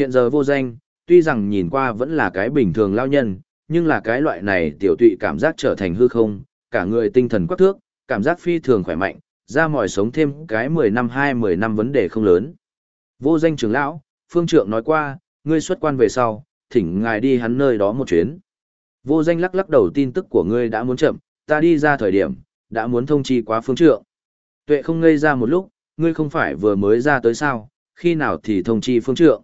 Hiện giờ vô danh, tuy rằng nhìn qua vẫn là cái bình thường lao nhân, nhưng là cái loại này tiểu tụy cảm giác trở thành hư không, cả người tinh thần quắc thước, cảm giác phi thường khỏe mạnh, ra mỏi sống thêm cái 10 năm 20 năm vấn đề không lớn. Vô danh trưởng lão, phương trượng nói qua, ngươi xuất quan về sau, thỉnh ngài đi hắn nơi đó một chuyến. Vô danh lắc lắc đầu tin tức của ngươi đã muốn chậm, ta đi ra thời điểm, đã muốn thông chi quá phương trượng. Tuệ không ngây ra một lúc, ngươi không phải vừa mới ra tới sao, khi nào thì thông chi phương trượng.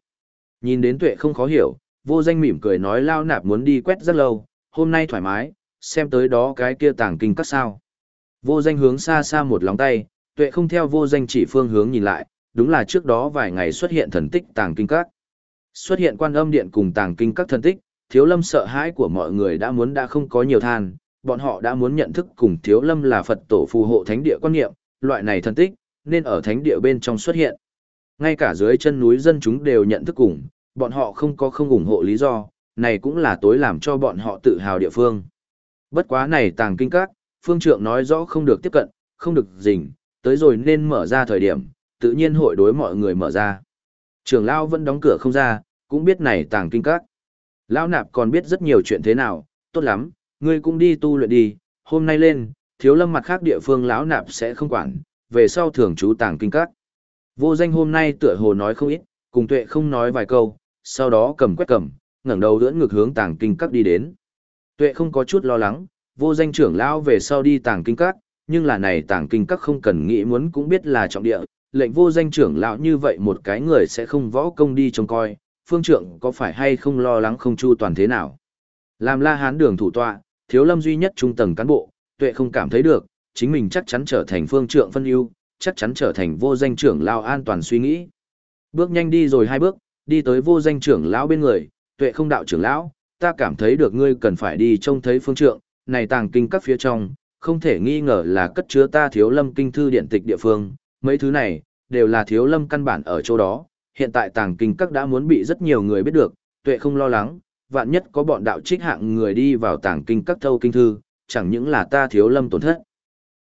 Nhìn đến tuệ không khó hiểu, vô danh mỉm cười nói lao nạp muốn đi quét rất lâu, hôm nay thoải mái, xem tới đó cái kia tàng kinh các sao. Vô danh hướng xa xa một lòng tay, tuệ không theo vô danh chỉ phương hướng nhìn lại, đúng là trước đó vài ngày xuất hiện thần tích tàng kinh các. Xuất hiện quan âm điện cùng tàng kinh các thần tích, thiếu lâm sợ hãi của mọi người đã muốn đã không có nhiều than, bọn họ đã muốn nhận thức cùng thiếu lâm là Phật tổ phù hộ thánh địa quan niệm, loại này thần tích, nên ở thánh địa bên trong xuất hiện. Ngay cả dưới chân núi dân chúng đều nhận thức cùng, bọn họ không có không ủng hộ lý do, này cũng là tối làm cho bọn họ tự hào địa phương. Bất quá này tàng kinh các, phương trượng nói rõ không được tiếp cận, không được dình, tới rồi nên mở ra thời điểm, tự nhiên hội đối mọi người mở ra. Trường Lao vẫn đóng cửa không ra, cũng biết này tàng kinh các. Lão nạp còn biết rất nhiều chuyện thế nào, tốt lắm, ngươi cũng đi tu luyện đi, hôm nay lên, thiếu lâm mặt khác địa phương lão nạp sẽ không quản, về sau thường trú tàng kinh các. Vô danh hôm nay tựa hồ nói không ít, cùng tuệ không nói vài câu, sau đó cầm quét cầm, ngẩng đầu đỡ ngược hướng tàng kinh các đi đến. Tuệ không có chút lo lắng, vô danh trưởng lão về sau đi tàng kinh các, nhưng là này tàng kinh các không cần nghĩ muốn cũng biết là trọng địa, lệnh vô danh trưởng lão như vậy một cái người sẽ không võ công đi trông coi, phương trưởng có phải hay không lo lắng không chu toàn thế nào. Làm la hán đường thủ tọa, thiếu lâm duy nhất trung tầng cán bộ, tuệ không cảm thấy được, chính mình chắc chắn trở thành phương trưởng phân ưu, chắc chắn trở thành vô danh trưởng lão an toàn suy nghĩ. Bước nhanh đi rồi hai bước, đi tới vô danh trưởng lão bên người, tuệ không đạo trưởng lão, ta cảm thấy được ngươi cần phải đi trông thấy phương trượng, này tàng kinh các phía trong, không thể nghi ngờ là cất chứa ta thiếu lâm kinh thư điện tịch địa phương, mấy thứ này, đều là thiếu lâm căn bản ở chỗ đó, hiện tại tàng kinh các đã muốn bị rất nhiều người biết được, tuệ không lo lắng, vạn nhất có bọn đạo trích hạng người đi vào tàng kinh các thâu kinh thư, chẳng những là ta thiếu lâm tổn thất.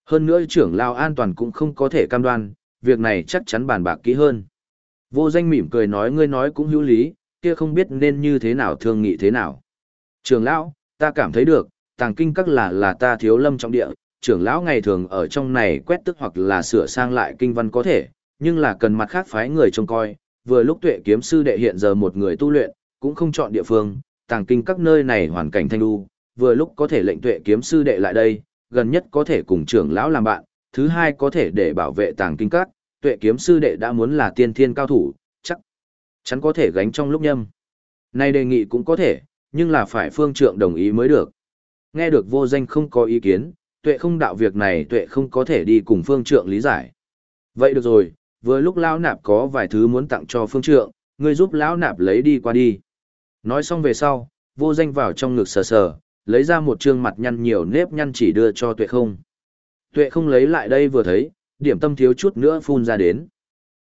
Hơn nữa trưởng lao an toàn cũng không có thể cam đoan, việc này chắc chắn bàn bạc kỹ hơn. Vô danh mỉm cười nói ngươi nói cũng hữu lý, kia không biết nên như thế nào thương nghị thế nào. Trưởng lão, ta cảm thấy được, tàng kinh các là là ta thiếu lâm trong địa, trưởng lão ngày thường ở trong này quét tức hoặc là sửa sang lại kinh văn có thể, nhưng là cần mặt khác phái người trông coi, vừa lúc tuệ kiếm sư đệ hiện giờ một người tu luyện, cũng không chọn địa phương, tàng kinh các nơi này hoàn cảnh thanh đu, vừa lúc có thể lệnh tuệ kiếm sư đệ lại đây, gần nhất có thể cùng trưởng lão làm bạn, thứ hai có thể để bảo vệ tàng kinh các, tuệ kiếm sư đệ đã muốn là tiên thiên cao thủ, chắc chắn có thể gánh trong lúc nhâm. Nay đề nghị cũng có thể, nhưng là phải phương trượng đồng ý mới được. Nghe được vô danh không có ý kiến, tuệ không đạo việc này tuệ không có thể đi cùng phương trượng lý giải. Vậy được rồi, vừa lúc lão nạp có vài thứ muốn tặng cho phương trượng, ngươi giúp lão nạp lấy đi qua đi. Nói xong về sau, vô danh vào trong ngực sờ sờ, lấy ra một trương mặt nhăn nhiều nếp nhăn chỉ đưa cho tuệ không. Tuệ không lấy lại đây vừa thấy, điểm tâm thiếu chút nữa phun ra đến.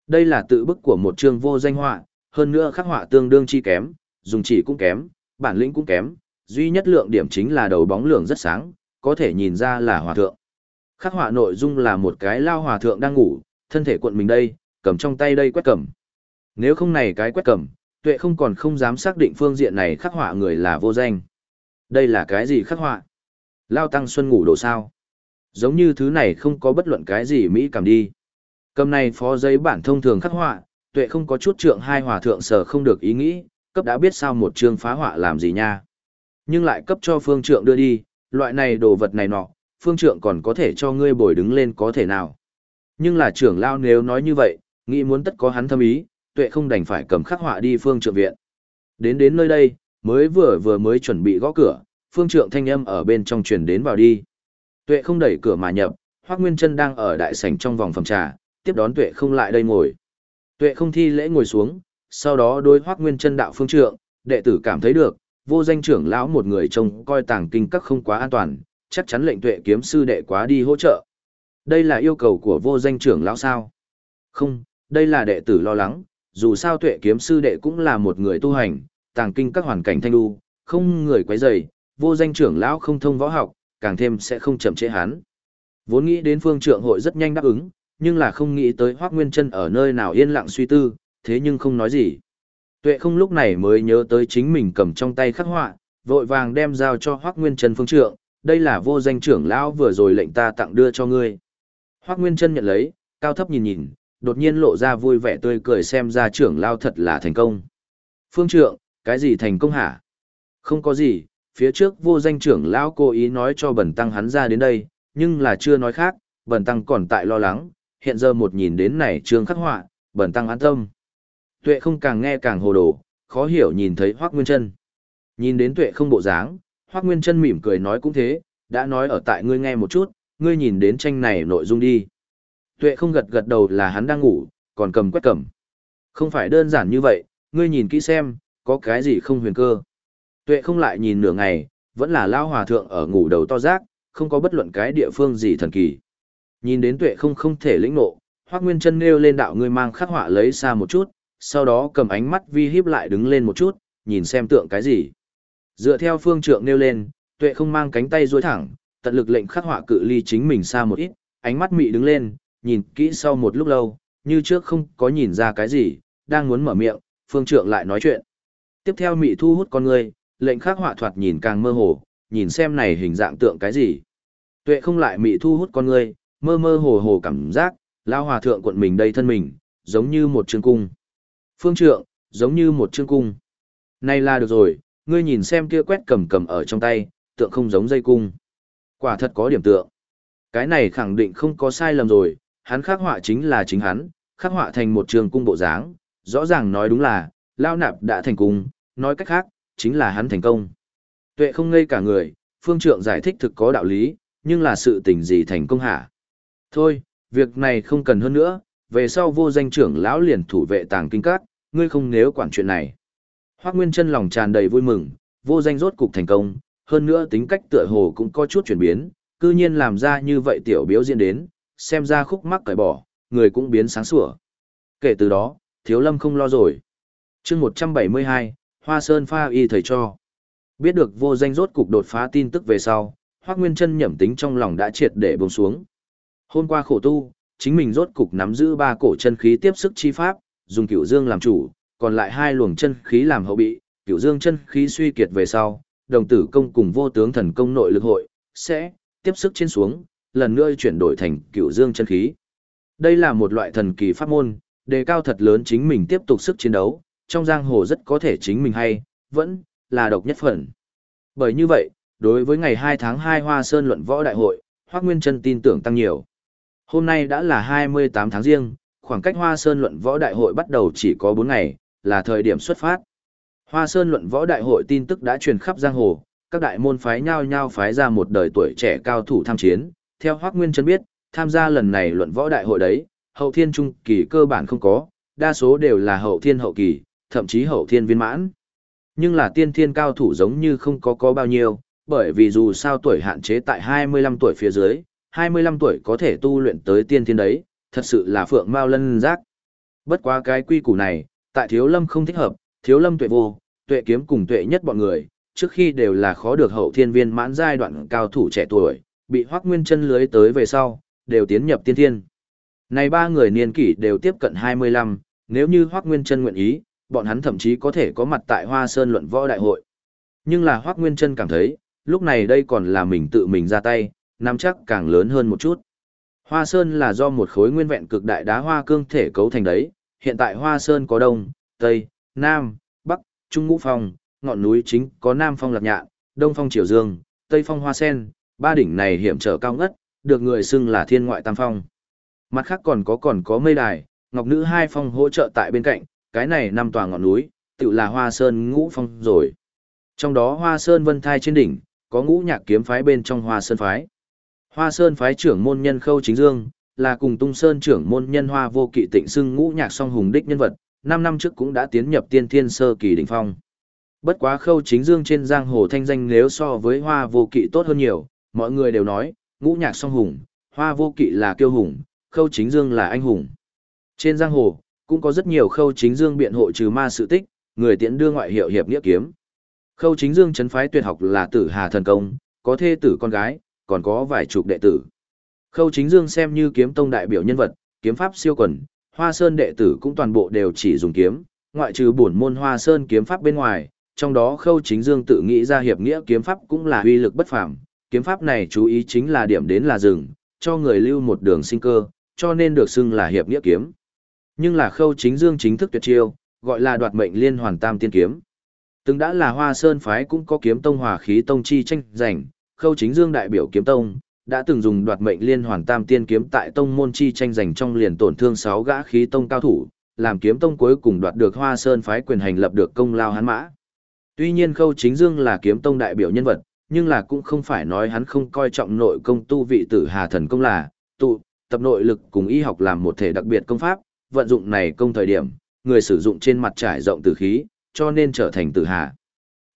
Đây là tự bức của một trương vô danh họa, hơn nữa khắc họa tương đương chi kém, dùng chỉ cũng kém, bản lĩnh cũng kém, duy nhất lượng điểm chính là đầu bóng lượng rất sáng, có thể nhìn ra là hòa thượng. Khắc họa nội dung là một cái lao hòa thượng đang ngủ, thân thể cuộn mình đây, cầm trong tay đây quét cầm. Nếu không này cái quét cầm, tuệ không còn không dám xác định phương diện này khắc họa người là vô danh. Đây là cái gì khắc họa? Lao Tăng Xuân ngủ đồ sao? Giống như thứ này không có bất luận cái gì Mỹ cảm đi. Cầm này phó giấy bản thông thường khắc họa, tuệ không có chút trượng hai hòa thượng sở không được ý nghĩ, cấp đã biết sao một chương phá họa làm gì nha. Nhưng lại cấp cho phương trượng đưa đi, loại này đồ vật này nọ, phương trượng còn có thể cho ngươi bồi đứng lên có thể nào. Nhưng là trưởng lao nếu nói như vậy, nghĩ muốn tất có hắn thâm ý, tuệ không đành phải cầm khắc họa đi phương trượng viện. Đến đến nơi đây, mới vừa vừa mới chuẩn bị gõ cửa, phương trượng thanh âm ở bên trong truyền đến vào đi. Tuệ không đẩy cửa mà nhập, Hoắc Nguyên Chân đang ở đại sảnh trong vòng phòng trà, tiếp đón Tuệ không lại đây ngồi. Tuệ không thi lễ ngồi xuống, sau đó đối Hoắc Nguyên Chân đạo phương trượng, đệ tử cảm thấy được, vô danh trưởng lão một người trông coi tàng kinh các không quá an toàn, chắc chắn lệnh Tuệ kiếm sư đệ quá đi hỗ trợ. Đây là yêu cầu của vô danh trưởng lão sao? Không, đây là đệ tử lo lắng, dù sao Tuệ kiếm sư đệ cũng là một người tu hành, tàng kinh các hoàn cảnh thanh lưu, không người quấy rầy, vô danh trưởng lão không thông võ học, càng thêm sẽ không chậm trễ hắn. Vốn nghĩ đến phương trưởng hội rất nhanh đáp ứng, nhưng là không nghĩ tới Hoắc Nguyên Chân ở nơi nào yên lặng suy tư, thế nhưng không nói gì. Tuệ không lúc này mới nhớ tới chính mình cầm trong tay khắc họa, vội vàng đem giao cho Hoắc Nguyên Trân phương trưởng. đây là vô danh trưởng lão vừa rồi lệnh ta tặng đưa cho ngươi. Hoắc Nguyên Trân nhận lấy, cao thấp nhìn nhìn, đột nhiên lộ ra vui vẻ tươi cười xem ra trưởng lão thật là thành công. Phương trưởng cái gì thành công hả? Không có gì, phía trước vô danh trưởng lão cố ý nói cho bẩn tăng hắn ra đến đây, nhưng là chưa nói khác, bẩn tăng còn tại lo lắng, hiện giờ một nhìn đến này trương khắc họa, bẩn tăng an tâm. Tuệ không càng nghe càng hồ đồ, khó hiểu nhìn thấy Hoắc Nguyên Chân. Nhìn đến Tuệ không bộ dáng, Hoắc Nguyên Chân mỉm cười nói cũng thế, đã nói ở tại ngươi nghe một chút, ngươi nhìn đến tranh này nội dung đi. Tuệ không gật gật đầu là hắn đang ngủ, còn cầm quét cầm. Không phải đơn giản như vậy, ngươi nhìn kỹ xem, có cái gì không huyền cơ. Tuệ không lại nhìn nửa ngày, vẫn là lao hòa thượng ở ngủ đầu to rác, không có bất luận cái địa phương gì thần kỳ. Nhìn đến tuệ không không thể lĩnh nộ, Hoắc Nguyên Chân nêu lên đạo ngươi mang khắc họa lấy xa một chút, sau đó cầm ánh mắt vi hiếp lại đứng lên một chút, nhìn xem tượng cái gì. Dựa theo phương trượng nêu lên, tuệ không mang cánh tay duỗi thẳng, tận lực lệnh khắc họa cự ly chính mình xa một ít, ánh mắt mị đứng lên, nhìn kỹ sau một lúc lâu, như trước không có nhìn ra cái gì, đang muốn mở miệng, phương trượng lại nói chuyện. Tiếp theo mị thu hút con người, lệnh khắc họa thoạt nhìn càng mơ hồ, nhìn xem này hình dạng tượng cái gì. Tuệ không lại mị thu hút con người, mơ mơ hồ hồ cảm giác, lao hòa thượng quận mình đây thân mình, giống như một chương cung. Phương trượng, giống như một chương cung. Này là được rồi, ngươi nhìn xem kia quét cầm cầm ở trong tay, tượng không giống dây cung. Quả thật có điểm tượng. Cái này khẳng định không có sai lầm rồi, hắn khắc họa chính là chính hắn, khắc họa thành một trường cung bộ dáng, rõ ràng nói đúng là, lao nạp đã thành cung, nói cách khác, chính là hắn thành công. Tuệ không ngây cả người, phương trượng giải thích thực có đạo lý, nhưng là sự tình gì thành công hả? Thôi, việc này không cần hơn nữa, về sau vô danh trưởng lão liền thủ vệ tàng kinh cát, ngươi không nếu quản chuyện này. Hoác Nguyên chân lòng tràn đầy vui mừng, vô danh rốt cục thành công, hơn nữa tính cách tựa hồ cũng có chút chuyển biến, cư nhiên làm ra như vậy tiểu biểu diễn đến, xem ra khúc mắc cởi bỏ, người cũng biến sáng sủa. Kể từ đó, thiếu lâm không lo rồi chương 172, Hoa Sơn pha y thầy cho. Biết được vô danh rốt cục đột phá tin tức về sau, Hoác Nguyên chân nhẩm tính trong lòng đã triệt để buông xuống. Hôm qua khổ tu, chính mình rốt cục nắm giữ ba cổ chân khí tiếp sức chi pháp, dùng cửu dương làm chủ, còn lại hai luồng chân khí làm hậu bị, cửu dương chân khí suy kiệt về sau, đồng tử công cùng vô tướng thần công nội lực hội, sẽ tiếp sức trên xuống, lần nữa chuyển đổi thành cửu dương chân khí. Đây là một loại thần kỳ pháp môn, đề cao thật lớn chính mình tiếp tục sức chiến đấu, trong giang hồ rất có thể chính mình hay, vẫn là độc nhất phần. Bởi như vậy, đối với ngày 2 tháng 2 Hoa Sơn luận võ đại hội, Hoắc Nguyên Chân tin tưởng tăng nhiều. Hôm nay đã là 28 tháng riêng, khoảng cách Hoa Sơn luận võ đại hội bắt đầu chỉ có 4 ngày, là thời điểm xuất phát. Hoa Sơn luận võ đại hội tin tức đã truyền khắp giang hồ, các đại môn phái nhau nhau phái ra một đời tuổi trẻ cao thủ tham chiến. Theo Hoắc Nguyên Trân biết, tham gia lần này luận võ đại hội đấy, hậu thiên trung kỳ cơ bản không có, đa số đều là hậu thiên hậu kỳ, thậm chí hậu thiên viên mãn. Nhưng là tiên thiên cao thủ giống như không có có bao nhiêu, bởi vì dù sao tuổi hạn chế tại 25 tuổi phía dưới, 25 tuổi có thể tu luyện tới tiên thiên đấy, thật sự là phượng mao lân giác. Bất quá cái quy củ này, tại thiếu lâm không thích hợp, thiếu lâm tuệ vô, tuệ kiếm cùng tuệ nhất bọn người, trước khi đều là khó được hậu thiên viên mãn giai đoạn cao thủ trẻ tuổi, bị hoác nguyên chân lưới tới về sau, đều tiến nhập tiên thiên. Này ba người niên kỷ đều tiếp cận 25, nếu như hoác nguyên chân nguyện ý, bọn hắn thậm chí có thể có mặt tại Hoa Sơn luận võ đại hội. Nhưng là hoác nguyên chân cảm thấy, lúc này đây còn là mình tự mình ra tay, nắm chắc càng lớn hơn một chút. Hoa Sơn là do một khối nguyên vẹn cực đại đá hoa cương thể cấu thành đấy, hiện tại Hoa Sơn có đông, tây, nam, bắc, trung ngũ phong, ngọn núi chính có nam phong lạc nhạn, đông phong triều dương, tây phong hoa sen, ba đỉnh này hiểm trở cao ngất, được người xưng là thiên ngoại tam phong. Mặt khác còn có còn có mây đài, ngọc nữ hai phong hỗ trợ tại bên cạnh, cái này năm tòa ngọn núi, tự là hoa sơn ngũ phong rồi. Trong đó hoa sơn vân thai trên đỉnh, có ngũ nhạc kiếm phái bên trong hoa sơn phái. Hoa Sơn phái trưởng môn nhân Khâu Chính Dương, là cùng Tung Sơn trưởng môn nhân Hoa Vô Kỵ Tịnh xưng ngũ nhạc song hùng đích nhân vật, 5 năm trước cũng đã tiến nhập tiên thiên sơ kỳ đỉnh phong. Bất quá Khâu Chính Dương trên giang hồ thanh danh nếu so với Hoa Vô Kỵ tốt hơn nhiều, mọi người đều nói, ngũ nhạc song hùng, Hoa Vô Kỵ là kiêu hùng, Khâu Chính Dương là anh hùng. Trên giang hồ, cũng có rất nhiều Khâu Chính Dương biện hộ trừ ma sự tích, người tiễn đưa ngoại hiệu hiệp nghĩa kiếm. Khâu Chính Dương chấn phái tuyệt học là Tử Hà thần công, có thê tử con gái, còn có vài chục đệ tử. Khâu Chính Dương xem như kiếm tông đại biểu nhân vật, kiếm pháp siêu quần, Hoa Sơn đệ tử cũng toàn bộ đều chỉ dùng kiếm, ngoại trừ bổn môn Hoa Sơn kiếm pháp bên ngoài, trong đó Khâu Chính Dương tự nghĩ ra hiệp nghĩa kiếm pháp cũng là uy lực bất phàm, kiếm pháp này chú ý chính là điểm đến là dừng, cho người lưu một đường sinh cơ, cho nên được xưng là hiệp nghĩa kiếm. Nhưng là Khâu Chính Dương chính thức tuyệt chiêu, gọi là đoạt mệnh liên hoàn tam tiên kiếm. Từng đã là Hoa Sơn phái cũng có kiếm tông hòa khí tông chi tranh giành, Khâu Chính Dương đại biểu kiếm tông, đã từng dùng đoạt mệnh liên hoàn tam tiên kiếm tại tông môn chi tranh giành trong liền tổn thương sáu gã khí tông cao thủ, làm kiếm tông cuối cùng đoạt được Hoa Sơn phái quyền hành lập được công lao hắn mã. Tuy nhiên Khâu Chính Dương là kiếm tông đại biểu nhân vật, nhưng là cũng không phải nói hắn không coi trọng nội công tu vị tử Hà thần công là tụ tập nội lực cùng y học làm một thể đặc biệt công pháp, vận dụng này công thời điểm, người sử dụng trên mặt trải rộng tử khí, cho nên trở thành tử hà.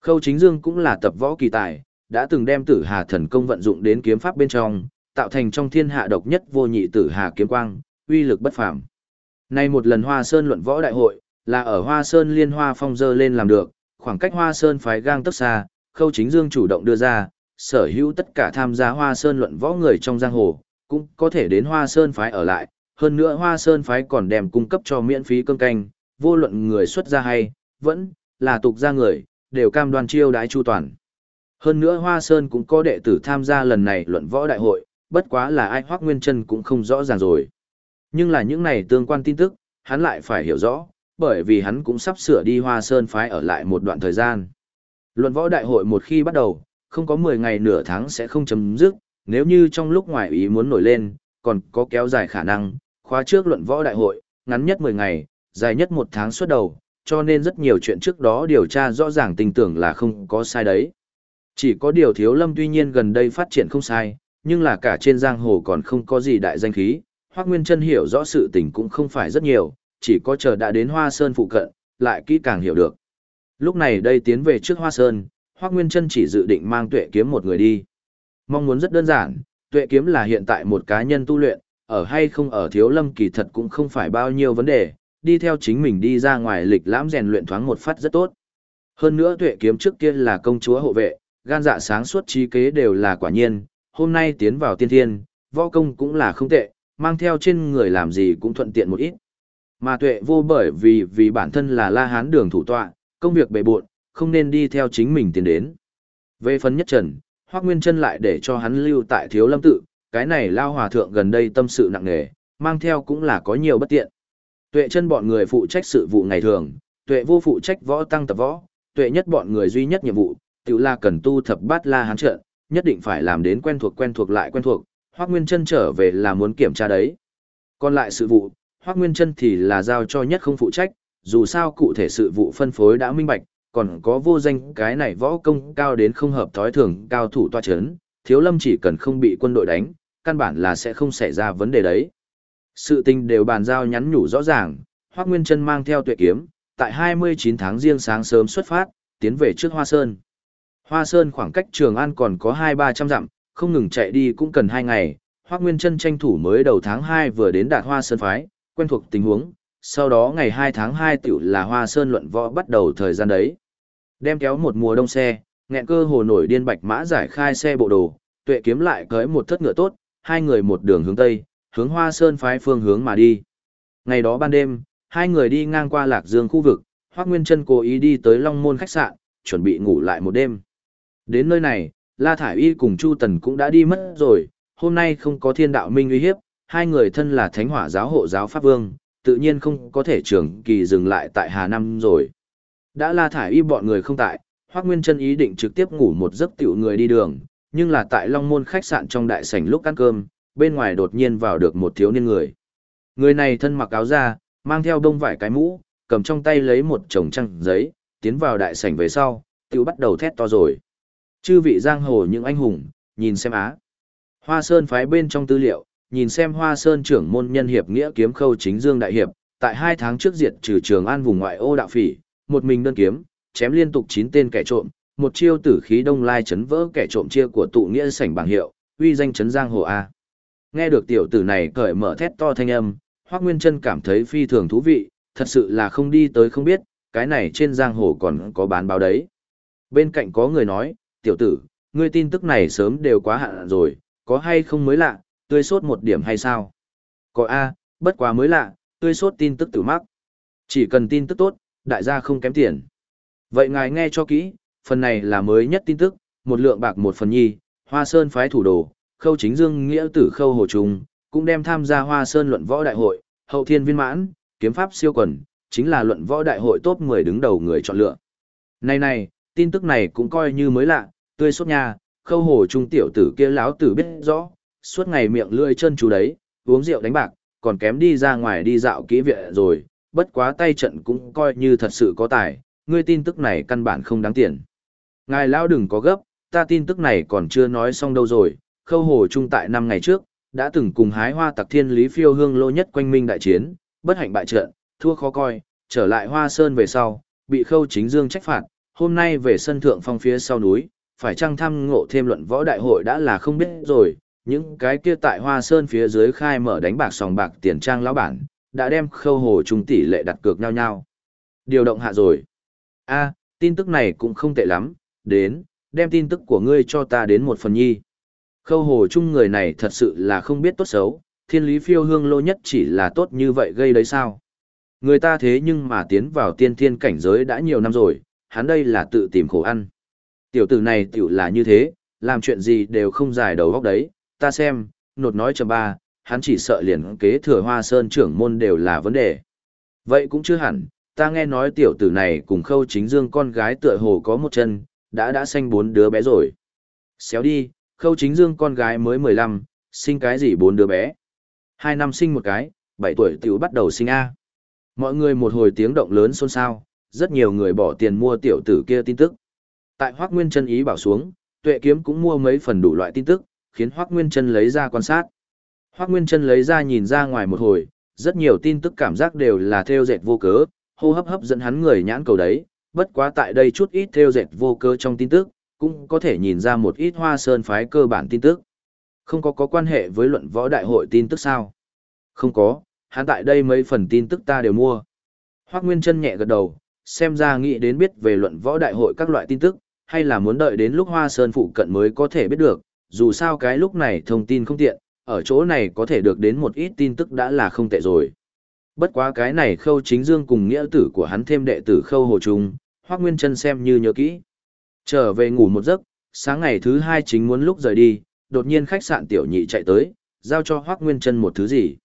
Khâu Chính Dương cũng là tập võ kỳ tài, đã từng đem tử hà thần công vận dụng đến kiếm pháp bên trong, tạo thành trong thiên hạ độc nhất vô nhị tử hà kiếm quang, uy lực bất phàm. Nay một lần Hoa Sơn luận võ đại hội, là ở Hoa Sơn liên hoa phong dơ lên làm được, khoảng cách Hoa Sơn phái gang tấc xa, Khâu Chính Dương chủ động đưa ra, sở hữu tất cả tham gia Hoa Sơn luận võ người trong giang hồ, cũng có thể đến Hoa Sơn phái ở lại, hơn nữa Hoa Sơn phái còn đem cung cấp cho miễn phí cơm canh, vô luận người xuất gia hay, vẫn là tục gia người, đều cam đoan chiêu đãi chu toàn. Hơn nữa Hoa Sơn cũng có đệ tử tham gia lần này luận võ đại hội, bất quá là ai Hoắc Nguyên Chân cũng không rõ ràng rồi. Nhưng là những này tương quan tin tức, hắn lại phải hiểu rõ, bởi vì hắn cũng sắp sửa đi Hoa Sơn phái ở lại một đoạn thời gian. Luận võ đại hội một khi bắt đầu, không có 10 ngày nửa tháng sẽ không chấm dứt, nếu như trong lúc ngoài ý muốn nổi lên, còn có kéo dài khả năng, khóa trước luận võ đại hội, ngắn nhất 10 ngày, dài nhất một tháng suốt đầu, cho nên rất nhiều chuyện trước đó điều tra rõ ràng tình tưởng là không có sai đấy. Chỉ có điều thiếu lâm tuy nhiên gần đây phát triển không sai, nhưng là cả trên giang hồ còn không có gì đại danh khí, Hoác Nguyên Trân hiểu rõ sự tình cũng không phải rất nhiều, chỉ có chờ đã đến Hoa Sơn phụ cận, lại kỹ càng hiểu được. Lúc này đây tiến về trước Hoa Sơn, Hoác Nguyên Trân chỉ dự định mang tuệ kiếm một người đi. Mong muốn rất đơn giản, tuệ kiếm là hiện tại một cá nhân tu luyện, ở hay không ở thiếu lâm kỳ thật cũng không phải bao nhiêu vấn đề, đi theo chính mình đi ra ngoài lịch lãm rèn luyện thoáng một phát rất tốt. Hơn nữa tuệ kiếm trước kia là công chúa hộ vệ, gan dạ sáng suốt trí kế đều là quả nhiên, hôm nay tiến vào tiên thiên, võ công cũng là không tệ, mang theo trên người làm gì cũng thuận tiện một ít. Mà tuệ vô bởi vì vì bản thân là la hán đường thủ tọa, công việc bề bộn, không nên đi theo chính mình tiến đến. Về phần nhất trần, Hoác Nguyên chân lại để cho hắn lưu tại thiếu lâm tự, cái này lao hòa thượng gần đây tâm sự nặng nề, mang theo cũng là có nhiều bất tiện. Tuệ chân bọn người phụ trách sự vụ ngày thường, tuệ vô phụ trách võ tăng tập võ, tuệ nhất bọn người duy nhất nhiệm vụ, tự là cần tu thập bát la hán trận, nhất định phải làm đến quen thuộc quen thuộc lại quen thuộc, Hoắc Nguyên Chân trở về là muốn kiểm tra đấy. Còn lại sự vụ, Hoắc Nguyên Chân thì là giao cho nhất không phụ trách, dù sao cụ thể sự vụ phân phối đã minh bạch, còn có vô danh cái này võ công cao đến không hợp thói thường cao thủ toa chấn, Thiếu Lâm chỉ cần không bị quân đội đánh, căn bản là sẽ không xảy ra vấn đề đấy. Sự tình đều bàn giao nhắn nhủ rõ ràng, Hoắc Nguyên Chân mang theo tuệ kiếm, tại 29 tháng riêng sáng sớm xuất phát, tiến về trước Hoa Sơn. Hoa Sơn khoảng cách Trường An còn có 2-300 dặm, không ngừng chạy đi cũng cần 2 ngày. Hoắc Nguyên Chân tranh thủ mới đầu tháng 2 vừa đến đạt Hoa Sơn phái, quen thuộc tình huống, sau đó ngày 2 tháng 2 tiểu là Hoa Sơn luận võ bắt đầu thời gian đấy. Đem kéo một mùa đông xe, nghẹn cơ hồ nổi điên bạch mã giải khai xe bộ đồ, tuệ kiếm lại cưới một thất ngựa tốt, hai người một đường hướng tây, hướng Hoa Sơn phái phương hướng mà đi. Ngày đó ban đêm, hai người đi ngang qua Lạc Dương khu vực, Hoắc Nguyên Chân cố ý đi tới Long Môn khách sạn, chuẩn bị ngủ lại một đêm. Đến nơi này, La Thải Y cùng Chu Tần cũng đã đi mất rồi, hôm nay không có thiên đạo minh uy hiếp, hai người thân là thánh hỏa giáo hộ giáo Pháp Vương, tự nhiên không có thể trường kỳ dừng lại tại Hà Nam rồi. Đã La Thải Y bọn người không tại, Hoắc Nguyên Chân ý định trực tiếp ngủ một giấc tiểu người đi đường, nhưng là tại Long Môn khách sạn trong đại sảnh lúc ăn cơm, bên ngoài đột nhiên vào được một thiếu niên người. Người này thân mặc áo da, mang theo đông vải cái mũ, cầm trong tay lấy một chồng trăng giấy, tiến vào đại sảnh về sau, tiểu bắt đầu thét to rồi. Chư vị giang hồ những anh hùng, nhìn xem á. Hoa Sơn phái bên trong tư liệu, nhìn xem Hoa Sơn trưởng môn nhân hiệp nghĩa kiếm khâu chính dương đại hiệp, tại hai tháng trước diệt trừ trường an vùng ngoại ô đạo phỉ, một mình đơn kiếm, chém liên tục chín tên kẻ trộm, một chiêu tử khí đông lai chấn vỡ kẻ trộm chia của tụ nghĩa sảnh bảng hiệu, uy danh chấn giang hồ a. Nghe được tiểu tử này cởi mở thét to thanh âm, Hoắc Nguyên Chân cảm thấy phi thường thú vị, thật sự là không đi tới không biết, cái này trên giang hồ còn có bán báo đấy. Bên cạnh có người nói, tiểu tử, ngươi tin tức này sớm đều quá hạn rồi, có hay không mới lạ, tươi sốt một điểm hay sao? Có A, bất quá mới lạ, tươi sốt tin tức tử mắc. Chỉ cần tin tức tốt, đại gia không kém tiền. Vậy ngài nghe cho kỹ, phần này là mới nhất tin tức, một lượng bạc một phần nhi, Hoa Sơn phái thủ đồ, khâu chính dương nghĩa tử khâu hồ trung cũng đem tham gia Hoa Sơn luận võ đại hội, hậu thiên viên mãn, kiếm pháp siêu quần, chính là luận võ đại hội top 10 đứng đầu người chọn lựa. Này này, tin tức này cũng coi như mới lạ, tươi sốt nha, khâu hồ trung tiểu tử kia láo tử biết rõ, suốt ngày miệng lưỡi chân chú đấy, uống rượu đánh bạc, còn kém đi ra ngoài đi dạo kỹ viện rồi, bất quá tay trận cũng coi như thật sự có tài, ngươi tin tức này căn bản không đáng tiền. Ngài lão đừng có gấp, ta tin tức này còn chưa nói xong đâu rồi, khâu hồ trung tại năm ngày trước, đã từng cùng hái hoa tặc thiên lý phiêu hương lô nhất quanh minh đại chiến, bất hạnh bại trận, thua khó coi, trở lại hoa sơn về sau, bị khâu chính dương trách phạt, hôm nay về sân thượng phong phía sau núi, phải chăng thăm ngộ thêm luận võ đại hội đã là không biết rồi, những cái kia tại hoa sơn phía dưới khai mở đánh bạc sòng bạc tiền trang lão bản, đã đem khâu hồ trung tỷ lệ đặt cược nhau nhau. Điều động hạ rồi. a tin tức này cũng không tệ lắm, đến, đem tin tức của ngươi cho ta đến một phần nhi. Khâu hồ chung người này thật sự là không biết tốt xấu, thiên lý phiêu hương lô nhất chỉ là tốt như vậy gây đấy sao. Người ta thế nhưng mà tiến vào tiên thiên cảnh giới đã nhiều năm rồi, hắn đây là tự tìm khổ ăn. Tiểu tử này tiểu là như thế, làm chuyện gì đều không giải đầu góc đấy, ta xem, nột nói cho ba, hắn chỉ sợ liền kế thừa hoa sơn trưởng môn đều là vấn đề. Vậy cũng chưa hẳn, ta nghe nói tiểu tử này cùng khâu chính dương con gái tựa hồ có một chân, đã đã sinh bốn đứa bé rồi. Xéo đi, khâu chính dương con gái mới 15, sinh cái gì bốn đứa bé. Hai năm sinh một cái, 7 tuổi tiểu bắt đầu sinh A. Mọi người một hồi tiếng động lớn xôn xao, rất nhiều người bỏ tiền mua tiểu tử kia tin tức. Tại Hoác Nguyên Trân ý bảo xuống, tuệ kiếm cũng mua mấy phần đủ loại tin tức, khiến Hoác Nguyên Trân lấy ra quan sát. Hoác Nguyên Trân lấy ra nhìn ra ngoài một hồi, rất nhiều tin tức cảm giác đều là theo dệt vô cớ, hô hấp hấp dẫn hắn người nhãn cầu đấy, bất quá tại đây chút ít theo dệt vô cớ trong tin tức, cũng có thể nhìn ra một ít hoa sơn phái cơ bản tin tức. Không có có quan hệ với luận võ đại hội tin tức sao? Không có, hắn tại đây mấy phần tin tức ta đều mua. Hoác Nguyên chân nhẹ gật đầu, xem ra nghĩ đến biết về luận võ đại hội các loại tin tức, hay là muốn đợi đến lúc hoa sơn phụ cận mới có thể biết được, dù sao cái lúc này thông tin không tiện, ở chỗ này có thể được đến một ít tin tức đã là không tệ rồi. Bất quá cái này khâu chính dương cùng nghĩa tử của hắn thêm đệ tử khâu hồ trung, Hoác Nguyên chân xem như nhớ kỹ. Trở về ngủ một giấc, sáng ngày thứ hai chính muốn lúc rời đi, đột nhiên khách sạn tiểu nhị chạy tới, giao cho Hoác Nguyên chân một thứ gì.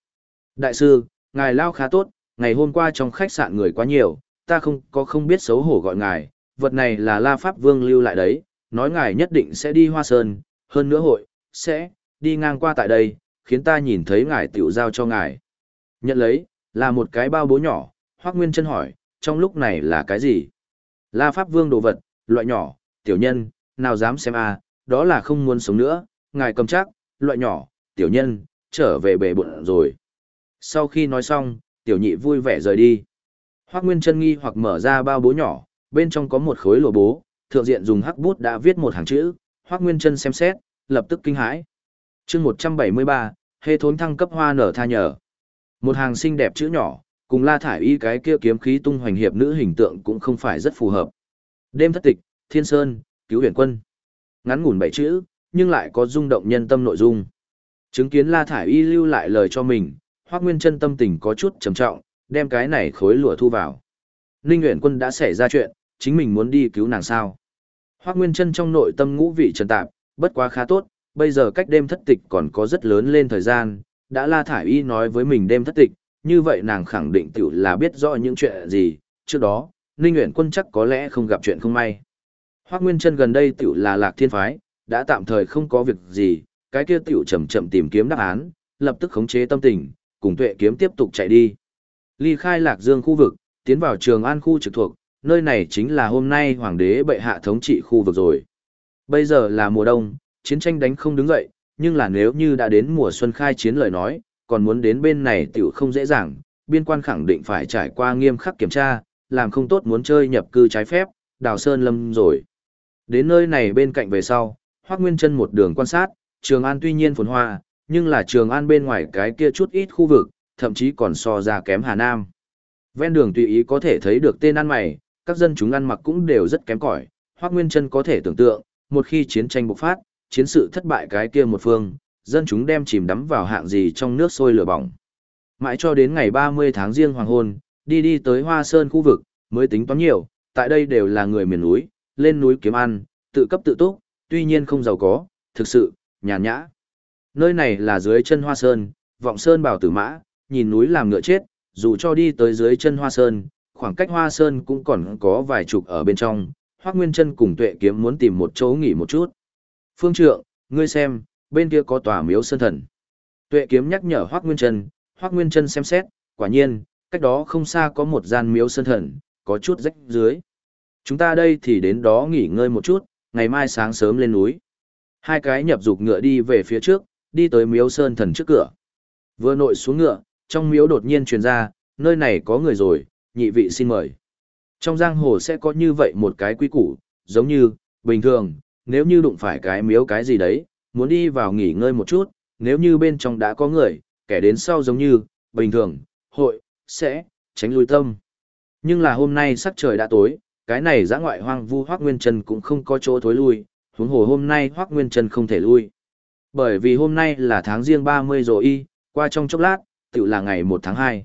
Đại sư, ngài lao khá tốt, ngày hôm qua trong khách sạn người quá nhiều, ta không có không biết xấu hổ gọi ngài, vật này là La Pháp Vương lưu lại đấy, nói ngài nhất định sẽ đi Hoa Sơn, hơn nữa hội, sẽ, đi ngang qua tại đây, khiến ta nhìn thấy ngài tiểu giao cho ngài. Nhận lấy, là một cái bao bố nhỏ, Hoác Nguyên chân hỏi, trong lúc này là cái gì? La Pháp Vương đồ vật, loại nhỏ, tiểu nhân, nào dám xem a à, đó là không muốn sống nữa, ngài cầm chắc, loại nhỏ, tiểu nhân, trở về bể bộn rồi. Sau khi nói xong, tiểu nhị vui vẻ rời đi. Hoác Nguyên chân nghi hoặc mở ra bao bố nhỏ, bên trong có một khối lụa bố, thượng diện dùng hắc bút đã viết một hàng chữ, Hoác Nguyên chân xem xét, lập tức kinh hãi. chương 173, hệ thốn thăng cấp hoa nở tha nhở. Một hàng xinh đẹp chữ nhỏ, cùng la thải y cái kia kiếm khí tung hoành hiệp nữ hình tượng cũng không phải rất phù hợp. Đêm thất tịch, thiên sơn, cứu huyền quân. Ngắn ngủn bảy chữ, nhưng lại có rung động nhân tâm nội dung. Chứng kiến la thải y lưu lại lời cho mình, Hoắc Nguyên Chân tâm tình có chút trầm trọng, đem cái này khối lụa thu vào. Ninh Huyền Quân đã xảy ra chuyện, chính mình muốn đi cứu nàng sao? Hoắc Nguyên Chân trong nội tâm ngũ vị trần tạp, bất quá khá tốt, bây giờ cách đêm thất tịch còn có rất lớn lên thời gian, đã La Thải Y nói với mình đêm thất tịch, như vậy nàng khẳng định tiểu là biết rõ những chuyện gì, trước đó, Ninh Nguyễn Quân chắc có lẽ không gặp chuyện không may. Hoác Nguyên Chân gần đây tiểu là Lạc Thiên phái, đã tạm thời không có việc gì, cái kia tiểu chậm chậm tìm kiếm đáp án, lập tức khống chế tâm tình, cùng tuệ kiếm tiếp tục chạy đi. Ly khai Lạc Dương khu vực, tiến vào Trường An khu trực thuộc, nơi này chính là hôm nay hoàng đế bệ hạ thống trị khu vực rồi. Bây giờ là mùa đông, chiến tranh đánh không đứng dậy, nhưng là nếu như đã đến mùa xuân khai chiến lời nói, còn muốn đến bên này tiểu không dễ dàng, biên quan khẳng định phải trải qua nghiêm khắc kiểm tra, làm không tốt muốn chơi nhập cư trái phép, đào sơn lâm rồi. Đến nơi này bên cạnh về sau, Hoác Nguyên chân một đường quan sát, Trường An tuy nhiên phồn hoa, nhưng là Trường An bên ngoài cái kia chút ít khu vực, thậm chí còn so ra kém Hà Nam. Ven đường tùy ý có thể thấy được tên ăn mày, các dân chúng ăn mặc cũng đều rất kém cỏi. Hoác Nguyên chân có thể tưởng tượng, một khi chiến tranh bộc phát, chiến sự thất bại cái kia một phương, dân chúng đem chìm đắm vào hạng gì trong nước sôi lửa bỏng. Mãi cho đến ngày 30 tháng riêng hoàng hôn, đi đi tới Hoa Sơn khu vực, mới tính toán nhiều, tại đây đều là người miền núi, lên núi kiếm ăn, tự cấp tự túc, tuy nhiên không giàu có, thực sự, nhàn nhã. Nơi này là dưới chân hoa sơn, vọng sơn bảo tử mã, nhìn núi làm ngựa chết, dù cho đi tới dưới chân hoa sơn, khoảng cách hoa sơn cũng còn có vài chục ở bên trong, Hoắc Nguyên Chân cùng Tuệ Kiếm muốn tìm một chỗ nghỉ một chút. Phương Trượng, ngươi xem, bên kia có tòa miếu sơn thần. Tuệ Kiếm nhắc nhở Hoắc Nguyên Trân, Hoắc Nguyên Trân xem xét, quả nhiên, cách đó không xa có một gian miếu sơn thần, có chút rách dưới. Chúng ta đây thì đến đó nghỉ ngơi một chút, ngày mai sáng sớm lên núi. Hai cái nhập dục ngựa đi về phía trước, đi tới miếu sơn thần trước cửa. Vừa nội xuống ngựa, trong miếu đột nhiên truyền ra, nơi này có người rồi, nhị vị xin mời. Trong giang hồ sẽ có như vậy một cái quy củ, giống như, bình thường, nếu như đụng phải cái miếu cái gì đấy, muốn đi vào nghỉ ngơi một chút, nếu như bên trong đã có người, kẻ đến sau giống như, bình thường, hội, sẽ, tránh lui tâm. Nhưng là hôm nay sắc trời đã tối, cái này giã ngoại hoang vu Hoác Nguyên Trần cũng không có chỗ thối lui, huống hồ hôm nay Hoác Nguyên Trần không thể lui. Bởi vì hôm nay là tháng riêng 30 rồi y, qua trong chốc lát, tự là ngày 1 tháng 2.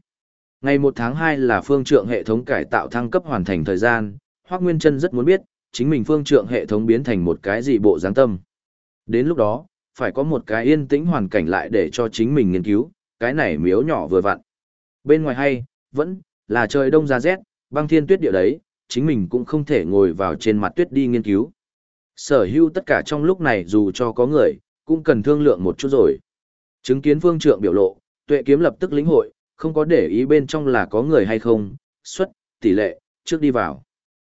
Ngày 1 tháng 2 là phương trượng hệ thống cải tạo thăng cấp hoàn thành thời gian, Hoác Nguyên Trân rất muốn biết, chính mình phương trượng hệ thống biến thành một cái gì bộ dáng tâm. Đến lúc đó, phải có một cái yên tĩnh hoàn cảnh lại để cho chính mình nghiên cứu, cái này miếu nhỏ vừa vặn. Bên ngoài hay, vẫn là trời đông ra rét, băng thiên tuyết địa đấy, chính mình cũng không thể ngồi vào trên mặt tuyết đi nghiên cứu. Sở hữu tất cả trong lúc này dù cho có người, cũng cần thương lượng một chút rồi. Chứng kiến phương trượng biểu lộ, tuệ kiếm lập tức lĩnh hội, không có để ý bên trong là có người hay không, xuất, tỷ lệ, trước đi vào.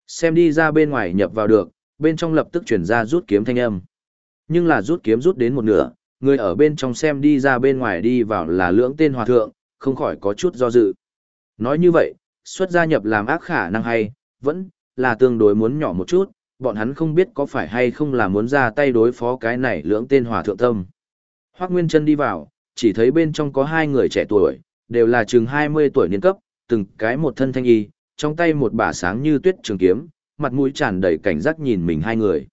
Xem đi ra bên ngoài nhập vào được, bên trong lập tức chuyển ra rút kiếm thanh âm. Nhưng là rút kiếm rút đến một nửa, người ở bên trong xem đi ra bên ngoài đi vào là lưỡng tên hòa thượng, không khỏi có chút do dự. Nói như vậy, xuất gia nhập làm ác khả năng hay, vẫn là tương đối muốn nhỏ một chút, bọn hắn không biết có phải hay không là muốn ra tay đối phó cái này lưỡng tên hòa thượng tâm. Hoác Nguyên chân đi vào, chỉ thấy bên trong có hai người trẻ tuổi, đều là chừng 20 tuổi niên cấp, từng cái một thân thanh y, trong tay một bả sáng như tuyết trường kiếm, mặt mũi tràn đầy cảnh giác nhìn mình hai người.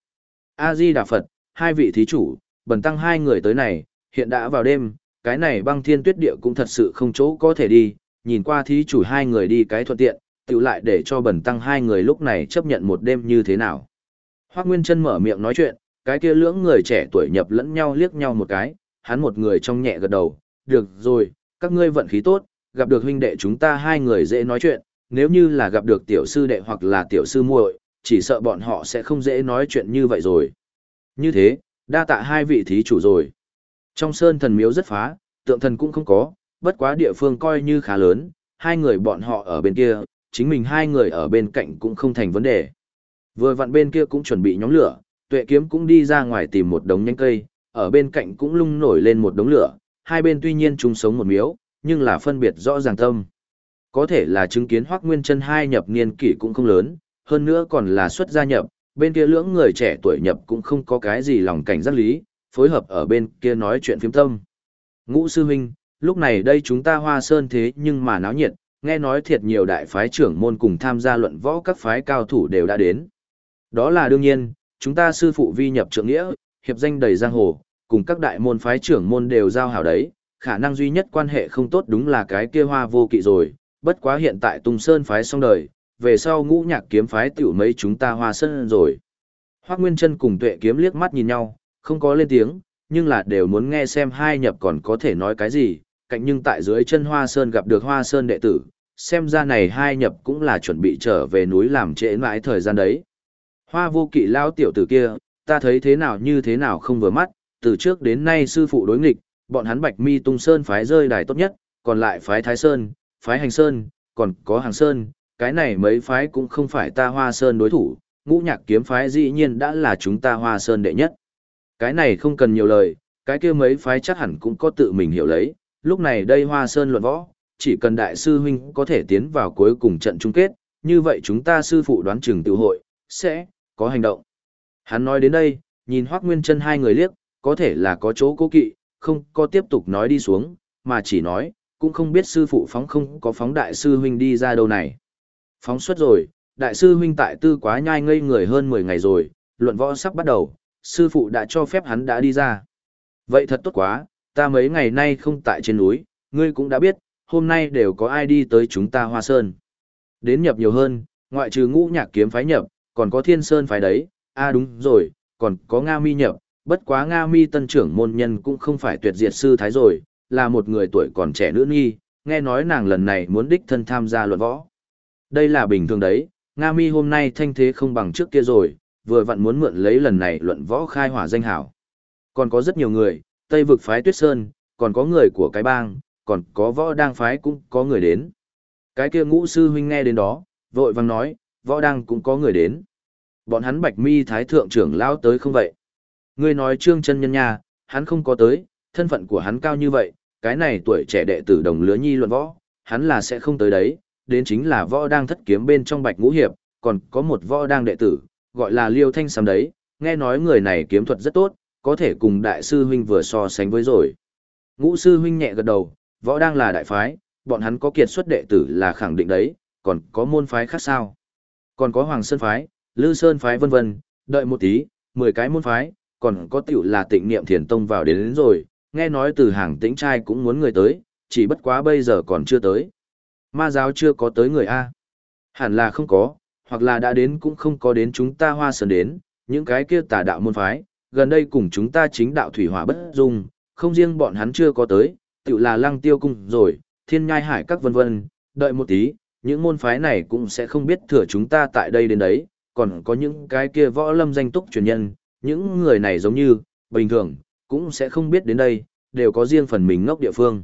A-di Đà Phật, hai vị thí chủ, bần tăng hai người tới này, hiện đã vào đêm, cái này băng thiên tuyết địa cũng thật sự không chỗ có thể đi, nhìn qua thí chủ hai người đi cái thuận tiện, tự lại để cho bần tăng hai người lúc này chấp nhận một đêm như thế nào. Hoác Nguyên Trân mở miệng nói chuyện, cái kia lưỡng người trẻ tuổi nhập lẫn nhau liếc nhau một cái, hắn một người trong nhẹ gật đầu, được rồi, các ngươi vận khí tốt, gặp được huynh đệ chúng ta hai người dễ nói chuyện, nếu như là gặp được tiểu sư đệ hoặc là tiểu sư muội, chỉ sợ bọn họ sẽ không dễ nói chuyện như vậy rồi. Như thế, đa tạ hai vị thí chủ rồi. Trong sơn thần miếu rất phá, tượng thần cũng không có, bất quá địa phương coi như khá lớn, hai người bọn họ ở bên kia, chính mình hai người ở bên cạnh cũng không thành vấn đề. Vừa vặn bên kia cũng chuẩn bị nhóm lửa, tuệ kiếm cũng đi ra ngoài tìm một đống nhánh cây, ở bên cạnh cũng lung nổi lên một đống lửa, hai bên tuy nhiên chung sống một miếu, nhưng là phân biệt rõ ràng tâm. Có thể là chứng kiến Hoắc Nguyên Chân hai nhập niên kỷ cũng không lớn, hơn nữa còn là xuất gia nhập, bên kia lưỡng người trẻ tuổi nhập cũng không có cái gì lòng cảnh giác lý, phối hợp ở bên kia nói chuyện phiếm tâm. Ngũ sư huynh, lúc này đây chúng ta hoa sơn thế nhưng mà náo nhiệt, nghe nói thiệt nhiều đại phái trưởng môn cùng tham gia luận võ các phái cao thủ đều đã đến. Đó là đương nhiên, chúng ta sư phụ vi nhập trượng nghĩa, hiệp danh đầy giang hồ, cùng các đại môn phái trưởng môn đều giao hảo đấy, khả năng duy nhất quan hệ không tốt đúng là cái kia hoa vô kỵ rồi, bất quá hiện tại Tùng Sơn phái xong đời, về sau ngũ nhạc kiếm phái tiểu mấy chúng ta hoa sơn rồi. Hoác Nguyên Trân cùng tuệ kiếm liếc mắt nhìn nhau, không có lên tiếng, nhưng là đều muốn nghe xem hai nhập còn có thể nói cái gì, cạnh nhưng tại dưới chân hoa sơn gặp được hoa sơn đệ tử, xem ra này hai nhập cũng là chuẩn bị trở về núi làm trễ mãi thời gian đấy. Hoa vô kỵ lao tiểu tử kia, ta thấy thế nào như thế nào không vừa mắt, từ trước đến nay sư phụ đối nghịch, bọn hắn Bạch Mi Tung Sơn phái rơi đài tốt nhất, còn lại phái Thái Sơn, phái Hành Sơn, còn có Hàng Sơn, cái này mấy phái cũng không phải ta Hoa Sơn đối thủ, ngũ nhạc kiếm phái dĩ nhiên đã là chúng ta Hoa Sơn đệ nhất. Cái này không cần nhiều lời, cái kia mấy phái chắc hẳn cũng có tự mình hiểu lấy, lúc này đây Hoa Sơn luận võ, chỉ cần đại sư huynh có thể tiến vào cuối cùng trận chung kết, như vậy chúng ta sư phụ đoán chừng tự hội, sẽ có hành động. Hắn nói đến đây, nhìn Hoắc Nguyên Chân hai người liếc, có thể là có chỗ cố kỵ, không có tiếp tục nói đi xuống, mà chỉ nói, cũng không biết sư phụ phóng không có phóng đại sư huynh đi ra đâu này. Phóng xuất rồi, đại sư huynh tại tư quá nhai ngây người hơn 10 ngày rồi, luận võ sắp bắt đầu, sư phụ đã cho phép hắn đã đi ra. Vậy thật tốt quá, ta mấy ngày nay không tại trên núi, ngươi cũng đã biết, hôm nay đều có ai đi tới chúng ta Hoa Sơn. Đến nhập nhiều hơn, Ngoại trừ ngũ nhạc kiếm phái nhập, còn có thiên sơn phái đấy, a à đúng rồi, còn có Nga mi nhập, bất quá Nga mi tân trưởng môn nhân cũng không phải tuyệt diệt sư thái rồi, là một người tuổi còn trẻ nữ nghi, nghe nói nàng lần này muốn đích thân tham gia luận võ. Đây là bình thường đấy, Nga mi hôm nay thanh thế không bằng trước kia rồi, vừa vặn muốn mượn lấy lần này luận võ khai hỏa danh hảo. Còn có rất nhiều người, Tây vực phái Tuyết Sơn, còn có người của cái bang, còn có võ đang phái cũng có người đến. Cái kia ngũ sư huynh nghe đến đó, vội vàng nói, võ đang cũng có người đến. Bọn hắn bạch mi thái thượng trưởng lao tới không vậy? Ngươi nói trương chân nhân nha, hắn không có tới, thân phận của hắn cao như vậy, cái này tuổi trẻ đệ tử đồng lứa nhi luận võ, hắn là sẽ không tới đấy, đến chính là võ đang thất kiếm bên trong bạch ngũ hiệp, còn có một võ đang đệ tử, gọi là liêu thanh sắm đấy, nghe nói người này kiếm thuật rất tốt, có thể cùng đại sư huynh vừa so sánh với rồi. Ngũ sư huynh nhẹ gật đầu, võ đang là đại phái, bọn hắn có kiệt xuất đệ tử là khẳng định đấy, còn có môn phái khác sao? Còn có Hoàng Sơn phái, Lư Sơn phái vân vân, đợi một tí, 10 cái môn phái, còn có tiểu là tịnh niệm thiền tông vào đến, đến rồi, nghe nói từ hàng tĩnh trai cũng muốn người tới, chỉ bất quá bây giờ còn chưa tới. Ma giáo chưa có tới người A. Hẳn là không có, hoặc là đã đến cũng không có đến chúng ta hoa sơn đến, những cái kia tà đạo môn phái, gần đây cùng chúng ta chính đạo thủy hỏa bất dung, không riêng bọn hắn chưa có tới, tự là lăng tiêu cung rồi, thiên nhai hải các vân vân, đợi một tí, những môn phái này cũng sẽ không biết thừa chúng ta tại đây đến đấy, còn có những cái kia võ lâm danh túc truyền nhân, những người này giống như, bình thường, cũng sẽ không biết đến đây, đều có riêng phần mình ngốc địa phương.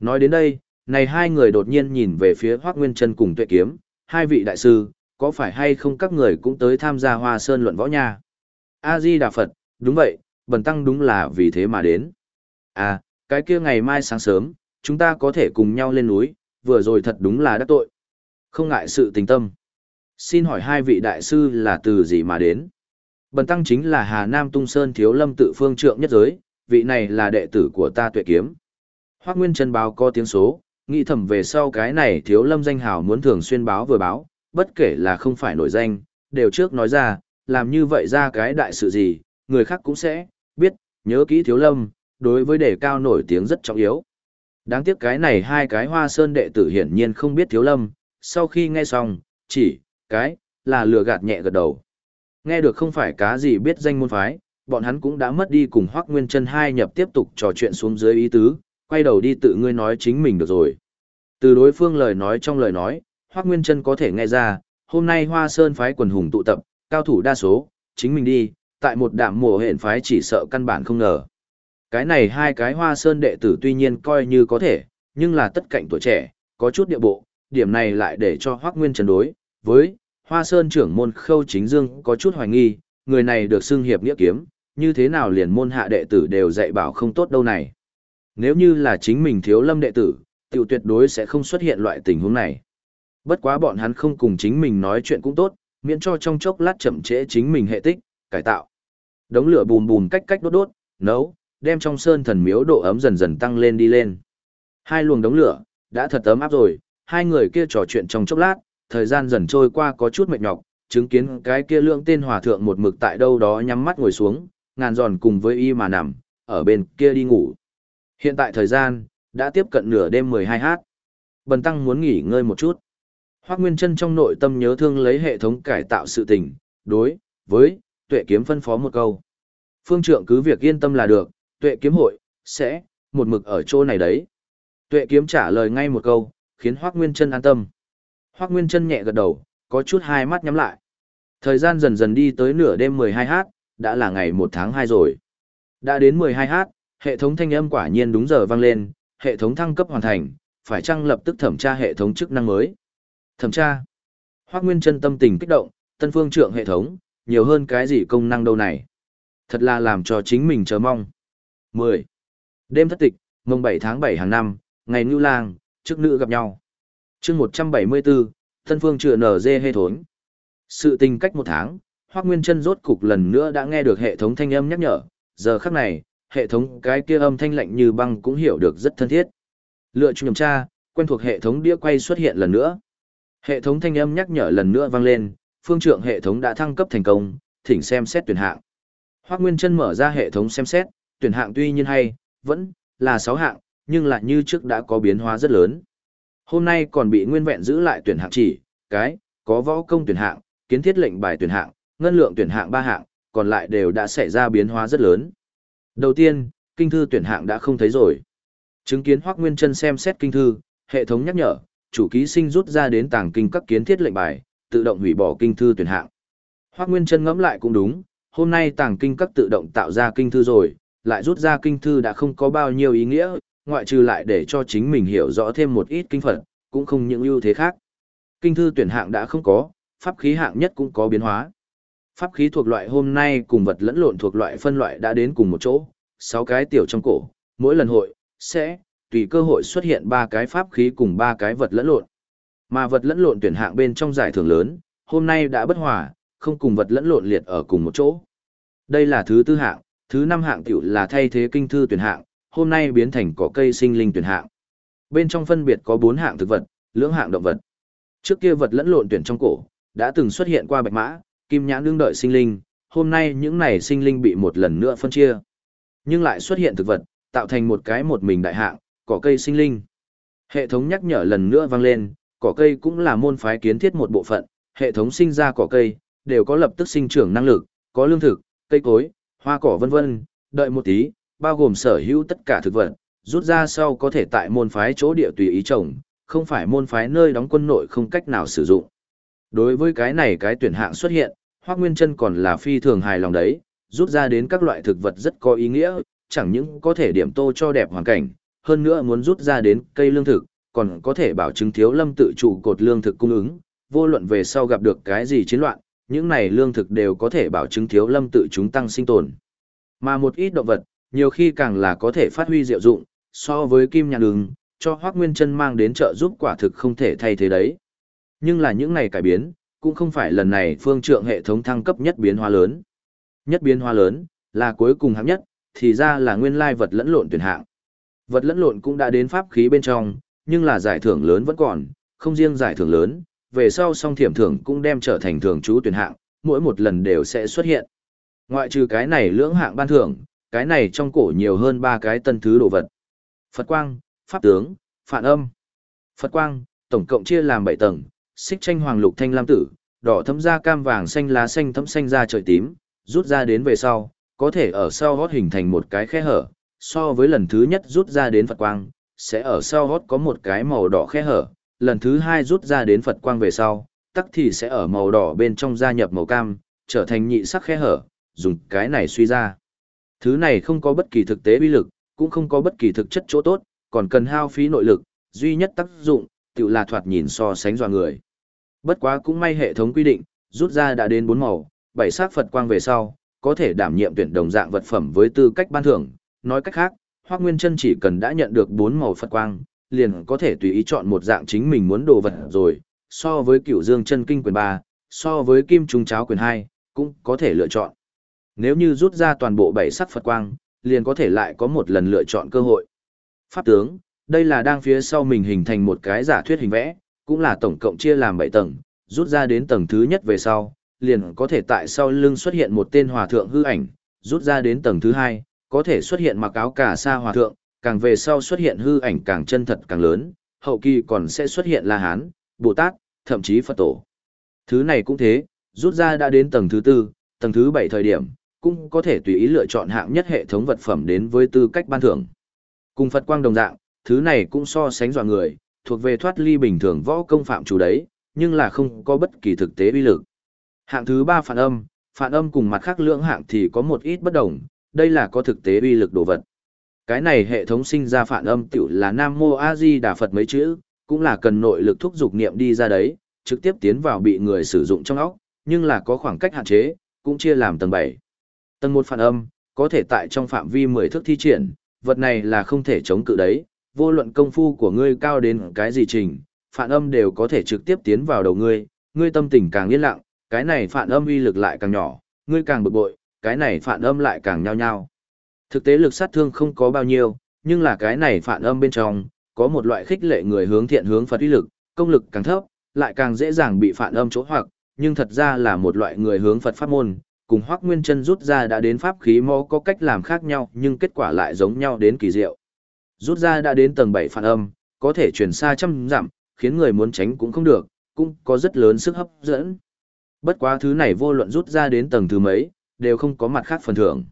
Nói đến đây, này hai người đột nhiên nhìn về phía Hoác Nguyên Trân cùng Tuệ Kiếm, hai vị đại sư, có phải hay không các người cũng tới tham gia Hoa Sơn luận võ nha? A-di Đà Phật, đúng vậy, bần tăng đúng là vì thế mà đến. À, cái kia ngày mai sáng sớm, chúng ta có thể cùng nhau lên núi, vừa rồi thật đúng là đắc tội. Không ngại sự tình tâm. Xin hỏi hai vị đại sư là từ gì mà đến? Bần tăng chính là Hà Nam Tung Sơn Thiếu Lâm tự phương trượng nhất giới, vị này là đệ tử của ta tuệ kiếm. Hoác Nguyên Trân báo có tiếng số, nghĩ thầm về sau cái này Thiếu Lâm danh hào muốn thường xuyên báo vừa báo, bất kể là không phải nổi danh, đều trước nói ra, làm như vậy ra cái đại sự gì, người khác cũng sẽ biết, nhớ kỹ Thiếu Lâm, đối với đề cao nổi tiếng rất trọng yếu. Đáng tiếc cái này hai cái hoa sơn đệ tử hiển nhiên không biết Thiếu Lâm, sau khi nghe xong, chỉ, cái, là lừa gạt nhẹ gật đầu. Nghe được không phải cá gì biết danh môn phái, bọn hắn cũng đã mất đi cùng Hoắc Nguyên Chân hai nhập tiếp tục trò chuyện xuống dưới ý tứ, quay đầu đi tự ngươi nói chính mình được rồi. Từ đối phương lời nói trong lời nói, Hoắc Nguyên Chân có thể nghe ra, hôm nay Hoa Sơn phái quần hùng tụ tập, cao thủ đa số, chính mình đi, tại một đạm mùa hện phái chỉ sợ căn bản không ngờ. Cái này hai cái Hoa Sơn đệ tử tuy nhiên coi như có thể, nhưng là tất cạnh tuổi trẻ, có chút địa bộ, điểm này lại để cho Hoắc Nguyên Chân đối với Hoa Sơn trưởng môn Khâu Chính Dương có chút hoài nghi, người này được xưng hiệp nghĩa kiếm, như thế nào liền môn hạ đệ tử đều dạy bảo không tốt đâu này. Nếu như là chính mình thiếu lâm đệ tử, tiểu tuyệt đối sẽ không xuất hiện loại tình huống này. Bất quá bọn hắn không cùng chính mình nói chuyện cũng tốt, miễn cho trong chốc lát chậm trễ chính mình hệ tích, cải tạo. Đống lửa bùm bùm cách cách đốt đốt, nấu, đem trong sơn thần miếu độ ấm dần dần tăng lên đi lên. Hai luồng đống lửa, đã thật ấm áp rồi, hai người kia trò chuyện trong chốc lát, thời gian dần trôi qua có chút mệt nhọc, chứng kiến cái kia lượng tên hòa thượng một mực tại đâu đó nhắm mắt ngồi xuống, ngàn giòn cùng với y mà nằm, ở bên kia đi ngủ. Hiện tại thời gian, đã tiếp cận nửa đêm 12h. Bần tăng muốn nghỉ ngơi một chút. Hoắc Nguyên Trân trong nội tâm nhớ thương lấy hệ thống cải tạo sự tình, đối, với, tuệ kiếm phân phó một câu. Phương trượng cứ việc yên tâm là được, tuệ kiếm hội, sẽ, một mực ở chỗ này đấy. Tuệ kiếm trả lời ngay một câu, khiến Hoắc Nguyên Trân an tâm. Hoắc Nguyên Trân nhẹ gật đầu, có chút hai mắt nhắm lại. Thời gian dần dần đi tới nửa đêm 12h, đã là ngày 1 tháng 2 rồi. Đã đến 12h, hệ thống thanh âm quả nhiên đúng giờ vang lên, hệ thống thăng cấp hoàn thành, phải chăng lập tức thẩm tra hệ thống chức năng mới. Thẩm tra. Hoác Nguyên Trân tâm tình kích động, tân phương trượng hệ thống, nhiều hơn cái gì công năng đâu này. Thật là làm cho chính mình chờ mong. 10. Đêm thất tịch, mùng 7 tháng 7 hàng năm, ngày ngưu lang, chức nữ gặp nhau chương một trăm bảy mươi bốn thân phương chữa nở dê hê thốn sự tình cách một tháng hoác nguyên chân rốt cục lần nữa đã nghe được hệ thống thanh âm nhắc nhở giờ khắc này hệ thống cái kia âm thanh lạnh như băng cũng hiểu được rất thân thiết. Lựa chọn tra quen thuộc hệ thống đĩa quay xuất hiện lần nữa. Hệ thống thanh âm nhắc nhở lần nữa vang lên phương trượng hệ thống đã thăng cấp thành công thỉnh xem xét tuyển hạng. Hoắc nguyên chân mở ra hệ thống xem xét tuyển hạng tuy nhiên hay vẫn là sáu hạng nhưng lại như trước đã có biến hóa rất lớn. Hôm nay còn bị nguyên vẹn giữ lại tuyển hạng chỉ, cái, có võ công tuyển hạng, kiến thiết lệnh bài tuyển hạng, ngân lượng tuyển hạng ba hạng, còn lại đều đã xảy ra biến hóa rất lớn. Đầu tiên, kinh thư tuyển hạng đã không thấy rồi. Chứng kiến Hoắc Nguyên Chân xem xét kinh thư, hệ thống nhắc nhở, chủ ký sinh rút ra đến tàng kinh các kiến thiết lệnh bài, tự động hủy bỏ kinh thư tuyển hạng. Hoắc Nguyên Chân ngẫm lại cũng đúng, hôm nay tàng kinh các tự động tạo ra kinh thư rồi, lại rút ra kinh thư đã không có bao nhiêu ý nghĩa, ngoại trừ lại để cho chính mình hiểu rõ thêm một ít kinh Phật, cũng không những ưu thế khác. Kinh thư tuyển hạng đã không có, pháp khí hạng nhất cũng có biến hóa. Pháp khí thuộc loại hôm nay cùng vật lẫn lộn thuộc loại phân loại đã đến cùng một chỗ, Sáu cái tiểu trong cổ, mỗi lần hội, sẽ, tùy cơ hội xuất hiện ba cái pháp khí cùng ba cái vật lẫn lộn. Mà vật lẫn lộn tuyển hạng bên trong giải thưởng lớn, hôm nay đã bất hòa, không cùng vật lẫn lộn liệt ở cùng một chỗ. Đây là thứ tư hạng, thứ năm hạng tiểu là thay thế kinh thư tuyển hạng, hôm nay biến thành cỏ cây sinh linh tuyển hạng. Bên trong phân biệt có bốn hạng thực vật, lưỡng hạng động vật. Trước kia vật lẫn lộn tuyển trong cổ, đã từng xuất hiện qua bạch mã, kim nhãn đương đợi sinh linh, hôm nay những này sinh linh bị một lần nữa phân chia. Nhưng lại xuất hiện thực vật, tạo thành một cái một mình đại hạng, cỏ cây sinh linh. Hệ thống nhắc nhở lần nữa vang lên, cỏ cây cũng là môn phái kiến thiết một bộ phận, hệ thống sinh ra cỏ cây, đều có lập tức sinh trưởng năng lực, có lương thực, cây cối, hoa cỏ vân vân, đợi một tí, bao gồm sở hữu tất cả thực vật, rút ra sau có thể tại môn phái chỗ địa tùy ý trồng, không phải môn phái nơi đóng quân nội không cách nào sử dụng. Đối với cái này cái tuyển hạng xuất hiện, Hoắc Nguyên Trân còn là phi thường hài lòng đấy, rút ra đến các loại thực vật rất có ý nghĩa, chẳng những có thể điểm tô cho đẹp hoàn cảnh, hơn nữa muốn rút ra đến cây lương thực, còn có thể bảo chứng thiếu lâm tự chủ cột lương thực cung ứng, vô luận về sau gặp được cái gì chiến loạn, những này lương thực đều có thể bảo chứng thiếu lâm tự chúng tăng sinh tồn. Mà một ít động vật, nhiều khi càng là có thể phát huy diệu dụng, so với kim nhàn đường, cho Hoác Nguyên Trân mang đến trợ giúp quả thực không thể thay thế đấy. Nhưng là những này cải biến, cũng không phải lần này phương trượng hệ thống thăng cấp nhất biến hóa lớn. Nhất biến hóa lớn, là cuối cùng hạng nhất, thì ra là nguyên lai vật lẫn lộn tuyển hạng. Vật lẫn lộn cũng đã đến pháp khí bên trong, nhưng là giải thưởng lớn vẫn còn, không riêng giải thưởng lớn, về sau song thiểm thưởng cũng đem trở thành thưởng chú tuyển hạng, mỗi một lần đều sẽ xuất hiện. Ngoại trừ cái này lưỡng hạng ban thưởng, cái này trong cổ nhiều hơn ba cái tân thứ đồ vật. Phật quang, pháp tướng, phản âm. Phật quang, tổng cộng chia làm 7 tầng, xích tranh hoàng lục thanh lam tử, đỏ thấm da cam vàng xanh lá xanh thấm xanh da trời tím, rút ra đến về sau, có thể ở sau hót hình thành một cái khe hở, so với lần thứ nhất rút ra đến Phật quang, sẽ ở sau hót có một cái màu đỏ khe hở, lần thứ hai rút ra đến Phật quang về sau, tắc thì sẽ ở màu đỏ bên trong gia nhập màu cam, trở thành nhị sắc khe hở, dùng cái này suy ra. Thứ này không có bất kỳ thực tế uy lực, cũng không có bất kỳ thực chất chỗ tốt, còn cần hao phí nội lực, duy nhất tác dụng, tự là thoạt nhìn so sánh dọa người. Bất quá cũng may hệ thống quy định, rút ra đã đến bốn màu, bảy sắc Phật quang về sau, có thể đảm nhiệm tuyển đồng dạng vật phẩm với tư cách ban thưởng, nói cách khác, Hoắc Nguyên Chân chỉ cần đã nhận được bốn màu Phật quang, liền có thể tùy ý chọn một dạng chính mình muốn đồ vật rồi, so với Cửu Dương Chân Kinh quyền 3, so với Kim Trung Cháo quyền 2, cũng có thể lựa chọn. Nếu như rút ra toàn bộ bảy sắc Phật quang, liền có thể lại có một lần lựa chọn cơ hội. Pháp tướng, đây là đang phía sau mình hình thành một cái giả thuyết hình vẽ, cũng là tổng cộng chia làm 7 tầng, rút ra đến tầng thứ nhất về sau, liền có thể tại sau lưng xuất hiện một tên hòa thượng hư ảnh, rút ra đến tầng thứ hai, có thể xuất hiện mặc áo cả sa hòa thượng, càng về sau xuất hiện hư ảnh càng chân thật càng lớn, hậu kỳ còn sẽ xuất hiện La Hán, Bồ Tát, thậm chí Phật Tổ. Thứ này cũng thế, rút ra đã đến tầng thứ tư, tầng thứ bảy thời điểm, cũng có thể tùy ý lựa chọn hạng nhất hệ thống vật phẩm đến với tư cách ban thưởng. Cùng Phật quang đồng dạng, thứ này cũng so sánh dọa người, thuộc về thoát ly bình thường võ công phạm chủ đấy, nhưng là không có bất kỳ thực tế uy lực. Hạng thứ ba phản âm, phản âm cùng mặt khác lưỡng hạng thì có một ít bất đồng, đây là có thực tế uy lực đồ vật. Cái này hệ thống sinh ra phản âm tiểu là Nam Mô A Di Đà Phật mấy chữ, cũng là cần nội lực thúc dục niệm đi ra đấy, trực tiếp tiến vào bị người sử dụng trong óc, nhưng là có khoảng cách hạn chế, cũng chia làm tầng 7. Tầng 1 phản âm, có thể tại trong phạm vi 10 thước thi triển, vật này là không thể chống cự đấy, vô luận công phu của ngươi cao đến cái gì trình, phản âm đều có thể trực tiếp tiến vào đầu ngươi, ngươi tâm tình càng yên lặng, cái này phản âm uy lực lại càng nhỏ, ngươi càng bực bội, cái này phản âm lại càng nhao nhao. Thực tế lực sát thương không có bao nhiêu, nhưng là cái này phản âm bên trong, có một loại khích lệ người hướng thiện hướng Phật uy lực, công lực càng thấp, lại càng dễ dàng bị phản âm chỗ hoặc, nhưng thật ra là một loại người hướng Phật pháp môn, cùng Hoắc Nguyên Chân rút ra đã đến pháp khí mô có cách làm khác nhau, nhưng kết quả lại giống nhau đến kỳ diệu. Rút ra đã đến tầng 7 phản âm, có thể truyền xa trăm dặm, khiến người muốn tránh cũng không được, cũng có rất lớn sức hấp dẫn. Bất quá thứ này vô luận rút ra đến tầng thứ mấy, đều không có mặt khác phần thưởng.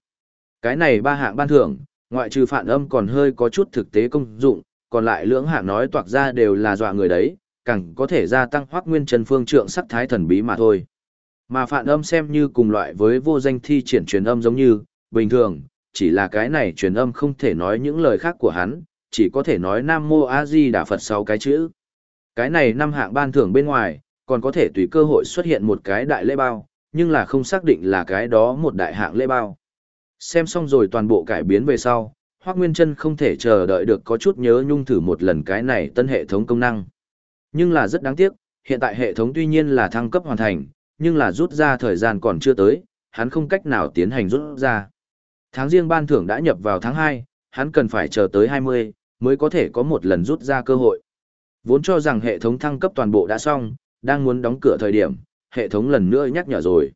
Cái này ba hạng ban thưởng, ngoại trừ phản âm còn hơi có chút thực tế công dụng, còn lại lưỡng hạng nói toạc ra đều là dọa người đấy, càng có thể gia tăng hoác nguyên chân phương trượng sắc thái thần bí mà thôi. Mà phản âm xem như cùng loại với vô danh thi triển truyền âm giống như, bình thường, chỉ là cái này truyền âm không thể nói những lời khác của hắn, chỉ có thể nói Nam Mô A Di Đà Phật sáu cái chữ. Cái này năm hạng ban thưởng bên ngoài, còn có thể tùy cơ hội xuất hiện một cái đại lễ bao, nhưng là không xác định là cái đó một đại hạng lễ bao. Xem xong rồi toàn bộ cải biến về sau, Hoác Nguyên Trân không thể chờ đợi được có chút nhớ nhung thử một lần cái này tân hệ thống công năng. Nhưng là rất đáng tiếc, hiện tại hệ thống tuy nhiên là thăng cấp hoàn thành, nhưng là rút ra thời gian còn chưa tới, hắn không cách nào tiến hành rút ra. Tháng riêng ban thưởng đã nhập vào tháng 2, hắn cần phải chờ tới 20, mới có thể có một lần rút ra cơ hội. Vốn cho rằng hệ thống thăng cấp toàn bộ đã xong, đang muốn đóng cửa thời điểm, hệ thống lần nữa nhắc nhở rồi.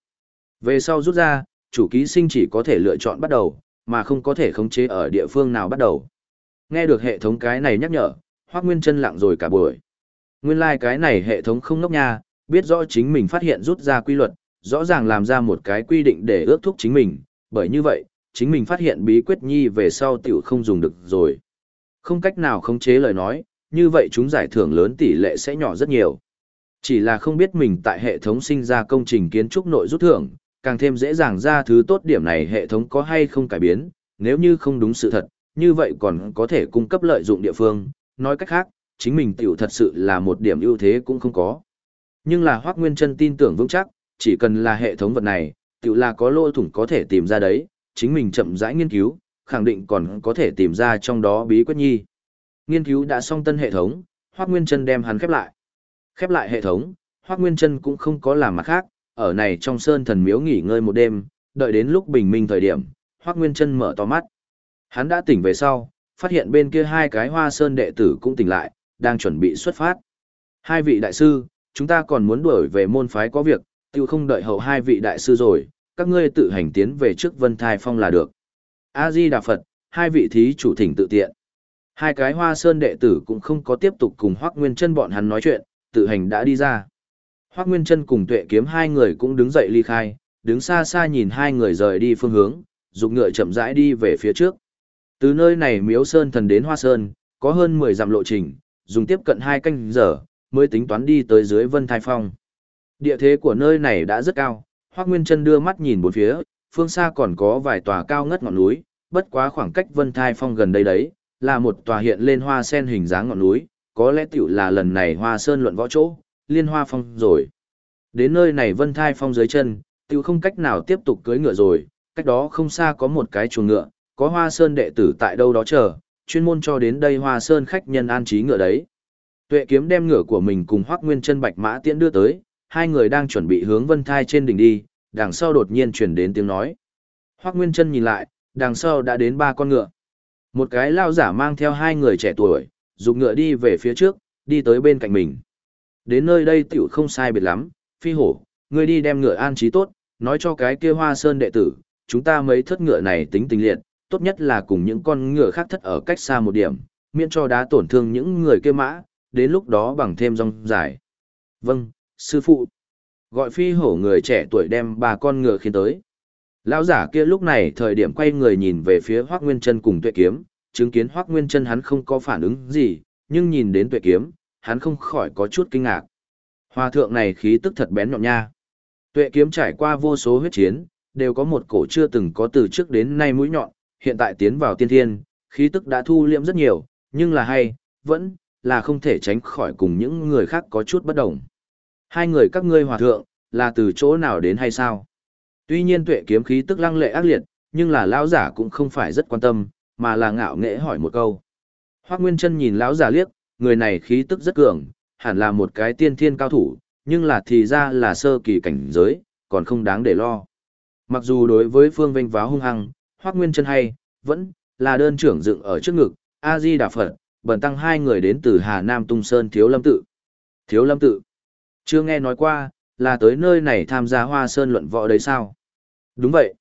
Về sau rút ra, chủ ký sinh chỉ có thể lựa chọn bắt đầu, mà không có thể khống chế ở địa phương nào bắt đầu. Nghe được hệ thống cái này nhắc nhở, Hoác Nguyên chân lặng rồi cả buổi. Nguyên lai like cái này hệ thống không nốc nha, biết rõ chính mình phát hiện rút ra quy luật, rõ ràng làm ra một cái quy định để ước thúc chính mình, bởi như vậy, chính mình phát hiện bí quyết nhi về sau tiểu không dùng được rồi. Không cách nào khống chế lời nói, như vậy chúng giải thưởng lớn tỷ lệ sẽ nhỏ rất nhiều. Chỉ là không biết mình tại hệ thống sinh ra công trình kiến trúc nội rút thưởng, càng thêm dễ dàng ra thứ tốt điểm này hệ thống có hay không cải biến, nếu như không đúng sự thật, như vậy còn có thể cung cấp lợi dụng địa phương, nói cách khác, chính mình tiểu thật sự là một điểm ưu thế cũng không có. Nhưng là Hoác Nguyên Trân tin tưởng vững chắc, chỉ cần là hệ thống vật này, tiểu là có lỗ thủng có thể tìm ra đấy, chính mình chậm rãi nghiên cứu, khẳng định còn có thể tìm ra trong đó bí quyết nhi. Nghiên cứu đã xong tân hệ thống, hoắc Nguyên chân đem hắn khép lại. Khép lại hệ thống, hoắc Nguyên chân cũng không có làm mặt khác, ở này trong sơn thần miếu nghỉ ngơi một đêm, đợi đến lúc bình minh thời điểm, hoắc Nguyên chân mở to mắt. Hắn đã tỉnh về sau, phát hiện bên kia hai cái hoa sơn đệ tử cũng tỉnh lại, đang chuẩn bị xuất phát. Hai vị đại sư, chúng ta còn muốn đuổi về môn phái có việc, tiêu không đợi hậu hai vị đại sư rồi, các ngươi tự hành tiến về trước Vân Thai Phong là được. A-di Đà Phật, hai vị thí chủ thỉnh tự tiện. Hai cái hoa sơn đệ tử cũng không có tiếp tục cùng Hoác Nguyên Trân bọn hắn nói chuyện, tự hành đã đi ra. Hoác Nguyên Trân cùng tuệ kiếm hai người cũng đứng dậy ly khai, đứng xa xa nhìn hai người rời đi phương hướng, dùng ngựa chậm rãi đi về phía trước. Từ nơi này miếu sơn thần đến hoa sơn, có hơn 10 dặm lộ trình, dùng tiếp cận hai canh giờ, mới tính toán đi tới dưới vân thai phong. Địa thế của nơi này đã rất cao, Hoác Nguyên Trân đưa mắt nhìn bốn phía, phương xa còn có vài tòa cao ngất ngọn núi, bất quá khoảng cách vân thai phong gần đây đấy, là một tòa hiện lên hoa sen hình dáng ngọn núi, có lẽ tiểu là lần này hoa sơn luận võ chỗ, liên hoa phong rồi. Đến nơi này vân thai phong dưới chân, tiểu không cách nào tiếp tục cưới ngựa rồi, cách đó không xa có một cái chuồng ngựa, có hoa sơn đệ tử tại đâu đó chờ, chuyên môn cho đến đây hoa sơn khách nhân an trí ngựa đấy. Tuệ kiếm đem ngựa của mình cùng Hoắc Nguyên Chân Bạch Mã Tiễn đưa tới, hai người đang chuẩn bị hướng Vân Thai trên đỉnh đi, đằng sau đột nhiên truyền đến tiếng nói. Hoắc Nguyên Chân nhìn lại, đằng sau đã đến ba con ngựa. Một cái lao giả mang theo hai người trẻ tuổi, dùng ngựa đi về phía trước, đi tới bên cạnh mình. Đến nơi đây tiểu không sai biệt lắm, phi hổ, ngươi đi đem ngựa an trí tốt, nói cho cái kia hoa sơn đệ tử, chúng ta mấy thất ngựa này tính tình liệt, tốt nhất là cùng những con ngựa khác thất ở cách xa một điểm, miễn cho đá tổn thương những người kia mã, đến lúc đó bằng thêm rong dài. Vâng, sư phụ. Gọi phi hổ người trẻ tuổi đem ba con ngựa khiến tới. Lão giả kia lúc này thời điểm quay người nhìn về phía Hoắc Nguyên Chân cùng Tuệ Kiếm, chứng kiến Hoắc Nguyên Chân hắn không có phản ứng gì, nhưng nhìn đến Tuệ Kiếm, hắn không khỏi có chút kinh ngạc. Hòa thượng này khí tức thật bén nhọn nha. Tuệ Kiếm trải qua vô số huyết chiến, đều có một cổ chưa từng có từ trước đến nay mũi nhọn, hiện tại tiến vào tiên thiên, khí tức đã thu liễm rất nhiều, nhưng là hay, vẫn là không thể tránh khỏi cùng những người khác có chút bất đồng. Hai người các ngươi hòa thượng, là từ chỗ nào đến hay sao? Tuy nhiên tuệ kiếm khí tức lăng lệ ác liệt, nhưng là lão giả cũng không phải rất quan tâm, mà là ngạo nghễ hỏi một câu. Hoắc Nguyên Chân nhìn lão giả liếc, người này khí tức rất cường, hẳn là một cái tiên thiên cao thủ, nhưng là thì ra là sơ kỳ cảnh giới, còn không đáng để lo. Mặc dù đối với Phương Vinh Váo hung hăng, Hoắc Nguyên Chân hay, vẫn là đơn trưởng dựng ở trước ngực, A Di Đà Phật, bần tăng hai người đến từ Hà Nam Tung Sơn Thiếu Lâm Tự. Thiếu Lâm Tự. Chưa nghe nói qua, là tới nơi này tham gia Hoa Sơn luận võ đấy sao? Đúng vậy.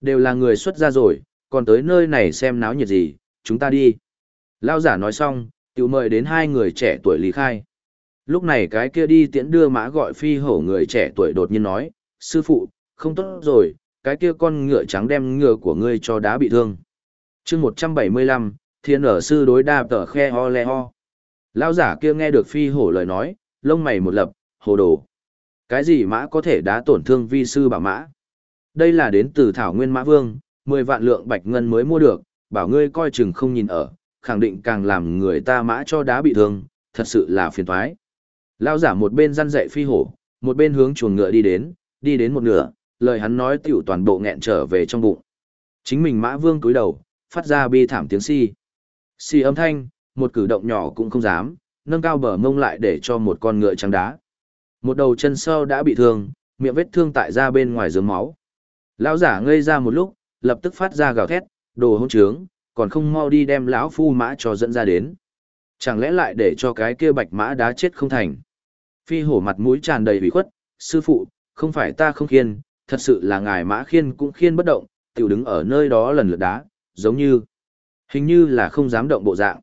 Đều là người xuất gia rồi, còn tới nơi này xem náo nhiệt gì, chúng ta đi. Lao giả nói xong, tự mời đến hai người trẻ tuổi lý khai. Lúc này cái kia đi tiễn đưa mã gọi phi hổ người trẻ tuổi đột nhiên nói, sư phụ, không tốt rồi, cái kia con ngựa trắng đem ngựa của ngươi cho đá bị thương. chương 175, thiên ở sư đối đa tờ khe ho le ho. Lão giả kia nghe được phi hổ lời nói, lông mày một lập, hồ đồ. Cái gì mã có thể đá tổn thương vi sư bảo mã? Đây là đến từ Thảo Nguyên Mã Vương, 10 vạn lượng bạch ngân mới mua được, bảo ngươi coi chừng không nhìn ở, khẳng định càng làm người ta mã cho đá bị thương, thật sự là phiền toái. lao giả một bên răn dạy phi hổ, một bên hướng chuồng ngựa đi đến, đi đến một nửa, lời hắn nói tiểu toàn bộ nghẹn trở về trong bụng. Chính mình mã vương cúi đầu, phát ra bi thảm tiếng si. Si âm thanh, một cử động nhỏ cũng không dám, nâng cao bờ mông lại để cho một con ngựa trắng đá. Một đầu chân sau đã bị thương, miệng vết thương tại ra bên ngoài dướng máu. Lão giả ngây ra một lúc, lập tức phát ra gào thét, đồ hỗn trướng, còn không mau đi đem lão phu mã cho dẫn ra đến. Chẳng lẽ lại để cho cái kia bạch mã đá chết không thành. Phi hổ mặt mũi tràn đầy ủy khuất, sư phụ, không phải ta không khiên, thật sự là ngài mã khiên cũng khiên bất động, tiểu đứng ở nơi đó lần lượt đá, giống như, hình như là không dám động bộ dạng.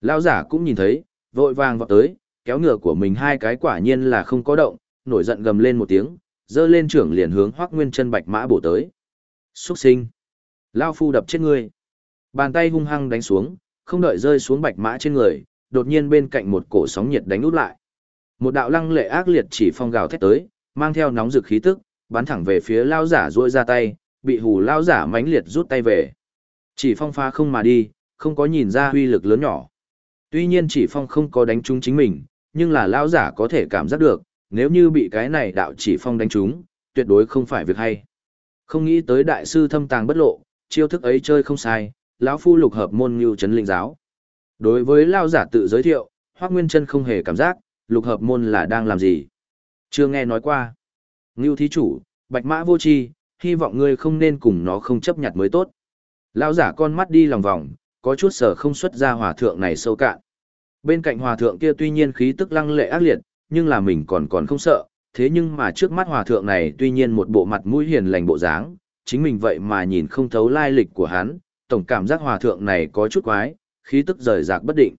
Lão giả cũng nhìn thấy, vội vàng vọt tới, kéo ngựa của mình hai cái quả nhiên là không có động, nổi giận gầm lên một tiếng, dơ lên trưởng liền hướng Hoắc Nguyên Chân bạch mã bổ tới. Xuất sinh, lão phu đập chết ngươi. Bàn tay hung hăng đánh xuống, không đợi rơi xuống bạch mã trên người, đột nhiên bên cạnh một cổ sóng nhiệt đánh út lại. Một đạo lăng lệ ác liệt chỉ phong gào thét tới, mang theo nóng dực khí tức, bắn thẳng về phía lao giả duỗi ra tay, bị hù lao giả mãnh liệt rút tay về. Chỉ phong pha không mà đi, không có nhìn ra uy lực lớn nhỏ. Tuy nhiên chỉ phong không có đánh trúng chính mình, nhưng là lão giả có thể cảm giác được, nếu như bị cái này đạo chỉ phong đánh trúng, tuyệt đối không phải việc hay. Không nghĩ tới đại sư thâm tàng bất lộ, chiêu thức ấy chơi không sai, lão phu lục hợp môn lưu chấn linh giáo. Đối với lão giả tự giới thiệu, Hoắc Nguyên Chân không hề cảm giác, lục hợp môn là đang làm gì. Chưa nghe nói qua. Ngưu thí chủ, bạch mã vô tri, hy vọng ngươi không nên cùng nó không chấp nhận mới tốt. Lão giả con mắt đi lòng vòng, có chút sở không xuất ra hòa thượng này sâu cạn. Bên cạnh hòa thượng kia tuy nhiên khí tức lăng lệ ác liệt, nhưng là mình còn còn không sợ, thế nhưng mà trước mắt hòa thượng này tuy nhiên một bộ mặt mũi hiền lành bộ dáng, chính mình vậy mà nhìn không thấu lai lịch của hắn, tổng cảm giác hòa thượng này có chút quái, khí tức rời rạc bất định.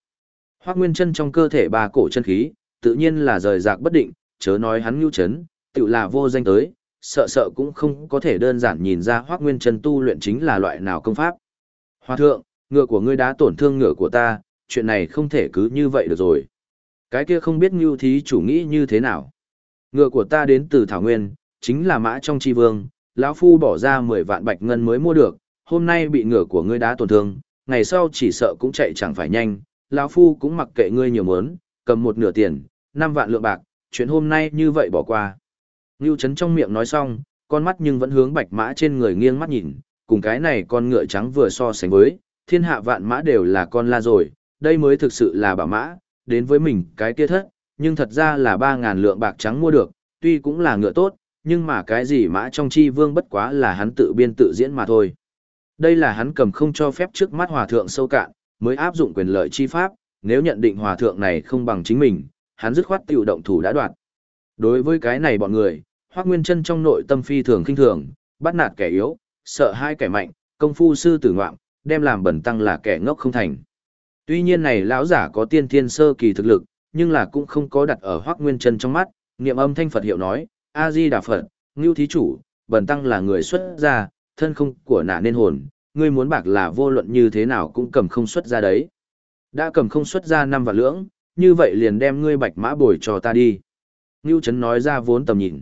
Hoắc Nguyên Chân trong cơ thể ba cổ chân khí, tự nhiên là rời rạc bất định, chớ nói hắn nhu chấn, tự là vô danh tới, sợ sợ cũng không có thể đơn giản nhìn ra Hoắc Nguyên Chân tu luyện chính là loại nào công pháp. Hòa thượng, ngựa của ngươi đã tổn thương ngựa của ta, chuyện này không thể cứ như vậy được rồi. Cái kia không biết Ngưu thí chủ nghĩ như thế nào. Ngựa của ta đến từ Thảo Nguyên, chính là mã trong chi vương, lão phu bỏ ra 10 vạn bạch ngân mới mua được, hôm nay bị ngựa của ngươi đá tổn thương, ngày sau chỉ sợ cũng chạy chẳng phải nhanh, lão phu cũng mặc kệ ngươi nhiều muốn. cầm một nửa tiền, 5 vạn lượng bạc, chuyện hôm nay như vậy bỏ qua. Ngưu Trấn trong miệng nói xong, con mắt nhưng vẫn hướng bạch mã trên người nghiêng mắt nhìn, cùng cái này con ngựa trắng vừa so sánh với, thiên hạ vạn mã đều là con la rồi, đây mới thực sự là bảo mã, đến với mình cái kia thất, nhưng thật ra là 3.000 lượng bạc trắng mua được, tuy cũng là ngựa tốt, nhưng mà cái gì mã trong chi vương bất quá là hắn tự biên tự diễn mà thôi. Đây là hắn cầm không cho phép trước mắt hòa thượng sâu cạn, mới áp dụng quyền lợi chi pháp, nếu nhận định hòa thượng này không bằng chính mình, hắn dứt khoát tiểu động thủ đã đoạt. Đối với cái này bọn người, Hoắc Nguyên Chân trong nội tâm phi thường khinh thường, bắt nạt kẻ yếu, sợ hai kẻ mạnh, công phu sư tử ngoạm, đem làm bẩn tăng là kẻ ngốc không thành. Tuy nhiên này lão giả có tiên thiên sơ kỳ thực lực, nhưng là cũng không có đặt ở Hoắc Nguyên Chân trong mắt, niệm âm thanh Phật hiệu nói, A Di Đà Phật, Ngưu thí chủ, bần tăng là người xuất gia, thân không của nạ nên hồn, ngươi muốn bạc là vô luận như thế nào cũng cầm không xuất ra đấy. Đã cầm không xuất ra năm và lưỡng, như vậy liền đem ngươi bạch mã bồi cho ta đi. Ngưu Trấn nói ra vốn tầm nhìn.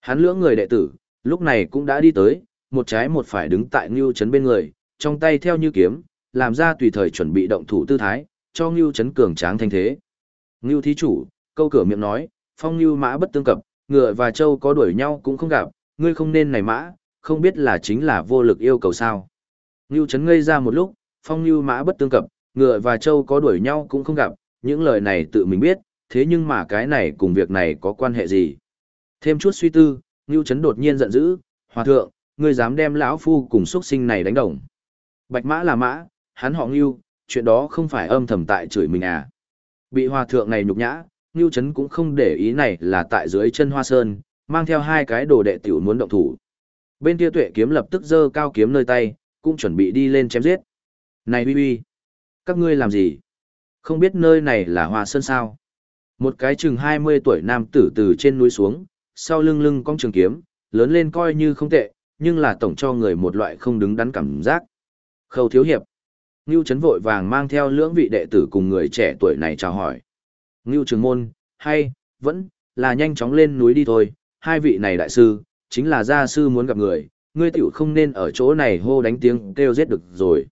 Hắn lưỡng người đệ tử, lúc này cũng đã đi tới, một trái một phải đứng tại Ngưu Trấn bên người, trong tay theo như kiếm, làm ra tùy thời chuẩn bị động thủ tư thái, cho Ngưu Trấn cường tráng thanh thế. Ngưu thí chủ, câu cửa miệng nói, phong Ngưu mã bất tương cập, ngựa và châu có đuổi nhau cũng không gặp, ngươi không nên này mã, không biết là chính là vô lực yêu cầu sao. Ngưu Trấn ngây ra một lúc, phong Ngưu mã bất tương cập, ngựa và châu có đuổi nhau cũng không gặp, những lời này tự mình biết, thế nhưng mà cái này cùng việc này có quan hệ gì? Thêm chút suy tư, Ngưu Trấn đột nhiên giận dữ, Hòa thượng, ngươi dám đem lão phu cùng xuất sinh này đánh đồng. Bạch mã là mã, hắn họ Ngưu, chuyện đó không phải âm thầm tại chửi mình à. Bị hòa thượng này nhục nhã, Ngưu Trấn cũng không để ý này là tại dưới chân hoa sơn, mang theo hai cái đồ đệ tiểu muốn động thủ. Bên kia tuệ kiếm lập tức giơ cao kiếm nơi tay, cũng chuẩn bị đi lên chém giết. Này uy uy, các ngươi làm gì? Không biết nơi này là hoa sơn sao? Một cái chừng 20 tuổi nam tử từ trên núi xuống, sau lưng lưng cong trường kiếm, lớn lên coi như không tệ, nhưng là tổng cho người một loại không đứng đắn cảm giác. Khâu thiếu hiệp. Ngưu Trấn vội vàng mang theo lưỡng vị đệ tử cùng người trẻ tuổi này chào hỏi. Ngưu Trường Môn, hay, vẫn, là nhanh chóng lên núi đi thôi, hai vị này đại sư, chính là gia sư muốn gặp người, ngươi tiểu không nên ở chỗ này hô đánh tiếng kêu giết được rồi.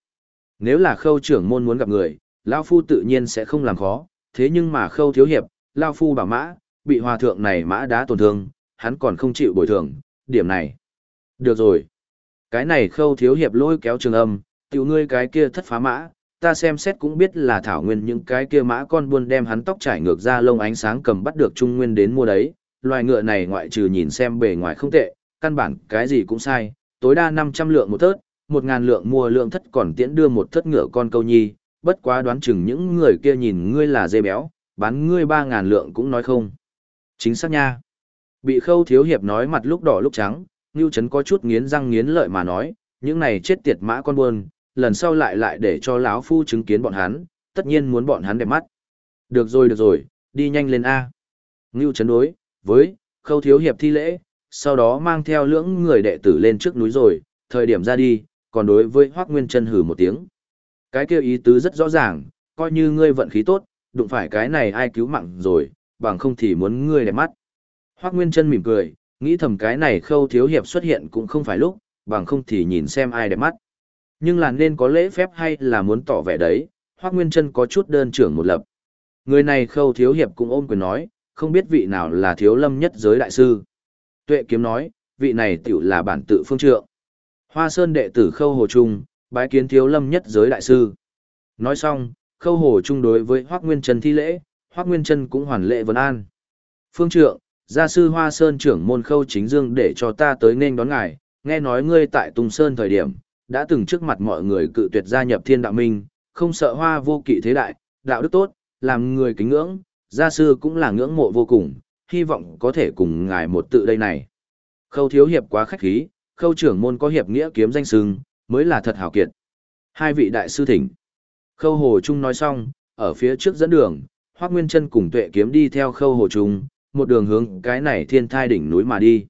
Nếu là khâu trưởng môn muốn gặp người, Lao Phu tự nhiên sẽ không làm khó, thế nhưng mà khâu thiếu hiệp, Lao Phu bảo mã, bị hòa thượng này mã đã tổn thương, hắn còn không chịu bồi thường, điểm này. Được rồi. Cái này khâu thiếu hiệp lôi kéo trường âm, tiểu ngươi cái kia thất phá mã, ta xem xét cũng biết là thảo nguyên những cái kia mã con buôn đem hắn tóc trải ngược ra lông ánh sáng cầm bắt được trung nguyên đến mua đấy. Loài ngựa này ngoại trừ nhìn xem bề ngoài không tệ, căn bản cái gì cũng sai, tối đa 500 lượng một thớt, 1000 lượng mua lượng thất còn tiễn đưa một thất ngựa con câu nhi, bất quá đoán chừng những người kia nhìn ngươi là dê béo, bán ngươi 3000 lượng cũng nói không. Chính xác nha. Bị khâu thiếu hiệp nói mặt lúc đỏ lúc trắng, Nưu Trấn có chút nghiến răng nghiến lợi mà nói, những này chết tiệt mã con buôn, lần sau lại lại để cho lão phu chứng kiến bọn hắn, tất nhiên muốn bọn hắn đẹp mắt. Được rồi được rồi, đi nhanh lên A. Ngưu chấn đối, với, khâu thiếu hiệp thi lễ, sau đó mang theo lưỡng người đệ tử lên trước núi rồi, thời điểm ra đi, còn đối với Hoác Nguyên Trân hử một tiếng. Cái kêu ý tứ rất rõ ràng, coi như ngươi vận khí tốt, đụng phải cái này ai cứu mạng rồi, bằng không thì muốn ngươi đẹp mắt. Hoác Nguyên Trân mỉm cười, nghĩ thầm cái này khâu thiếu hiệp xuất hiện cũng không phải lúc, bằng không thì nhìn xem ai đẹp mắt. Nhưng là nên có lễ phép hay là muốn tỏ vẻ đấy, Hoác Nguyên Trân có chút đơn trưởng một lập. Người này khâu thiếu hiệp cũng ôm quyền nói, không biết vị nào là thiếu lâm nhất giới đại sư. Tuệ kiếm nói, vị này tiểu là bản tự phương trượng. Hoa Sơn đệ tử khâu hồ trung, bái kiến thiếu lâm nhất giới đại sư. Nói xong, khâu hồ trung đối với Hoác Nguyên Trân thi lễ, Hoác Nguyên Trân cũng hoàn lệ vấn an. Phương trượng, gia sư Hoa Sơn trưởng môn khâu chính dương để cho ta tới nên đón ngài, nghe nói ngươi tại Tùng Sơn thời điểm, đã từng trước mặt mọi người cự tuyệt gia nhập thiên đạo minh, không sợ hoa vô kỵ thế đại, đạo đức tốt, làm người kính ngưỡng, gia sư cũng là ngưỡng mộ vô cùng, hy vọng có thể cùng ngài một tự đây này. Khâu thiếu hiệp quá khách khí, khâu trưởng môn có hiệp nghĩa kiếm danh sưng mới là thật hảo kiệt. Hai vị đại sư thỉnh. Khâu hồ trung nói xong, ở phía trước dẫn đường, Hoác Nguyên chân cùng tuệ kiếm đi theo khâu hồ trung, một đường hướng cái này thiên thai đỉnh núi mà đi.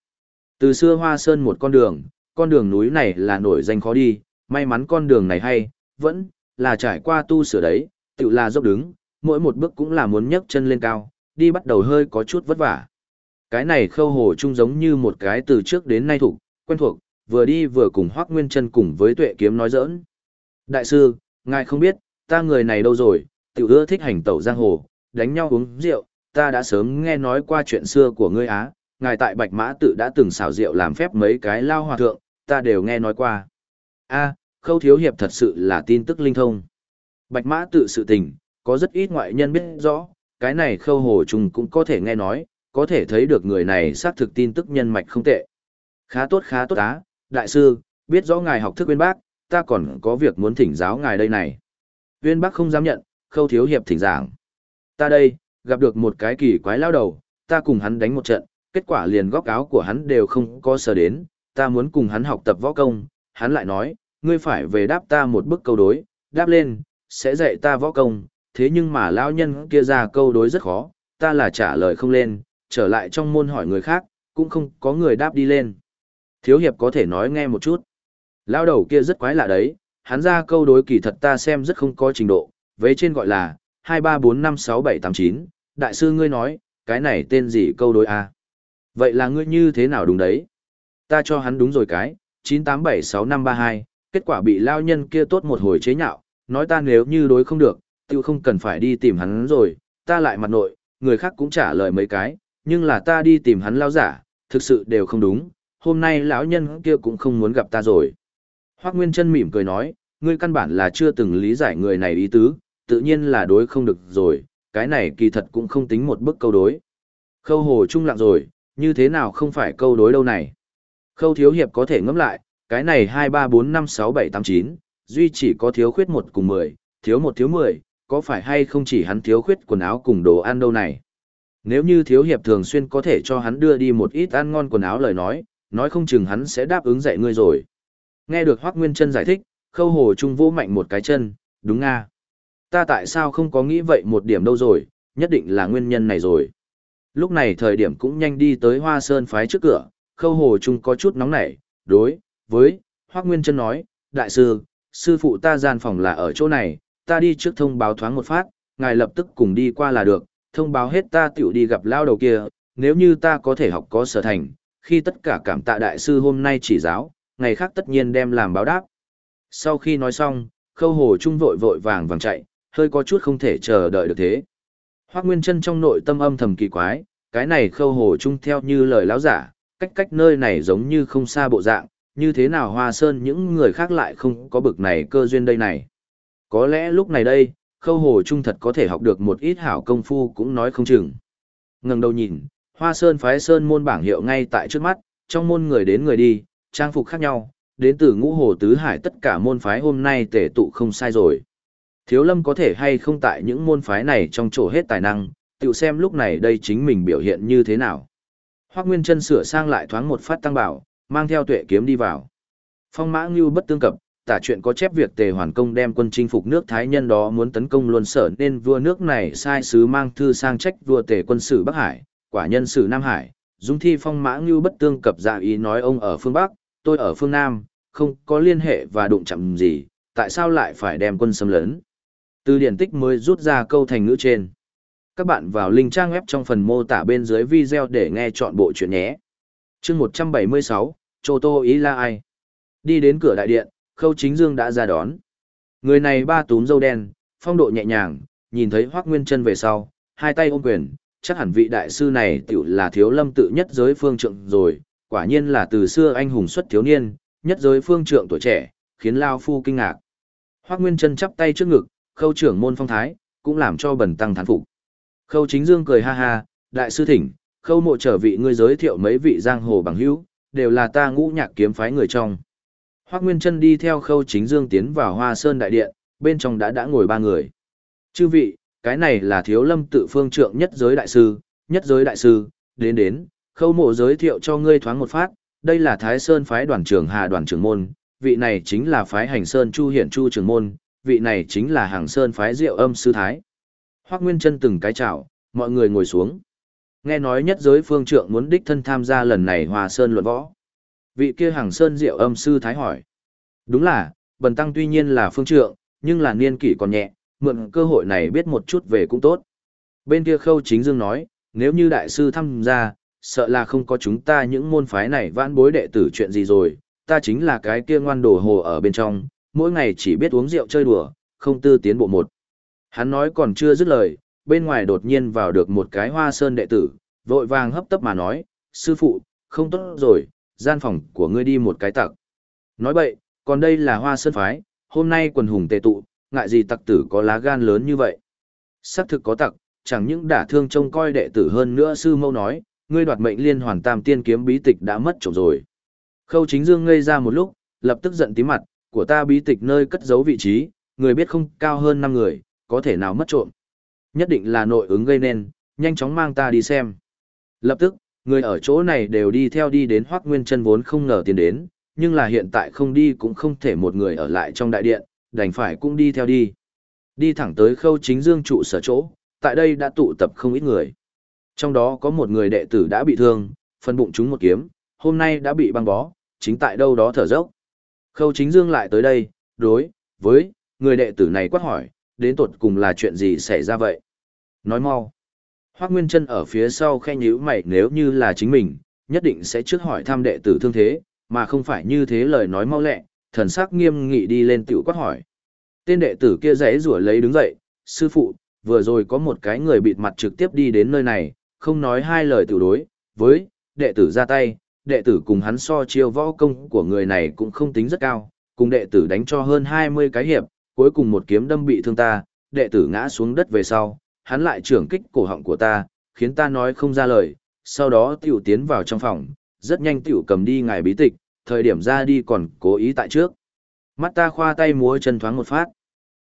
Từ xưa Hoa Sơn một con đường, con đường núi này là nổi danh khó đi, may mắn con đường này hay, vẫn là trải qua tu sửa đấy, tự là dốc đứng, mỗi một bước cũng là muốn nhấc chân lên cao, đi bắt đầu hơi có chút vất vả. Cái này khâu hồ chung giống như một cái từ trước đến nay thuộc, quen thuộc, vừa đi vừa cùng Hoác Nguyên chân cùng với tuệ kiếm nói giỡn. Đại sư, ngài không biết, ta người này đâu rồi, tiểu ưa thích hành tẩu giang hồ, đánh nhau uống rượu, ta đã sớm nghe nói qua chuyện xưa của ngươi á, ngài tại Bạch Mã tự đã từng xảo rượu làm phép mấy cái lao hòa thượng, ta đều nghe nói qua. A, khâu thiếu hiệp thật sự là tin tức linh thông. Bạch Mã tự sự tình, có rất ít ngoại nhân biết rõ, cái này khâu hồ trùng cũng có thể nghe nói, có thể thấy được người này xác thực tin tức nhân mạch không tệ. Khá tốt khá tốt á, đại sư, biết rõ ngài học thức uyên bác, ta còn có việc muốn thỉnh giáo ngài đây này. uyên bác không dám nhận, khâu thiếu hiệp thỉnh giảng. Ta đây, gặp được một cái kỳ quái lao đầu, ta cùng hắn đánh một trận, kết quả liền góc áo của hắn đều không có sờ đến, ta muốn cùng hắn học tập võ công, hắn lại nói, ngươi phải về đáp ta một bức câu đối, đáp lên, sẽ dạy ta võ công, thế nhưng mà lão nhân kia ra câu đối rất khó, ta là trả lời không lên, trở lại trong môn hỏi người khác, cũng không có người đáp đi lên. Thiếu hiệp có thể nói nghe một chút. Lão đầu kia rất quái lạ đấy, hắn ra câu đối kỳ thật ta xem rất không có trình độ, vế trên gọi là 234567889, đại sư ngươi nói, cái này tên gì câu đối a? Vậy là ngươi như thế nào đúng đấy? Ta cho hắn đúng rồi cái, 9876532, kết quả bị lao nhân kia tốt một hồi chế nhạo, nói ta nếu như đối không được, tiêu không cần phải đi tìm hắn rồi, ta lại mặt nội, người khác cũng trả lời mấy cái, nhưng là ta đi tìm hắn lao giả, thực sự đều không đúng, hôm nay lão nhân kia cũng không muốn gặp ta rồi. Hoác Nguyên Trân mỉm cười nói, ngươi căn bản là chưa từng lý giải người này ý tứ, tự nhiên là đối không được rồi, cái này kỳ thật cũng không tính một bức câu đối. Khâu hồ trung lặng rồi, như thế nào không phải câu đối đâu này. Khâu thiếu hiệp có thể ngẫm lại, cái này 2 3 4 5 6 7 8 9, duy chỉ có thiếu khuyết một cùng 10, thiếu một thiếu 10, có phải hay không chỉ hắn thiếu khuyết quần áo cùng đồ ăn đâu này. Nếu như thiếu hiệp thường xuyên có thể cho hắn đưa đi một ít ăn ngon quần áo lời nói, nói không chừng hắn sẽ đáp ứng dạy ngươi rồi. Nghe được Hoác Nguyên Trân giải thích, khâu hồ trung vô mạnh một cái chân, đúng nga. Ta tại sao không có nghĩ vậy một điểm đâu rồi, nhất định là nguyên nhân này rồi. Lúc này thời điểm cũng nhanh đi tới Hoa Sơn phái trước cửa, Khâu Hồ Trung có chút nóng nảy, đối với Hoắc Nguyên Chân nói, đại sư, sư phụ ta gian phòng là ở chỗ này, ta đi trước thông báo thoáng một phát, ngài lập tức cùng đi qua là được, thông báo hết ta tiểu đi gặp lao đầu kia, nếu như ta có thể học có sở thành, khi tất cả cảm tạ đại sư hôm nay chỉ giáo, ngày khác tất nhiên đem làm báo đáp. Sau khi nói xong, khâu hồ trung vội vội vàng vàng chạy, hơi có chút không thể chờ đợi được thế. Hoác Nguyên chân trong nội tâm âm thầm kỳ quái, cái này khâu hồ trung theo như lời lão giả, cách cách nơi này giống như không xa bộ dạng, như thế nào hoa sơn những người khác lại không có bực này cơ duyên đây này. Có lẽ lúc này đây, khâu hồ trung thật có thể học được một ít hảo công phu cũng nói không chừng. ngẩng đầu nhìn, hoa sơn phái sơn môn bảng hiệu ngay tại trước mắt, trong môn người đến người đi, trang phục khác nhau, đến từ ngũ hồ tứ hải tất cả môn phái hôm nay tể tụ không sai rồi. Thiếu lâm có thể hay không tại những môn phái này trong chỗ hết tài năng, tự xem lúc này đây chính mình biểu hiện như thế nào. Hoắc Nguyên chân sửa sang lại thoáng một phát tăng bảo, mang theo tuệ kiếm đi vào. Phong mã ngưu bất tương cập, tả chuyện có chép việc tề hoàn công đem quân chinh phục nước Thái nhân đó muốn tấn công luôn sở nên vua nước này sai sứ mang thư sang trách vua tề quân sử Bắc Hải, quả nhân sử Nam Hải, dung thi phong mã ngưu bất tương cập dạ ý nói ông ở phương Bắc, tôi ở phương Nam, không có liên hệ và đụng chạm gì, tại sao lại phải đem quân xâm lấn. Từ điển tích mới rút ra câu thành ngữ trên. Các bạn vào link trang web trong phần mô tả bên dưới video để nghe chọn bộ chuyện nhé. chương 176, Chô Tô Ý là ai? Đi đến cửa đại điện, Khâu Chính Dương đã ra đón. Người này ba túm dâu đen, phong độ nhẹ nhàng, nhìn thấy Hoác Nguyên chân về sau, hai tay ôm quyền, chắc hẳn vị đại sư này tiểu là thiếu lâm tự nhất giới phương trượng rồi, quả nhiên là từ xưa anh hùng xuất thiếu niên, nhất giới phương trượng tuổi trẻ, khiến Lao Phu kinh ngạc. Hoác Nguyên chân chắp tay trước ngực, khâu trưởng môn phong thái, cũng làm cho bần tăng thán phục. Khâu chính dương cười ha ha, đại sư thỉnh, khâu mộ trở vị ngươi giới thiệu mấy vị giang hồ bằng hữu, đều là ta ngũ nhạc kiếm phái người trong. Hoác Nguyên Trân đi theo khâu chính dương tiến vào hoa sơn đại điện, bên trong đã đã ngồi ba người. Chư vị, cái này là thiếu lâm tự phương trượng nhất giới đại sư, nhất giới đại sư, đến đến, khâu mộ giới thiệu cho ngươi thoáng một phát, đây là Thái Sơn phái đoàn trưởng Hà đoàn trưởng môn, vị này chính là phái hành Sơn Chu Hiển Chu trưởng môn, vị này chính là hàng Sơn phái Diệu Âm sư thái. Hoắc Nguyên Chân từng cái chào, mọi người ngồi xuống. Nghe nói nhất giới phương trượng muốn đích thân tham gia lần này Hòa Sơn luận võ. Vị kia hàng Sơn Diệu Âm sư thái hỏi. Đúng là, Bần tăng tuy nhiên là phương trượng, nhưng là niên kỷ còn nhẹ, mượn cơ hội này biết một chút về cũng tốt. Bên kia Khâu Chính Dương nói, nếu như đại sư tham gia, sợ là không có chúng ta những môn phái này vãn bối đệ tử chuyện gì rồi, ta chính là cái kia ngoan đồ hồ ở bên trong, mỗi ngày chỉ biết uống rượu chơi đùa, không tư tiến bộ một. Hắn nói còn chưa dứt lời, bên ngoài đột nhiên vào được một cái hoa sơn đệ tử, vội vàng hấp tấp mà nói, sư phụ, không tốt rồi, gian phòng của ngươi đi một cái tặc. Nói bậy, còn đây là hoa sơn phái, hôm nay quần hùng tề tụ, ngại gì tặc tử có lá gan lớn như vậy. Xác thực có tặc, chẳng những đả thương trông coi đệ tử hơn nữa sư mâu nói, ngươi đoạt mệnh liên hoàn tam tiên kiếm bí tịch đã mất trộm rồi. Khâu chính dương ngây ra một lúc, lập tức giận tí mặt, của ta bí tịch nơi cất giấu vị trí, người biết không cao hơn năm người, có thể nào mất trộm. Nhất định là nội ứng gây nên, nhanh chóng mang ta đi xem. Lập tức, người ở chỗ này đều đi theo đi đến Hoác Nguyên chân vốn không ngờ tiến đến, nhưng là hiện tại không đi cũng không thể một người ở lại trong đại điện, đành phải cũng đi theo đi. Đi thẳng tới khâu chính dương trụ sở chỗ, tại đây đã tụ tập không ít người. Trong đó có một người đệ tử đã bị thương, phân bụng chúng một kiếm, hôm nay đã bị băng bó, chính tại đâu đó thở dốc. Khâu chính dương lại tới đây, đối, với, người đệ tử này quát hỏi, đến tột cùng là chuyện gì xảy ra vậy? Nói mau. Hoác Nguyên Trân ở phía sau khe nhíu mày nếu như là chính mình, nhất định sẽ trước hỏi thăm đệ tử thương thế, mà không phải như thế lời nói mau lẹ, thần sắc nghiêm nghị đi lên tiểu quát hỏi. Tên đệ tử kia rẽ rủa lấy đứng dậy, sư phụ, vừa rồi có một cái người bịt mặt trực tiếp đi đến nơi này, không nói hai lời tiểu đối, với, đệ tử ra tay, đệ tử cùng hắn so chiêu võ công của người này cũng không tính rất cao, cùng đệ tử đánh cho hơn 20 cái hiệp, cuối cùng một kiếm đâm bị thương ta, đệ tử ngã xuống đất về sau, hắn lại trưởng kích cổ họng của ta, khiến ta nói không ra lời, sau đó tiểu tiến vào trong phòng, rất nhanh tiểu cầm đi ngài bí tịch, thời điểm ra đi còn cố ý tại trước. Mắt ta khoa tay múa chân thoáng một phát.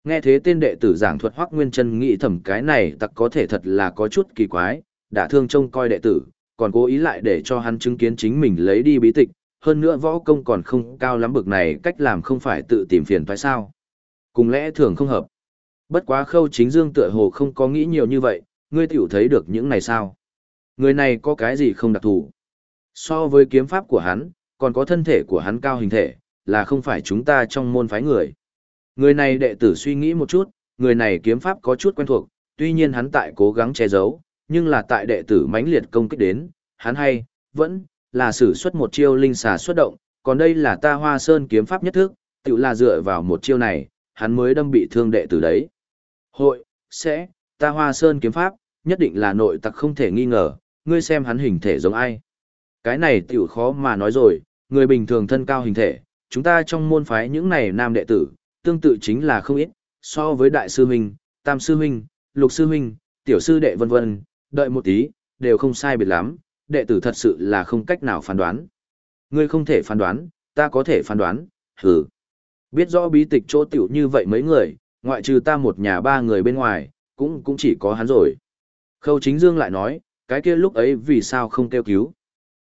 Nghe thế tên đệ tử giảng thuật Hoắc Nguyên Chân nghĩ thầm cái này tặc có thể thật là có chút kỳ quái, đã thương trông coi đệ tử, còn cố ý lại để cho hắn chứng kiến chính mình lấy đi bí tịch, hơn nữa võ công còn không cao lắm bực này cách làm không phải tự tìm phiền phải sao. Cùng lẽ thường không hợp. Bất quá khâu chính dương tựa hồ không có nghĩ nhiều như vậy, ngươi tiểu thấy được những này sao? Người này có cái gì không đặc thù? So với kiếm pháp của hắn, còn có thân thể của hắn cao hình thể, là không phải chúng ta trong môn phái người. Người này đệ tử suy nghĩ một chút, người này kiếm pháp có chút quen thuộc, tuy nhiên hắn tại cố gắng che giấu, nhưng là tại đệ tử mãnh liệt công kích đến, hắn hay, vẫn, là sử xuất một chiêu linh xà xuất động, còn đây là ta hoa sơn kiếm pháp nhất thức, tự là dựa vào một chiêu này, hắn mới đâm bị thương đệ tử đấy. Hội, sẽ, ta hoa sơn kiếm pháp, nhất định là nội tặc không thể nghi ngờ, ngươi xem hắn hình thể giống ai. Cái này tiểu khó mà nói rồi, người bình thường thân cao hình thể, chúng ta trong môn phái những này nam đệ tử, tương tự chính là không ít, so với đại sư huynh, tam sư huynh, lục sư huynh, tiểu sư đệ vân vân, đợi một tí, đều không sai biệt lắm, đệ tử thật sự là không cách nào phán đoán. Ngươi không thể phán đoán, ta có thể phán đoán, hừ. Biết rõ bí tịch chỗ tiểu như vậy mấy người, ngoại trừ ta một nhà ba người bên ngoài, cũng cũng chỉ có hắn rồi. Khâu chính dương lại nói, cái kia lúc ấy vì sao không kêu cứu.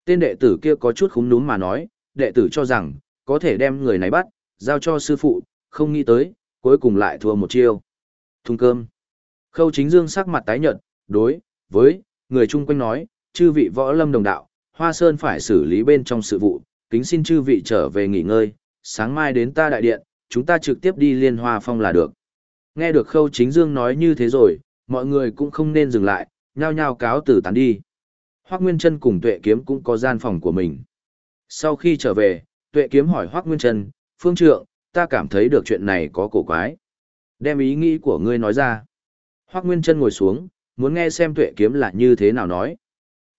Tên đệ tử kia có chút khúng núm mà nói, đệ tử cho rằng, có thể đem người này bắt, giao cho sư phụ, không nghĩ tới, cuối cùng lại thua một chiêu. Thùng cơm. Khâu chính dương sắc mặt tái nhợt, đối, với, người chung quanh nói, chư vị võ lâm đồng đạo, Hoa Sơn phải xử lý bên trong sự vụ, kính xin chư vị trở về nghỉ ngơi, sáng mai đến ta đại điện, chúng ta trực tiếp đi liên hoa phong là được. Nghe được khâu chính dương nói như thế rồi, mọi người cũng không nên dừng lại, nhao nhao cáo tử tán đi. Hoác Nguyên Trân cùng Tuệ Kiếm cũng có gian phòng của mình. Sau khi trở về, Tuệ Kiếm hỏi Hoác Nguyên Trân, Phương Trượng, ta cảm thấy được chuyện này có cổ quái. Đem ý nghĩ của ngươi nói ra. Hoác Nguyên Trân ngồi xuống, muốn nghe xem Tuệ Kiếm là như thế nào nói.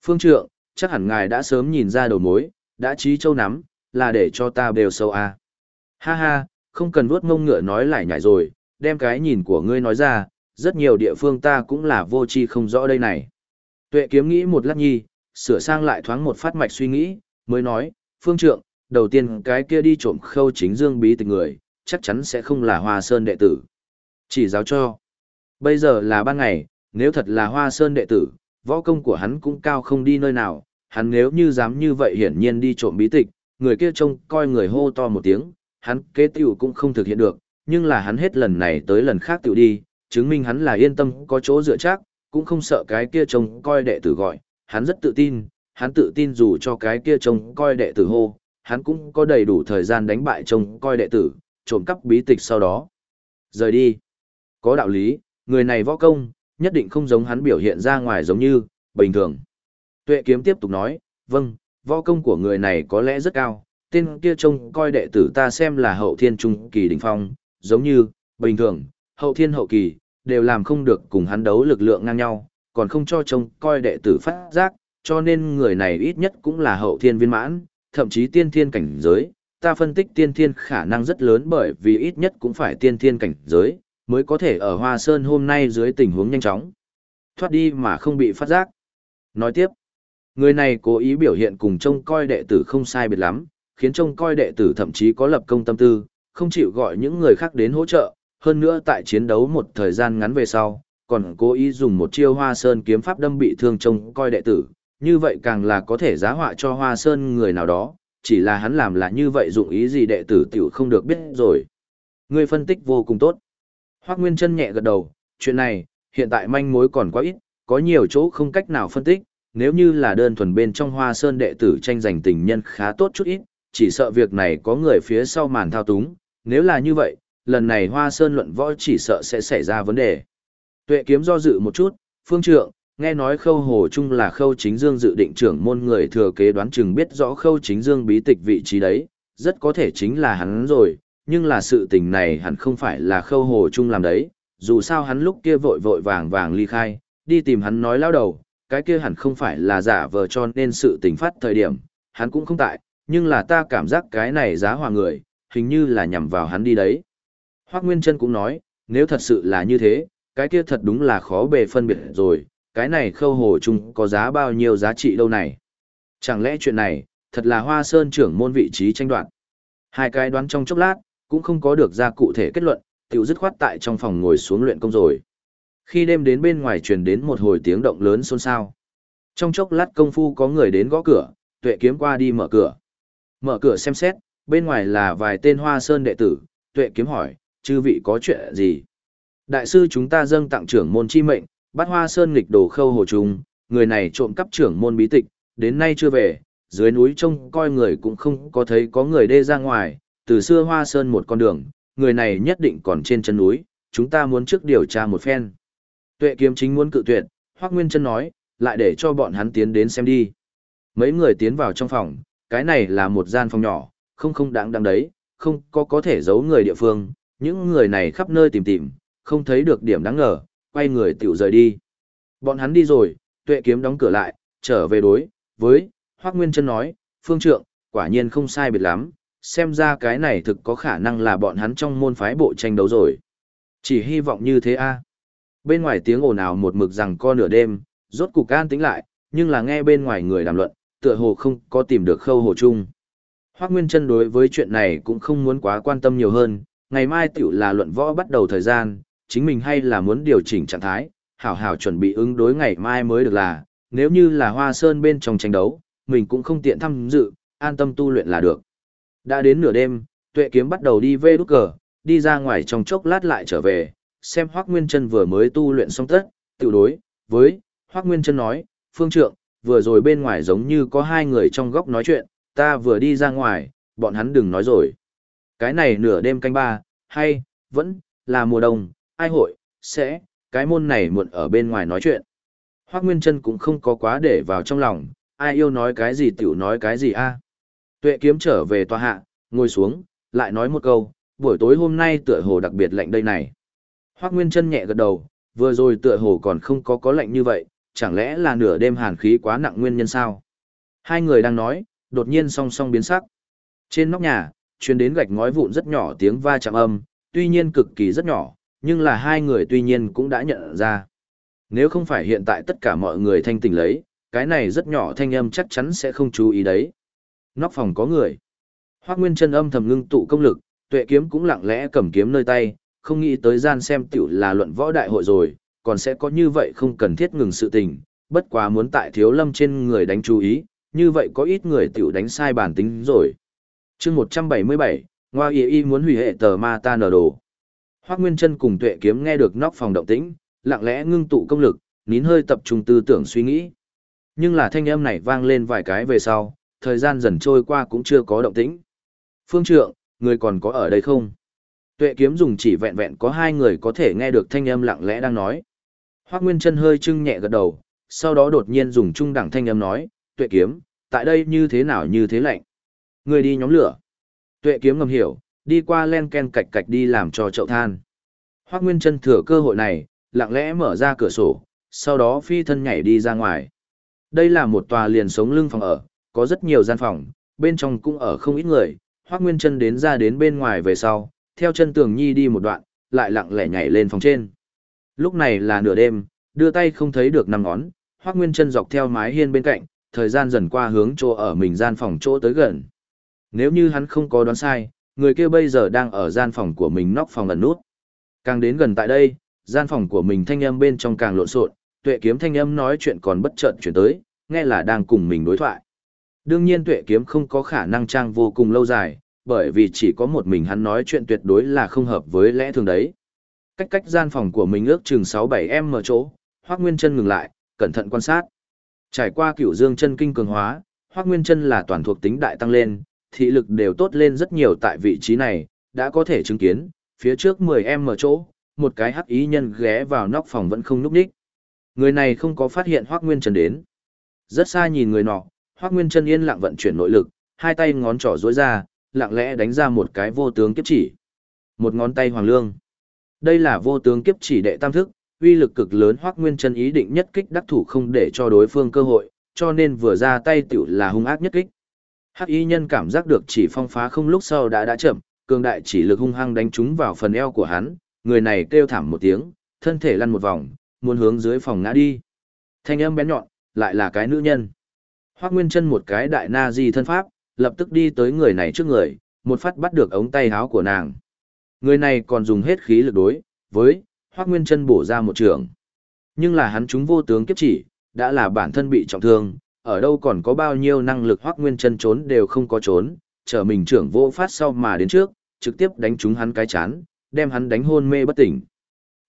Phương Trượng, chắc hẳn ngài đã sớm nhìn ra đầu mối, đã trí châu nắm, là để cho ta đều sâu à. Ha ha, không cần vuốt mông ngựa nói lại nhảy rồi, đem cái nhìn của ngươi nói ra, rất nhiều địa phương ta cũng là vô tri không rõ đây này. Tuệ kiếm nghĩ một lát nhi, sửa sang lại thoáng một phát mạch suy nghĩ, mới nói, phương trượng, đầu tiên cái kia đi trộm khâu chính dương bí tịch người, chắc chắn sẽ không là hoa sơn đệ tử. Chỉ giáo cho. Bây giờ là ban ngày, nếu thật là hoa sơn đệ tử, võ công của hắn cũng cao không đi nơi nào, hắn nếu như dám như vậy hiển nhiên đi trộm bí tịch, người kia trông coi người hô to một tiếng, hắn kế tiểu cũng không thực hiện được, nhưng là hắn hết lần này tới lần khác tiểu đi, chứng minh hắn là yên tâm có chỗ dựa chắc, cũng không sợ cái kia trông coi đệ tử gọi, hắn rất tự tin, hắn tự tin dù cho cái kia trông coi đệ tử hô, hắn cũng có đầy đủ thời gian đánh bại trông coi đệ tử, trộm cắp bí tịch sau đó. Rời đi. Có đạo lý, người này võ công, nhất định không giống hắn biểu hiện ra ngoài giống như, bình thường. Tuệ kiếm tiếp tục nói, vâng, võ công của người này có lẽ rất cao, tên kia trông coi đệ tử ta xem là hậu thiên trung kỳ đỉnh phong, giống như, bình thường, hậu thiên hậu kỳ, đều làm không được cùng hắn đấu lực lượng ngang nhau, còn không cho trông coi đệ tử phát giác, cho nên người này ít nhất cũng là hậu thiên viên mãn, thậm chí tiên thiên cảnh giới. Ta phân tích tiên thiên khả năng rất lớn bởi vì ít nhất cũng phải tiên thiên cảnh giới, mới có thể ở Hoa Sơn hôm nay dưới tình huống nhanh chóng. Thoát đi mà không bị phát giác. Nói tiếp, người này cố ý biểu hiện cùng trông coi đệ tử không sai biệt lắm, khiến trông coi đệ tử thậm chí có lập công tâm tư, không chịu gọi những người khác đến hỗ trợ, hơn nữa tại chiến đấu một thời gian ngắn về sau, còn cố ý dùng một chiêu hoa sơn kiếm pháp đâm bị thương trông coi đệ tử, như vậy càng là có thể giá họa cho hoa sơn người nào đó, chỉ là hắn làm là như vậy dụng ý gì đệ tử tiểu không được biết rồi. Người phân tích vô cùng tốt. Hoác Nguyên chân nhẹ gật đầu, chuyện này, hiện tại manh mối còn quá ít, có nhiều chỗ không cách nào phân tích, nếu như là đơn thuần bên trong hoa sơn đệ tử tranh giành tình nhân khá tốt chút ít, chỉ sợ việc này có người phía sau màn thao túng, nếu là như vậy, lần này hoa sơn luận võ chỉ sợ sẽ xảy ra vấn đề. Tuệ kiếm do dự một chút, phương trượng, nghe nói khâu hồ chung là khâu chính dương dự định trưởng môn người thừa kế đoán chừng biết rõ khâu chính dương bí tịch vị trí đấy, rất có thể chính là hắn rồi, nhưng là sự tình này hẳn không phải là khâu hồ chung làm đấy, dù sao hắn lúc kia vội vội vàng vàng ly khai, đi tìm hắn nói lao đầu, cái kia hẳn không phải là giả vờ cho nên sự tình phát thời điểm, hắn cũng không tại, nhưng là ta cảm giác cái này giá hòa người, hình như là nhằm vào hắn đi đấy. Hoác Nguyên Trân cũng nói, nếu thật sự là như thế, cái kia thật đúng là khó bề phân biệt rồi, cái này khâu hồ chung có giá bao nhiêu giá trị đâu này. Chẳng lẽ chuyện này, thật là hoa sơn trưởng môn vị trí tranh đoạt. Hai cái đoán trong chốc lát, cũng không có được ra cụ thể kết luận, tiểu dứt khoát tại trong phòng ngồi xuống luyện công rồi. Khi đêm đến bên ngoài truyền đến một hồi tiếng động lớn xôn xao. Trong chốc lát công phu có người đến gõ cửa, tuệ kiếm qua đi mở cửa. Mở cửa xem xét, bên ngoài là vài tên hoa sơn đệ tử, tuệ kiếm hỏi, chư vị có chuyện gì? Đại sư chúng ta dâng tặng trưởng môn chi mệnh, bắt Hoa Sơn nghịch đồ khâu hồ trùng, người này trộm cắp trưởng môn bí tịch, đến nay chưa về, dưới núi trông coi người cũng không có thấy có người đê ra ngoài, từ xưa Hoa Sơn một con đường, người này nhất định còn trên chân núi, chúng ta muốn trước điều tra một phen. Tuệ kiếm chính muốn cự tuyệt, Hoắc Nguyên Trân nói, lại để cho bọn hắn tiến đến xem đi. Mấy người tiến vào trong phòng, cái này là một gian phòng nhỏ, không không đáng đáng đấy, không có có thể giấu người địa phương, những người này khắp nơi tìm tìm, không thấy được điểm đáng ngờ, quay người tiểu rời đi. Bọn hắn đi rồi, tuệ kiếm đóng cửa lại, trở về đối, với, Hoác Nguyên Trân nói, phương trượng, quả nhiên không sai biệt lắm, xem ra cái này thực có khả năng là bọn hắn trong môn phái bộ tranh đấu rồi. Chỉ hy vọng như thế a Bên ngoài tiếng ồn ào một mực rằng co nửa đêm, rốt cục an tĩnh lại, nhưng là nghe bên ngoài người đàm luận, tựa hồ không có tìm được khâu hồ chung. Hoác Nguyên Trân đối với chuyện này cũng không muốn quá quan tâm nhiều hơn, ngày mai tiểu là luận võ bắt đầu thời gian, chính mình hay là muốn điều chỉnh trạng thái, hảo hảo chuẩn bị ứng đối ngày mai mới được là, nếu như là hoa sơn bên trong tranh đấu, mình cũng không tiện tham dự, an tâm tu luyện là được. Đã đến nửa đêm, tuệ kiếm bắt đầu đi về đúc cờ, đi ra ngoài trong chốc lát lại trở về, xem Hoác Nguyên Trân vừa mới tu luyện xong tất, tự đối, với, Hoác Nguyên Trân nói, phương trượng, vừa rồi bên ngoài giống như có hai người trong góc nói chuyện, ta vừa đi ra ngoài, bọn hắn đừng nói rồi. Cái này nửa đêm canh ba, hay, vẫn, là mùa đông, ai hội, sẽ, cái môn này muộn ở bên ngoài nói chuyện. Hoác Nguyên Trân cũng không có quá để vào trong lòng, ai yêu nói cái gì tiểu nói cái gì a Tuệ kiếm trở về tòa hạ, ngồi xuống, lại nói một câu, buổi tối hôm nay tựa hồ đặc biệt lạnh đây này. Hoác Nguyên Trân nhẹ gật đầu, vừa rồi tựa hồ còn không có có lạnh như vậy, chẳng lẽ là nửa đêm hàn khí quá nặng nguyên nhân sao? Hai người đang nói, đột nhiên song song biến sắc. Trên nóc nhà, truyền đến gạch ngói vụn rất nhỏ tiếng va chạm âm, tuy nhiên cực kỳ rất nhỏ, nhưng là hai người tuy nhiên cũng đã nhận ra. Nếu không phải hiện tại tất cả mọi người thanh tỉnh lấy, cái này rất nhỏ thanh âm chắc chắn sẽ không chú ý đấy. Nóc phòng có người. Hoác Nguyên chân âm thầm ngưng tụ công lực, tuệ kiếm cũng lặng lẽ cầm kiếm nơi tay, không nghĩ tới gian xem tiểu là luận võ đại hội rồi, còn sẽ có như vậy không cần thiết ngừng sự tình, bất quá muốn tại thiếu lâm trên người đánh chú ý, như vậy có ít người tiểu đánh sai bản tính rồi. chương 177, Ngoa Y Y muốn hủy hệ tờ ma ta nở đồ. Hoác Nguyên chân cùng tuệ kiếm nghe được nóc phòng động tĩnh, lặng lẽ ngưng tụ công lực, nín hơi tập trung tư tưởng suy nghĩ. Nhưng là thanh âm này vang lên vài cái về sau, thời gian dần trôi qua cũng chưa có động tĩnh. Phương trượng, người còn có ở đây không? Tuệ kiếm dùng chỉ vẹn vẹn có hai người có thể nghe được thanh âm lặng lẽ đang nói. Hoác Nguyên Trân hơi trưng nhẹ gật đầu, sau đó đột nhiên dùng trung đẳng thanh âm nói, tuệ kiếm, tại đây như thế nào như thế lạnh. Người đi nhóm lửa. Tuệ kiếm ngầm hiểu, đi qua len ken cạch cạch đi làm cho chậu than. Hoác Nguyên Trân thừa cơ hội này, lặng lẽ mở ra cửa sổ, sau đó phi thân nhảy đi ra ngoài. Đây là một tòa liền sống lưng phòng ở, có rất nhiều gian phòng, bên trong cũng ở không ít người. Hoác Nguyên Trân đến ra đến bên ngoài về sau, theo chân tường nhi đi một đoạn, lại lặng lẽ nhảy lên phòng trên. Lúc này là nửa đêm, đưa tay không thấy được năm ngón, Hoắc Nguyên chân dọc theo mái hiên bên cạnh, thời gian dần qua hướng chỗ ở mình gian phòng chỗ tới gần. Nếu như hắn không có đoán sai, người kia bây giờ đang ở gian phòng của mình nóc phòng ẩn nút. Càng đến gần tại đây, gian phòng của mình thanh âm bên trong càng lộn xộn, tuệ kiếm thanh âm nói chuyện còn bất chợt chuyển tới, nghe là đang cùng mình đối thoại. Đương nhiên tuệ kiếm không có khả năng trang vô cùng lâu dài, bởi vì chỉ có một mình hắn nói chuyện tuyệt đối là không hợp với lẽ thường đấy. Cách cách gian phòng của mình ước chừng 6-7 em mở chỗ, Hoác Nguyên chân ngừng lại, cẩn thận quan sát. Trải qua cửu dương chân kinh cường hóa, Hoác Nguyên chân là toàn thuộc tính đại tăng lên, thị lực đều tốt lên rất nhiều tại vị trí này, đã có thể chứng kiến, phía trước 10 em mở chỗ, một cái hắc ý nhân ghé vào nóc phòng vẫn không núp đích. Người này không có phát hiện Hoác Nguyên Trần đến. Rất xa nhìn người nọ, Hoác Nguyên Trần yên lặng vận chuyển nội lực, hai tay ngón trỏ duỗi ra, lặng lẽ đánh ra một cái vô tướng kiếp chỉ. Một ngón tay hoàng lương. Đây là vô tướng kiếp chỉ đệ tam thức, uy lực cực lớn Hoác Nguyên chân ý định nhất kích đắc thủ không để cho đối phương cơ hội, cho nên vừa ra tay tiểu là hung ác nhất kích. Hắc y nhân cảm giác được chỉ phong phá không lúc sau đã đã chậm, cường đại chỉ lực hung hăng đánh trúng vào phần eo của hắn, người này kêu thảm một tiếng, thân thể lăn một vòng, muốn hướng dưới phòng ngã đi. Thanh âm bén nhọn, lại là cái nữ nhân. Hoắc Nguyên Chân một cái đại na di thân pháp, lập tức đi tới người này trước người, một phát bắt được ống tay áo của nàng. Người này còn dùng hết khí lực đối với Hoắc Nguyên Chân bổ ra một trường. Nhưng là hắn chúng vô tướng kiếp chỉ, đã là bản thân bị trọng thương, ở đâu còn có bao nhiêu năng lực Hoắc Nguyên Chân trốn đều không có trốn, chờ mình trưởng vô phát sau mà đến trước, trực tiếp đánh trúng hắn cái chán, đem hắn đánh hôn mê bất tỉnh.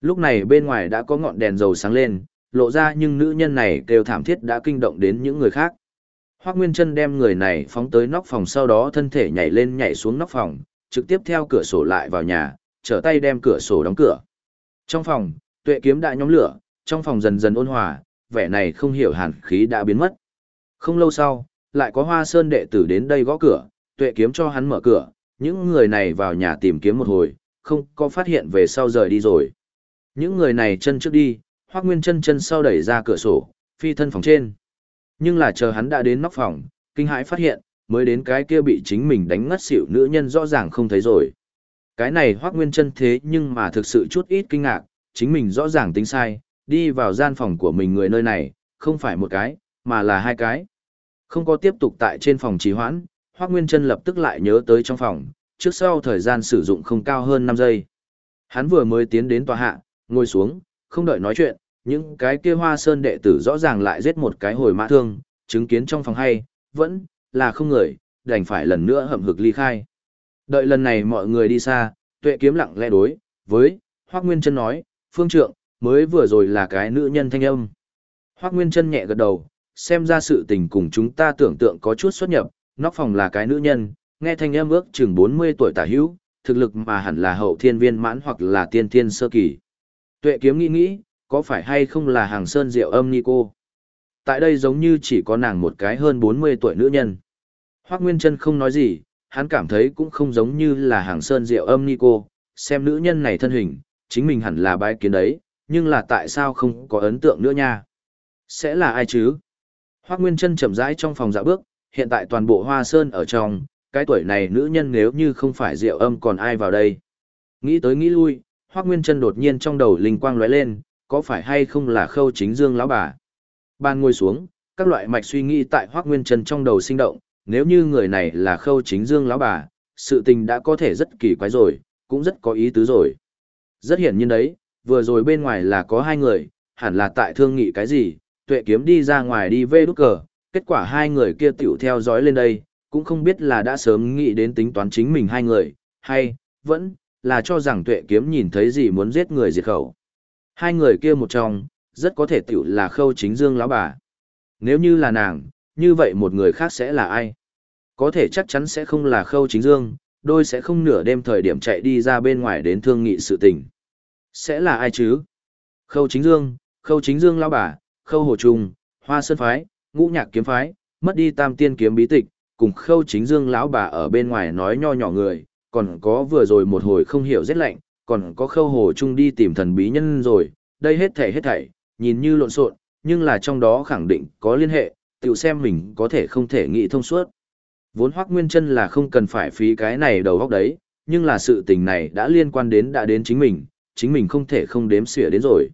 Lúc này bên ngoài đã có ngọn đèn dầu sáng lên, lộ ra nhưng nữ nhân này kêu thảm thiết đã kinh động đến những người khác. Hoác Nguyên Trân đem người này phóng tới nóc phòng sau đó thân thể nhảy lên nhảy xuống nóc phòng, trực tiếp theo cửa sổ lại vào nhà, trở tay đem cửa sổ đóng cửa. Trong phòng, tuệ kiếm đã nhóm lửa, trong phòng dần dần ôn hòa, vẻ này không hiểu hàn khí đã biến mất. Không lâu sau, lại có hoa sơn đệ tử đến đây gõ cửa, tuệ kiếm cho hắn mở cửa, những người này vào nhà tìm kiếm một hồi, không có phát hiện về sau rời đi rồi. Những người này chân trước đi, Hoắc Nguyên chân chân sau đẩy ra cửa sổ, phi thân phòng trên. Nhưng là chờ hắn đã đến nóc phòng, kinh hãi phát hiện, mới đến cái kia bị chính mình đánh ngất xỉu nữ nhân rõ ràng không thấy rồi. Cái này Hoắc Nguyên chân thế nhưng mà thực sự chút ít kinh ngạc, chính mình rõ ràng tính sai, đi vào gian phòng của mình người nơi này, không phải một cái, mà là hai cái. Không có tiếp tục tại trên phòng trì hoãn, Hoắc Nguyên Trân lập tức lại nhớ tới trong phòng, trước sau thời gian sử dụng không cao hơn 5 giây. Hắn vừa mới tiến đến tòa hạ, ngồi xuống, không đợi nói chuyện, những cái kia hoa sơn đệ tử rõ ràng lại giết một cái hồi mã thương, chứng kiến trong phòng hay, vẫn là không người, đành phải lần nữa hậm hực ly khai. Đợi lần này mọi người đi xa, tuệ kiếm lặng lẽ đối, với, Hoác Nguyên Trân nói, phương trượng, mới vừa rồi là cái nữ nhân thanh âm. Hoác Nguyên Trân nhẹ gật đầu, xem ra sự tình cùng chúng ta tưởng tượng có chút xuất nhập, nóc phòng là cái nữ nhân, nghe thanh âm ước chừng 40 tuổi tả hữu, thực lực mà hẳn là hậu thiên viên mãn hoặc là tiên thiên sơ kỳ. Tuệ kiếm nghĩ nghĩ, có phải hay không là hàng sơn diệu âm ni cô? Tại đây giống như chỉ có nàng một cái hơn 40 tuổi nữ nhân. Hoác Nguyên Trân không nói gì, hắn cảm thấy cũng không giống như là hàng sơn diệu âm ni cô, xem nữ nhân này thân hình, chính mình hẳn là bái kiến đấy, nhưng là tại sao không có ấn tượng nữa nha? Sẽ là ai chứ? Hoác Nguyên Trân chậm rãi trong phòng dạ bước, hiện tại toàn bộ hoa sơn ở trong, cái tuổi này nữ nhân nếu như không phải diệu âm còn ai vào đây. Nghĩ tới nghĩ lui, Hoác Nguyên Trân đột nhiên trong đầu linh quang lóe lên, có phải hay không là khâu chính dương lão bà. Ban ngồi xuống, các loại mạch suy nghĩ tại Hoác Nguyên Trần trong đầu sinh động, nếu như người này là khâu chính dương lão bà, sự tình đã có thể rất kỳ quái rồi, cũng rất có ý tứ rồi. Rất hiển nhiên đấy, vừa rồi bên ngoài là có hai người, hẳn là tại thương nghị cái gì, tuệ kiếm đi ra ngoài đi vê đút cờ, kết quả hai người kia tựu theo dõi lên đây, cũng không biết là đã sớm nghĩ đến tính toán chính mình hai người, hay, vẫn, là cho rằng tuệ kiếm nhìn thấy gì muốn giết người diệt khẩu. Hai người kia một trong, rất có thể tiểu là khâu chính dương lão bà. Nếu như là nàng, như vậy một người khác sẽ là ai? Có thể chắc chắn sẽ không là khâu chính dương, đôi sẽ không nửa đêm thời điểm chạy đi ra bên ngoài đến thương nghị sự tình. Sẽ là ai chứ? Khâu chính dương, khâu chính dương lão bà, khâu hồ trung, hoa sơn phái, ngũ nhạc kiếm phái, mất đi tam tiên kiếm bí tịch, cùng khâu chính dương lão bà ở bên ngoài nói nho nhỏ người, còn có vừa rồi một hồi không hiểu rét lạnh, còn có khâu hồ trung đi tìm thần bí nhân rồi, đây hết thảy hết thảy, nhìn như lộn xộn, nhưng là trong đó khẳng định có liên hệ, tự xem mình có thể không thể nghĩ thông suốt. Vốn hoắc nguyên chân là không cần phải phí cái này đầu góc đấy, nhưng là sự tình này đã liên quan đến đã đến chính mình, chính mình không thể không đếm xỉa đến rồi.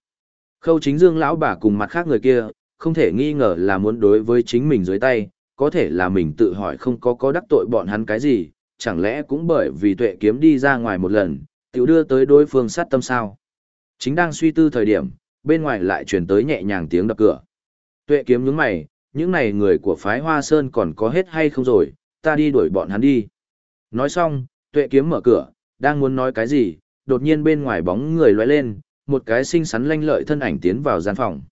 Khâu chính dương lão bà cùng mặt khác người kia, không thể nghi ngờ là muốn đối với chính mình dưới tay, có thể là mình tự hỏi không có có đắc tội bọn hắn cái gì, chẳng lẽ cũng bởi vì tuệ kiếm đi ra ngoài một lần, tiểu đưa tới đối phương sát tâm sao. Chính đang suy tư thời điểm, bên ngoài lại truyền tới nhẹ nhàng tiếng đập cửa. Tuệ kiếm nhướng mày, những này người của phái Hoa Sơn còn có hết hay không rồi, ta đi đuổi bọn hắn đi. Nói xong, tuệ kiếm mở cửa, đang muốn nói cái gì, đột nhiên bên ngoài bóng người lóe lên, một cái xinh xắn lanh lợi thân ảnh tiến vào gian phòng.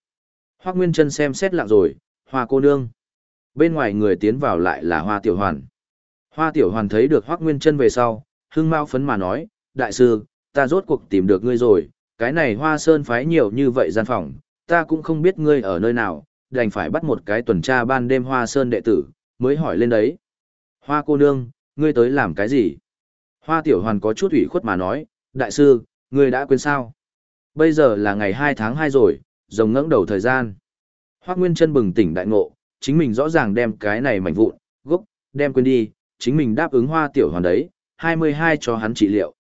Hoác Nguyên Trân xem xét lặng rồi, hoa cô nương. Bên ngoài người tiến vào lại là hoa tiểu hoàn. Hoa tiểu hoàn thấy được Hoác Nguyên Trân về sau, hưng mau phấn mà nói, đại sư, ta rốt cuộc tìm được ngươi rồi, cái này hoa sơn phái nhiều như vậy gian phòng, ta cũng không biết ngươi ở nơi nào, đành phải bắt một cái tuần tra ban đêm hoa sơn đệ tử, mới hỏi lên đấy. Hoa cô nương, ngươi tới làm cái gì? Hoa tiểu hoàn có chút ủy khuất mà nói, đại sư, ngươi đã quên sao? Bây giờ là ngày 2 tháng 2 rồi, rồng ngẫng đầu thời gian. Hoác Nguyên chân bừng tỉnh đại ngộ, chính mình rõ ràng đem cái này mảnh vụn, gốc, đem quên đi, chính mình đáp ứng hoa tiểu hoàn đấy, 22 cho hắn trị liệu.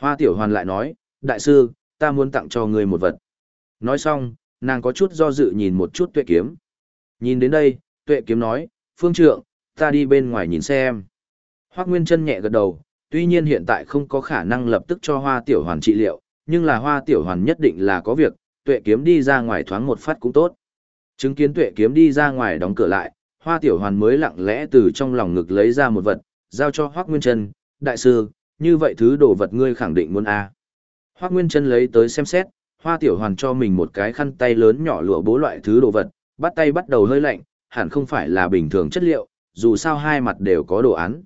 Hoa tiểu hoàn lại nói, đại sư, ta muốn tặng cho người một vật. Nói xong, nàng có chút do dự nhìn một chút tuệ kiếm. Nhìn đến đây, tuệ kiếm nói, phương trượng, ta đi bên ngoài nhìn xem. Hoác Nguyên chân nhẹ gật đầu, tuy nhiên hiện tại không có khả năng lập tức cho hoa tiểu hoàn trị liệu, nhưng là hoa tiểu hoàn nhất định là có việc, tuệ kiếm đi ra ngoài thoáng một phát cũng tốt. Chứng kiến tuệ kiếm đi ra ngoài đóng cửa lại, hoa tiểu hoàn mới lặng lẽ từ trong lòng ngực lấy ra một vật, giao cho Hoác Nguyên Trân, đại sư, như vậy thứ đồ vật ngươi khẳng định muốn a à. Hoác Nguyên chân lấy tới xem xét, hoa tiểu hoàn cho mình một cái khăn tay lớn nhỏ lụa bố loại thứ đồ vật, bắt tay bắt đầu hơi lạnh, hẳn không phải là bình thường chất liệu, dù sao hai mặt đều có đồ án.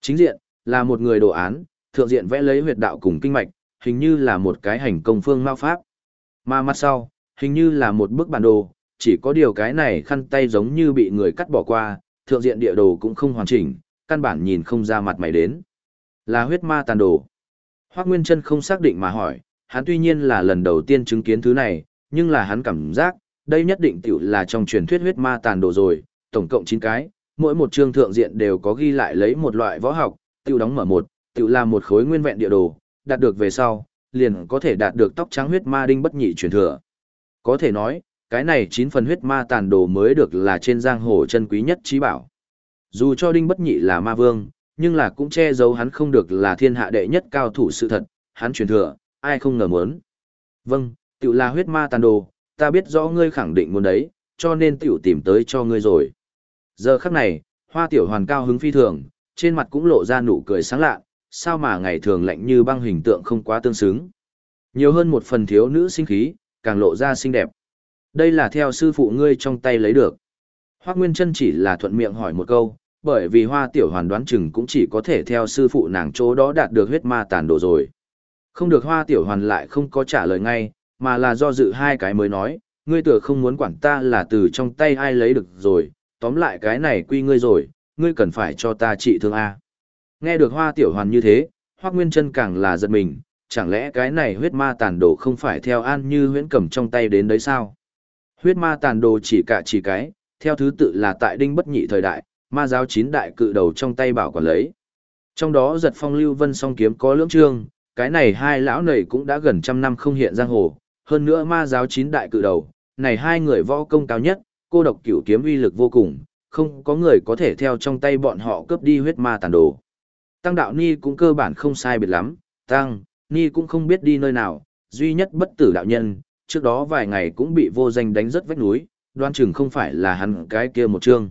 Chính diện, là một người đồ án, thượng diện vẽ lấy huyệt đạo cùng kinh mạch, hình như là một cái hành công phương mao pháp. Mà mặt sau, hình như là một bức bản đồ, chỉ có điều cái này khăn tay giống như bị người cắt bỏ qua, thượng diện địa đồ cũng không hoàn chỉnh, căn bản nhìn không ra mặt mày đến. Là huyết ma tàn đồ. Hoác Nguyên Trân không xác định mà hỏi, hắn tuy nhiên là lần đầu tiên chứng kiến thứ này, nhưng là hắn cảm giác, đây nhất định tiểu là trong truyền thuyết huyết ma tàn đồ rồi, tổng cộng 9 cái, mỗi một chương thượng diện đều có ghi lại lấy một loại võ học, tiểu đóng mở một, tiểu là một khối nguyên vẹn địa đồ, đạt được về sau, liền có thể đạt được tóc trắng huyết ma đinh bất nhị truyền thừa. Có thể nói, cái này 9 phần huyết ma tàn đồ mới được là trên giang hồ chân quý nhất trí bảo. Dù cho đinh bất nhị là ma vương, nhưng là cũng che giấu hắn không được là thiên hạ đệ nhất cao thủ sự thật, hắn truyền thừa, ai không ngờ muốn. Vâng, tiểu là huyết ma tàn đồ, ta biết rõ ngươi khẳng định muốn đấy, cho nên tiểu tìm tới cho ngươi rồi. Giờ khắc này, hoa tiểu hoàn cao hứng phi thường, trên mặt cũng lộ ra nụ cười sáng lạ, sao mà ngày thường lạnh như băng hình tượng không quá tương xứng. Nhiều hơn một phần thiếu nữ sinh khí, càng lộ ra xinh đẹp. Đây là theo sư phụ ngươi trong tay lấy được. Hoác Nguyên Trân chỉ là thuận miệng hỏi một câu, bởi vì hoa tiểu hoàn đoán chừng cũng chỉ có thể theo sư phụ nàng chỗ đó đạt được huyết ma tàn đồ rồi. Không được hoa tiểu hoàn lại không có trả lời ngay, mà là do dự hai cái mới nói, ngươi tựa không muốn quản ta là từ trong tay ai lấy được rồi, tóm lại cái này quy ngươi rồi, ngươi cần phải cho ta trị thương A. Nghe được hoa tiểu hoàn như thế, hoác nguyên chân càng là giật mình, chẳng lẽ cái này huyết ma tàn đồ không phải theo an như huyễn cầm trong tay đến đấy sao? Huyết ma tàn đồ chỉ cả chỉ cái, theo thứ tự là tại đinh bất nhị thời đại, ma giáo chín đại cự đầu trong tay bảo quản lấy. Trong đó giật phong lưu vân song kiếm có lưỡng trương, cái này hai lão này cũng đã gần trăm năm không hiện giang hồ, hơn nữa ma giáo chín đại cự đầu, này hai người võ công cao nhất, cô độc cửu kiếm uy lực vô cùng, không có người có thể theo trong tay bọn họ cướp đi huyết ma tàn đồ. Tăng đạo ni cũng cơ bản không sai biệt lắm, tăng, ni cũng không biết đi nơi nào, duy nhất bất tử đạo nhân, trước đó vài ngày cũng bị vô danh đánh rất vách núi, đoan chừng không phải là hắn cái kia một chương.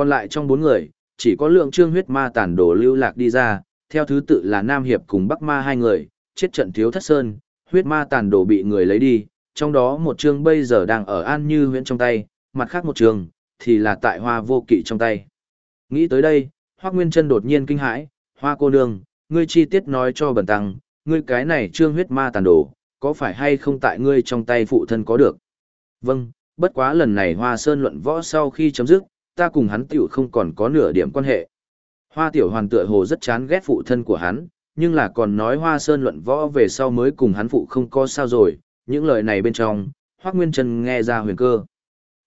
Còn lại trong bốn người, chỉ có lượng trương huyết ma tàn đồ lưu lạc đi ra, theo thứ tự là Nam Hiệp cùng Bắc Ma hai người, chết trận thiếu thất sơn, huyết ma tàn đồ bị người lấy đi, trong đó một chương bây giờ đang ở An Như huyện trong tay, mặt khác một chương, thì là tại hoa vô kỵ trong tay. Nghĩ tới đây, Hoác Nguyên chân đột nhiên kinh hãi, hoa cô nương, ngươi chi tiết nói cho bẩn tăng, ngươi cái này trương huyết ma tàn đồ, có phải hay không tại ngươi trong tay phụ thân có được? Vâng, bất quá lần này hoa sơn luận võ sau khi chấm dứt, ta cùng hắn tiểu không còn có nửa điểm quan hệ. Hoa tiểu hoàn tựa hồ rất chán ghét phụ thân của hắn, nhưng là còn nói hoa sơn luận võ về sau mới cùng hắn phụ không có sao rồi, những lời này bên trong, Hoác Nguyên Trân nghe ra huyền cơ.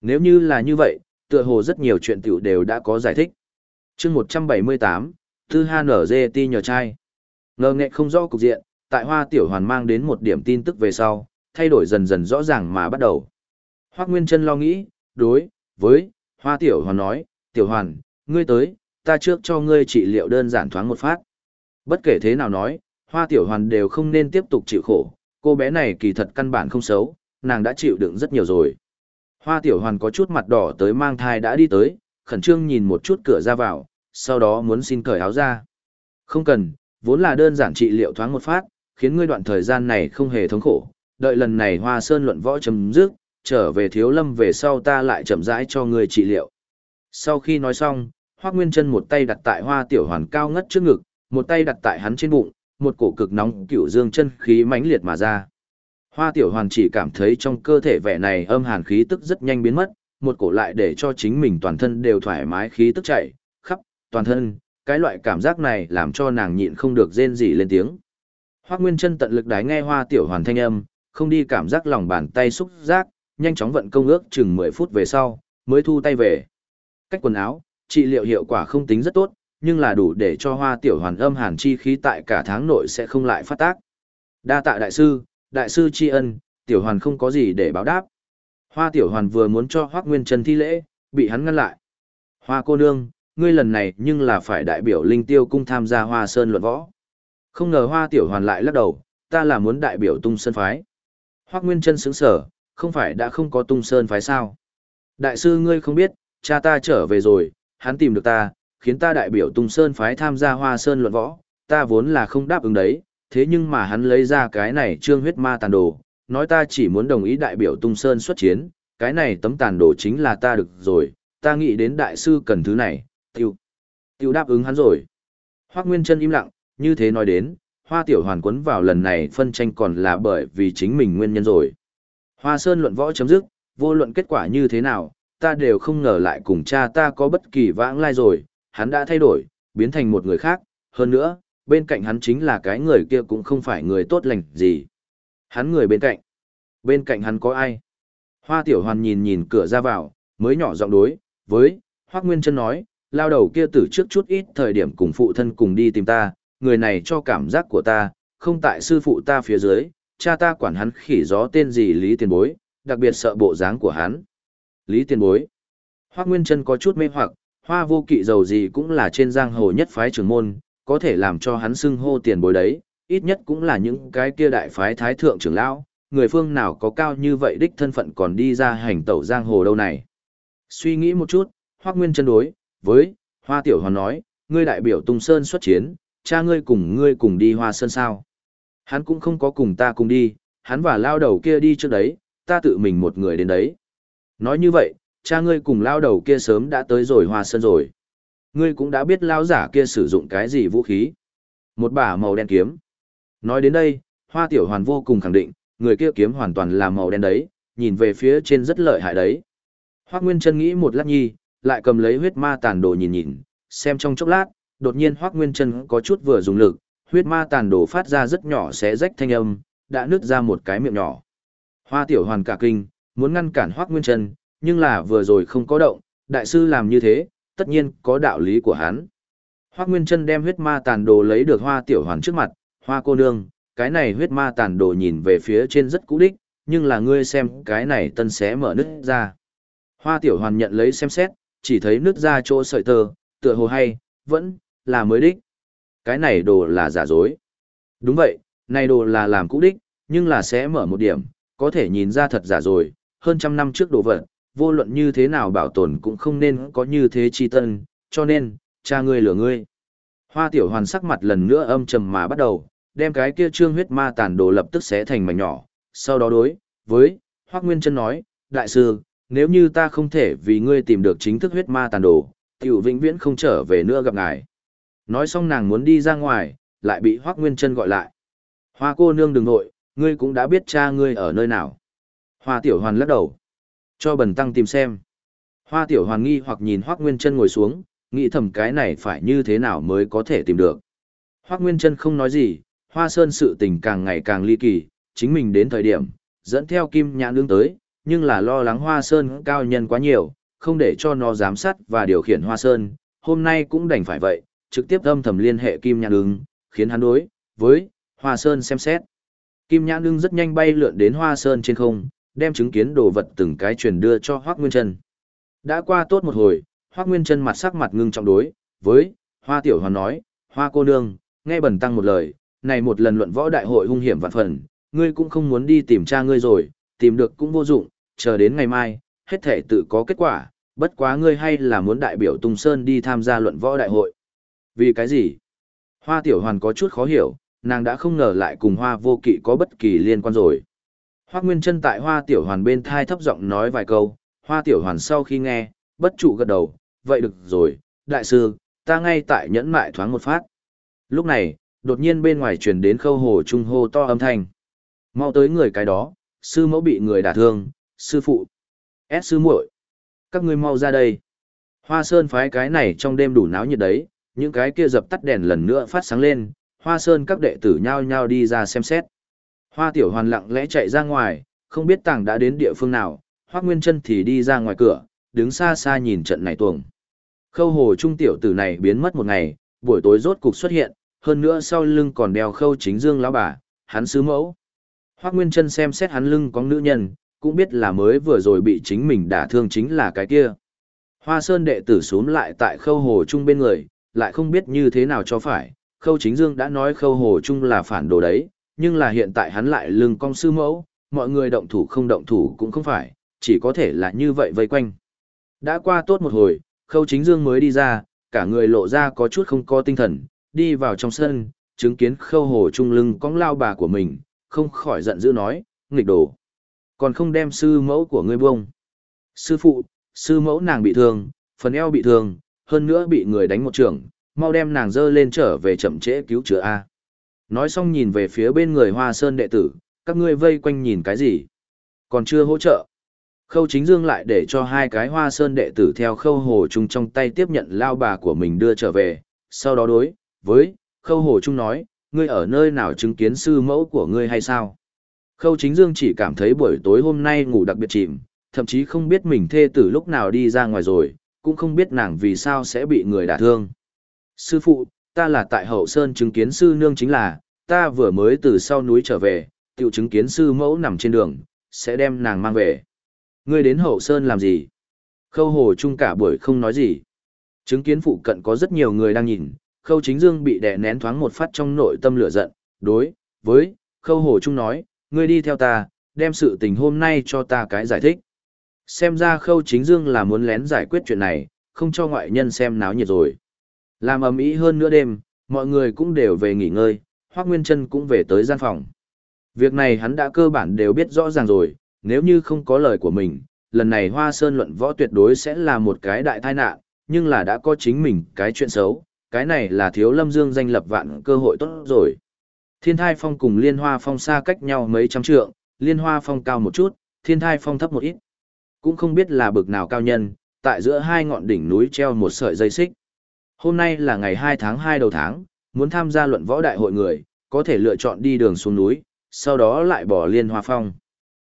Nếu như là như vậy, tựa hồ rất nhiều chuyện tiểu đều đã có giải thích. chương 178, Tư Ha nở dê ti nhờ trai. Ngờ nghệ không rõ cục diện, tại hoa tiểu hoàn mang đến một điểm tin tức về sau, thay đổi dần dần rõ ràng mà bắt đầu. Hoác Nguyên Trân lo nghĩ, đối, với, hoa tiểu hoàn nói, tiểu hoàn, ngươi tới, ta trước cho ngươi trị liệu đơn giản thoáng một phát. Bất kể thế nào nói, hoa tiểu hoàn đều không nên tiếp tục chịu khổ, cô bé này kỳ thật căn bản không xấu, nàng đã chịu đựng rất nhiều rồi. Hoa tiểu hoàn có chút mặt đỏ tới mang thai đã đi tới, khẩn trương nhìn một chút cửa ra vào, sau đó muốn xin cởi áo ra. Không cần, vốn là đơn giản trị liệu thoáng một phát, khiến ngươi đoạn thời gian này không hề thống khổ, đợi lần này hoa sơn luận võ chấm dứt, trở về thiếu lâm về sau ta lại chậm rãi cho ngươi trị liệu. Sau khi nói xong, Hoác Nguyên chân một tay đặt tại hoa tiểu hoàn cao ngất trước ngực, một tay đặt tại hắn trên bụng, một cổ cực nóng cựu dương chân khí mãnh liệt mà ra. Hoa tiểu hoàn chỉ cảm thấy trong cơ thể vẻ này âm hàn khí tức rất nhanh biến mất, một cổ lại để cho chính mình toàn thân đều thoải mái khí tức chạy, khắp, toàn thân, cái loại cảm giác này làm cho nàng nhịn không được rên rỉ lên tiếng. Hoác Nguyên chân tận lực đái nghe hoa tiểu hoàn thanh âm, không đi cảm giác lòng bàn tay xúc giác, nhanh chóng vận công ước chừng 10 phút về sau, mới thu tay về. Cách quần áo, trị liệu hiệu quả không tính rất tốt, nhưng là đủ để cho hoa tiểu hoàn âm hàn chi khí tại cả tháng nội sẽ không lại phát tác. Đa tạ đại sư, đại sư tri ân, tiểu hoàn không có gì để báo đáp. Hoa tiểu hoàn vừa muốn cho Hoác Nguyên Trân thi lễ, bị hắn ngăn lại. Hoa cô nương, ngươi lần này nhưng là phải đại biểu linh tiêu cung tham gia hoa sơn luận võ. Không ngờ hoa tiểu hoàn lại lắc đầu, ta là muốn đại biểu tung sơn phái. Hoác Nguyên Trân sững sở, không phải đã không có tung sơn phái sao. Đại sư ngươi không biết, cha ta trở về rồi, hắn tìm được ta, khiến ta đại biểu tung sơn phái tham gia hoa sơn luận võ, ta vốn là không đáp ứng đấy, thế nhưng mà hắn lấy ra cái này trương huyết ma tàn đồ, nói ta chỉ muốn đồng ý đại biểu tung sơn xuất chiến, cái này tấm tàn đồ chính là ta được rồi, ta nghĩ đến đại sư cần thứ này, tiêu. Tiêu đáp ứng hắn rồi. Hoác Nguyên Trân im lặng, như thế nói đến, hoa tiểu hoàn quấn vào lần này phân tranh còn là bởi vì chính mình nguyên nhân rồi. Hoa Sơn luận võ chấm dứt, vô luận kết quả như thế nào, ta đều không ngờ lại cùng cha ta có bất kỳ vãng lai rồi, hắn đã thay đổi, biến thành một người khác, hơn nữa, bên cạnh hắn chính là cái người kia cũng không phải người tốt lành gì. Hắn người bên cạnh. Bên cạnh hắn có ai? Hoa tiểu hoàn nhìn nhìn cửa ra vào, mới nhỏ giọng đối, với, Hoác Nguyên Trân nói, lao đầu kia từ trước chút ít thời điểm cùng phụ thân cùng đi tìm ta, người này cho cảm giác của ta, không tại sư phụ ta phía dưới, cha ta quản hắn khỉ gió tên gì Lý Tiền Bối, đặc biệt sợ bộ dáng của hắn. Lý Tiền Bối. Hoác Nguyên Trân có chút mê hoặc, hoa vô kỵ giàu gì cũng là trên giang hồ nhất phái trưởng môn, có thể làm cho hắn xưng hô tiền bối đấy, ít nhất cũng là những cái kia đại phái thái thượng trưởng lão, người phương nào có cao như vậy đích thân phận còn đi ra hành tẩu giang hồ đâu này. Suy nghĩ một chút, Hoác Nguyên chân đối, với, Hoa Tiểu Hoàn nói, ngươi đại biểu Tung Sơn xuất chiến, cha ngươi cùng ngươi cùng đi Hoa Sơn sao. Hắn cũng không có cùng ta cùng đi, hắn và lao đầu kia đi trước đấy, ta tự mình một người đến đấy. Nói như vậy, cha ngươi cùng lao đầu kia sớm đã tới rồi Hoa Sơn rồi. Ngươi cũng đã biết lao giả kia sử dụng cái gì vũ khí. Một bả màu đen kiếm. Nói đến đây, Hoa Tiểu Hoàn vô cùng khẳng định, người kia kiếm hoàn toàn là màu đen đấy, nhìn về phía trên rất lợi hại đấy. Hoác Nguyên Trân nghĩ một lát nhi, lại cầm lấy huyết ma tàn đồ nhìn nhìn, xem trong chốc lát, đột nhiên Hoác Nguyên Trân có chút vừa dùng lực, huyết ma tàn đồ phát ra rất nhỏ xé rách thanh âm, đã nứt ra một cái miệng nhỏ. Hoa Tiểu Hoàn cả kinh, muốn ngăn cản Hoác Nguyên Trân, nhưng là vừa rồi không có động, đại sư làm như thế, tất nhiên có đạo lý của hắn. Hoác Nguyên Trân đem huyết ma tàn đồ lấy được Hoa Tiểu Hoàn trước mặt, Hoa cô nương, cái này huyết ma tàn đồ nhìn về phía trên rất cũ đích, nhưng là ngươi xem cái này tân xé mở nứt ra. Hoa tiểu hoàn nhận lấy xem xét, chỉ thấy nứt ra chỗ sợi tơ, tựa hồ hay, vẫn, là mới đích. Cái này đồ là giả dối. Đúng vậy, này đồ là làm cũ đích, nhưng là sẽ mở một điểm, có thể nhìn ra thật giả rồi, hơn trăm năm trước đồ vật, vô luận như thế nào bảo tồn cũng không nên có như thế chi tân, cho nên, cha ngươi lừa ngươi. Hoa tiểu hoàn sắc mặt lần nữa âm trầm mà bắt đầu, đem cái kia trương huyết ma tàn đồ lập tức xé thành mảnh nhỏ, sau đó đối, với, Hoác Nguyên Trân nói, Đại sư, nếu như ta không thể vì ngươi tìm được chính thức huyết ma tàn đồ, tiểu vĩnh viễn không trở về nữa gặp ngài. Nói xong nàng muốn đi ra ngoài, lại bị Hoác Nguyên Trân gọi lại. Hoa cô nương đừng nội, ngươi cũng đã biết cha ngươi ở nơi nào. Hoa tiểu hoàn lắc đầu. Cho bần tăng tìm xem. Hoa tiểu hoàn nghi hoặc nhìn Hoác Nguyên Trân ngồi xuống, nghĩ thầm cái này phải như thế nào mới có thể tìm được. Hoác Nguyên Trân không nói gì, Hoa Sơn sự tình càng ngày càng ly kỳ, chính mình đến thời điểm, dẫn theo Kim Nhãn lương tới, nhưng là lo lắng Hoa Sơn cao nhân quá nhiều, không để cho nó giám sát và điều khiển Hoa Sơn, hôm nay cũng đành phải vậy, trực tiếp âm thầm liên hệ Kim Nhãn Ưng, khiến hắn đối với Hoa Sơn xem xét. Kim Nhãn Ưng rất nhanh bay lượn đến Hoa Sơn trên không, đem chứng kiến đồ vật từng cái truyền đưa cho Hoắc Nguyên Chân. Đã qua tốt một hồi, Hoắc Nguyên Chân mặt sắc mặt ngưng trọng đối với Hoa Tiểu Hoàn nói, Hoa cô nương, nghe bẩn tăng một lời, này một lần luận võ đại hội hung hiểm vạn phần, ngươi cũng không muốn đi tìm cha ngươi rồi, tìm được cũng vô dụng, chờ đến ngày mai, hết thể tự có kết quả, bất quá ngươi hay là muốn đại biểu Tung Sơn đi tham gia luận võ đại hội. Vì cái gì? Hoa Tiểu Hoàn có chút khó hiểu, nàng đã không ngờ lại cùng Hoa Vô Kỵ có bất kỳ liên quan rồi. Hoa Nguyên Chân tại Hoa Tiểu Hoàn bên thai thấp giọng nói vài câu, Hoa Tiểu Hoàn sau khi nghe, bất trụ gật đầu, vậy được rồi, đại sư, ta ngay tại nhẫn mại thoáng một phát. Lúc này, đột nhiên bên ngoài truyền đến khâu hồ trung hô to âm thanh. Mau tới người cái đó, sư mẫu bị người đả thương, sư phụ. S sư muội, các ngươi mau ra đây. Hoa Sơn phái cái này trong đêm đủ náo nhiệt đấy, những cái kia dập tắt đèn lần nữa phát sáng lên, Hoa Sơn các đệ tử nhao nhao đi ra xem xét. Hoa Tiểu Hoàn lặng lẽ chạy ra ngoài, không biết tàng đã đến địa phương nào, Hoa Nguyên Chân thì đi ra ngoài cửa, đứng xa xa nhìn trận này tuồng. Khâu hồ trung tiểu tử này biến mất một ngày, buổi tối rốt cục xuất hiện, hơn nữa sau lưng còn đeo khâu chính dương lão bà, hắn sứ mẫu. Hoác Nguyên Trân xem xét hắn lưng có nữ nhân, cũng biết là mới vừa rồi bị chính mình đả thương chính là cái kia. Hoa Sơn đệ tử xuống lại tại khâu hồ trung bên người, lại không biết như thế nào cho phải, khâu chính dương đã nói khâu hồ trung là phản đồ đấy, nhưng là hiện tại hắn lại lưng cong sư mẫu, mọi người động thủ không động thủ cũng không phải, chỉ có thể là như vậy vây quanh. Đã qua tốt một hồi, khâu chính dương mới đi ra, cả người lộ ra có chút không có tinh thần, đi vào trong sân, chứng kiến khâu hồ trung lưng cong lao bà của mình, không khỏi giận dữ nói, nghịch đồ. Còn không đem sư mẫu của ngươi buông. Sư phụ, sư mẫu nàng bị thương, phần eo bị thương, hơn nữa bị người đánh một trường, mau đem nàng dơ lên trở về chậm trễ cứu chữa A. Nói xong nhìn về phía bên người hoa sơn đệ tử, các ngươi vây quanh nhìn cái gì? Còn chưa hỗ trợ. Khâu chính dương lại để cho hai cái hoa sơn đệ tử theo khâu hồ Chung trong tay tiếp nhận lao bà của mình đưa trở về, sau đó đối, với, khâu hồ Chung nói, ngươi ở nơi nào chứng kiến sư mẫu của ngươi hay sao? Khâu chính dương chỉ cảm thấy buổi tối hôm nay ngủ đặc biệt chìm, thậm chí không biết mình thê tử lúc nào đi ra ngoài rồi, cũng không biết nàng vì sao sẽ bị người đả thương. Sư phụ, ta là tại hậu sơn chứng kiến sư nương chính là, ta vừa mới từ sau núi trở về, tiểu chứng kiến sư mẫu nằm trên đường, sẽ đem nàng mang về. Ngươi đến hậu sơn làm gì? Khâu hồ chung cả buổi không nói gì. Chứng kiến phụ cận có rất nhiều người đang nhìn, khâu chính dương bị đè nén thoáng một phát trong nội tâm lửa giận, đối, với, khâu hồ chung nói, ngươi đi theo ta, đem sự tình hôm nay cho ta cái giải thích. Xem ra khâu chính dương là muốn lén giải quyết chuyện này, không cho ngoại nhân xem náo nhiệt rồi. Làm ầm ĩ hơn nữa đêm, mọi người cũng đều về nghỉ ngơi, Hoác Nguyên Trân cũng về tới gian phòng. Việc này hắn đã cơ bản đều biết rõ ràng rồi, nếu như không có lời của mình, lần này Hoa Sơn luận võ tuyệt đối sẽ là một cái đại tai nạn, nhưng là đã có chính mình cái chuyện xấu, cái này là thiếu lâm dương danh lập vạn cơ hội tốt rồi. Thiên thai phong cùng liên hoa phong xa cách nhau mấy trăm trượng, liên hoa phong cao một chút, thiên thai phong thấp một ít. Cũng không biết là bực nào cao nhân, tại giữa hai ngọn đỉnh núi treo một sợi dây xích. Hôm nay là ngày 2 tháng 2 đầu tháng, muốn tham gia luận võ đại hội người, có thể lựa chọn đi đường xuống núi, sau đó lại bỏ liên hoa phong.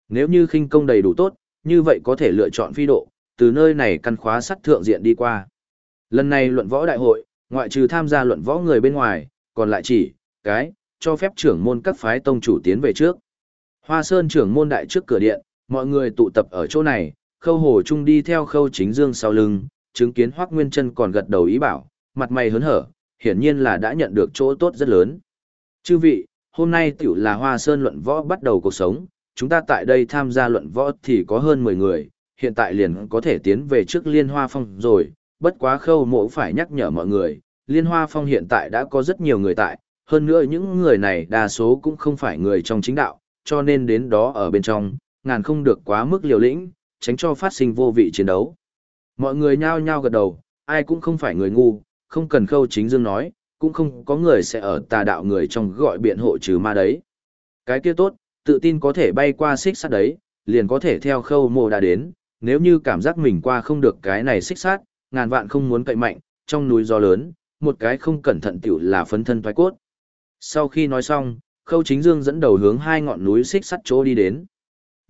Nếu như khinh công đầy đủ tốt, như vậy có thể lựa chọn phi độ, từ nơi này căn khóa sắt thượng diện đi qua. Lần này luận võ đại hội, ngoại trừ tham gia luận võ người bên ngoài, còn lại chỉ, cái, cho phép trưởng môn các phái tông chủ tiến về trước. Hoa Sơn trưởng môn đại trước cửa điện, mọi người tụ tập ở chỗ này, khâu hồ trung đi theo khâu chính dương sau lưng, chứng kiến Hoác Nguyên chân còn gật đầu ý bảo, mặt mày hớn hở, hiển nhiên là đã nhận được chỗ tốt rất lớn. Chư vị, hôm nay tiểu là Hoa Sơn luận võ bắt đầu cuộc sống, chúng ta tại đây tham gia luận võ thì có hơn 10 người, hiện tại liền có thể tiến về trước Liên Hoa Phong rồi, bất quá khâu mộ phải nhắc nhở mọi người, Liên Hoa Phong hiện tại đã có rất nhiều người tại, hơn nữa những người này đa số cũng không phải người trong chính đạo, cho nên đến đó ở bên trong, ngàn không được quá mức liều lĩnh, tránh cho phát sinh vô vị chiến đấu. Mọi người nhao nhao gật đầu, ai cũng không phải người ngu, không cần khâu chính dương nói, cũng không có người sẽ ở tà đạo người trong gọi biện hộ trừ ma đấy. Cái kia tốt, tự tin có thể bay qua xích sát đấy, liền có thể theo khâu mộ đã đến, nếu như cảm giác mình qua không được cái này xích sát, ngàn vạn không muốn cậy mạnh, trong núi gió lớn, một cái không cẩn thận tiểu là phấn thân thoái cốt. Sau khi nói xong, khâu chính dương dẫn đầu hướng hai ngọn núi xích sắt chỗ đi đến.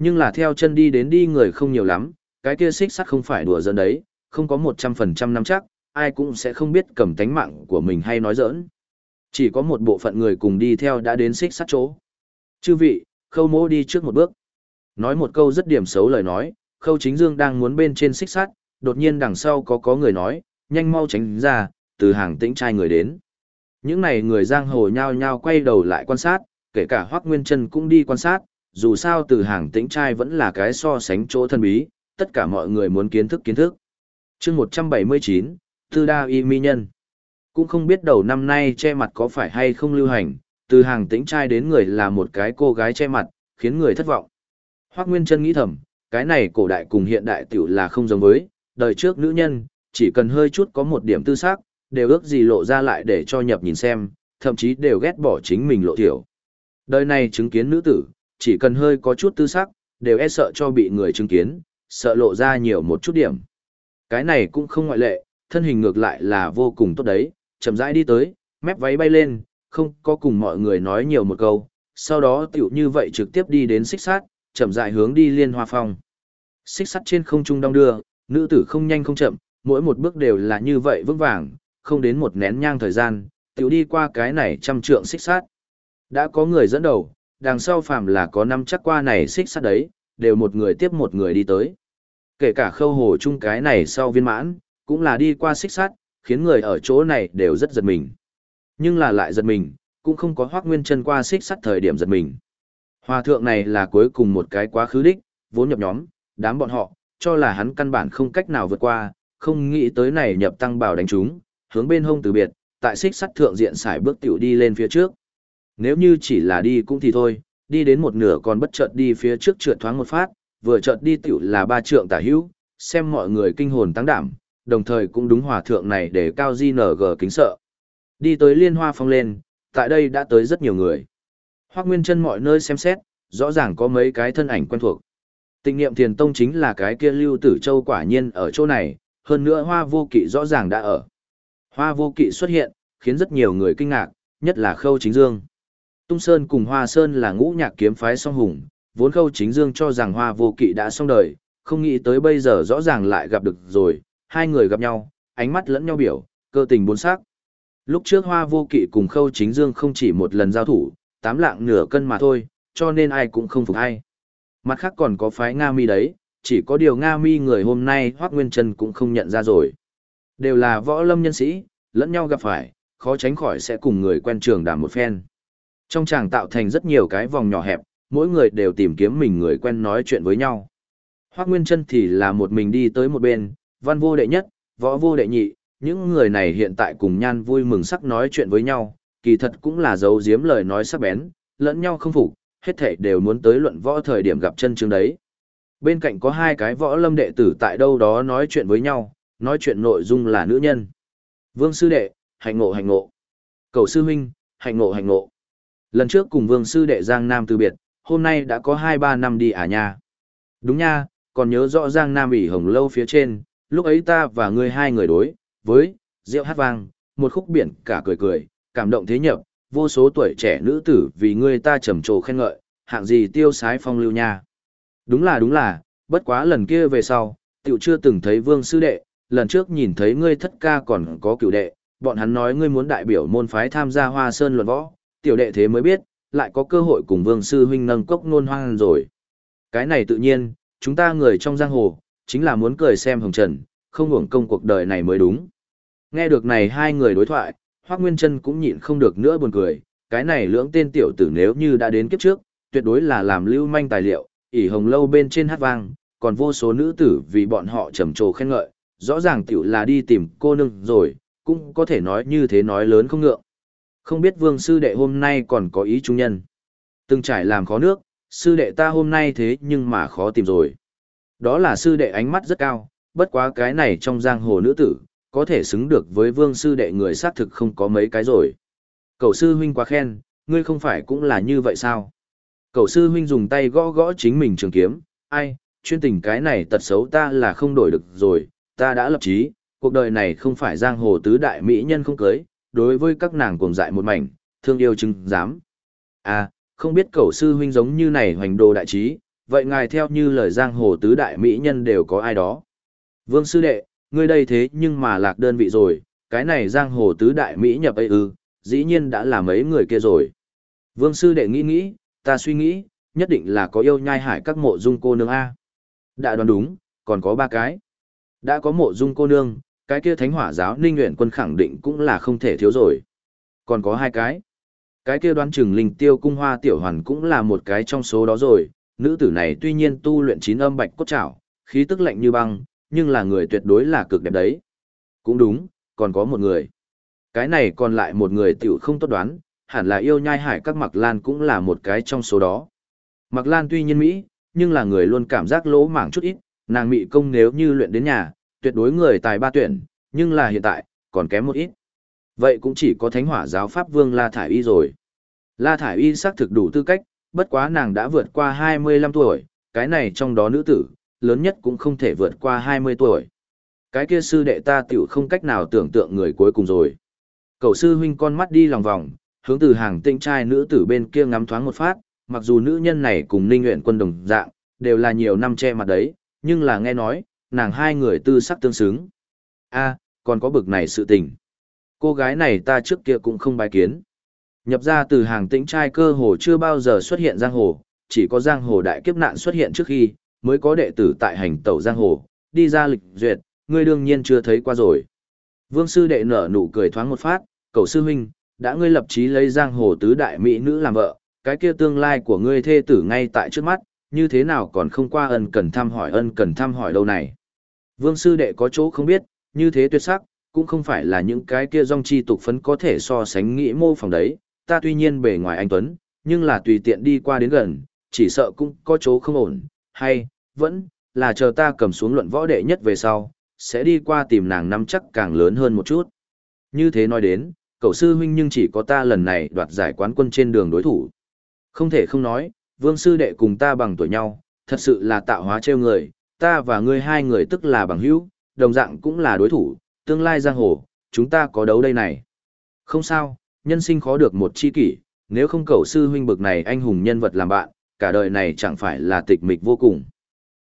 Nhưng là theo chân đi đến đi người không nhiều lắm, cái kia xích sắt không phải đùa giỡn đấy, không có 100% nắm chắc, ai cũng sẽ không biết cầm tánh mạng của mình hay nói giỡn. Chỉ có một bộ phận người cùng đi theo đã đến xích sắt chỗ. Chư vị, khâu mô đi trước một bước. Nói một câu rất điểm xấu lời nói, khâu chính dương đang muốn bên trên xích sắt, đột nhiên đằng sau có có người nói, nhanh mau tránh ra, từ hàng tĩnh trai người đến. Những này người giang hồ nhao nhao quay đầu lại quan sát, kể cả Hoắc Nguyên Trân cũng đi quan sát, dù sao từ hàng tĩnh trai vẫn là cái so sánh chỗ thân bí, tất cả mọi người muốn kiến thức kiến thức. chương 179, Tư Đa Y Mi Nhân. Cũng không biết đầu năm nay che mặt có phải hay không lưu hành, từ hàng tĩnh trai đến người là một cái cô gái che mặt, khiến người thất vọng. Hoác Nguyên Trân nghĩ thầm, cái này cổ đại cùng hiện đại tiểu là không giống với, đời trước nữ nhân, chỉ cần hơi chút có một điểm tư xác, đều ước gì lộ ra lại để cho nhập nhìn xem, thậm chí đều ghét bỏ chính mình lộ tiểu. Đời này chứng kiến nữ tử, chỉ cần hơi có chút tư sắc, đều e sợ cho bị người chứng kiến, sợ lộ ra nhiều một chút điểm. Cái này cũng không ngoại lệ, thân hình ngược lại là vô cùng tốt đấy, chậm rãi đi tới, mép váy bay lên, không có cùng mọi người nói nhiều một câu, sau đó tiểu như vậy trực tiếp đi đến xích sát, chậm rãi hướng đi liên hoa phong. Xích sắt trên không trung đong đưa, nữ tử không nhanh không chậm, mỗi một bước đều là như vậy vững vàng, không đến một nén nhang thời gian, tiểu đi qua cái này trăm trượng xích sát. Đã có người dẫn đầu, đằng sau phàm là có năm chắc qua này xích sắt đấy, đều một người tiếp một người đi tới. Kể cả khâu hồ chung cái này sau viên mãn, cũng là đi qua xích sắt, khiến người ở chỗ này đều rất giật mình. Nhưng là lại giật mình, cũng không có hoác nguyên chân qua xích sắt thời điểm giật mình. Hòa thượng này là cuối cùng một cái quá khứ đích, vốn nhập nhóm, đám bọn họ, cho là hắn căn bản không cách nào vượt qua, không nghĩ tới này nhập tăng bảo đánh chúng, hướng bên hông từ biệt, tại xích sắt thượng diện xài bước tiểu đi lên phía trước. Nếu như chỉ là đi cũng thì thôi, đi đến một nửa còn bất chợt đi phía trước trượt thoáng một phát, vừa chợt đi tiểu là ba trượng tả hữu, xem mọi người kinh hồn tăng đảm, đồng thời cũng đúng hòa thượng này để cao di nở gờ kính sợ. Đi tới liên hoa phong lên, tại đây đã tới rất nhiều người. Hoác Nguyên chân mọi nơi xem xét, rõ ràng có mấy cái thân ảnh quen thuộc. Tịnh niệm thiền tông chính là cái kia lưu tử châu quả nhiên ở chỗ này, hơn nữa hoa vô kỵ rõ ràng đã ở. Hoa vô kỵ xuất hiện, khiến rất nhiều người kinh ngạc, nhất là khâu chính dương. Tung Sơn cùng Hoa Sơn là ngũ nhạc kiếm phái song hùng, vốn khâu chính dương cho rằng hoa vô kỵ đã xong đời, không nghĩ tới bây giờ rõ ràng lại gặp được rồi, hai người gặp nhau, ánh mắt lẫn nhau biểu, cơ tình bốn sắc. Lúc trước hoa vô kỵ cùng khâu chính dương không chỉ một lần giao thủ, tám lạng nửa cân mà thôi, cho nên ai cũng không phục ai. Mặt khác còn có phái Nga mi đấy, chỉ có điều Nga mi người hôm nay Hoác Nguyên Trần cũng không nhận ra rồi. Đều là võ lâm nhân sĩ, lẫn nhau gặp phải, khó tránh khỏi sẽ cùng người quen trường đàm một phen. Trong tràng tạo thành rất nhiều cái vòng nhỏ hẹp, mỗi người đều tìm kiếm mình người quen nói chuyện với nhau. Hoác Nguyên Trân thì là một mình đi tới một bên, văn vô đệ nhất, võ vô đệ nhị, những người này hiện tại cùng nhan vui mừng sắc nói chuyện với nhau, kỳ thật cũng là giấu giếm lời nói sắc bén, lẫn nhau không phục, hết thể đều muốn tới luận võ thời điểm gặp chân chương đấy. Bên cạnh có hai cái võ lâm đệ tử tại đâu đó nói chuyện với nhau, nói chuyện nội dung là nữ nhân. Vương sư đệ, hạnh ngộ hạnh ngộ. Cầu sư huynh, hạnh ngộ hạnh ngộ. Lần trước cùng vương sư đệ Giang Nam từ biệt, hôm nay đã có 2-3 năm đi à nha. Đúng nha, còn nhớ rõ Giang Nam ỉ hồng lâu phía trên, lúc ấy ta và ngươi hai người đối, với, rượu hát vang, một khúc biển cả cười cười, cảm động thế nhập, vô số tuổi trẻ nữ tử vì ngươi ta trầm trồ khen ngợi, hạng gì tiêu sái phong lưu nha. Đúng là đúng là, bất quá lần kia về sau, tiểu chưa từng thấy vương sư đệ, lần trước nhìn thấy ngươi thất ca còn có cựu đệ, bọn hắn nói ngươi muốn đại biểu môn phái tham gia hoa sơn luận võ, tiểu đệ thế mới biết, lại có cơ hội cùng vương sư huynh nâng cốc nôn hoang rồi. Cái này tự nhiên, chúng ta người trong giang hồ, chính là muốn cười xem hồng trần, không hưởng công cuộc đời này mới đúng. Nghe được này hai người đối thoại, Hoác Nguyên Trân cũng nhịn không được nữa buồn cười, cái này lưỡng tên tiểu tử nếu như đã đến kiếp trước, tuyệt đối là làm lưu manh tài liệu, ỉ hồng lâu bên trên hát vang, còn vô số nữ tử vì bọn họ trầm trồ khen ngợi, rõ ràng tiểu là đi tìm cô nương rồi, cũng có thể nói như thế nói lớn không ngượng. Không biết vương sư đệ hôm nay còn có ý trung nhân. Từng trải làm khó nước, sư đệ ta hôm nay thế nhưng mà khó tìm rồi. Đó là sư đệ ánh mắt rất cao, bất quá cái này trong giang hồ nữ tử, có thể xứng được với vương sư đệ người xác thực không có mấy cái rồi. Cậu sư huynh quá khen, ngươi không phải cũng là như vậy sao? Cậu sư huynh dùng tay gõ gõ chính mình trường kiếm, ai, chuyên tình cái này tật xấu ta là không đổi được rồi, ta đã lập chí, cuộc đời này không phải giang hồ tứ đại mỹ nhân không cưới, đối với các nàng cuồng dại một mảnh, thương yêu chứng dám. À, không biết cậu sư huynh giống như này hoành đồ đại trí, vậy ngài theo như lời giang hồ tứ đại mỹ nhân đều có ai đó. Vương sư đệ, ngươi đây thế nhưng mà lạc đơn vị rồi, cái này giang hồ tứ đại Mỹ nhập ấy ư, dĩ nhiên đã là mấy người kia rồi. Vương sư đệ nghĩ nghĩ, ta suy nghĩ, nhất định là có yêu nhai hải các mộ dung cô nương A. Đã đoán đúng, còn có ba cái. Đã có mộ dung cô nương, cái kia thánh hỏa giáo ninh nguyện quân khẳng định cũng là không thể thiếu rồi. Còn có hai cái. Cái kia đoán chừng linh tiêu cung hoa tiểu hoàn cũng là một cái trong số đó rồi. Nữ tử này tuy nhiên tu luyện chín âm bạch cốt trảo, khí tức lạnh như băng, nhưng là người tuyệt đối là cực đẹp đấy. Cũng đúng, còn có một người. Cái này còn lại một người tiểu không tốt đoán, hẳn là yêu nhai hải các Mặc Lan cũng là một cái trong số đó. Mặc Lan tuy nhiên Mỹ, nhưng là người luôn cảm giác lỗ mảng chút ít, nàng mị công nếu như luyện đến nhà, tuyệt đối người tài ba tuyển, nhưng là hiện tại, còn kém một ít. Vậy cũng chỉ có thánh hỏa giáo Pháp Vương La Thải Y rồi. La Thải Y xác thực đủ tư cách, bất quá nàng đã vượt qua 25 tuổi, cái này trong đó nữ tử, lớn nhất cũng không thể vượt qua 20 tuổi. Cái kia sư đệ ta tiểu không cách nào tưởng tượng người cuối cùng rồi. Cậu sư huynh con mắt đi lòng vòng, hướng từ hàng tinh trai nữ tử bên kia ngắm thoáng một phát, mặc dù nữ nhân này cùng ninh nguyện quân đồng dạng, đều là nhiều năm che mặt đấy, nhưng là nghe nói, nàng hai người tư sắc tương xứng. a còn có bực này sự tình. Cô gái này ta trước kia cũng không bài kiến. Nhập ra từ hàng tĩnh trai cơ hồ chưa bao giờ xuất hiện giang hồ, chỉ có giang hồ đại kiếp nạn xuất hiện trước khi, mới có đệ tử tại hành tẩu giang hồ, đi ra lịch duyệt, ngươi đương nhiên chưa thấy qua rồi. Vương sư đệ nở nụ cười thoáng một phát, cậu sư huynh, đã ngươi lập chí lấy giang hồ tứ đại mỹ nữ làm vợ, cái kia tương lai của ngươi thê tử ngay tại trước mắt, như thế nào còn không qua ân cần thăm hỏi ân cần thăm hỏi đâu này. Vương sư đệ có chỗ không biết, như thế tuyệt sắc, cũng không phải là những cái kia dòng chi tục phấn có thể so sánh nghĩ mô phỏng đấy, ta tuy nhiên bề ngoài anh Tuấn, nhưng là tùy tiện đi qua đến gần, chỉ sợ cũng có chỗ không ổn, hay, vẫn, là chờ ta cầm xuống luận võ đệ nhất về sau, sẽ đi qua tìm nàng nắm chắc càng lớn hơn một chút. Như thế nói đến, cậu sư huynh nhưng chỉ có ta lần này đoạt giải quán quân trên đường đối thủ. Không thể không nói, vương sư đệ cùng ta bằng tuổi nhau, thật sự là tạo hóa trêu người, ta và ngươi hai người tức là bằng hữu, đồng dạng cũng là đối thủ, tương lai giang hồ, chúng ta có đấu đây này. Không sao, nhân sinh khó được một chi kỷ, nếu không cầu sư huynh bực này anh hùng nhân vật làm bạn, cả đời này chẳng phải là tịch mịch vô cùng.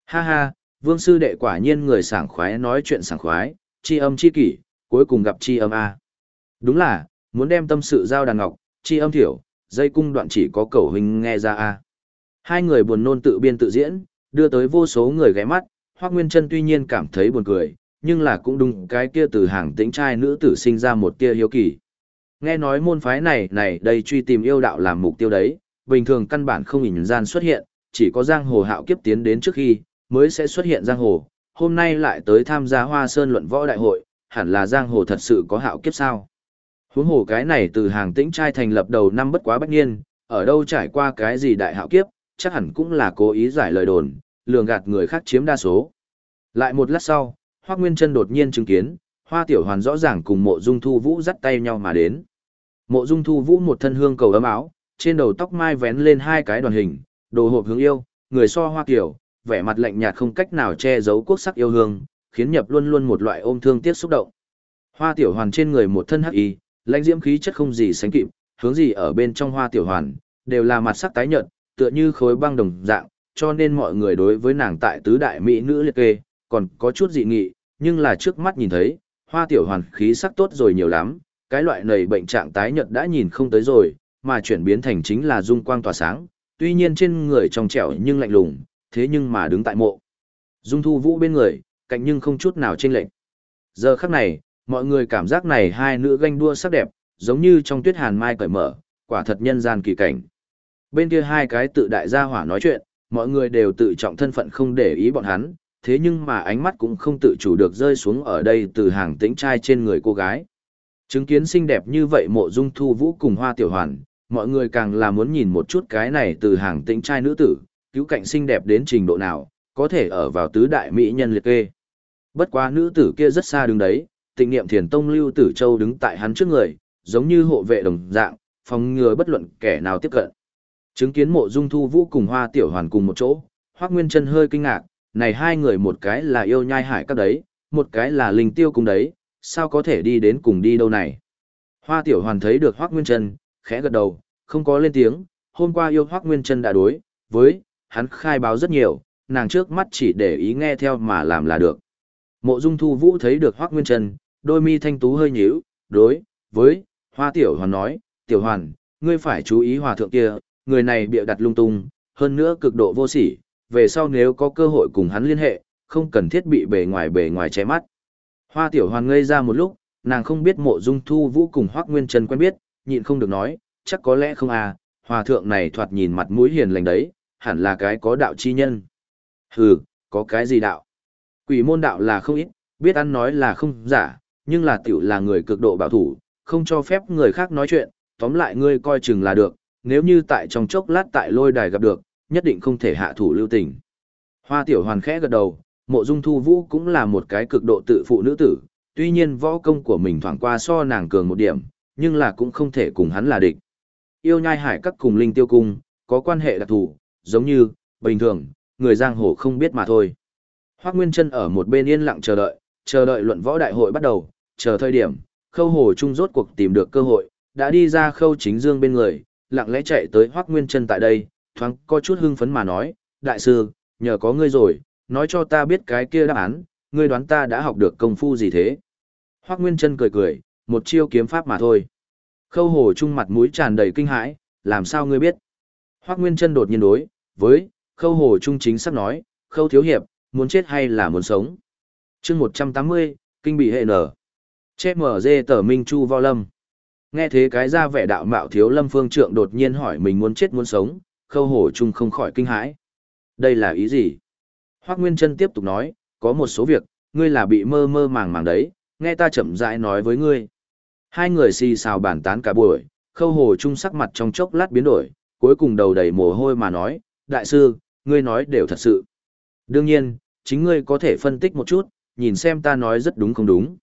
Ha ha, vương sư đệ quả nhiên người sảng khoái nói chuyện sảng khoái, chi âm chi kỷ, cuối cùng gặp chi âm A. Đúng là, muốn đem tâm sự giao đàn ngọc, chi âm thiểu, dây cung đoạn chỉ có cầu huynh nghe ra A. Hai người buồn nôn tự biên tự diễn, đưa tới vô số người ghé mắt, Hoác Nguyên Trân tuy nhiên cảm thấy buồn cười, nhưng là cũng đúng cái kia từ hàng tĩnh trai nữ tử sinh ra một tia hiếu kỳ. Nghe nói môn phái này này đây truy tìm yêu đạo làm mục tiêu đấy, bình thường căn bản không hình gian xuất hiện, chỉ có giang hồ hạo kiếp tiến đến trước khi, mới sẽ xuất hiện giang hồ, hôm nay lại tới tham gia hoa sơn luận võ đại hội, hẳn là giang hồ thật sự có hạo kiếp sao. Huống hồ cái này từ hàng tĩnh trai thành lập đầu năm bất quá bách niên, ở đâu trải qua cái gì đại hạo kiếp, chắc hẳn cũng là cố ý giải lời đồn, lường gạt người khác chiếm đa số. Lại một lát sau, Hoắc Nguyên Trân đột nhiên chứng kiến, Hoa Tiểu Hoàn rõ ràng cùng Mộ Dung Thu Vũ dắt tay nhau mà đến. Mộ Dung Thu Vũ một thân hương cầu ấm áo, trên đầu tóc mai vén lên hai cái đoàn hình, đồ hộp hướng yêu, người so Hoa Tiểu, vẻ mặt lạnh nhạt không cách nào che giấu quốc sắc yêu hương, khiến nhập luôn luôn một loại ôm thương tiếc xúc động. Hoa Tiểu Hoàn trên người một thân hắc y, lãnh diễm khí chất không gì sánh kịp, hướng gì ở bên trong Hoa Tiểu Hoàn, đều là mặt sắc tái nhợt, tựa như khối băng đồng dạng, cho nên mọi người đối với nàng tại tứ đại mỹ nữ liệt kê, còn có chút dị nghị, nhưng là trước mắt nhìn thấy, hoa tiểu hoàn khí sắc tốt rồi nhiều lắm, cái loại này bệnh trạng tái nhợt đã nhìn không tới rồi, mà chuyển biến thành chính là dung quang tỏa sáng, tuy nhiên trên người trong trẻo nhưng lạnh lùng, thế nhưng mà đứng tại mộ. Dung thu vũ bên người, cạnh nhưng không chút nào chênh lệch. Giờ khắc này, mọi người cảm giác này hai nữ ganh đua sắc đẹp, giống như trong tuyết hàn mai cởi mở, quả thật nhân gian kỳ cảnh. Bên kia hai cái tự đại gia hỏa nói chuyện, mọi người đều tự trọng thân phận không để ý bọn hắn, thế nhưng mà ánh mắt cũng không tự chủ được rơi xuống ở đây từ hàng tĩnh trai trên người cô gái. Chứng kiến xinh đẹp như vậy mộ dung thu vũ cùng hoa tiểu hoàn, mọi người càng là muốn nhìn một chút cái này từ hàng tĩnh trai nữ tử, cứu cạnh xinh đẹp đến trình độ nào, có thể ở vào tứ đại mỹ nhân liệt kê. Bất quá nữ tử kia rất xa đứng đấy, tịnh niệm thiền tông lưu tử châu đứng tại hắn trước người, giống như hộ vệ đồng dạng, phòng ngừa bất luận kẻ nào tiếp cận. Chứng kiến mộ dung thu vũ cùng hoa tiểu hoàn cùng một chỗ, hoác nguyên chân hơi kinh ngạc, này hai người một cái là yêu nhai hải các đấy, một cái là linh tiêu cùng đấy, sao có thể đi đến cùng đi đâu này. Hoa tiểu hoàn thấy được hoác nguyên chân, khẽ gật đầu, không có lên tiếng, hôm qua yêu hoác nguyên chân đã đối, với, hắn khai báo rất nhiều, nàng trước mắt chỉ để ý nghe theo mà làm là được. Mộ dung thu vũ thấy được hoác nguyên chân, đôi mi thanh tú hơi nhíu, đối, với, hoa tiểu hoàn nói, tiểu hoàn, ngươi phải chú ý hòa thượng kia, người này bịa đặt lung tung, hơn nữa cực độ vô sỉ, về sau nếu có cơ hội cùng hắn liên hệ, không cần thiết bị bề ngoài bề ngoài che mắt. Hoa tiểu hoàn ngây ra một lúc, nàng không biết mộ dung thu vũ cùng hoác nguyên trần quen biết, nhịn không được nói, chắc có lẽ không à, hòa thượng này thoạt nhìn mặt mũi hiền lành đấy, hẳn là cái có đạo chi nhân. Hừ, có cái gì đạo? Quỷ môn đạo là không ít, biết ăn nói là không giả, nhưng là tiểu là người cực độ bảo thủ, không cho phép người khác nói chuyện, tóm lại ngươi coi chừng là được, nếu như tại trong chốc lát tại lôi đài gặp được, nhất định không thể hạ thủ lưu tình. Hoa tiểu hoàn khẽ gật đầu, mộ dung thu vũ cũng là một cái cực độ tự phụ nữ tử, tuy nhiên võ công của mình thoảng qua so nàng cường một điểm, nhưng là cũng không thể cùng hắn là địch. Yêu nhai hải các cùng linh tiêu cung, có quan hệ đặc thù, giống như, bình thường, người giang hồ không biết mà thôi. Hoác Nguyên Trân ở một bên yên lặng chờ đợi, chờ đợi luận võ đại hội bắt đầu, chờ thời điểm, khâu hồ trung rốt cuộc tìm được cơ hội, đã đi ra khâu chính dương bên người, lặng lẽ chạy tới Hoắc Nguyên Trân tại đây, thoáng có chút hưng phấn mà nói, đại sư, nhờ có ngươi rồi, nói cho ta biết cái kia đáp án, ngươi đoán ta đã học được công phu gì thế. Hoắc Nguyên Trân cười cười, một chiêu kiếm pháp mà thôi. Khâu hồ trung mặt mũi tràn đầy kinh hãi, làm sao ngươi biết? Hoắc Nguyên Trân đột nhiên đối, với, khâu hồ trung chính sắp nói, khâu thiếu hiệp, muốn chết hay là muốn sống? chương 180, kinh bị hệ nở. Che mở dê tờ minh chu vo lâm. Nghe thế cái ra vẻ đạo mạo thiếu lâm phương trượng đột nhiên hỏi mình muốn chết muốn sống, khâu hổ trung không khỏi kinh hãi. Đây là ý gì? Hoác Nguyên Trân tiếp tục nói, có một số việc, ngươi là bị mơ mơ màng màng đấy, nghe ta chậm rãi nói với ngươi. Hai người xì xào bàn tán cả buổi, khâu hồ trung sắc mặt trong chốc lát biến đổi, cuối cùng đầu đầy mồ hôi mà nói, đại sư, ngươi nói đều thật sự. Đương nhiên, chính ngươi có thể phân tích một chút, nhìn xem ta nói rất đúng không đúng.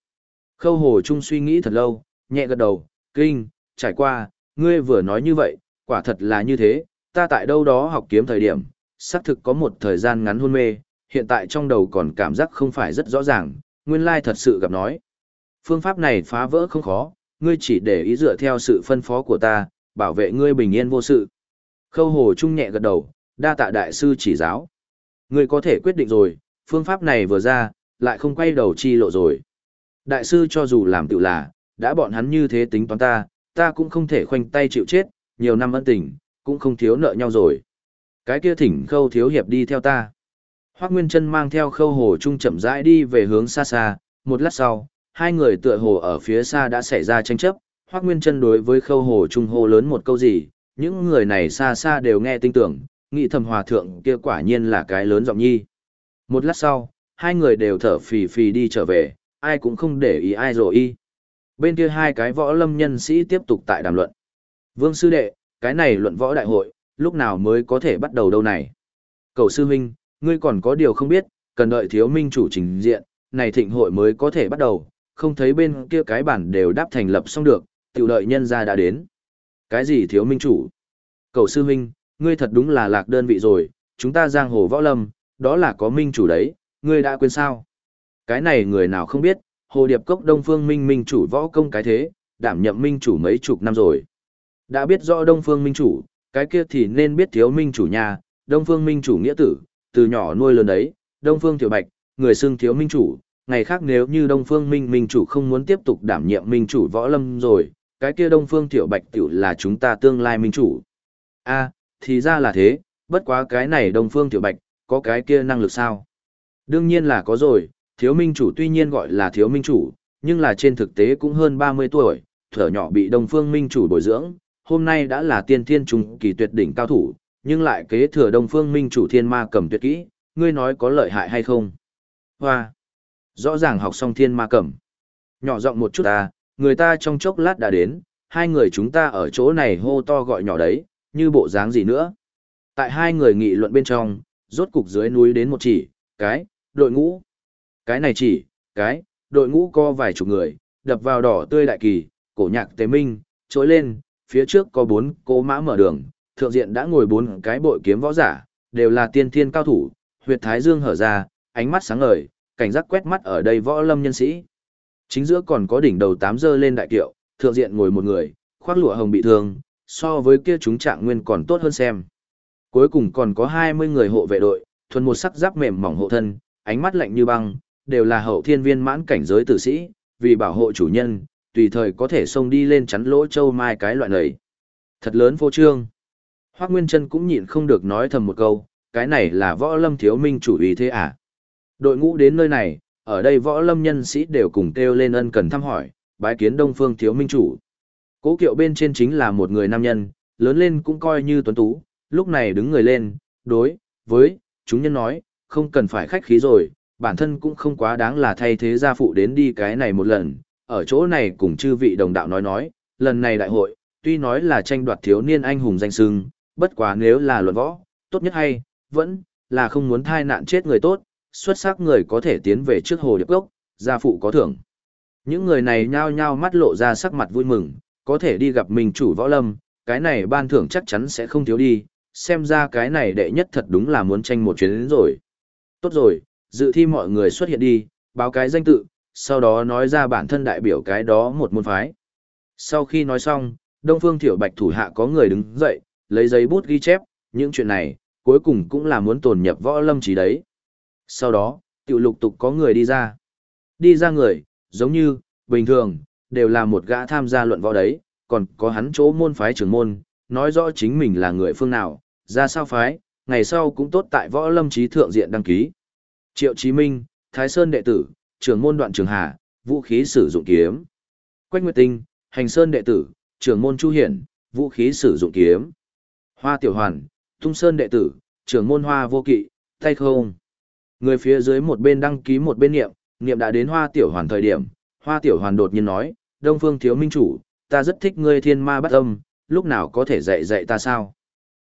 Khâu hồ trung suy nghĩ thật lâu, nhẹ gật đầu, kinh, trải qua, ngươi vừa nói như vậy, quả thật là như thế, ta tại đâu đó học kiếm thời điểm, xác thực có một thời gian ngắn hôn mê, hiện tại trong đầu còn cảm giác không phải rất rõ ràng, nguyên lai thật sự gặp nói. Phương pháp này phá vỡ không khó, ngươi chỉ để ý dựa theo sự phân phó của ta, bảo vệ ngươi bình yên vô sự. Khâu hồ trung nhẹ gật đầu, đa tạ đại sư chỉ giáo. Ngươi có thể quyết định rồi, phương pháp này vừa ra, lại không quay đầu chi lộ rồi. Đại sư cho dù làm tự là, đã bọn hắn như thế tính toán ta, ta cũng không thể khoanh tay chịu chết, nhiều năm ân tình, cũng không thiếu nợ nhau rồi. Cái kia thỉnh khâu thiếu hiệp đi theo ta. Hoác Nguyên Trân mang theo khâu hồ trung chậm rãi đi về hướng xa xa, một lát sau, hai người tựa hồ ở phía xa đã xảy ra tranh chấp, Hoác Nguyên Trân đối với khâu hồ trung hô lớn một câu gì, những người này xa xa đều nghe tin tưởng, nghĩ thầm hòa thượng kia quả nhiên là cái lớn giọng nhi. Một lát sau, hai người đều thở phì phì đi trở về, ai cũng không để ý ai rồi y. Bên kia hai cái võ lâm nhân sĩ tiếp tục tại đàm luận. Vương sư đệ, cái này luận võ đại hội, lúc nào mới có thể bắt đầu đâu này? Cầu sư huynh, ngươi còn có điều không biết, cần đợi thiếu minh chủ trình diện, này thịnh hội mới có thể bắt đầu, không thấy bên kia cái bản đều đáp thành lập xong được, tiểu đợi nhân gia đã đến. Cái gì thiếu minh chủ? Cầu sư huynh, ngươi thật đúng là lạc đơn vị rồi, chúng ta giang hồ võ lâm, đó là có minh chủ đấy, ngươi đã quên sao? Cái này người nào không biết, hồ điệp cốc đông phương minh minh chủ võ công cái thế, đảm nhậm minh chủ mấy chục năm rồi. Đã biết rõ đông phương minh chủ, cái kia thì nên biết thiếu minh chủ nhà, đông phương minh chủ nghĩa tử, từ nhỏ nuôi lớn đấy, đông phương tiểu bạch, người xưng thiếu minh chủ, ngày khác nếu như đông phương minh minh chủ không muốn tiếp tục đảm nhiệm minh chủ võ lâm rồi, cái kia đông phương tiểu bạch tiểu là chúng ta tương lai minh chủ. a thì ra là thế, bất quá cái này đông phương tiểu bạch, có cái kia năng lực sao? Đương nhiên là có rồi, thiếu minh chủ tuy nhiên gọi là thiếu minh chủ, nhưng là trên thực tế cũng hơn 30 tuổi, thở nhỏ bị đông phương minh chủ bồi dưỡng, hôm nay đã là tiên thiên trung kỳ tuyệt đỉnh cao thủ, nhưng lại kế thừa đông phương minh chủ thiên ma cầm tuyệt kỹ, ngươi nói có lợi hại hay không? Hoa! Rõ ràng học xong thiên ma cầm. Nhỏ giọng một chút ta, người ta trong chốc lát đã đến, hai người chúng ta ở chỗ này hô to gọi nhỏ đấy, như bộ dáng gì nữa. Tại hai người nghị luận bên trong, rốt cục dưới núi đến một chỉ, cái, đội ngũ. Cái này chỉ, cái, đội ngũ có vài chục người, đập vào đỏ tươi đại kỳ, cổ nhạc tế minh, trỗi lên, phía trước có bốn cố mã mở đường, thượng diện đã ngồi bốn cái bội kiếm võ giả, đều là tiên thiên cao thủ, huyệt thái dương hở ra, ánh mắt sáng ngời, cảnh giác quét mắt ở đây võ lâm nhân sĩ. Chính giữa còn có đỉnh đầu tám dơ lên đại kiệu, thượng diện ngồi một người, khoác lụa hồng bị thương, so với kia chúng trạng nguyên còn tốt hơn xem. Cuối cùng còn có 20 người hộ vệ đội, thuần một sắc giáp mềm mỏng hộ thân, ánh mắt lạnh như băng, đều là hậu thiên viên mãn cảnh giới tử sĩ, vì bảo hộ chủ nhân, tùy thời có thể xông đi lên chắn lỗ châu mai cái loại này. Thật lớn vô trương. Hoác Nguyên Trân cũng nhịn không được nói thầm một câu, cái này là võ lâm thiếu minh chủ ý thế à? Đội ngũ đến nơi này, ở đây võ lâm nhân sĩ đều cùng kêu lên ân cần thăm hỏi, bái kiến đông phương thiếu minh chủ. Cố kiệu bên trên chính là một người nam nhân, lớn lên cũng coi như tuấn tú, lúc này đứng người lên, đối, với, chúng nhân nói, không cần phải khách khí rồi, bản thân cũng không quá đáng là thay thế gia phụ đến đi cái này một lần, ở chỗ này cùng chư vị đồng đạo nói nói, lần này đại hội, tuy nói là tranh đoạt thiếu niên anh hùng danh sưng, bất quá nếu là luận võ, tốt nhất hay, vẫn là không muốn thai nạn chết người tốt, xuất sắc người có thể tiến về trước hồ điệp gốc, gia phụ có thưởng. Những người này nhao nhao mắt lộ ra sắc mặt vui mừng, có thể đi gặp mình chủ võ lâm, cái này ban thưởng chắc chắn sẽ không thiếu đi, xem ra cái này đệ nhất thật đúng là muốn tranh một chuyến đến rồi. Tốt rồi, dự thi mọi người xuất hiện đi, báo cái danh tự, sau đó nói ra bản thân đại biểu cái đó một môn phái. Sau khi nói xong, Đông Phương Thiểu Bạch thủ hạ có người đứng dậy, lấy giấy bút ghi chép, những chuyện này, cuối cùng cũng là muốn tồn nhập võ lâm trí đấy. Sau đó, tiểu lục tục có người đi ra. Đi ra người, giống như, bình thường, đều là một gã tham gia luận võ đấy, còn có hắn chỗ môn phái trưởng môn, nói rõ chính mình là người phương nào, ra sao phái, ngày sau cũng tốt tại võ lâm trí thượng diện đăng ký. Triệu Chí Minh, Thái Sơn đệ tử, trưởng môn đoạn trường hà, vũ khí sử dụng kiếm. Quách Nguyệt Tinh, Hành Sơn đệ tử, trưởng môn Chu Hiển, vũ khí sử dụng kiếm. Hoa Tiểu Hoàn, Tung Sơn đệ tử, trưởng môn Hoa Vô Kỵ, tay không. Người phía dưới một bên đăng ký một bên niệm, niệm đã đến Hoa Tiểu Hoàn thời điểm, Hoa Tiểu Hoàn đột nhiên nói, Đông Phương Thiếu Minh Chủ, ta rất thích ngươi thiên ma bắt âm, lúc nào có thể dạy dạy ta sao?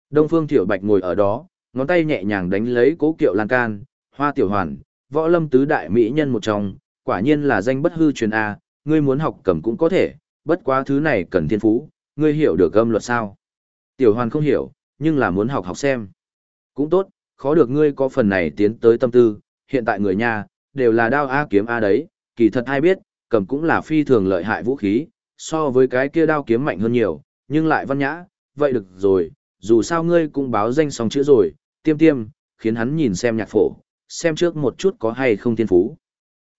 Đông Phương Tiểu Bạch ngồi ở đó, ngón tay nhẹ nhàng đánh lấy cố kiệu lan can, hoa tiểu hoàn, võ lâm tứ đại mỹ nhân một trong, quả nhiên là danh bất hư truyền A, ngươi muốn học cầm cũng có thể, bất quá thứ này cần thiên phú, ngươi hiểu được âm luật sao? Tiểu hoàn không hiểu, nhưng là muốn học học xem. Cũng tốt, khó được ngươi có phần này tiến tới tâm tư, hiện tại người nhà, đều là đao A kiếm A đấy, kỳ thật ai biết, cầm cũng là phi thường lợi hại vũ khí, so với cái kia đao kiếm mạnh hơn nhiều, nhưng lại văn nhã, vậy được rồi, dù sao ngươi cũng báo danh xong chữ rồi, tiêm tiêm, khiến hắn nhìn xem nhạc phổ, xem trước một chút có hay không thiên phú.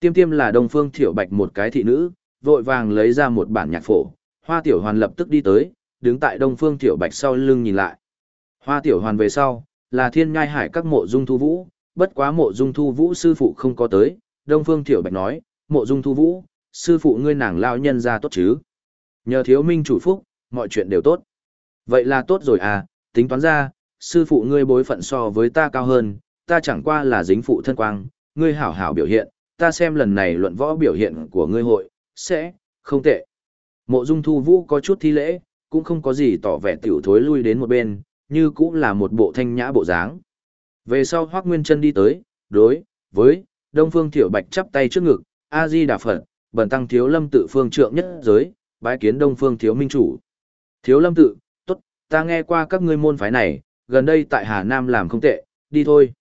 Tiêm tiêm là đông phương thiểu bạch một cái thị nữ, vội vàng lấy ra một bản nhạc phổ, hoa tiểu hoàn lập tức đi tới, đứng tại đông phương thiểu bạch sau lưng nhìn lại. Hoa tiểu hoàn về sau, là thiên ngai hải các mộ dung thu vũ, bất quá mộ dung thu vũ sư phụ không có tới, đông phương thiểu bạch nói, mộ dung thu vũ, sư phụ ngươi nàng lao nhân ra tốt chứ. Nhờ thiếu minh chủ phúc, mọi chuyện đều tốt. Vậy là tốt rồi à, tính toán ra, sư phụ ngươi bối phận so với ta cao hơn, ta chẳng qua là dính phụ thân quang, ngươi hảo hảo biểu hiện, ta xem lần này luận võ biểu hiện của ngươi hội, sẽ, không tệ. Mộ dung thu vũ có chút thi lễ, cũng không có gì tỏ vẻ tiểu thối lui đến một bên, như cũng là một bộ thanh nhã bộ dáng. Về sau Hoác Nguyên chân đi tới, đối, với, Đông Phương tiểu Bạch chắp tay trước ngực, A-di Đà Phật, bần tăng thiếu lâm tự phương trượng nhất giới, bái kiến Đông Phương Thiếu Minh Chủ. Thiếu lâm tự, tốt, ta nghe qua các ngươi môn phái này, gần đây tại Hà Nam làm không tệ, đi thôi.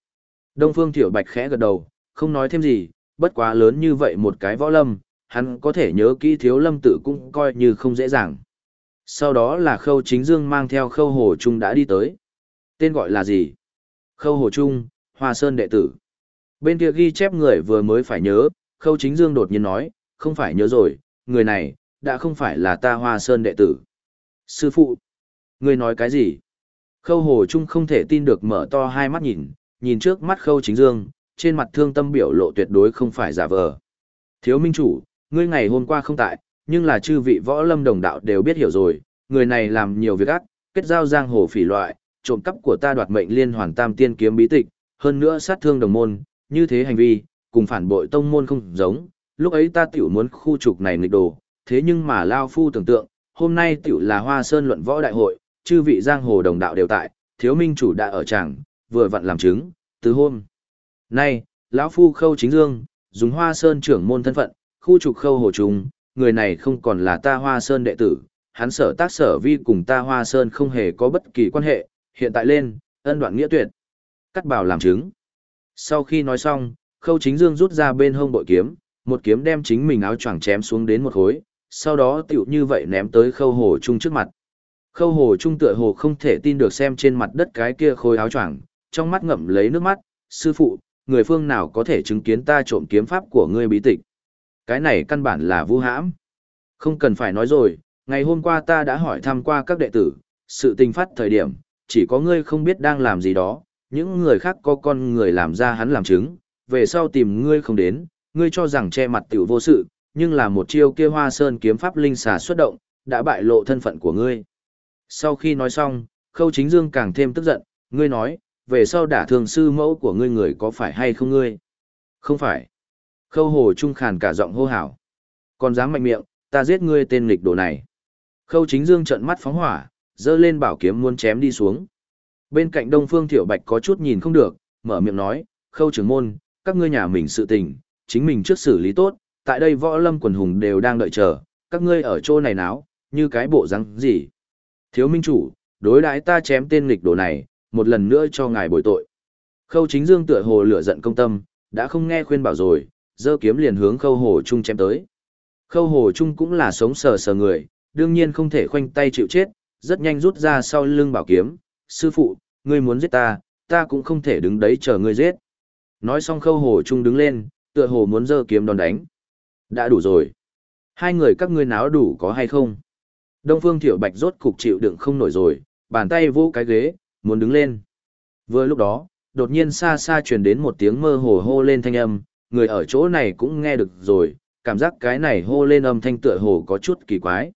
Đông Phương Tiểu Bạch khẽ gật đầu, không nói thêm gì, bất quá lớn như vậy một cái võ lâm, hắn có thể nhớ kỹ thiếu lâm tự cũng coi như không dễ dàng. Sau đó là khâu chính dương mang theo khâu hồ trung đã đi tới. Tên gọi là gì? Khâu hồ trung, hoa sơn đệ tử. Bên kia ghi chép người vừa mới phải nhớ, khâu chính dương đột nhiên nói, không phải nhớ rồi, người này, đã không phải là ta hoa sơn đệ tử. Sư phụ, người nói cái gì? Khâu hồ trung không thể tin được mở to hai mắt nhìn, nhìn trước mắt khâu chính dương, trên mặt thương tâm biểu lộ tuyệt đối không phải giả vờ. Thiếu minh chủ, ngươi ngày hôm qua không tại, nhưng là chư vị võ lâm đồng đạo đều biết hiểu rồi, người này làm nhiều việc ác, kết giao giang hồ phỉ loại, trộm cắp của ta đoạt mệnh liên hoàn tam tiên kiếm bí tịch, hơn nữa sát thương đồng môn, như thế hành vi, cùng phản bội tông môn không giống, lúc ấy ta tiểu muốn khu trục này nghịch đồ, thế nhưng mà Lao Phu tưởng tượng, hôm nay tiểu là Hoa Sơn luận võ đại hội, chư vị giang hồ đồng đạo đều tại, thiếu minh chủ đã ở tràng, vừa vặn làm chứng, từ hôm. Nay, lão Phu khâu chính dương, dùng Hoa Sơn trưởng môn thân phận, khu trục khâu hồ trùng, người này không còn là ta Hoa Sơn đệ tử, hắn sở tác sở vi cùng ta Hoa Sơn không hề có bất kỳ quan hệ, hiện tại lên, ân đoạn nghĩa tuyệt. Cắt bảo làm chứng. Sau khi nói xong, khâu chính dương rút ra bên hông bội kiếm, một kiếm đem chính mình áo choàng chém xuống đến một khối, sau đó tiểu như vậy ném tới khâu hồ trung trước mặt. Khâu hồ trung tựa hồ không thể tin được xem trên mặt đất cái kia khối áo choàng, trong mắt ngậm lấy nước mắt, sư phụ, người phương nào có thể chứng kiến ta trộm kiếm pháp của ngươi bí tịch. Cái này căn bản là vu hãm. Không cần phải nói rồi, ngày hôm qua ta đã hỏi thăm qua các đệ tử, sự tình phát thời điểm, chỉ có ngươi không biết đang làm gì đó, những người khác có con người làm ra hắn làm chứng, về sau tìm ngươi không đến, ngươi cho rằng che mặt tiểu vô sự, nhưng là một chiêu kia hoa sơn kiếm pháp linh xà xuất động, đã bại lộ thân phận của ngươi. Sau khi nói xong, khâu chính dương càng thêm tức giận, ngươi nói, về sau đả thường sư mẫu của ngươi người có phải hay không ngươi? Không phải. Khâu hồ trung khàn cả giọng hô hào. Còn dám mạnh miệng, ta giết ngươi tên nghịch đồ này. Khâu chính dương trợn mắt phóng hỏa, dơ lên bảo kiếm muốn chém đi xuống. Bên cạnh Đông Phương thiểu Bạch có chút nhìn không được, mở miệng nói, khâu trưởng môn, các ngươi nhà mình sự tình, chính mình trước xử lý tốt, tại đây võ lâm quần hùng đều đang đợi chờ, các ngươi ở chỗ này náo, như cái bộ răng gì. Thiếu minh chủ, đối đãi ta chém tên nghịch đồ này, một lần nữa cho ngài bồi tội. Khâu chính dương tựa hồ lửa giận công tâm, đã không nghe khuyên bảo rồi, dơ kiếm liền hướng khâu hồ trung chém tới. Khâu hồ trung cũng là sống sờ sờ người, đương nhiên không thể khoanh tay chịu chết, rất nhanh rút ra sau lưng bảo kiếm, sư phụ, ngươi muốn giết ta, ta cũng không thể đứng đấy chờ ngươi giết. Nói xong khâu hồ trung đứng lên, tựa hồ muốn giơ kiếm đòn đánh. Đã đủ rồi. Hai người các ngươi náo đủ có hay không? Đông Phương Thiểu Bạch rốt cục chịu đựng không nổi rồi, bàn tay vô cái ghế, muốn đứng lên. Vừa lúc đó, đột nhiên xa xa truyền đến một tiếng mơ hồ hô lên thanh âm, người ở chỗ này cũng nghe được rồi, cảm giác cái này hô lên âm thanh tựa hồ có chút kỳ quái.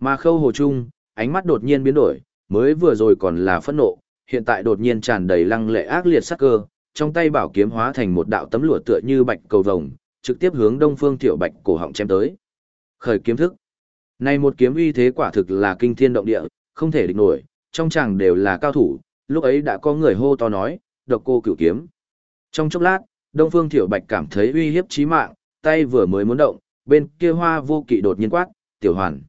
Mà khâu hồ trung, ánh mắt đột nhiên biến đổi, mới vừa rồi còn là phẫn nộ, hiện tại đột nhiên tràn đầy lăng lệ ác liệt sắc cơ, trong tay bảo kiếm hóa thành một đạo tấm lụa tựa như bạch cầu vồng, trực tiếp hướng Đông Phương Tiểu Bạch cổ họng chém tới. Khởi kiếm thức. Này một kiếm uy thế quả thực là kinh thiên động địa, không thể địch nổi, trong chàng đều là cao thủ, lúc ấy đã có người hô to nói, độc cô cửu kiếm. Trong chốc lát, Đông Phương Thiểu Bạch cảm thấy uy hiếp chí mạng, tay vừa mới muốn động, bên kia hoa vô kỵ đột nhiên quát, tiểu hoàn.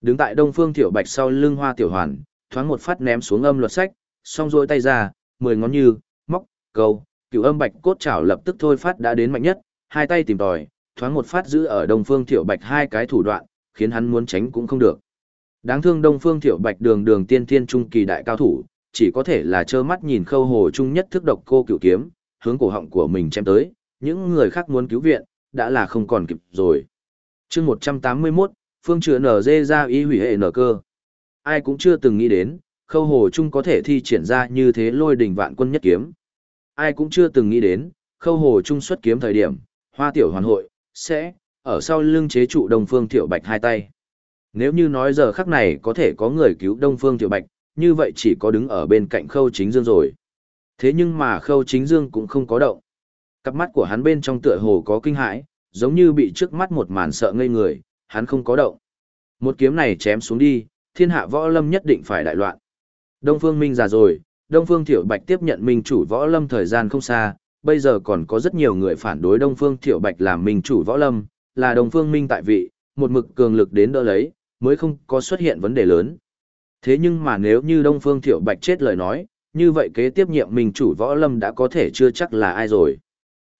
Đứng tại Đông Phương Thiểu Bạch sau lưng hoa tiểu hoàn, thoáng một phát ném xuống âm luật sách, song rôi tay ra, mười ngón như, móc, câu, cửu âm bạch cốt chảo lập tức thôi phát đã đến mạnh nhất, hai tay tìm tòi, thoáng một phát giữ ở Đông Phương Thiểu Bạch hai cái thủ đoạn, khiến hắn muốn tránh cũng không được. Đáng thương Đông Phương Thiệu Bạch đường đường tiên thiên trung kỳ đại cao thủ, chỉ có thể là trơ mắt nhìn khâu hồ Chung nhất thức độc cô cửu kiếm, hướng cổ họng của mình chém tới, những người khác muốn cứu viện, đã là không còn kịp rồi. chương 181, phương chữa nở dê ra ý hủy hệ nở cơ. Ai cũng chưa từng nghĩ đến, khâu hồ Chung có thể thi triển ra như thế lôi đỉnh vạn quân nhất kiếm. Ai cũng chưa từng nghĩ đến, khâu hồ Chung xuất kiếm thời điểm, hoa tiểu hoàn hội, sẽ, ở sau lưng chế trụ Đông Phương Thiệu Bạch hai tay. Nếu như nói giờ khắc này có thể có người cứu Đông Phương Thiệu Bạch, như vậy chỉ có đứng ở bên cạnh Khâu Chính Dương rồi. Thế nhưng mà Khâu Chính Dương cũng không có động. Cặp mắt của hắn bên trong tựa hồ có kinh hãi, giống như bị trước mắt một màn sợ ngây người, hắn không có động. Một kiếm này chém xuống đi, thiên hạ võ lâm nhất định phải đại loạn. Đông Phương Minh già rồi, Đông Phương Thiệu Bạch tiếp nhận minh chủ võ lâm thời gian không xa, bây giờ còn có rất nhiều người phản đối Đông Phương Thiệu Bạch làm minh chủ võ lâm, là Đông Phương Minh tại vị, một mực cường lực đến đỡ lấy, mới không có xuất hiện vấn đề lớn. Thế nhưng mà nếu như Đông Phương Thiệu Bạch chết lời nói, như vậy kế tiếp nhiệm minh chủ võ lâm đã có thể chưa chắc là ai rồi.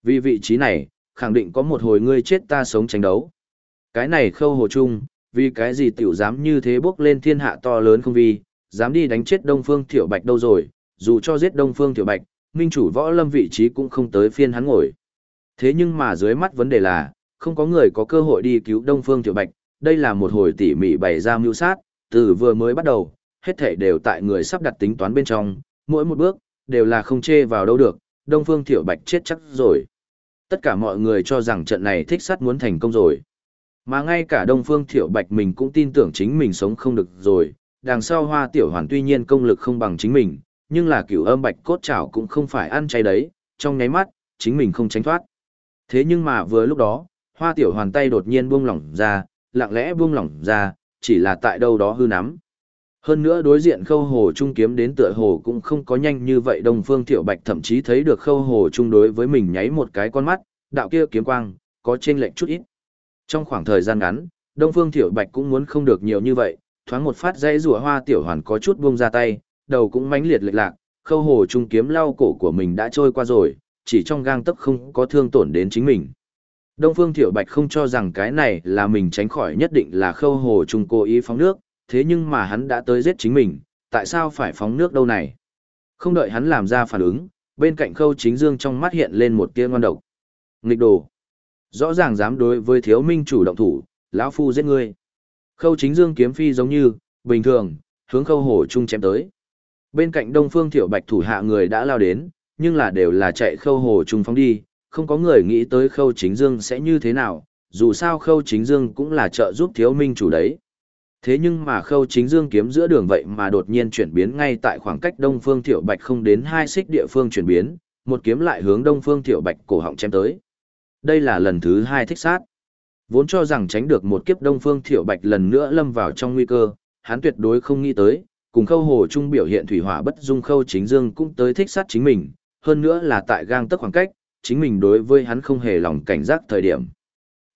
Vì vị trí này, khẳng định có một hồi ngươi chết ta sống tranh đấu. Cái này khâu hồ chung, vì cái gì tiểu dám như thế bước lên thiên hạ to lớn không vì, dám đi đánh chết Đông Phương Thiệu Bạch đâu rồi, dù cho giết Đông Phương Thiệu Bạch, minh chủ võ lâm vị trí cũng không tới phiên hắn ngồi. Thế nhưng mà dưới mắt vấn đề là, không có người có cơ hội đi cứu Đông Phương Thiệu Bạch, đây là một hồi tỉ mỉ bày ra mưu sát, từ vừa mới bắt đầu, hết thể đều tại người sắp đặt tính toán bên trong, mỗi một bước, đều là không chê vào đâu được, Đông Phương Thiệu Bạch chết chắc rồi. Tất cả mọi người cho rằng trận này thích sát muốn thành công rồi. Mà ngay cả Đông Phương Thiệu Bạch mình cũng tin tưởng chính mình sống không được rồi, đằng sau hoa tiểu hoàn tuy nhiên công lực không bằng chính mình, nhưng là cửu âm bạch cốt chảo cũng không phải ăn chay đấy, trong nháy mắt, chính mình không tránh thoát. Thế nhưng mà vừa lúc đó, hoa tiểu hoàn tay đột nhiên buông lỏng ra, lặng lẽ buông lỏng ra, chỉ là tại đâu đó hư nắm. Hơn nữa đối diện khâu hồ trung kiếm đến tựa hồ cũng không có nhanh như vậy Đông Phương Thiệu Bạch thậm chí thấy được khâu hồ trung đối với mình nháy một cái con mắt, đạo kia kiếm quang, có trên lệnh chút ít. Trong khoảng thời gian ngắn, Đông Phương Thiệu Bạch cũng muốn không được nhiều như vậy, thoáng một phát dây rùa hoa tiểu hoàn có chút buông ra tay, đầu cũng mãnh liệt lệch lạc, khâu hồ trung kiếm lau cổ của mình đã trôi qua rồi, chỉ trong gang tấc không có thương tổn đến chính mình. Đông Phương Thiệu Bạch không cho rằng cái này là mình tránh khỏi nhất định là khâu hồ trung cố ý phóng nước, thế nhưng mà hắn đã tới giết chính mình, tại sao phải phóng nước đâu này? Không đợi hắn làm ra phản ứng, bên cạnh khâu chính dương trong mắt hiện lên một tia ngon độc. Nghịch đồ. Rõ ràng dám đối với thiếu minh chủ động thủ, lão phu giết ngươi. Khâu chính dương kiếm phi giống như, bình thường, hướng khâu hồ trung chém tới. Bên cạnh đông phương thiểu bạch thủ hạ người đã lao đến, nhưng là đều là chạy khâu hồ trung phóng đi, không có người nghĩ tới khâu chính dương sẽ như thế nào, dù sao khâu chính dương cũng là trợ giúp thiếu minh chủ đấy. Thế nhưng mà khâu chính dương kiếm giữa đường vậy mà đột nhiên chuyển biến ngay tại khoảng cách đông phương thiệu bạch không đến hai xích địa phương chuyển biến, một kiếm lại hướng đông phương thiệu bạch cổ họng chém tới. Đây là lần thứ hai thích sát. Vốn cho rằng tránh được một kiếp đông phương thiệu bạch lần nữa lâm vào trong nguy cơ, hắn tuyệt đối không nghĩ tới, cùng khâu hồ trung biểu hiện thủy hỏa bất dung khâu chính dương cũng tới thích sát chính mình, hơn nữa là tại gang tấc khoảng cách, chính mình đối với hắn không hề lòng cảnh giác thời điểm.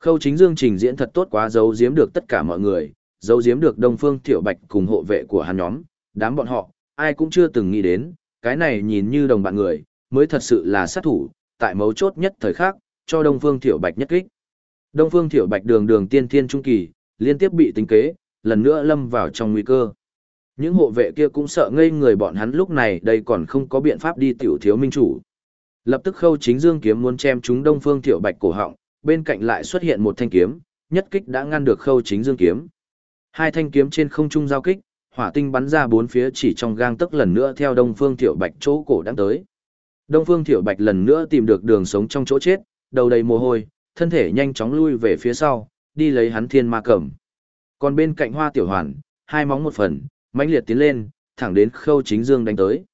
Khâu chính dương trình diễn thật tốt quá giấu giếm được tất cả mọi người, giấu giếm được Đông Phương Tiểu Bạch cùng hộ vệ của hắn nhóm, đám bọn họ, ai cũng chưa từng nghĩ đến, cái này nhìn như đồng bạn người, mới thật sự là sát thủ, tại mấu chốt nhất thời khắc, cho Đông Phương Tiểu Bạch nhất kích. Đông Phương Tiểu Bạch đường đường tiên thiên trung kỳ, liên tiếp bị tính kế, lần nữa lâm vào trong nguy cơ. Những hộ vệ kia cũng sợ ngây người bọn hắn lúc này đây còn không có biện pháp đi tiểu thiếu minh chủ. Lập tức khâu chính dương kiếm muốn chém chúng Đông Phương Tiểu Bạch cổ họng, bên cạnh lại xuất hiện một thanh kiếm, nhất kích đã ngăn được khâu chính dương kiếm. Hai thanh kiếm trên không trung giao kích, hỏa tinh bắn ra bốn phía chỉ trong gang tấc lần nữa theo Đông Phương Tiểu Bạch chỗ cổ đang tới. Đông Phương Tiểu Bạch lần nữa tìm được đường sống trong chỗ chết, đầu đầy mồ hôi, thân thể nhanh chóng lui về phía sau, đi lấy hắn thiên ma cẩm. Còn bên cạnh Hoa Tiểu Hoàn, hai móng một phần, mãnh liệt tiến lên, thẳng đến Khâu Chính Dương đánh tới.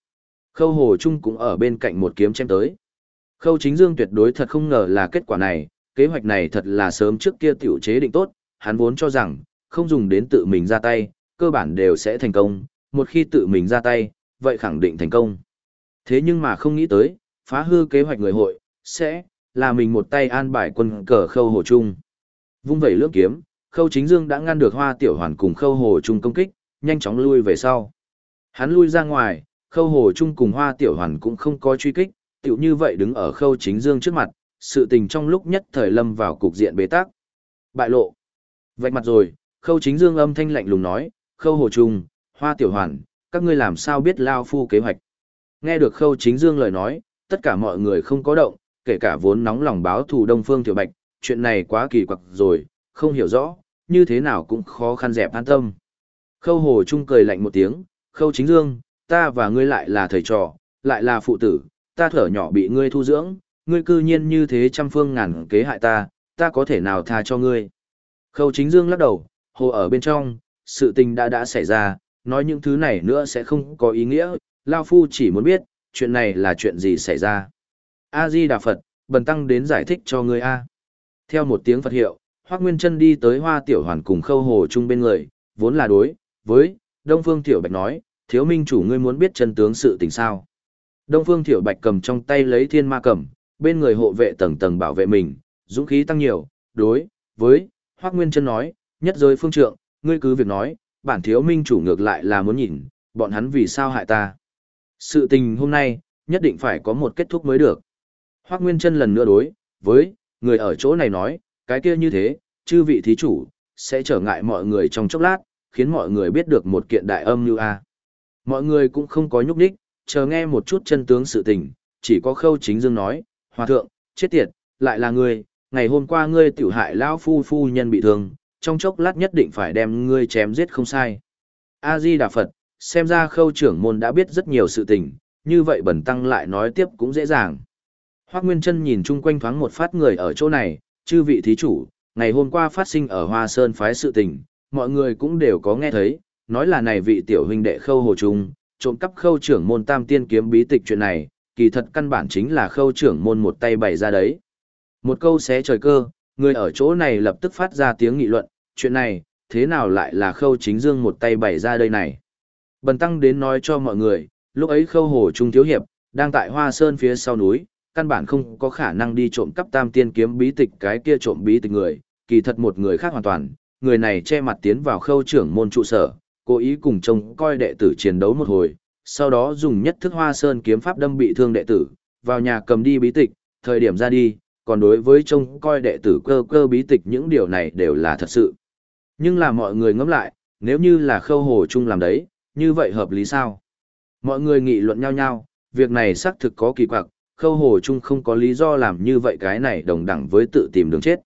Khâu Hồ Trung cũng ở bên cạnh một kiếm chém tới. Khâu Chính Dương tuyệt đối thật không ngờ là kết quả này, kế hoạch này thật là sớm trước kia tiểu chế định tốt, hắn vốn cho rằng, không dùng đến tự mình ra tay, cơ bản đều sẽ thành công, một khi tự mình ra tay, vậy khẳng định thành công. Thế nhưng mà không nghĩ tới, phá hư kế hoạch người hội, sẽ là mình một tay an bài quân cờ khâu hồ trung. Vung vẩy lưỡng kiếm, khâu chính dương đã ngăn được hoa tiểu hoàn cùng khâu hồ trung công kích, nhanh chóng lui về sau. Hắn lui ra ngoài, khâu hồ trung cùng hoa tiểu hoàn cũng không có truy kích, tiểu như vậy đứng ở khâu chính dương trước mặt, sự tình trong lúc nhất thời lâm vào cục diện bế tắc. Bại lộ. Vạch mặt rồi, khâu chính dương âm thanh lạnh lùng nói, khâu hồ trung, hoa tiểu hoàn, các ngươi làm sao biết lao phu kế hoạch. Nghe được khâu chính dương lời nói, tất cả mọi người không có động, kể cả vốn nóng lòng báo thù đông phương tiểu bạch, chuyện này quá kỳ quặc rồi, không hiểu rõ, như thế nào cũng khó khăn dẹp an tâm. Khâu hồ trung cười lạnh một tiếng, khâu chính dương, ta và ngươi lại là thầy trò, lại là phụ tử, ta thở nhỏ bị ngươi thu dưỡng, ngươi cư nhiên như thế trăm phương ngàn kế hại ta, ta có thể nào tha cho ngươi. Khâu chính dương lắc đầu, hồ ở bên trong, sự tình đã đã xảy ra, nói những thứ này nữa sẽ không có ý nghĩa, Lao Phu chỉ muốn biết, chuyện này là chuyện gì xảy ra. A-di Đà Phật, bần tăng đến giải thích cho ngươi A. Theo một tiếng Phật hiệu, Hoác Nguyên Trân đi tới hoa tiểu hoàn cùng khâu hồ chung bên người, vốn là đối, với, Đông Phương Tiểu Bạch nói, thiếu minh chủ ngươi muốn biết chân tướng sự tình sao. Đông Phương Thiểu Bạch cầm trong tay lấy thiên ma cầm, bên người hộ vệ tầng tầng bảo vệ mình, dũng khí tăng nhiều, đối, với, Hoác Nguyên Trân nói, nhất giới phương trượng, ngươi cứ việc nói, bản thiếu minh chủ ngược lại là muốn nhìn, bọn hắn vì sao hại ta. Sự tình hôm nay, nhất định phải có một kết thúc mới được. Hoác Nguyên Trân lần nữa đối, với, người ở chỗ này nói, cái kia như thế, chư vị thí chủ, sẽ trở ngại mọi người trong chốc lát, khiến mọi người biết được một kiện đại âm như A. Mọi người cũng không có nhúc đích, chờ nghe một chút chân tướng sự tình, chỉ có khâu chính dương nói, Hòa thượng, chết tiệt, lại là ngươi, ngày hôm qua ngươi tiểu hại lão phu phu nhân bị thương, trong chốc lát nhất định phải đem ngươi chém giết không sai. A-di Đà Phật, xem ra khâu trưởng môn đã biết rất nhiều sự tình, như vậy bẩn tăng lại nói tiếp cũng dễ dàng. Hoác Nguyên Trân nhìn chung quanh thoáng một phát người ở chỗ này, chư vị thí chủ, ngày hôm qua phát sinh ở Hoa Sơn phái sự tình, mọi người cũng đều có nghe thấy, nói là này vị tiểu huynh đệ khâu hồ trung, trộm cắp khâu trưởng môn tam tiên kiếm bí tịch chuyện này, kỳ thật căn bản chính là khâu trưởng môn một tay bày ra đấy. Một câu xé trời cơ, người ở chỗ này lập tức phát ra tiếng nghị luận, chuyện này, thế nào lại là khâu chính dương một tay bày ra đây này. Bần tăng đến nói cho mọi người, lúc ấy khâu hồ trung thiếu hiệp, đang tại hoa sơn phía sau núi, căn bản không có khả năng đi trộm cắp tam tiên kiếm bí tịch cái kia trộm bí tịch người, kỳ thật một người khác hoàn toàn, người này che mặt tiến vào khâu trưởng môn trụ sở, cố ý cùng trông coi đệ tử chiến đấu một hồi, sau đó dùng nhất thức hoa sơn kiếm pháp đâm bị thương đệ tử, vào nhà cầm đi bí tịch, thời điểm ra đi, còn đối với trông coi đệ tử cơ cơ bí tịch những điều này đều là thật sự. Nhưng là mọi người ngẫm lại, nếu như là khâu hồ chung làm đấy, như vậy hợp lý sao? Mọi người nghị luận nhau nhau, việc này xác thực có kỳ quặc, khâu hồ chung không có lý do làm như vậy cái này đồng đẳng với tự tìm đường chết.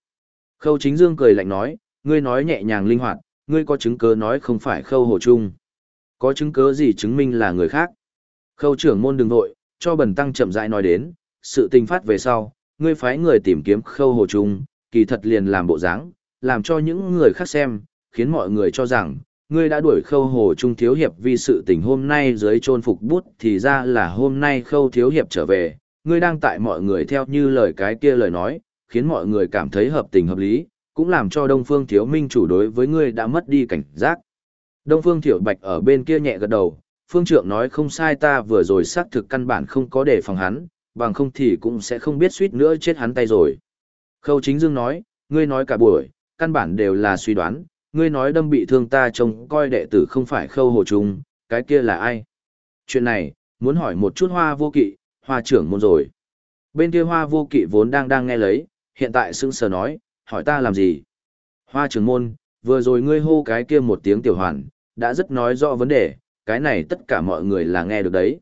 Khâu chính dương cười lạnh nói, ngươi nói nhẹ nhàng linh hoạt, ngươi có chứng cứ nói không phải khâu hồ Trung? Có chứng cứ gì chứng minh là người khác? Khâu trưởng môn đường nội, cho bần tăng chậm rãi nói đến, sự tình phát về sau, ngươi phái người tìm kiếm khâu hồ Trung, kỳ thật liền làm bộ dáng, làm cho những người khác xem, khiến mọi người cho rằng, ngươi đã đuổi khâu hồ trung thiếu hiệp vì sự tình hôm nay dưới trôn phục bút thì ra là hôm nay khâu thiếu hiệp trở về, ngươi đang tại mọi người theo như lời cái kia lời nói, khiến mọi người cảm thấy hợp tình hợp lý, cũng làm cho Đông Phương Thiếu Minh chủ đối với ngươi đã mất đi cảnh giác. Đông Phương Thiểu Bạch ở bên kia nhẹ gật đầu, Phương Trượng nói không sai ta vừa rồi xác thực căn bản không có để phòng hắn, bằng không thì cũng sẽ không biết suýt nữa chết hắn tay rồi. Khâu Chính Dương nói, ngươi nói cả buổi, căn bản đều là suy đoán, ngươi nói đâm bị thương ta trông coi đệ tử không phải khâu hồ trung, cái kia là ai? Chuyện này, muốn hỏi một chút hoa vô kỵ, hoa trưởng môn rồi. Bên kia hoa vô kỵ vốn đang đang nghe lấy, hiện tại sững sờ nói, hỏi ta làm gì? Hoa trưởng môn, vừa rồi ngươi hô cái kia một tiếng tiểu hoàn, đã rất nói rõ vấn đề, cái này tất cả mọi người là nghe được đấy.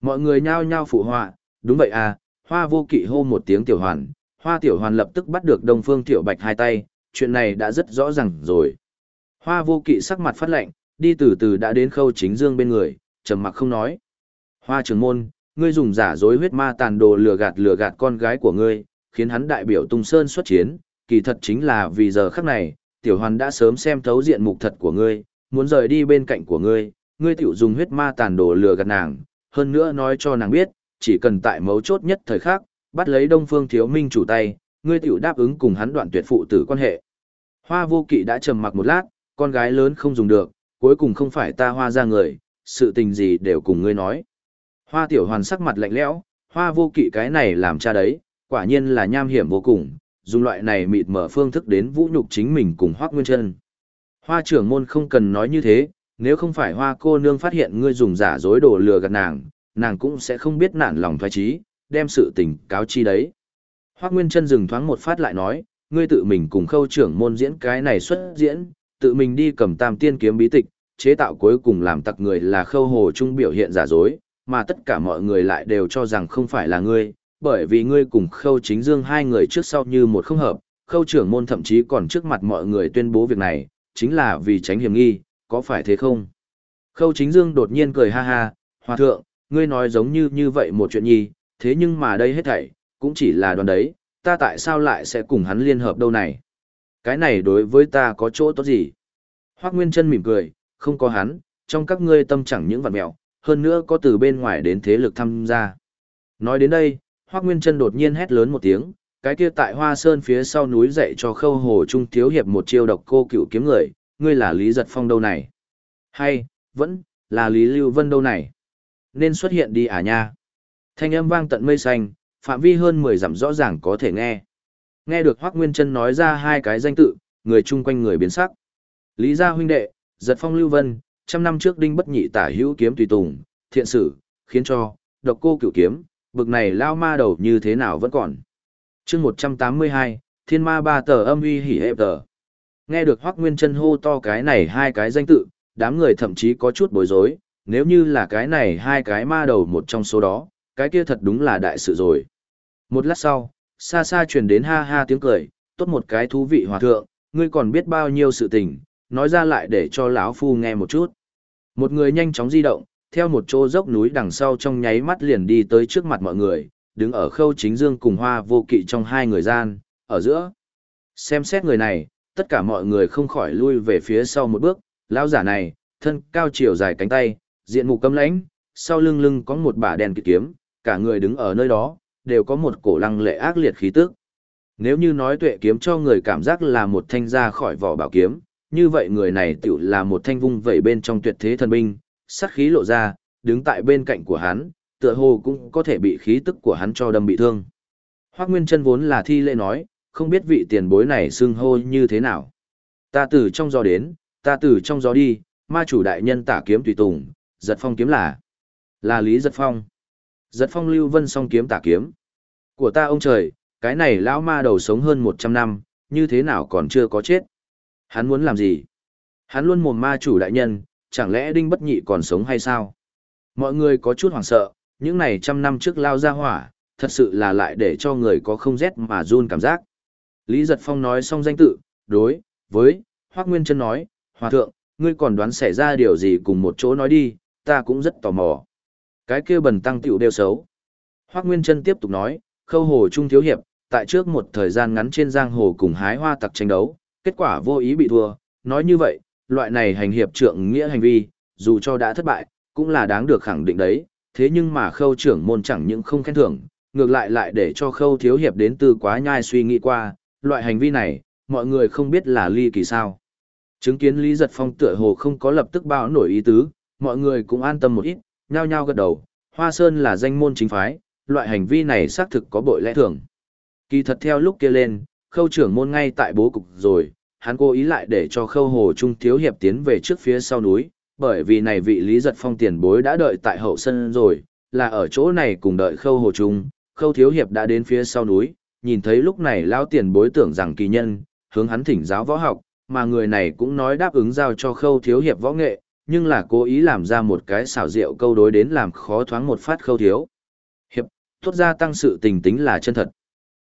Mọi người nhao nhao phụ họa, đúng vậy à, hoa vô kỵ hô một tiếng tiểu hoàn, hoa tiểu hoàn lập tức bắt được đông phương tiểu bạch hai tay, chuyện này đã rất rõ ràng rồi. Hoa vô kỵ sắc mặt phát lạnh, đi từ từ đã đến khâu chính dương bên người, trầm mặc không nói. Hoa trưởng môn, ngươi dùng giả dối huyết ma tàn đồ lừa gạt lừa gạt con gái của ngươi, khiến hắn đại biểu tung sơn xuất chiến, kỳ thật chính là vì giờ khắc này, tiểu hoàn đã sớm xem thấu diện mục thật của ngươi, muốn rời đi bên cạnh của ngươi, ngươi tiểu dùng huyết ma tàn đồ lừa gạt nàng, hơn nữa nói cho nàng biết, chỉ cần tại mấu chốt nhất thời khắc, bắt lấy Đông Phương Thiếu Minh chủ tay, ngươi tiểu đáp ứng cùng hắn đoạn tuyệt phụ tử quan hệ. Hoa vô kỵ đã trầm mặc một lát, con gái lớn không dùng được, cuối cùng không phải ta hoa ra người, sự tình gì đều cùng ngươi nói. Hoa tiểu hoàn sắc mặt lạnh lẽo, hoa vô kỵ cái này làm cha đấy, quả nhiên là nham hiểm vô cùng, dùng loại này mịt mở phương thức đến vũ nhục chính mình cùng Hoác Nguyên Chân. Hoa trưởng môn không cần nói như thế, nếu không phải hoa cô nương phát hiện ngươi dùng giả dối đồ lừa gạt nàng, nàng cũng sẽ không biết nản lòng thoái trí, đem sự tình cáo chi đấy. Hoác Nguyên Trân dừng thoáng một phát lại nói, ngươi tự mình cùng khâu trưởng môn diễn cái này xuất diễn, tự mình đi cầm tam tiên kiếm bí tịch, chế tạo cuối cùng làm tặc người là khâu hồ trung biểu hiện giả dối, mà tất cả mọi người lại đều cho rằng không phải là ngươi, bởi vì ngươi cùng khâu chính dương hai người trước sau như một không hợp, khâu trưởng môn thậm chí còn trước mặt mọi người tuyên bố việc này, chính là vì tránh hiểm nghi, có phải thế không? Khâu chính dương đột nhiên cười ha ha, hòa thượng, ngươi nói giống như như vậy một chuyện nhi, thế nhưng mà đây hết thảy, cũng chỉ là đoàn đấy, ta tại sao lại sẽ cùng hắn liên hợp đâu này? Cái này đối với ta có chỗ tốt gì? Hoác Nguyên Trân mỉm cười, không có hắn, trong các ngươi tâm chẳng những vật mẹo, hơn nữa có từ bên ngoài đến thế lực tham gia. Nói đến đây, Hoắc Nguyên Trân đột nhiên hét lớn một tiếng, cái kia tại Hoa Sơn phía sau núi dạy cho khâu hồ trung thiếu hiệp một chiêu độc cô cựu kiếm người, ngươi là Lý Giật Phong đâu này? Hay, vẫn, là Lý Lưu Vân đâu này? Nên xuất hiện đi à nha? Thanh âm vang tận mây xanh, phạm vi hơn 10 dặm rõ ràng có thể nghe. Nghe được Hoắc Nguyên Chân nói ra hai cái danh tự, người chung quanh người biến sắc. Lý gia huynh đệ, giật phong lưu vân, trăm năm trước đinh bất nhị tả hữu kiếm tùy tùng, thiện sử, khiến cho, độc cô cửu kiếm, bực này lao ma đầu như thế nào vẫn còn. chương 182, thiên ma ba tờ âm uy hỉ hệ tờ. Nghe được Hoác Nguyên Chân hô to cái này hai cái danh tự, đám người thậm chí có chút bối rối, nếu như là cái này hai cái ma đầu một trong số đó, cái kia thật đúng là đại sự rồi. Một lát sau, xa xa truyền đến ha ha tiếng cười, tốt một cái thú vị hòa thượng, ngươi còn biết bao nhiêu sự tình, nói ra lại để cho lão phu nghe một chút. Một người nhanh chóng di động, theo một chỗ dốc núi đằng sau trong nháy mắt liền đi tới trước mặt mọi người, đứng ở khâu chính dương cùng hoa vô kỵ trong hai người gian, ở giữa. Xem xét người này, tất cả mọi người không khỏi lui về phía sau một bước, lão giả này, thân cao chiều dài cánh tay, diện mục cấm lãnh, sau lưng lưng có một bả đèn kỵ kiếm, cả người đứng ở nơi đó, đều có một cổ lăng lệ ác liệt khí tức. Nếu như nói tuệ kiếm cho người cảm giác là một thanh ra khỏi vỏ bảo kiếm, như vậy người này tựu là một thanh vung vẩy bên trong tuyệt thế thần binh, sát khí lộ ra, đứng tại bên cạnh của hắn, tựa hồ cũng có thể bị khí tức của hắn cho đâm bị thương. Hoắc Nguyên Chân vốn là thi lễ nói, không biết vị tiền bối này xưng hô như thế nào. Ta từ trong gió đến, ta từ trong gió đi, ma chủ đại nhân tả kiếm tùy tùng, giật phong kiếm là, là Lý Giật Phong. Giật phong lưu vân song kiếm tả kiếm. Của ta ông trời, cái này lão ma đầu sống hơn 100 năm, như thế nào còn chưa có chết. Hắn muốn làm gì? Hắn luôn mồm ma chủ đại nhân, chẳng lẽ đinh bất nhị còn sống hay sao? Mọi người có chút hoảng sợ, những này trăm năm trước lao ra hỏa, thật sự là lại để cho người có không rét mà run cảm giác. Lý Giật Phong nói xong danh tự, đối, với, Hoác Nguyên Trân nói, Hòa thượng, ngươi còn đoán xảy ra điều gì cùng một chỗ nói đi, ta cũng rất tò mò. Cái kia bần tăng tiểu đều xấu. Hoác Nguyên Trân tiếp tục nói, khâu hồ trung thiếu hiệp, tại trước một thời gian ngắn trên giang hồ cùng hái hoa tặc tranh đấu, kết quả vô ý bị thua. Nói như vậy, loại này hành hiệp trượng nghĩa hành vi, dù cho đã thất bại, cũng là đáng được khẳng định đấy. Thế nhưng mà khâu trưởng môn chẳng những không khen thưởng, ngược lại lại để cho khâu thiếu hiệp đến từ quá nhai suy nghĩ qua, loại hành vi này, mọi người không biết là ly kỳ sao. Chứng kiến Lý Giật Phong tựa hồ không có lập tức bao nổi ý tứ, mọi người cũng an tâm một ít, nhao nhao gật đầu, Hoa Sơn là danh môn chính phái, loại hành vi này xác thực có bội lẽ thường. Kỳ thật theo lúc kia lên, khâu trưởng môn ngay tại bố cục rồi, hắn cố ý lại để cho khâu hồ trung thiếu hiệp tiến về trước phía sau núi, bởi vì này vị lý giật phong tiền bối đã đợi tại hậu sân rồi, là ở chỗ này cùng đợi khâu hồ trung, khâu thiếu hiệp đã đến phía sau núi, nhìn thấy lúc này lao tiền bối tưởng rằng kỳ nhân, hướng hắn thỉnh giáo võ học, mà người này cũng nói đáp ứng giao cho khâu thiếu hiệp võ nghệ, nhưng là cố ý làm ra một cái xảo diệu câu đối đến làm khó thoáng một phát khâu thiếu. Hiệp, tốt ra tăng sự tình tính là chân thật.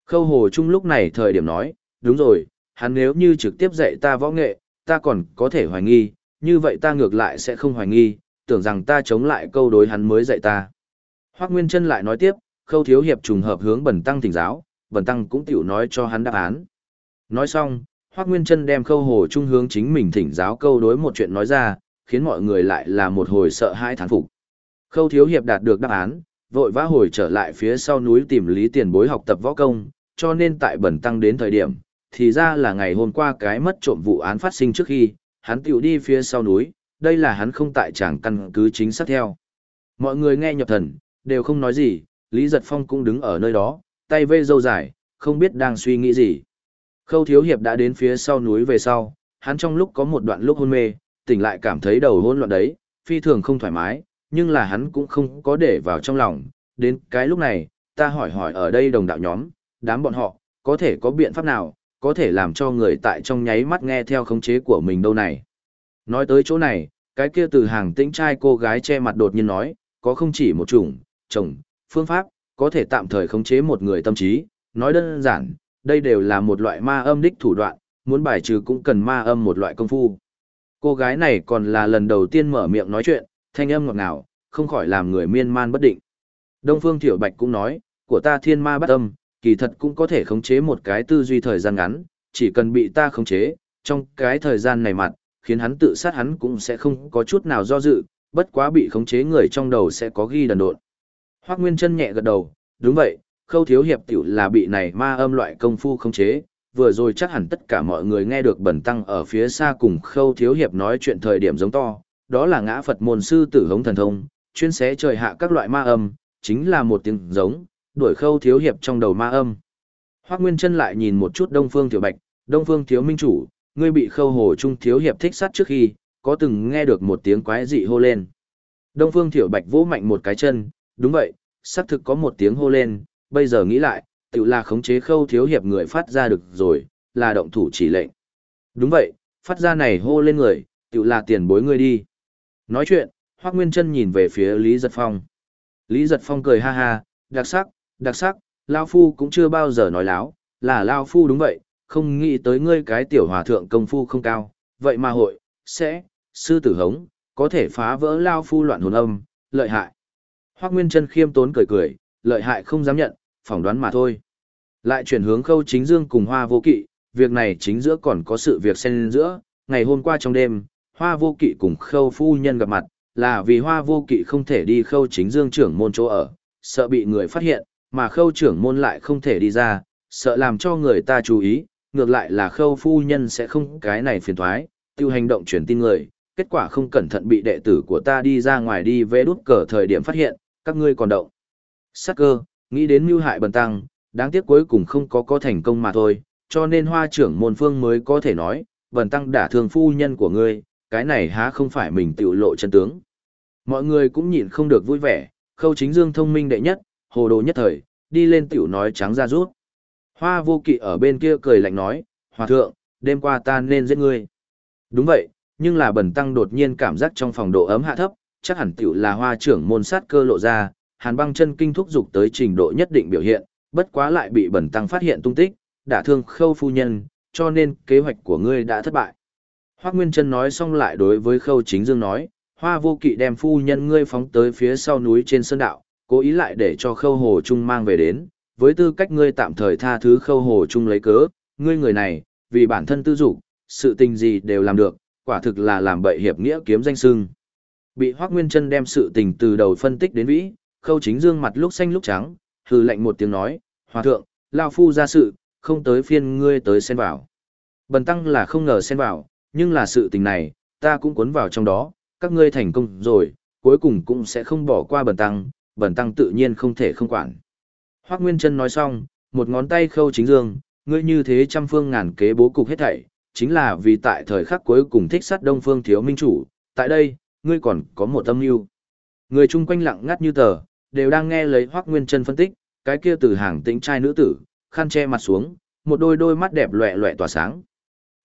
Khâu hồ Trung lúc này thời điểm nói, đúng rồi, hắn nếu như trực tiếp dạy ta võ nghệ, ta còn có thể hoài nghi, như vậy ta ngược lại sẽ không hoài nghi, tưởng rằng ta chống lại câu đối hắn mới dạy ta. Hoác Nguyên Trân lại nói tiếp, khâu thiếu hiệp trùng hợp hướng bẩn tăng thỉnh giáo, bẩn tăng cũng tiểu nói cho hắn đáp án. Nói xong, Hoác Nguyên Trân đem khâu hồ trung hướng chính mình thỉnh giáo câu đối một chuyện nói ra, khiến mọi người lại là một hồi sợ hãi thán phục. Khâu thiếu hiệp đạt được đáp án, vội vã hồi trở lại phía sau núi tìm lý tiền bối học tập võ công, cho nên tại bẩn tăng đến thời điểm, thì ra là ngày hôm qua cái mất trộm vụ án phát sinh trước khi, hắn tiểu đi phía sau núi, đây là hắn không tại tràng căn cứ chính xác theo. Mọi người nghe nhập thần, đều không nói gì, Lý Giật Phong cũng đứng ở nơi đó, tay vê dâu dài, không biết đang suy nghĩ gì. Khâu Thiếu Hiệp đã đến phía sau núi về sau, hắn trong lúc có một đoạn lúc hôn mê, tỉnh lại cảm thấy đầu hôn loạn đấy, phi thường không thoải mái, nhưng là hắn cũng không có để vào trong lòng. Đến cái lúc này, ta hỏi hỏi ở đây đồng đạo nhóm, đám bọn họ, có thể có biện pháp nào, có thể làm cho người tại trong nháy mắt nghe theo khống chế của mình đâu này. Nói tới chỗ này, cái kia từ hàng tĩnh trai cô gái che mặt đột nhiên nói, có không chỉ một chủng, chồng, phương pháp, có thể tạm thời khống chế một người tâm trí, nói đơn giản, đây đều là một loại ma âm đích thủ đoạn, muốn bài trừ cũng cần ma âm một loại công phu. Cô gái này còn là lần đầu tiên mở miệng nói chuyện, thanh âm ngọt ngào, không khỏi làm người miên man bất định. Đông Phương Thiểu Bạch cũng nói, của ta thiên ma bắt âm, kỳ thật cũng có thể khống chế một cái tư duy thời gian ngắn, chỉ cần bị ta khống chế, trong cái thời gian này mặt, khiến hắn tự sát hắn cũng sẽ không có chút nào do dự, bất quá bị khống chế người trong đầu sẽ có ghi đần độn. Hoắc Nguyên Chân nhẹ gật đầu, đúng vậy, Khâu Thiếu Hiệp tiểu là bị này ma âm loại công phu khống chế, vừa rồi chắc hẳn tất cả mọi người nghe được bẩn tăng ở phía xa cùng Khâu Thiếu Hiệp nói chuyện thời điểm giống to, đó là ngã Phật môn sư tử hống thần thông, chuyên xé trời hạ các loại ma âm, chính là một tiếng giống, đuổi Khâu Thiếu Hiệp trong đầu ma âm. Hoắc Nguyên Chân lại nhìn một chút Đông Phương Tiểu Bạch, Đông Phương Thiếu Minh chủ, ngươi bị Khâu Hồ Trung Thiếu Hiệp thích sát trước khi, có từng nghe được một tiếng quái dị hô lên. Đông Phương Tiểu Bạch vỗ mạnh một cái chân, đúng vậy, xác thực có một tiếng hô lên, bây giờ nghĩ lại, tự là khống chế khâu thiếu hiệp người phát ra được rồi, là động thủ chỉ lệnh. Đúng vậy, phát ra này hô lên người, tự là tiền bối ngươi đi. Nói chuyện, Hoác Nguyên Trân nhìn về phía Lý Giật Phong. Lý Giật Phong cười ha ha, đặc sắc, đặc sắc, Lao Phu cũng chưa bao giờ nói láo, là Lao Phu đúng vậy, không nghĩ tới ngươi cái tiểu hòa thượng công phu không cao, vậy mà hội, sẽ, sư tử hống, có thể phá vỡ Lao Phu loạn hồn âm, lợi hại. Hoác Nguyên Trân khiêm tốn cười cười, lợi hại không dám nhận, phỏng đoán mà thôi. Lại chuyển hướng khâu chính dương cùng hoa vô kỵ, việc này chính giữa còn có sự việc xen giữa, ngày hôm qua trong đêm, hoa vô kỵ cùng khâu phu nhân gặp mặt, là vì hoa vô kỵ không thể đi khâu chính dương trưởng môn chỗ ở, sợ bị người phát hiện, mà khâu trưởng môn lại không thể đi ra, sợ làm cho người ta chú ý, ngược lại là khâu phu nhân sẽ không cái này phiền thoái, tiêu hành động truyền tin người, kết quả không cẩn thận bị đệ tử của ta đi ra ngoài đi vẽ đút cờ thời điểm phát hiện, các ngươi còn động. Sắc cơ, nghĩ đến mưu hại bần tăng, đáng tiếc cuối cùng không có có thành công mà thôi, cho nên hoa trưởng môn phương mới có thể nói, bần tăng đả thương phu nhân của ngươi, cái này há không phải mình tiểu lộ chân tướng. Mọi người cũng nhịn không được vui vẻ, khâu chính dương thông minh đệ nhất, hồ đồ nhất thời, đi lên tiểu nói trắng ra rút. Hoa vô kỵ ở bên kia cười lạnh nói, hòa thượng, đêm qua ta nên giết ngươi. Đúng vậy, nhưng là bẩn tăng đột nhiên cảm giác trong phòng độ ấm hạ thấp, chắc hẳn tiểu là hoa trưởng môn sát cơ lộ ra, hàn băng chân kinh thúc dục tới trình độ nhất định biểu hiện, bất quá lại bị bẩn tăng phát hiện tung tích, đả thương khâu phu nhân, cho nên kế hoạch của ngươi đã thất bại. Hoác Nguyên Trân nói xong lại đối với khâu chính dương nói, hoa vô kỵ đem phu nhân ngươi phóng tới phía sau núi trên sơn đạo, cố ý lại để cho khâu hồ trung mang về đến, với tư cách ngươi tạm thời tha thứ khâu hồ trung lấy cớ, ngươi người này, vì bản thân tư dục sự tình gì đều làm được, quả thực là làm bậy hiệp nghĩa kiếm danh sưng. Bị Hoác Nguyên Trân đem sự tình từ đầu phân tích đến vĩ, khâu chính dương mặt lúc xanh lúc trắng, hừ lạnh một tiếng nói, hòa thượng, lao phu ra sự, không tới phiên ngươi tới xen vào. Bần tăng là không ngờ xen vào, nhưng là sự tình này, ta cũng cuốn vào trong đó, các ngươi thành công rồi, cuối cùng cũng sẽ không bỏ qua bần tăng, bần tăng tự nhiên không thể không quản. Hoác Nguyên Trân nói xong, một ngón tay khâu chính dương, ngươi như thế trăm phương ngàn kế bố cục hết thảy, chính là vì tại thời khắc cuối cùng thích sát đông phương thiếu minh chủ, tại đây, ngươi còn có một tâm mưu. Người chung quanh lặng ngắt như tờ, đều đang nghe lấy Hoắc Nguyên Trân phân tích, cái kia từ hàng tĩnh trai nữ tử, khăn che mặt xuống, một đôi đôi mắt đẹp loẹt loẹt tỏa sáng.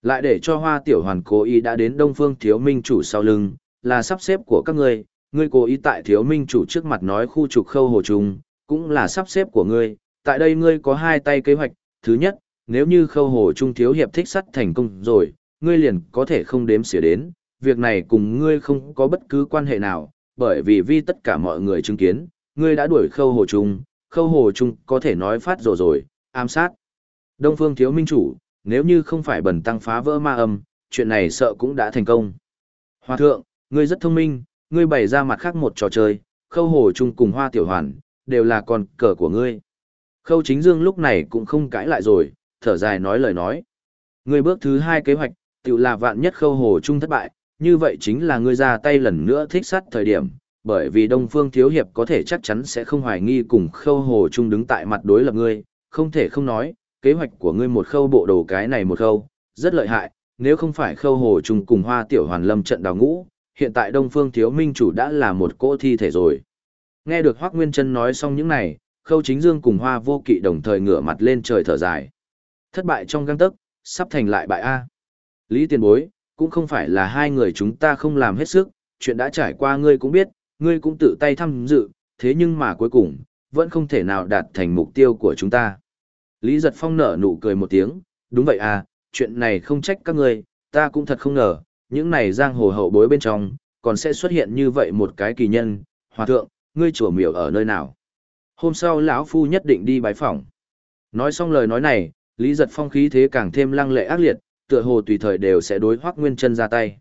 Lại để cho Hoa Tiểu Hoàn cố ý đã đến Đông Phương Thiếu Minh chủ sau lưng, là sắp xếp của các ngươi, ngươi cố ý tại Thiếu Minh chủ trước mặt nói khu trục khâu hồ trùng, cũng là sắp xếp của ngươi, tại đây ngươi có hai tay kế hoạch, thứ nhất, nếu như khâu hồ trung thiếu hiệp thích sắt thành công rồi, ngươi liền có thể không đếm xỉa đến, việc này cùng ngươi không có bất cứ quan hệ nào, bởi vì vì tất cả mọi người chứng kiến, ngươi đã đuổi khâu hồ trung, khâu hồ trung có thể nói phát rồi rồi, ám sát. Đông phương thiếu minh chủ, nếu như không phải bẩn tăng phá vỡ ma âm, chuyện này sợ cũng đã thành công. Hoa thượng, ngươi rất thông minh, ngươi bày ra mặt khác một trò chơi, khâu hồ trung cùng hoa tiểu hoàn, đều là con cờ của ngươi. Khâu chính dương lúc này cũng không cãi lại rồi, thở dài nói lời nói. Ngươi bước thứ hai kế hoạch, tự là vạn nhất khâu hồ trung thất bại, như vậy chính là ngươi ra tay lần nữa thích sát thời điểm, bởi vì Đông Phương Thiếu Hiệp có thể chắc chắn sẽ không hoài nghi cùng khâu hồ chung đứng tại mặt đối lập ngươi, không thể không nói, kế hoạch của ngươi một khâu bộ đồ cái này một khâu, rất lợi hại, nếu không phải khâu hồ chung cùng hoa tiểu hoàn lâm trận đào ngũ, hiện tại Đông Phương Thiếu Minh chủ đã là một cỗ thi thể rồi. Nghe được Hoác Nguyên Trân nói xong những này, khâu chính dương cùng hoa vô kỵ đồng thời ngửa mặt lên trời thở dài. Thất bại trong găng tấc, sắp thành lại bại A. Lý tiền bối, cũng không phải là hai người chúng ta không làm hết sức, chuyện đã trải qua ngươi cũng biết, ngươi cũng tự tay tham dự, thế nhưng mà cuối cùng, vẫn không thể nào đạt thành mục tiêu của chúng ta. Lý giật phong nở nụ cười một tiếng, đúng vậy à, chuyện này không trách các ngươi, ta cũng thật không ngờ, những này giang hồ hậu bối bên trong, còn sẽ xuất hiện như vậy một cái kỳ nhân, hòa thượng, ngươi chùa miểu ở nơi nào. Hôm sau lão phu nhất định đi bái phỏng. Nói xong lời nói này, Lý giật phong khí thế càng thêm lăng lệ ác liệt, tựa hồ tùy thời đều sẽ đối hoác nguyên chân ra tay.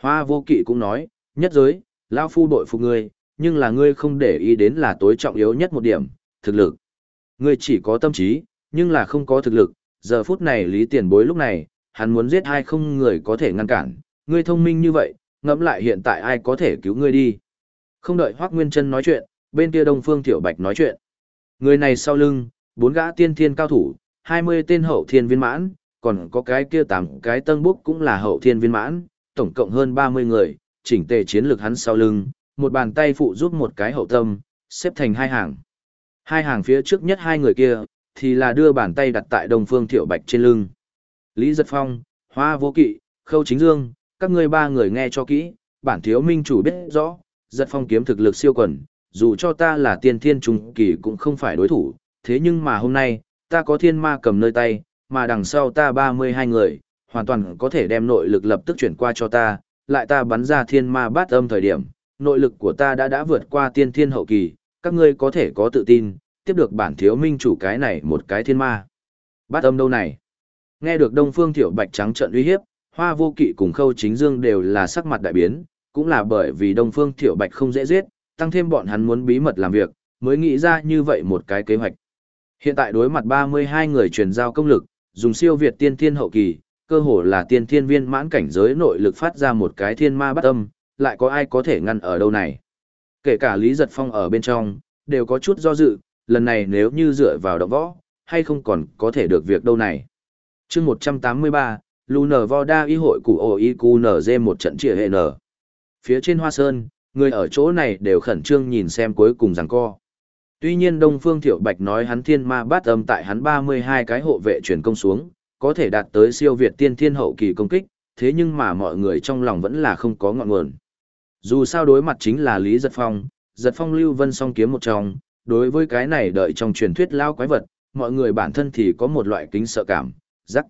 Hoa vô kỵ cũng nói, nhất giới, lão phu đội phục ngươi, nhưng là ngươi không để ý đến là tối trọng yếu nhất một điểm, thực lực. Ngươi chỉ có tâm trí, nhưng là không có thực lực, giờ phút này lý tiền bối lúc này, hắn muốn giết hai không người có thể ngăn cản, ngươi thông minh như vậy, ngẫm lại hiện tại ai có thể cứu ngươi đi. Không đợi Hoác Nguyên Trân nói chuyện, bên kia Đông Phương Tiểu Bạch nói chuyện. Người này sau lưng, bốn gã tiên thiên cao thủ, 20 tên hậu thiên viên mãn, còn có cái kia tám cái tân búc cũng là hậu thiên viên mãn, tổng cộng hơn 30 người, chỉnh tề chiến lược hắn sau lưng, một bàn tay phụ giúp một cái hậu tâm, xếp thành hai hàng. Hai hàng phía trước nhất hai người kia, thì là đưa bàn tay đặt tại Đông Phương Thiệu Bạch trên lưng. Lý Giật Phong, Hoa Vô Kỵ, Khâu Chính Dương, các ngươi ba người nghe cho kỹ, bản thiếu minh chủ biết rõ, Giật Phong kiếm thực lực siêu quần, dù cho ta là tiên thiên trung kỳ cũng không phải đối thủ, thế nhưng mà hôm nay, ta có thiên ma cầm nơi tay, mà đằng sau ta 32 người, hoàn toàn có thể đem nội lực lập tức chuyển qua cho ta, lại ta bắn ra thiên ma bát âm thời điểm, nội lực của ta đã đã vượt qua tiên thiên hậu kỳ, các ngươi có thể có tự tin, tiếp được bản thiếu minh chủ cái này một cái thiên ma. Bát âm đâu này? Nghe được Đông Phương tiểu Bạch trắng trận uy hiếp, Hoa Vô Kỵ cùng Khâu Chính Dương đều là sắc mặt đại biến, cũng là bởi vì Đông Phương Thiệu Bạch không dễ giết, tăng thêm bọn hắn muốn bí mật làm việc, mới nghĩ ra như vậy một cái kế hoạch. Hiện tại đối mặt 32 người truyền giao công lực, dùng siêu việt tiên thiên hậu kỳ, cơ hồ là tiên thiên viên mãn cảnh giới nội lực phát ra một cái thiên ma bắt âm, lại có ai có thể ngăn ở đâu này. Kể cả Lý Giật Phong ở bên trong, đều có chút do dự, lần này nếu như dựa vào động võ, hay không còn có thể được việc đâu này. chương 183, Lunar Voda y hội của OIQNZ một trận trịa hệ nở. Phía trên Hoa Sơn, người ở chỗ này đều khẩn trương nhìn xem cuối cùng rằng co. Tuy nhiên Đông Phương Thiệu Bạch nói hắn thiên ma bát âm tại hắn 32 cái hộ vệ truyền công xuống, có thể đạt tới siêu việt tiên thiên hậu kỳ công kích, thế nhưng mà mọi người trong lòng vẫn là không có ngọn nguồn. Dù sao đối mặt chính là Lý Giật Phong, Giật Phong Lưu Vân song kiếm một trong, đối với cái này đợi trong truyền thuyết lao quái vật, mọi người bản thân thì có một loại kính sợ cảm, rắc.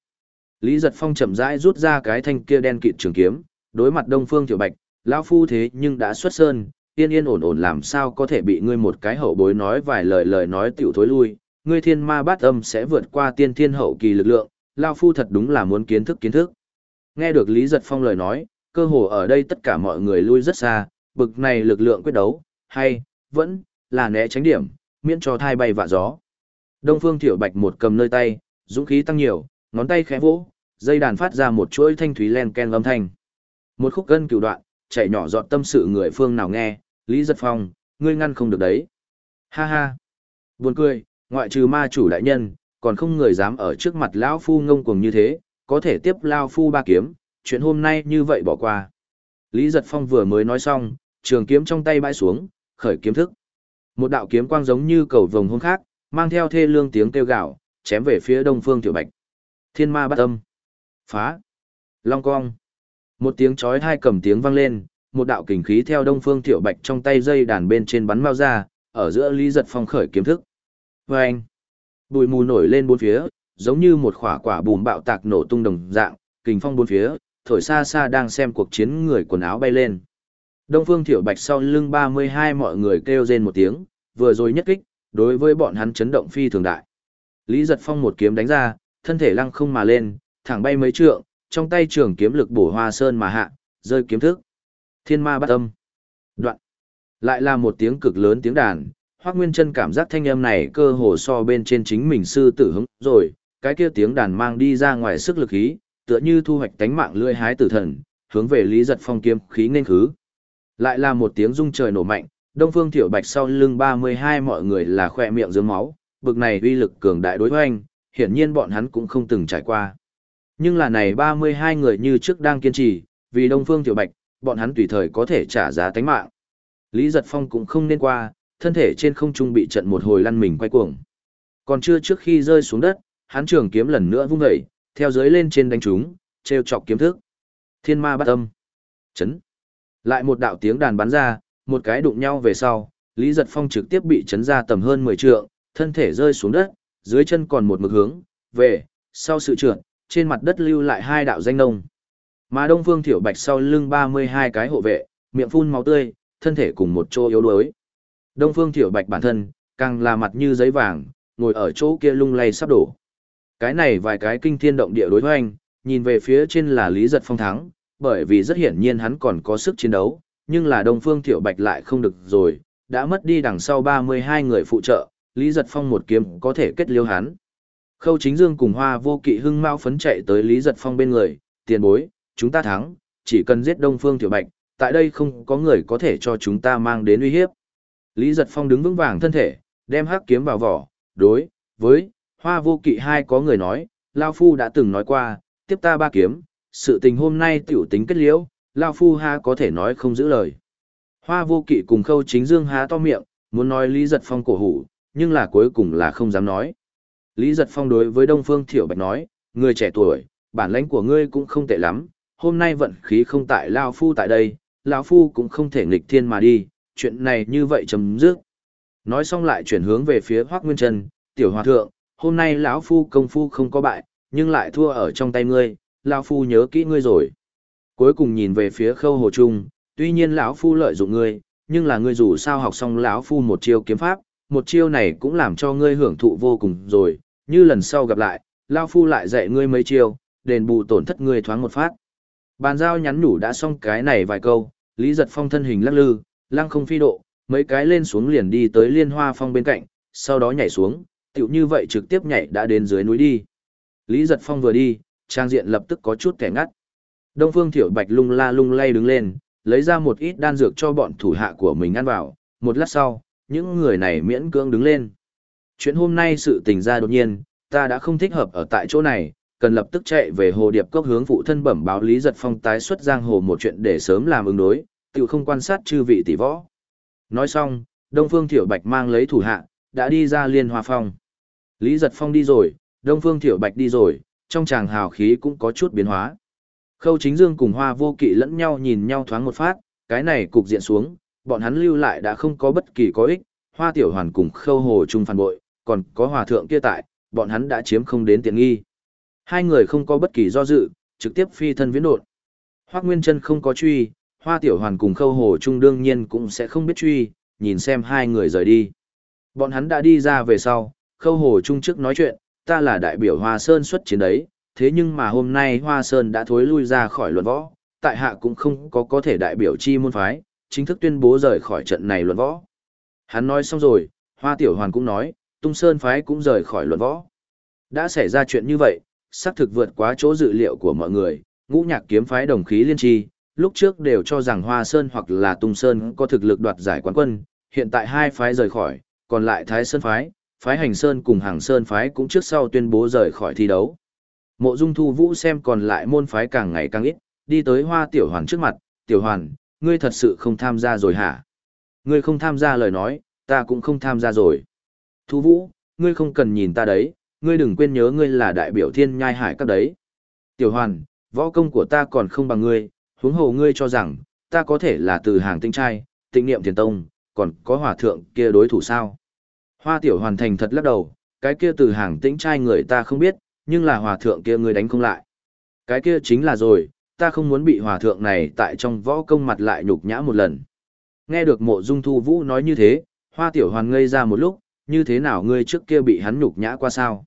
Lý Giật Phong chậm rãi rút ra cái thanh kia đen kịt trường kiếm, đối mặt Đông Phương Tiểu Bạch, lão phu thế nhưng đã xuất sơn, yên yên ổn ổn làm sao có thể bị ngươi một cái hậu bối nói vài lời lời nói tiểu thối lui, ngươi thiên ma bát âm sẽ vượt qua tiên thiên hậu kỳ lực lượng, lão phu thật đúng là muốn kiến thức kiến thức. Nghe được Lý Giật Phong lời nói, cơ hồ ở đây tất cả mọi người lui rất xa, bực này lực lượng quyết đấu, hay, vẫn, là né tránh điểm, miễn cho thai bay vạ gió. Đông Phương Tiểu Bạch một cầm nơi tay, dũng khí tăng nhiều, ngón tay khẽ vỗ, dây đàn phát ra một chuỗi thanh thúy len ken âm thanh. Một khúc gân cửu đoạn, chạy nhỏ giọt tâm sự người phương nào nghe, Lý Giật Phong, ngươi ngăn không được đấy. Ha ha. Buồn cười, ngoại trừ ma chủ đại nhân, còn không người dám ở trước mặt lão phu ngông cuồng như thế, có thể tiếp lao phu ba kiếm, chuyện hôm nay như vậy bỏ qua. Lý Giật Phong vừa mới nói xong, trường kiếm trong tay bãi xuống, khởi kiếm thức. Một đạo kiếm quang giống như cầu vồng hôn khác, mang theo thê lương tiếng kêu gạo, chém về phía đông phương tiểu bạch. Thiên ma bắt âm. Phá. Long cong. Một tiếng chói hai cầm tiếng vang lên, một đạo kình khí theo đông phương tiểu bạch trong tay dây đàn bên trên bắn mau ra, ở giữa Lý Giật Phong khởi kiếm thức. Vâng. Bụi mù nổi lên bốn phía, giống như một khỏa quả bùm bạo tạc nổ tung đồng dạng, kình phong bốn phía, thổi xa xa đang xem cuộc chiến người quần áo bay lên. Đông Phương Thiểu Bạch sau lưng 32 mọi người kêu rên một tiếng, vừa rồi nhất kích, đối với bọn hắn chấn động phi thường đại. Lý Giật Phong một kiếm đánh ra, thân thể lăng không mà lên, thẳng bay mấy trượng, trong tay trường kiếm lực bổ hoa sơn mà hạ, rơi kiếm thức. Thiên ma bắt âm. Đoạn. Lại là một tiếng cực lớn tiếng đàn, Hoắc Nguyên Chân cảm giác thanh âm này cơ hồ so bên trên chính mình sư tử hứng rồi, cái kia tiếng đàn mang đi ra ngoài sức lực khí, tựa như thu hoạch tánh mạng lưỡi hái tử thần, hướng về Lý Giật Phong kiếm khí nên khứ. Lại là một tiếng rung trời nổ mạnh, Đông Phương Tiểu Bạch sau lưng 32 mọi người là khỏe miệng dưới máu, bực này uy lực cường đại đối hoành, hiển nhiên bọn hắn cũng không từng trải qua. Nhưng là này 32 người như trước đang kiên trì, vì Đông Phương Tiểu Bạch, bọn hắn tùy thời có thể trả giá tánh mạng. Lý Giật Phong cũng không nên qua, thân thể trên không trung bị trận một hồi lăn mình quay cuồng. Còn chưa trước khi rơi xuống đất, hắn trường kiếm lần nữa vung dậy, theo dưới lên trên đánh chúng, treo chọc kiếm thức. Thiên ma bắt âm. Chấn. Lại một đạo tiếng đàn bắn ra, một cái đụng nhau về sau, Lý Giật Phong trực tiếp bị chấn ra tầm hơn 10 trượng, thân thể rơi xuống đất, dưới chân còn một mực hướng, về, sau sự trượt, trên mặt đất lưu lại hai đạo danh nông. Mà Đông Phương Thiểu Bạch sau lưng 32 cái hộ vệ, miệng phun máu tươi, thân thể cùng một chỗ yếu đuối. Đông Phương Thiểu Bạch bản thân, càng là mặt như giấy vàng, ngồi ở chỗ kia lung lay sắp đổ. Cái này vài cái kinh thiên động địa đối hoành, nhìn về phía trên là Lý Giật Phong thắng, bởi vì rất hiển nhiên hắn còn có sức chiến đấu, nhưng là Đông Phương Thiệu Bạch lại không được rồi, đã mất đi đằng sau 32 người phụ trợ, Lý Giật Phong một kiếm có thể kết liêu hắn. Khâu Chính Dương cùng Hoa Vô Kỵ hưng mau phấn chạy tới Lý Giật Phong bên người, tiền bối, chúng ta thắng, chỉ cần giết Đông Phương Thiệu Bạch, tại đây không có người có thể cho chúng ta mang đến uy hiếp. Lý Giật Phong đứng vững vàng thân thể, đem hắc kiếm vào vỏ, đối với Hoa Vô Kỵ hai có người nói, Lao Phu đã từng nói qua, tiếp ta ba kiếm, sự tình hôm nay tiểu tính kết liễu, Lao Phu ha có thể nói không giữ lời. Hoa vô kỵ cùng khâu chính dương há to miệng, muốn nói Lý Giật Phong cổ hủ, nhưng là cuối cùng là không dám nói. Lý Giật Phong đối với Đông Phương Thiểu Bạch nói, người trẻ tuổi, bản lãnh của ngươi cũng không tệ lắm, hôm nay vận khí không tại Lao Phu tại đây, Lao Phu cũng không thể nghịch thiên mà đi, chuyện này như vậy chấm dứt. Nói xong lại chuyển hướng về phía Hoác Nguyên Trân, tiểu hòa thượng, hôm nay lão Phu công phu không có bại, nhưng lại thua ở trong tay ngươi, lão Phu nhớ kỹ ngươi rồi. Cuối cùng nhìn về phía khâu hồ trung, tuy nhiên lão Phu lợi dụng ngươi, nhưng là ngươi dù sao học xong lão Phu một chiêu kiếm pháp, một chiêu này cũng làm cho ngươi hưởng thụ vô cùng rồi, như lần sau gặp lại, Lao Phu lại dạy ngươi mấy chiêu, đền bù tổn thất ngươi thoáng một phát. Bàn giao nhắn nhủ đã xong cái này vài câu, Lý Giật Phong thân hình lắc lư, lăng không phi độ, mấy cái lên xuống liền đi tới liên hoa phong bên cạnh, sau đó nhảy xuống, tựu như vậy trực tiếp nhảy đã đến dưới núi đi. Lý Giật Phong vừa đi, trang diện lập tức có chút kẻ ngắt. Đông Phương Thiểu Bạch lung la lung lay đứng lên, lấy ra một ít đan dược cho bọn thủ hạ của mình ăn vào, một lát sau, những người này miễn cưỡng đứng lên. Chuyện hôm nay sự tình ra đột nhiên, ta đã không thích hợp ở tại chỗ này, cần lập tức chạy về hồ điệp cốc hướng phụ thân bẩm báo Lý Giật Phong tái xuất giang hồ một chuyện để sớm làm ứng đối, tự không quan sát chư vị tỷ võ. Nói xong, Đông Phương Thiểu Bạch mang lấy thủ hạ, đã đi ra liên hoa phong. Lý Giật Phong đi rồi, Đông Phương Thiểu Bạch đi rồi, trong tràng hào khí cũng có chút biến hóa. Khâu Chính Dương cùng Hoa Vô Kỵ lẫn nhau nhìn nhau thoáng một phát, cái này cục diện xuống, bọn hắn lưu lại đã không có bất kỳ có ích, Hoa Tiểu Hoàn cùng Khâu Hồ Trung phản bội, còn có hòa thượng kia tại, bọn hắn đã chiếm không đến tiện nghi. Hai người không có bất kỳ do dự, trực tiếp phi thân viễn đột. Hoác Nguyên Chân không có truy, Hoa Tiểu Hoàn cùng Khâu Hồ Trung đương nhiên cũng sẽ không biết truy, nhìn xem hai người rời đi. Bọn hắn đã đi ra về sau, Khâu Hồ Trung trước nói chuyện, ta là đại biểu Hoa Sơn xuất chiến đấy, thế nhưng mà hôm nay Hoa Sơn đã thối lui ra khỏi luận võ, tại hạ cũng không có có thể đại biểu chi môn phái, chính thức tuyên bố rời khỏi trận này luận võ. Hắn nói xong rồi, Hoa Tiểu Hoàn cũng nói, Tung Sơn phái cũng rời khỏi luận võ. Đã xảy ra chuyện như vậy, xác thực vượt quá chỗ dự liệu của mọi người, ngũ nhạc kiếm phái đồng khí liên tri, lúc trước đều cho rằng Hoa Sơn hoặc là Tung Sơn có thực lực đoạt giải quán quân, hiện tại hai phái rời khỏi, còn lại Thái Sơn phái, phái Hành Sơn cùng Hàng Sơn phái cũng trước sau tuyên bố rời khỏi thi đấu. Mộ Dung Thu Vũ xem còn lại môn phái càng ngày càng ít, đi tới Hoa Tiểu Hoàn trước mặt, "Tiểu Hoàn, ngươi thật sự không tham gia rồi hả?" "Ngươi không tham gia lời nói, ta cũng không tham gia rồi." "Thu Vũ, ngươi không cần nhìn ta đấy, ngươi đừng quên nhớ ngươi là đại biểu Thiên Nhai Hải các đấy." "Tiểu Hoàn, võ công của ta còn không bằng ngươi, huống hồ ngươi cho rằng ta có thể là từ hàng tinh trai, tịnh niệm thiền tông, còn có hòa thượng kia đối thủ sao?" Hoa Tiểu Hoàn thành thật lắc đầu, cái kia từ hàng tĩnh trai người ta không biết, nhưng là hòa thượng kia người đánh không lại. Cái kia chính là rồi, ta không muốn bị hòa thượng này tại trong võ công mặt lại nhục nhã một lần. Nghe được mộ dung thu vũ nói như thế, hoa tiểu hoàn ngây ra một lúc, như thế nào ngươi trước kia bị hắn nhục nhã qua sao?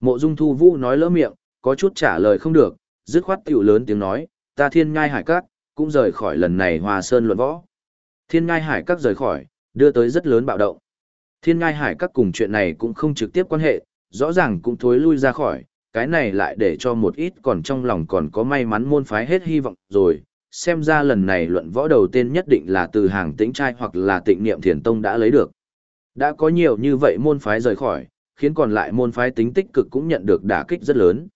Mộ dung thu vũ nói lỡ miệng, có chút trả lời không được, dứt khoát tiểu lớn tiếng nói, ta thiên ngai hải cát, cũng rời khỏi lần này hòa sơn luận võ. Thiên ngai hải cát rời khỏi, đưa tới rất lớn bạo động. Thiên ngai hải cát cùng chuyện này cũng không trực tiếp quan hệ, rõ ràng cũng thối lui ra khỏi, cái này lại để cho một ít còn trong lòng còn có may mắn môn phái hết hy vọng rồi, xem ra lần này luận võ đầu tiên nhất định là từ hàng tĩnh trai hoặc là tịnh niệm thiền tông đã lấy được. Đã có nhiều như vậy môn phái rời khỏi, khiến còn lại môn phái tính tích cực cũng nhận được đả kích rất lớn.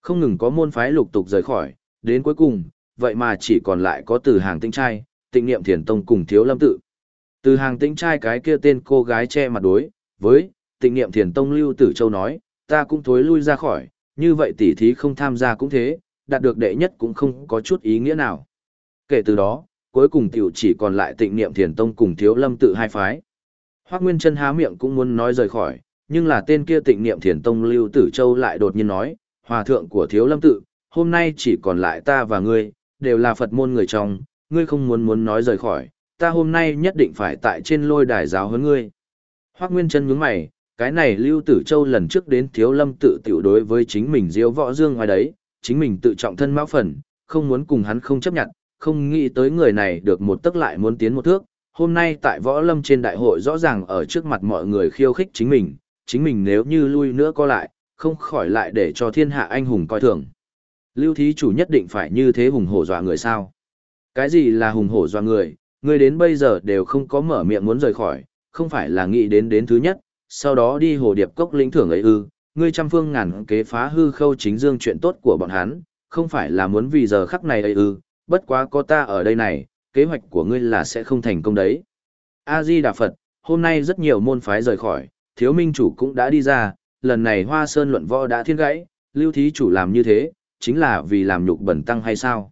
Không ngừng có môn phái lục tục rời khỏi, đến cuối cùng, vậy mà chỉ còn lại có từ hàng tĩnh trai, tịnh niệm thiền tông cùng thiếu lâm tự. Từ hàng tĩnh trai cái kia tên cô gái che mặt đối, với, tịnh niệm thiền tông lưu tử châu nói, ta cũng thối lui ra khỏi, như vậy tỷ thí không tham gia cũng thế, đạt được đệ nhất cũng không có chút ý nghĩa nào. Kể từ đó, cuối cùng tiểu chỉ còn lại tịnh niệm thiền tông cùng thiếu lâm tự hai phái. Hoác Nguyên chân há miệng cũng muốn nói rời khỏi, nhưng là tên kia tịnh niệm thiền tông lưu tử châu lại đột nhiên nói, hòa thượng của thiếu lâm tự, hôm nay chỉ còn lại ta và ngươi, đều là Phật môn người trong, ngươi không muốn muốn nói rời khỏi, ta hôm nay nhất định phải tại trên lôi đài giáo hơn ngươi. Hoác Nguyên chân nhướng mày, cái này Lưu Tử Châu lần trước đến Thiếu Lâm tự tiểu đối với chính mình diêu võ dương ngoài đấy, chính mình tự trọng thân mão phần, không muốn cùng hắn không chấp nhận, không nghĩ tới người này được một tức lại muốn tiến một thước. Hôm nay tại võ lâm trên đại hội rõ ràng ở trước mặt mọi người khiêu khích chính mình, chính mình nếu như lui nữa có lại, không khỏi lại để cho thiên hạ anh hùng coi thường. Lưu thí chủ nhất định phải như thế hùng hổ dọa người sao? Cái gì là hùng hổ dọa người, người đến bây giờ đều không có mở miệng muốn rời khỏi, không phải là nghĩ đến đến thứ nhất, sau đó đi hồ điệp cốc lĩnh thưởng ấy ư, ngươi trăm phương ngàn kế phá hư khâu chính dương chuyện tốt của bọn hắn, không phải là muốn vì giờ khắc này ấy ư, bất quá có ta ở đây này, kế hoạch của ngươi là sẽ không thành công đấy. A-di Đà Phật, hôm nay rất nhiều môn phái rời khỏi, thiếu minh chủ cũng đã đi ra, lần này hoa sơn luận võ đã thiên gãy, lưu thí chủ làm như thế, chính là vì làm nhục bẩn tăng hay sao?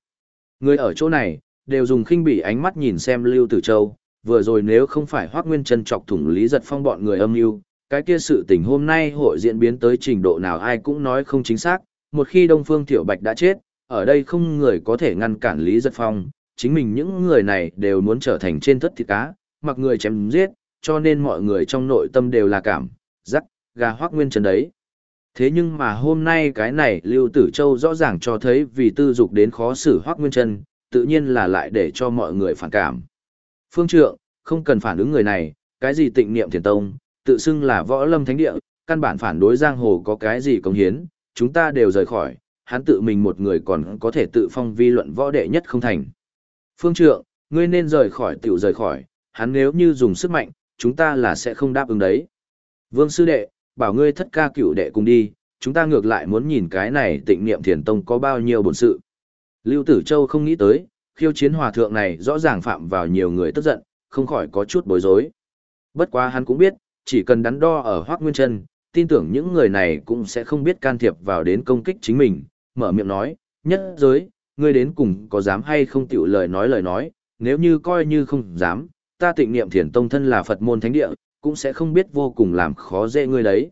Người ở chỗ này, đều dùng khinh bỉ ánh mắt nhìn xem Lưu Tử Châu, vừa rồi nếu không phải Hoác Nguyên chân chọc thủng Lý Giật Phong bọn người âm mưu cái kia sự tình hôm nay hội diễn biến tới trình độ nào ai cũng nói không chính xác, một khi Đông Phương Tiểu Bạch đã chết, ở đây không người có thể ngăn cản Lý Giật Phong, chính mình những người này đều muốn trở thành trên thất thịt cá, mặc người chém giết, cho nên mọi người trong nội tâm đều là cảm, rắc, gà Hoác Nguyên trần đấy. Thế nhưng mà hôm nay cái này Lưu Tử Châu rõ ràng cho thấy vì tư dục đến khó xử Hoác Nguyên trần, tự nhiên là lại để cho mọi người phản cảm. Phương trượng, không cần phản ứng người này, cái gì tịnh niệm thiền tông, tự xưng là võ lâm thánh địa, căn bản phản đối giang hồ có cái gì công hiến, chúng ta đều rời khỏi, hắn tự mình một người còn có thể tự phong vi luận võ đệ nhất không thành. Phương trượng, ngươi nên rời khỏi tiểu rời khỏi, hắn nếu như dùng sức mạnh, chúng ta là sẽ không đáp ứng đấy. Vương sư đệ, bảo ngươi thất ca cửu đệ cùng đi, chúng ta ngược lại muốn nhìn cái này tịnh niệm thiền tông có bao nhiêu bổn sự. Lưu Tử Châu không nghĩ tới, khiêu chiến hòa thượng này rõ ràng phạm vào nhiều người tức giận, không khỏi có chút bối rối. Bất quá hắn cũng biết, chỉ cần đắn đo ở Hoác Nguyên Trân, tin tưởng những người này cũng sẽ không biết can thiệp vào đến công kích chính mình, mở miệng nói, nhất giới, ngươi đến cùng có dám hay không tiểu lời nói lời nói, nếu như coi như không dám, ta tịnh niệm thiền tông thân là Phật môn thánh địa, cũng sẽ không biết vô cùng làm khó dễ ngươi đấy.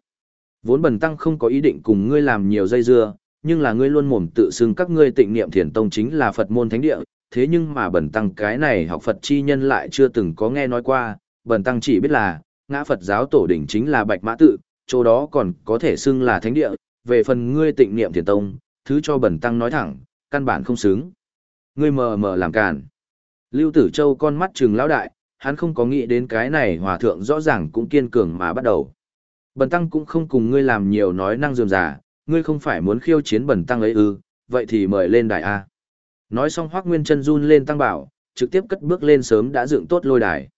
Vốn bần tăng không có ý định cùng ngươi làm nhiều dây dưa, nhưng là ngươi luôn mồm tự xưng các ngươi tịnh niệm thiền tông chính là Phật môn thánh địa, thế nhưng mà bần tăng cái này học Phật chi nhân lại chưa từng có nghe nói qua, bần tăng chỉ biết là, ngã Phật giáo tổ đỉnh chính là Bạch Mã Tự, chỗ đó còn có thể xưng là thánh địa, về phần ngươi tịnh niệm thiền tông, thứ cho bẩn tăng nói thẳng, căn bản không xứng. Ngươi mờ mờ làm càn. Lưu Tử Châu con mắt trừng lão đại, hắn không có nghĩ đến cái này hòa thượng rõ ràng cũng kiên cường mà bắt đầu. Bần tăng cũng không cùng ngươi làm nhiều nói năng dườm già, ngươi không phải muốn khiêu chiến bần tăng ấy ư, vậy thì mời lên đài A. Nói xong Hoác Nguyên chân run lên tăng bảo, trực tiếp cất bước lên sớm đã dựng tốt lôi đài.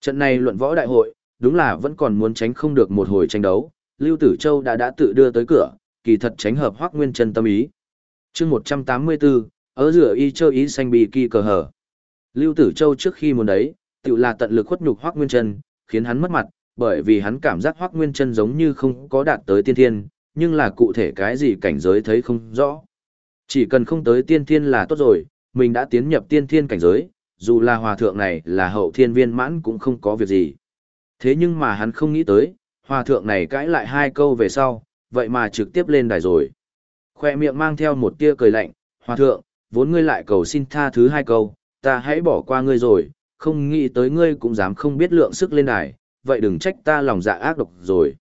Trận này luận võ đại hội, đúng là vẫn còn muốn tránh không được một hồi tranh đấu, Lưu Tử Châu đã đã tự đưa tới cửa, kỳ thật tránh hợp Hoắc Nguyên chân tâm ý. chương 184, ở rửa y chơi ý xanh bì kỳ cờ hở. Lưu Tử Châu trước khi muốn đấy, tự là tận lực khuất nhục Hoắc Nguyên chân, khiến hắn mất mặt, bởi vì hắn cảm giác Hoắc Nguyên chân giống như không có đạt tới tiên thiên, nhưng là cụ thể cái gì cảnh giới thấy không rõ. Chỉ cần không tới tiên thiên là tốt rồi, mình đã tiến nhập tiên thiên cảnh giới, dù là hòa thượng này là hậu thiên viên mãn cũng không có việc gì. Thế nhưng mà hắn không nghĩ tới, hòa thượng này cãi lại hai câu về sau, vậy mà trực tiếp lên đài rồi. Khoe miệng mang theo một tia cười lạnh, hòa thượng, vốn ngươi lại cầu xin tha thứ hai câu, ta hãy bỏ qua ngươi rồi, không nghĩ tới ngươi cũng dám không biết lượng sức lên đài, vậy đừng trách ta lòng dạ ác độc rồi.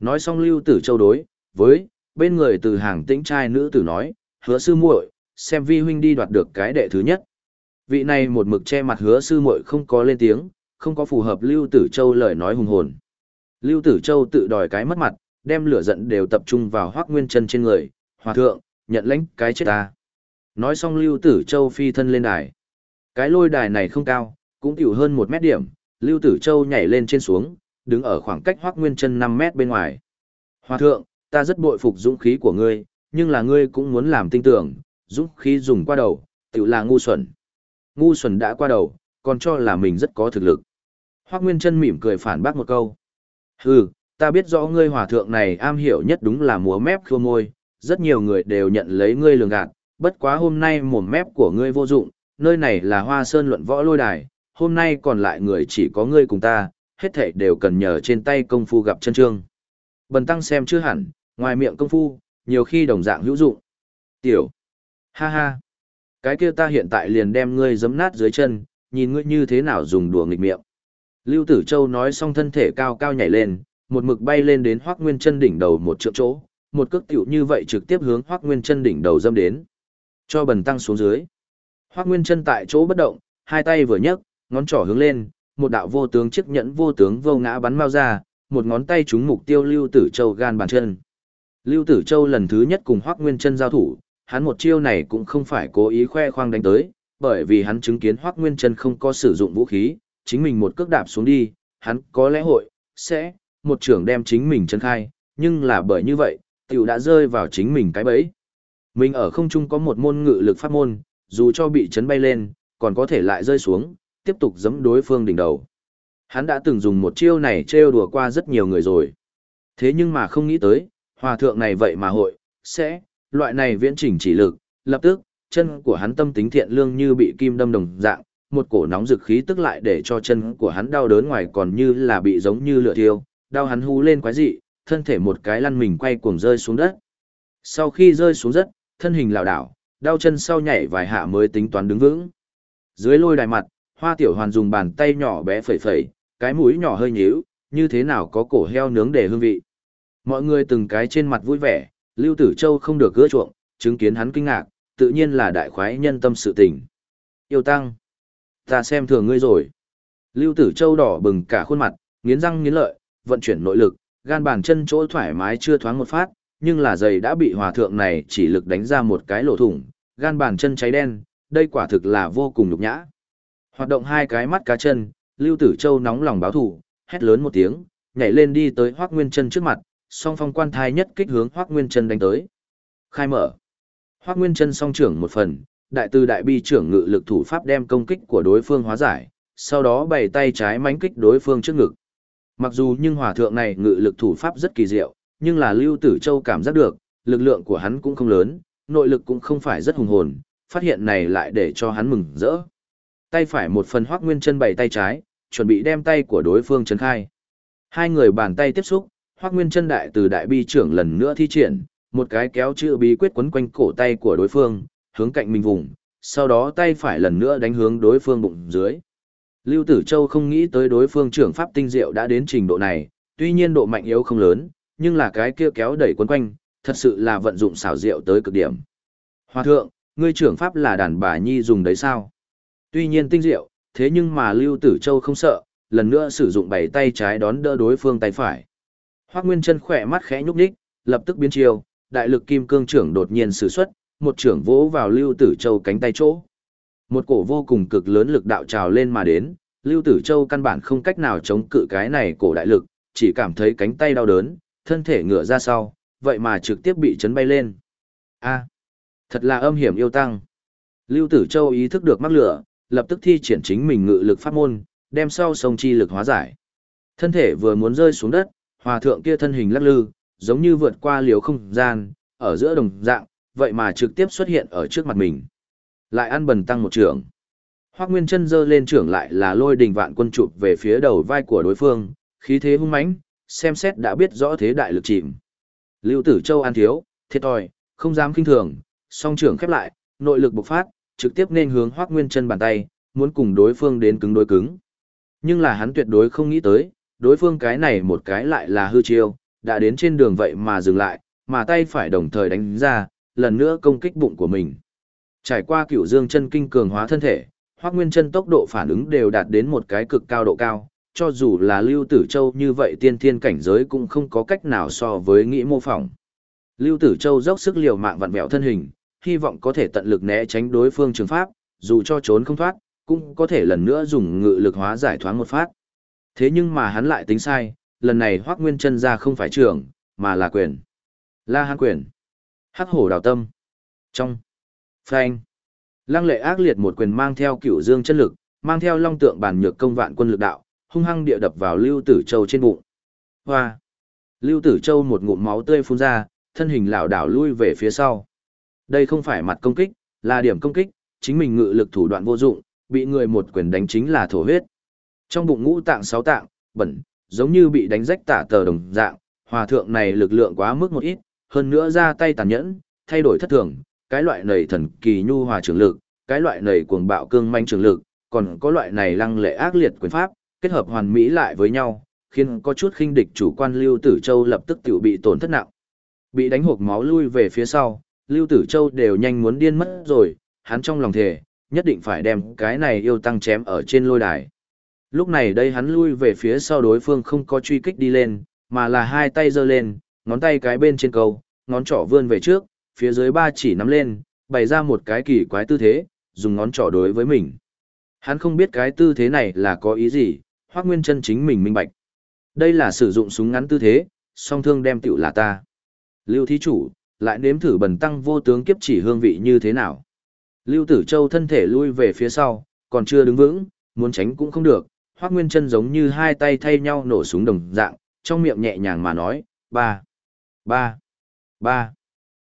Nói xong lưu tử châu đối, với, bên người từ hàng tĩnh trai nữ tử nói, hứa sư muội, xem vi huynh đi đoạt được cái đệ thứ nhất. Vị này một mực che mặt hứa sư muội không có lên tiếng, không có phù hợp Lưu Tử Châu lời nói hùng hồn. Lưu Tử Châu tự đòi cái mất mặt, đem lửa giận đều tập trung vào Hoắc Nguyên Chân trên người, "Hòa thượng, nhận lãnh cái chết ta." Nói xong Lưu Tử Châu phi thân lên đài. Cái lôi đài này không cao, cũng tiểu hơn một mét điểm, Lưu Tử Châu nhảy lên trên xuống, đứng ở khoảng cách Hoắc Nguyên Chân 5 mét bên ngoài. Hòa thượng, ta rất bội phục dũng khí của ngươi, nhưng là ngươi cũng muốn làm tin tưởng, dũng khí dùng qua đầu, tiểu là ngu xuẩn. Ngu xuẩn đã qua đầu, còn cho là mình rất có thực lực. Hoác Nguyên Chân mỉm cười phản bác một câu. Hừ, ta biết rõ ngươi hòa thượng này am hiểu nhất đúng là múa mép khua môi, rất nhiều người đều nhận lấy ngươi lường gạt, bất quá hôm nay mồm mép của ngươi vô dụng, nơi này là hoa sơn luận võ lôi đài, hôm nay còn lại người chỉ có ngươi cùng ta, hết thảy đều cần nhờ trên tay công phu gặp chân trương. Bần tăng xem chưa hẳn, ngoài miệng công phu, nhiều khi đồng dạng hữu dụng. Tiểu. Ha ha. Cái kia ta hiện tại liền đem ngươi giấm nát dưới chân, nhìn ngươi như thế nào dùng đùa nghịch miệng. Lưu Tử Châu nói xong thân thể cao cao nhảy lên, một mực bay lên đến Hoắc Nguyên Chân đỉnh đầu một trượng chỗ, một cước tiểu như vậy trực tiếp hướng Hoắc Nguyên Chân đỉnh đầu dâm đến. Cho bần tăng xuống dưới. Hoắc Nguyên Chân tại chỗ bất động, hai tay vừa nhấc, ngón trỏ hướng lên, một đạo vô tướng chiếc nhẫn vô tướng vô ngã bắn mau ra, một ngón tay trúng mục tiêu Lưu Tử Châu gan bàn chân. Lưu Tử Châu lần thứ nhất cùng Hoắc Nguyên Chân giao thủ, hắn một chiêu này cũng không phải cố ý khoe khoang đánh tới, bởi vì hắn chứng kiến Hoắc Nguyên Chân không có sử dụng vũ khí, chính mình một cước đạp xuống đi, hắn có lẽ hội sẽ một trưởng đem chính mình chân khai, nhưng là bởi như vậy, tiểu đã rơi vào chính mình cái bẫy. Mình ở không trung có một môn ngự lực pháp môn, dù cho bị chấn bay lên, còn có thể lại rơi xuống, tiếp tục giẫm đối phương đỉnh đầu. Hắn đã từng dùng một chiêu này trêu đùa qua rất nhiều người rồi. Thế nhưng mà không nghĩ tới, hòa thượng này vậy mà hội, sẽ, loại này viễn chỉnh chỉ lực, lập tức, chân của hắn tâm tính thiện lương như bị kim đâm đồng dạng, một cổ nóng dực khí tức lại để cho chân của hắn đau đớn ngoài còn như là bị giống như lửa thiêu, đau hắn hú lên quái dị, thân thể một cái lăn mình quay cuồng rơi xuống đất. Sau khi rơi xuống đất, thân hình lảo đảo, đau chân sau nhảy vài hạ mới tính toán đứng vững. Dưới lôi đài mặt, Hoa Tiểu Hoàn dùng bàn tay nhỏ bé phẩy phẩy, cái mũi nhỏ hơi nhíu, như thế nào có cổ heo nướng để hương vị. Mọi người từng cái trên mặt vui vẻ, Lưu Tử Châu không được gỡ chuộng, chứng kiến hắn kinh ngạc, tự nhiên là đại khoái nhân tâm sự tình. Yêu tăng, ta xem thường ngươi rồi. Lưu Tử Châu đỏ bừng cả khuôn mặt, nghiến răng nghiến lợi, vận chuyển nội lực, gan bàn chân chỗ thoải mái chưa thoáng một phát, nhưng là giày đã bị hòa thượng này chỉ lực đánh ra một cái lỗ thủng, gan bàn chân cháy đen, đây quả thực là vô cùng nhục nhã. Hoạt động hai cái mắt cá chân, Lưu Tử Châu nóng lòng báo thù, hét lớn một tiếng, nhảy lên đi tới Hoắc Nguyên Chân trước mặt, song phong quan thai nhất kích hướng Hoắc Nguyên Chân đánh tới. Khai mở. Hoắc Nguyên Chân song trưởng một phần, đại tư đại bi trưởng ngự lực thủ pháp đem công kích của đối phương hóa giải, sau đó bày tay trái mánh kích đối phương trước ngực. Mặc dù nhưng hòa thượng này ngự lực thủ pháp rất kỳ diệu, nhưng là Lưu Tử Châu cảm giác được, lực lượng của hắn cũng không lớn, nội lực cũng không phải rất hùng hồn, phát hiện này lại để cho hắn mừng rỡ. Tay phải một phần hoác nguyên chân bày tay trái, chuẩn bị đem tay của đối phương chấn khai. Hai người bàn tay tiếp xúc, hoác nguyên chân đại từ đại bi trưởng lần nữa thi triển, một cái kéo chữ bí quyết quấn quanh cổ tay của đối phương, hướng cạnh mình vùng, sau đó tay phải lần nữa đánh hướng đối phương bụng dưới. Lưu Tử Châu không nghĩ tới đối phương trưởng pháp tinh diệu đã đến trình độ này, tuy nhiên độ mạnh yếu không lớn, nhưng là cái kia kéo đẩy quấn quanh, thật sự là vận dụng xảo diệu tới cực điểm. Hòa thượng, ngươi trưởng pháp là đàn bà nhi dùng đấy sao? Tuy nhiên tinh diệu, thế nhưng mà Lưu Tử Châu không sợ, lần nữa sử dụng bảy tay trái đón đỡ đối phương tay phải. Hoắc Nguyên Chân khỏe mắt khẽ nhúc nhích, lập tức biến chiều, đại lực kim cương trưởng đột nhiên sử xuất, một trưởng vỗ vào Lưu Tử Châu cánh tay chỗ. Một cổ vô cùng cực lớn lực đạo trào lên mà đến, Lưu Tử Châu căn bản không cách nào chống cự cái này cổ đại lực, chỉ cảm thấy cánh tay đau đớn, thân thể ngửa ra sau, vậy mà trực tiếp bị chấn bay lên. A, thật là âm hiểm yêu tăng. Lưu Tử Châu ý thức được mắc lửa, lập tức thi triển chính mình ngự lực pháp môn, đem sau sông chi lực hóa giải. Thân thể vừa muốn rơi xuống đất, hòa thượng kia thân hình lắc lư, giống như vượt qua liều không gian, ở giữa đồng dạng, vậy mà trực tiếp xuất hiện ở trước mặt mình. Lại ăn bần tăng một trưởng, Hoắc Nguyên Chân giơ lên trưởng lại là lôi đình vạn quân chụp về phía đầu vai của đối phương, khí thế hung mãnh, xem xét đã biết rõ thế đại lực chìm. Lưu Tử Châu an thiếu, thiệt thòi, không dám kinh thường, song trưởng khép lại, nội lực bộc phát, trực tiếp nên hướng Hoắc Nguyên Chân bàn tay, muốn cùng đối phương đến cứng đối cứng. Nhưng là hắn tuyệt đối không nghĩ tới, đối phương cái này một cái lại là hư chiêu, đã đến trên đường vậy mà dừng lại, mà tay phải đồng thời đánh ra, lần nữa công kích bụng của mình. Trải qua cửu dương chân kinh cường hóa thân thể, Hoắc Nguyên Chân tốc độ phản ứng đều đạt đến một cái cực cao độ cao, cho dù là Lưu Tử Châu như vậy tiên thiên cảnh giới cũng không có cách nào so với nghĩ mô phỏng. Lưu Tử Châu dốc sức liều mạng vặn vẹo thân hình, hy vọng có thể tận lực né tránh đối phương trường pháp, dù cho trốn không thoát, cũng có thể lần nữa dùng ngự lực hóa giải thoáng một phát. Thế nhưng mà hắn lại tính sai, lần này Hoắc Nguyên Chân ra không phải trưởng, mà là quyền. La Hán quyền. Hắc hổ đào tâm. Trong. Phanh. Lăng lệ ác liệt một quyền mang theo cửu dương chân lực, mang theo long tượng bản nhược công vạn quân lực đạo, hung hăng địa đập vào Lưu Tử Châu trên bụng. Hoa. Lưu Tử Châu một ngụm máu tươi phun ra, thân hình lảo đảo lui về phía sau. Đây không phải mặt công kích, là điểm công kích, chính mình ngự lực thủ đoạn vô dụng, bị người một quyền đánh chính là thổ huyết. Trong bụng ngũ tạng sáu tạng, bẩn, giống như bị đánh rách tả tờ đồng dạng, hòa thượng này lực lượng quá mức một ít, hơn nữa ra tay tàn nhẫn, thay đổi thất thường, cái loại này thần kỳ nhu hòa trường lực, cái loại này cuồng bạo cương manh trường lực, còn có loại này lăng lệ ác liệt quyền pháp, kết hợp hoàn mỹ lại với nhau, khiến có chút khinh địch chủ quan Lưu Tử Châu lập tức tiểu bị tổn thất nặng. Bị đánh hộp máu lui về phía sau, Lưu Tử Châu đều nhanh muốn điên mất rồi, hắn trong lòng thề, nhất định phải đem cái này yêu tăng chém ở trên lôi đài. Lúc này đây hắn lui về phía sau đối phương không có truy kích đi lên, mà là hai tay giơ lên, ngón tay cái bên trên cầu, ngón trỏ vươn về trước, phía dưới ba chỉ nắm lên, bày ra một cái kỳ quái tư thế, dùng ngón trỏ đối với mình. Hắn không biết cái tư thế này là có ý gì, Hoắc Nguyên Chân chính mình minh bạch. Đây là sử dụng súng ngắn tư thế, song thương đem tiểu là ta. Lưu thí chủ, lại nếm thử bần tăng vô tướng kiếp chỉ hương vị như thế nào. Lưu Tử Châu thân thể lui về phía sau, còn chưa đứng vững, muốn tránh cũng không được, Hoắc Nguyên Chân giống như hai tay thay nhau nổ súng đồng dạng, trong miệng nhẹ nhàng mà nói, ba, ba, ba.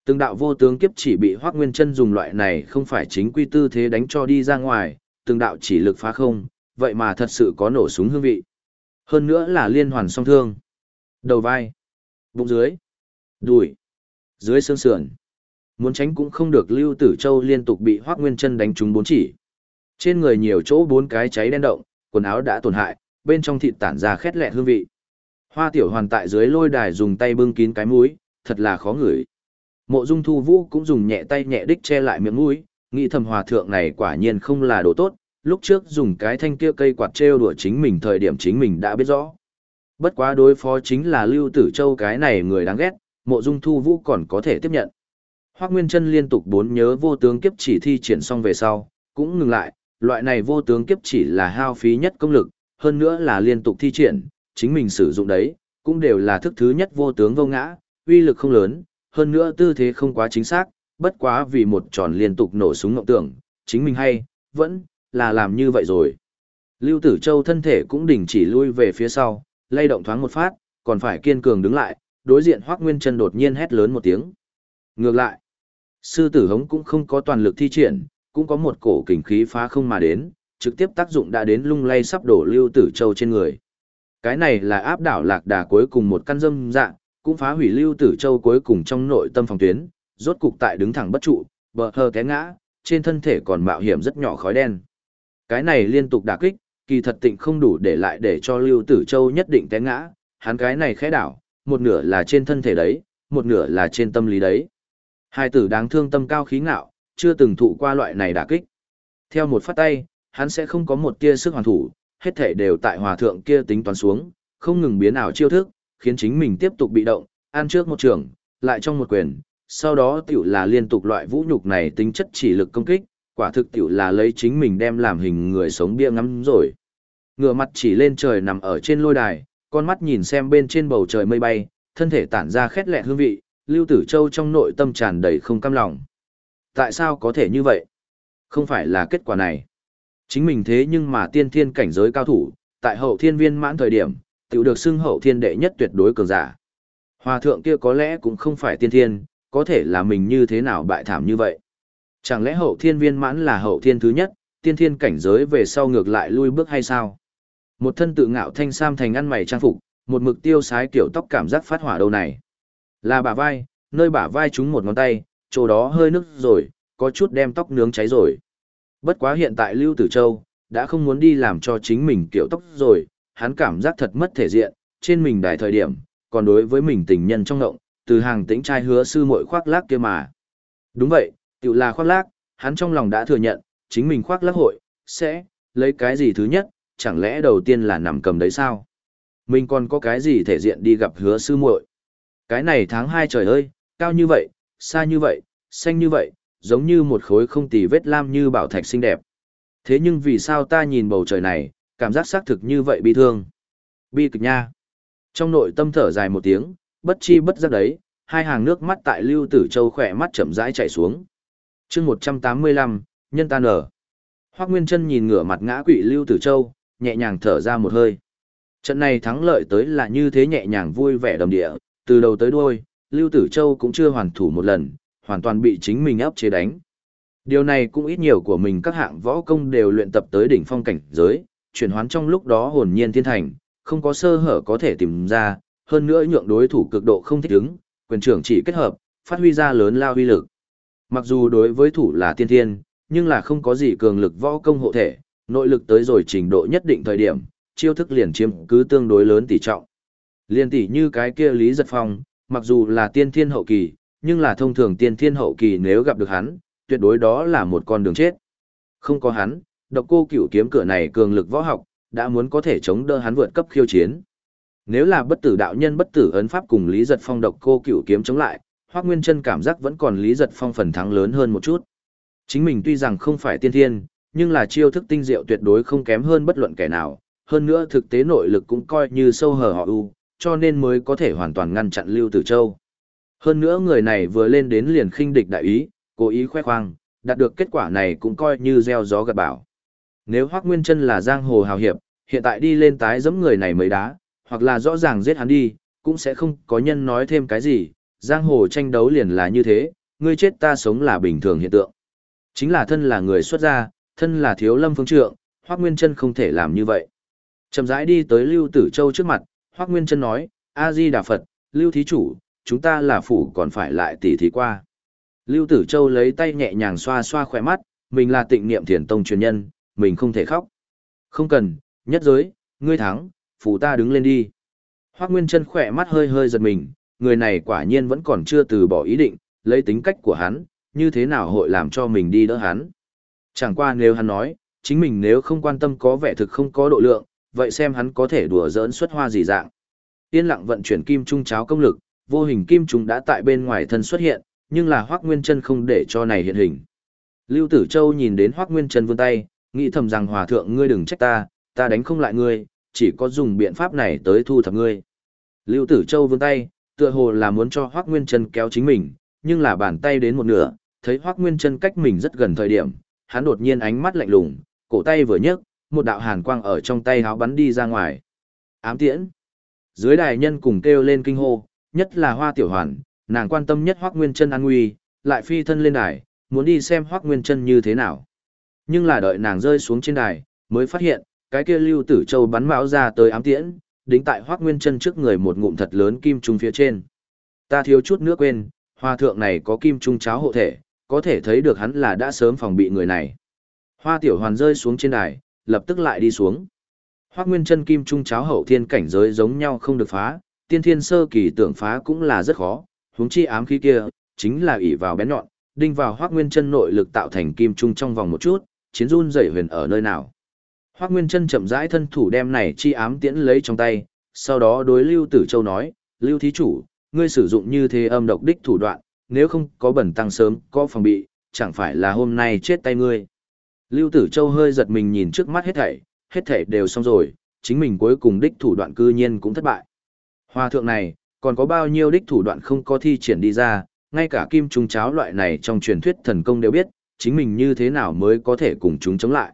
Từng đạo vô tướng kiếp chỉ bị Hoắc Nguyên Chân dùng loại này không phải chính quy tư thế đánh cho đi ra ngoài, từng đạo chỉ lực phá không, vậy mà thật sự có nổ súng hương vị. Hơn nữa là liên hoàn song thương. Đầu vai, bụng dưới, đùi, dưới xương sườn. Muốn tránh cũng không được Lưu Tử Châu liên tục bị Hoắc Nguyên Chân đánh trúng bốn chỉ. Trên người nhiều chỗ bốn cái cháy đen động, quần áo đã tổn hại, bên trong thịt tản ra khét lẹt hương vị. Hoa Tiểu Hoàn tại dưới lôi đài dùng tay bưng kín cái mũi, thật là khó ngửi. Mộ Dung Thu Vũ cũng dùng nhẹ tay nhẹ đích che lại miệng mũi, nghĩ thầm hòa thượng này quả nhiên không là đồ tốt, lúc trước dùng cái thanh kia cây quạt trêu đùa chính mình thời điểm chính mình đã biết rõ. Bất quá đối phó chính là Lưu Tử Châu cái này người đáng ghét, Mộ Dung Thu Vũ còn có thể tiếp nhận. Hoắc Nguyên Chân liên tục bốn nhớ vô tướng kiếp chỉ thi triển xong về sau, cũng ngừng lại, loại này vô tướng kiếp chỉ là hao phí nhất công lực, hơn nữa là liên tục thi triển, chính mình sử dụng đấy, cũng đều là thức thứ nhất vô tướng vô ngã, uy lực không lớn, hơn nữa tư thế không quá chính xác, bất quá vì một tròn liên tục nổ súng ngọc tưởng, chính mình hay, vẫn là làm như vậy rồi. Lưu Tử Châu thân thể cũng đình chỉ lui về phía sau, lay động thoáng một phát, còn phải kiên cường đứng lại, đối diện Hoắc Nguyên Chân đột nhiên hét lớn một tiếng. Ngược lại, sư tử hống cũng không có toàn lực thi triển, cũng có một cổ kình khí phá không mà đến, trực tiếp tác dụng đã đến lung lay sắp đổ Lưu Tử Châu trên người. Cái này là áp đảo lạc đà cuối cùng một căn dâm dạng, cũng phá hủy Lưu Tử Châu cuối cùng trong nội tâm phòng tuyến, rốt cục tại đứng thẳng bất trụ, bờ hờ té ngã, trên thân thể còn mạo hiểm rất nhỏ khói đen. Cái này liên tục đả kích, kỳ thật tịnh không đủ để lại để cho Lưu Tử Châu nhất định té ngã, hắn cái này khẽ đảo, một nửa là trên thân thể đấy, một nửa là trên tâm lý đấy. Hai tử đáng thương tâm cao khí ngạo, chưa từng thụ qua loại này đả kích. Theo một phát tay, hắn sẽ không có một tia sức hoàn thủ, hết thể đều tại hòa thượng kia tính toán xuống, không ngừng biến ảo chiêu thức, khiến chính mình tiếp tục bị động, ăn trước một trường, lại trong một quyền, sau đó tiểu là liên tục loại vũ nhục này tính chất chỉ lực công kích, quả thực tiểu là lấy chính mình đem làm hình người sống bia ngắm rồi. Ngửa mặt chỉ lên trời nằm ở trên lôi đài, con mắt nhìn xem bên trên bầu trời mây bay, thân thể tản ra khét lẹ hương vị, Lưu Tử Châu trong nội tâm tràn đầy không cam lòng. Tại sao có thể như vậy? Không phải là kết quả này. Chính mình thế nhưng mà tiên thiên cảnh giới cao thủ, tại hậu thiên viên mãn thời điểm, tiểu được xưng hậu thiên đệ nhất tuyệt đối cường giả. Hòa thượng kia có lẽ cũng không phải tiên thiên, có thể là mình như thế nào bại thảm như vậy. Chẳng lẽ hậu thiên viên mãn là hậu thiên thứ nhất, tiên thiên cảnh giới về sau ngược lại lui bước hay sao? Một thân tự ngạo thanh sam thành ăn mày trang phục, một mực tiêu sái kiểu tóc cảm giác phát hỏa đâu này. Là bả vai, nơi bả vai chúng một ngón tay, chỗ đó hơi nước rồi, có chút đem tóc nướng cháy rồi. Bất quá hiện tại Lưu Tử Châu, đã không muốn đi làm cho chính mình kiểu tóc rồi, hắn cảm giác thật mất thể diện, trên mình đài thời điểm, còn đối với mình tình nhân trong ngộng, từ hàng tĩnh trai hứa sư muội khoác lác kia mà. Đúng vậy, tự là khoác lác, hắn trong lòng đã thừa nhận, chính mình khoác lác hội, sẽ, lấy cái gì thứ nhất, chẳng lẽ đầu tiên là nằm cầm đấy sao? Mình còn có cái gì thể diện đi gặp hứa sư muội? Cái này tháng 2 trời ơi, cao như vậy, xa như vậy, xanh như vậy, giống như một khối không tì vết lam như bảo thạch xinh đẹp. Thế nhưng vì sao ta nhìn bầu trời này, cảm giác xác thực như vậy bi thương. Bi kịch nha. Trong nội tâm thở dài một tiếng, bất chi bất giác đấy, hai hàng nước mắt tại Lưu Tử Châu khỏe mắt chậm rãi chảy xuống. chương 185, nhân ta nở. Hoác Nguyên Trân nhìn ngửa mặt ngã quỵ Lưu Tử Châu, nhẹ nhàng thở ra một hơi. Trận này thắng lợi tới là như thế nhẹ nhàng vui vẻ đầm địa, từ đầu tới đuôi, Lưu Tử Châu cũng chưa hoàn thủ một lần, hoàn toàn bị chính mình áp chế đánh. Điều này cũng ít nhiều của mình các hạng võ công đều luyện tập tới đỉnh phong cảnh giới, chuyển hoán trong lúc đó hồn nhiên thiên thành, không có sơ hở có thể tìm ra, hơn nữa nhượng đối thủ cực độ không thích ứng, quyền trưởng chỉ kết hợp, phát huy ra lớn lao huy lực. Mặc dù đối với thủ là tiên thiên, nhưng là không có gì cường lực võ công hộ thể, nội lực tới rồi trình độ nhất định thời điểm, chiêu thức liền chiếm cứ tương đối lớn tỷ trọng. Liên tỷ như cái kia Lý Giật Phong, mặc dù là tiên thiên hậu kỳ, nhưng là thông thường tiên thiên hậu kỳ nếu gặp được hắn, tuyệt đối đó là một con đường chết. Không có hắn, độc cô cửu kiếm cửa này cường lực võ học, đã muốn có thể chống đỡ hắn vượt cấp khiêu chiến. Nếu là bất tử đạo nhân bất tử ấn pháp cùng Lý Giật Phong độc cô cửu kiếm chống lại, Hoắc Nguyên Chân cảm giác vẫn còn Lý Giật Phong phần thắng lớn hơn một chút. Chính mình tuy rằng không phải tiên thiên, nhưng là chiêu thức tinh diệu tuyệt đối không kém hơn bất luận kẻ nào, hơn nữa thực tế nội lực cũng coi như sâu hở họ u, cho nên mới có thể hoàn toàn ngăn chặn Lưu Tử Châu. Hơn nữa người này vừa lên đến liền khinh địch đại ý, cố ý khoe khoang, đạt được kết quả này cũng coi như gieo gió gặt bão. Nếu Hoắc Nguyên Chân là giang hồ hào hiệp, hiện tại đi lên tái giẫm người này mới đá, hoặc là rõ ràng giết hắn đi, cũng sẽ không có nhân nói thêm cái gì, giang hồ tranh đấu liền là như thế, ngươi chết ta sống là bình thường hiện tượng. Chính là thân là người xuất gia, thân là thiếu lâm phương trượng, Hoắc Nguyên Chân không thể làm như vậy. Chậm rãi đi tới Lưu Tử Châu trước mặt, Hoắc Nguyên Trân nói, A Di Đà Phật, Lưu thí chủ, chúng ta là phủ còn phải lại tỉ thí qua. Lưu Tử Châu lấy tay nhẹ nhàng xoa xoa khỏe mắt, mình là tịnh niệm thiền tông truyền nhân, mình không thể khóc. Không cần, nhất giới, ngươi thắng, phủ ta đứng lên đi. Hoác Nguyên Trân khỏe mắt hơi hơi giật mình, người này quả nhiên vẫn còn chưa từ bỏ ý định, lấy tính cách của hắn, như thế nào hội làm cho mình đi đỡ hắn. Chẳng qua nếu hắn nói, chính mình nếu không quan tâm có vẻ thực không có độ lượng, vậy xem hắn có thể đùa giỡn xuất hoa gì dạng. Yên lặng vận chuyển kim trung cháo công lực, vô hình kim trung đã tại bên ngoài thân xuất hiện, nhưng là Hoắc Nguyên Chân không để cho này hiện hình. Lưu Tử Châu nhìn đến Hoắc Nguyên Chân vươn tay, nghĩ thầm rằng hòa thượng ngươi đừng trách ta, ta đánh không lại ngươi, chỉ có dùng biện pháp này tới thu thập ngươi. Lưu Tử Châu vươn tay, tựa hồ là muốn cho Hoắc Nguyên Chân kéo chính mình, nhưng là bàn tay đến một nửa, thấy Hoắc Nguyên Chân cách mình rất gần thời điểm, hắn đột nhiên ánh mắt lạnh lùng, cổ tay vừa nhấc, một đạo hàn quang ở trong tay háo bắn đi ra ngoài. Ám tiễn. Dưới đài nhân cùng kêu lên kinh hô, nhất là Hoa Tiểu Hoàn, nàng quan tâm nhất Hoắc Nguyên Chân an nguy, lại phi thân lên đài, muốn đi xem Hoắc Nguyên Chân như thế nào. Nhưng là đợi nàng rơi xuống trên đài, mới phát hiện, cái kia Lưu Tử Châu bắn mão ra tới ám tiễn, đính tại Hoắc Nguyên Chân trước người một ngụm thật lớn kim trung phía trên. Ta thiếu chút nữa quên, hoa thượng này có kim trung cháo hộ thể, có thể thấy được hắn là đã sớm phòng bị người này. Hoa Tiểu Hoàn rơi xuống trên đài, lập tức lại đi xuống. Hoắc Nguyên Chân kim trung cháo hậu thiên cảnh giới giống nhau không được phá, tiên thiên sơ kỳ tưởng phá cũng là rất khó, huống chi ám khí kia, chính là ỷ vào bén nhọn, đinh vào Hoắc Nguyên Chân nội lực tạo thành kim trung trong vòng một chút, chiến run rẩy huyền ở nơi nào. Hoắc Nguyên Chân chậm rãi thân thủ đem này chi ám tiễn lấy trong tay, sau đó đối Lưu Tử Châu nói, "Lưu thí chủ, ngươi sử dụng như thế âm độc đích thủ đoạn, nếu không có bẩn tăng sớm, có phòng bị, chẳng phải là hôm nay chết tay ngươi." Lưu Tử Châu hơi giật mình nhìn trước mắt hết thảy, hết thảy đều xong rồi, chính mình cuối cùng đích thủ đoạn cư nhiên cũng thất bại. Hoa thượng này, còn có bao nhiêu đích thủ đoạn không có thi triển đi ra, ngay cả kim trung cháo loại này trong truyền thuyết thần công đều biết, chính mình như thế nào mới có thể cùng chúng chống lại.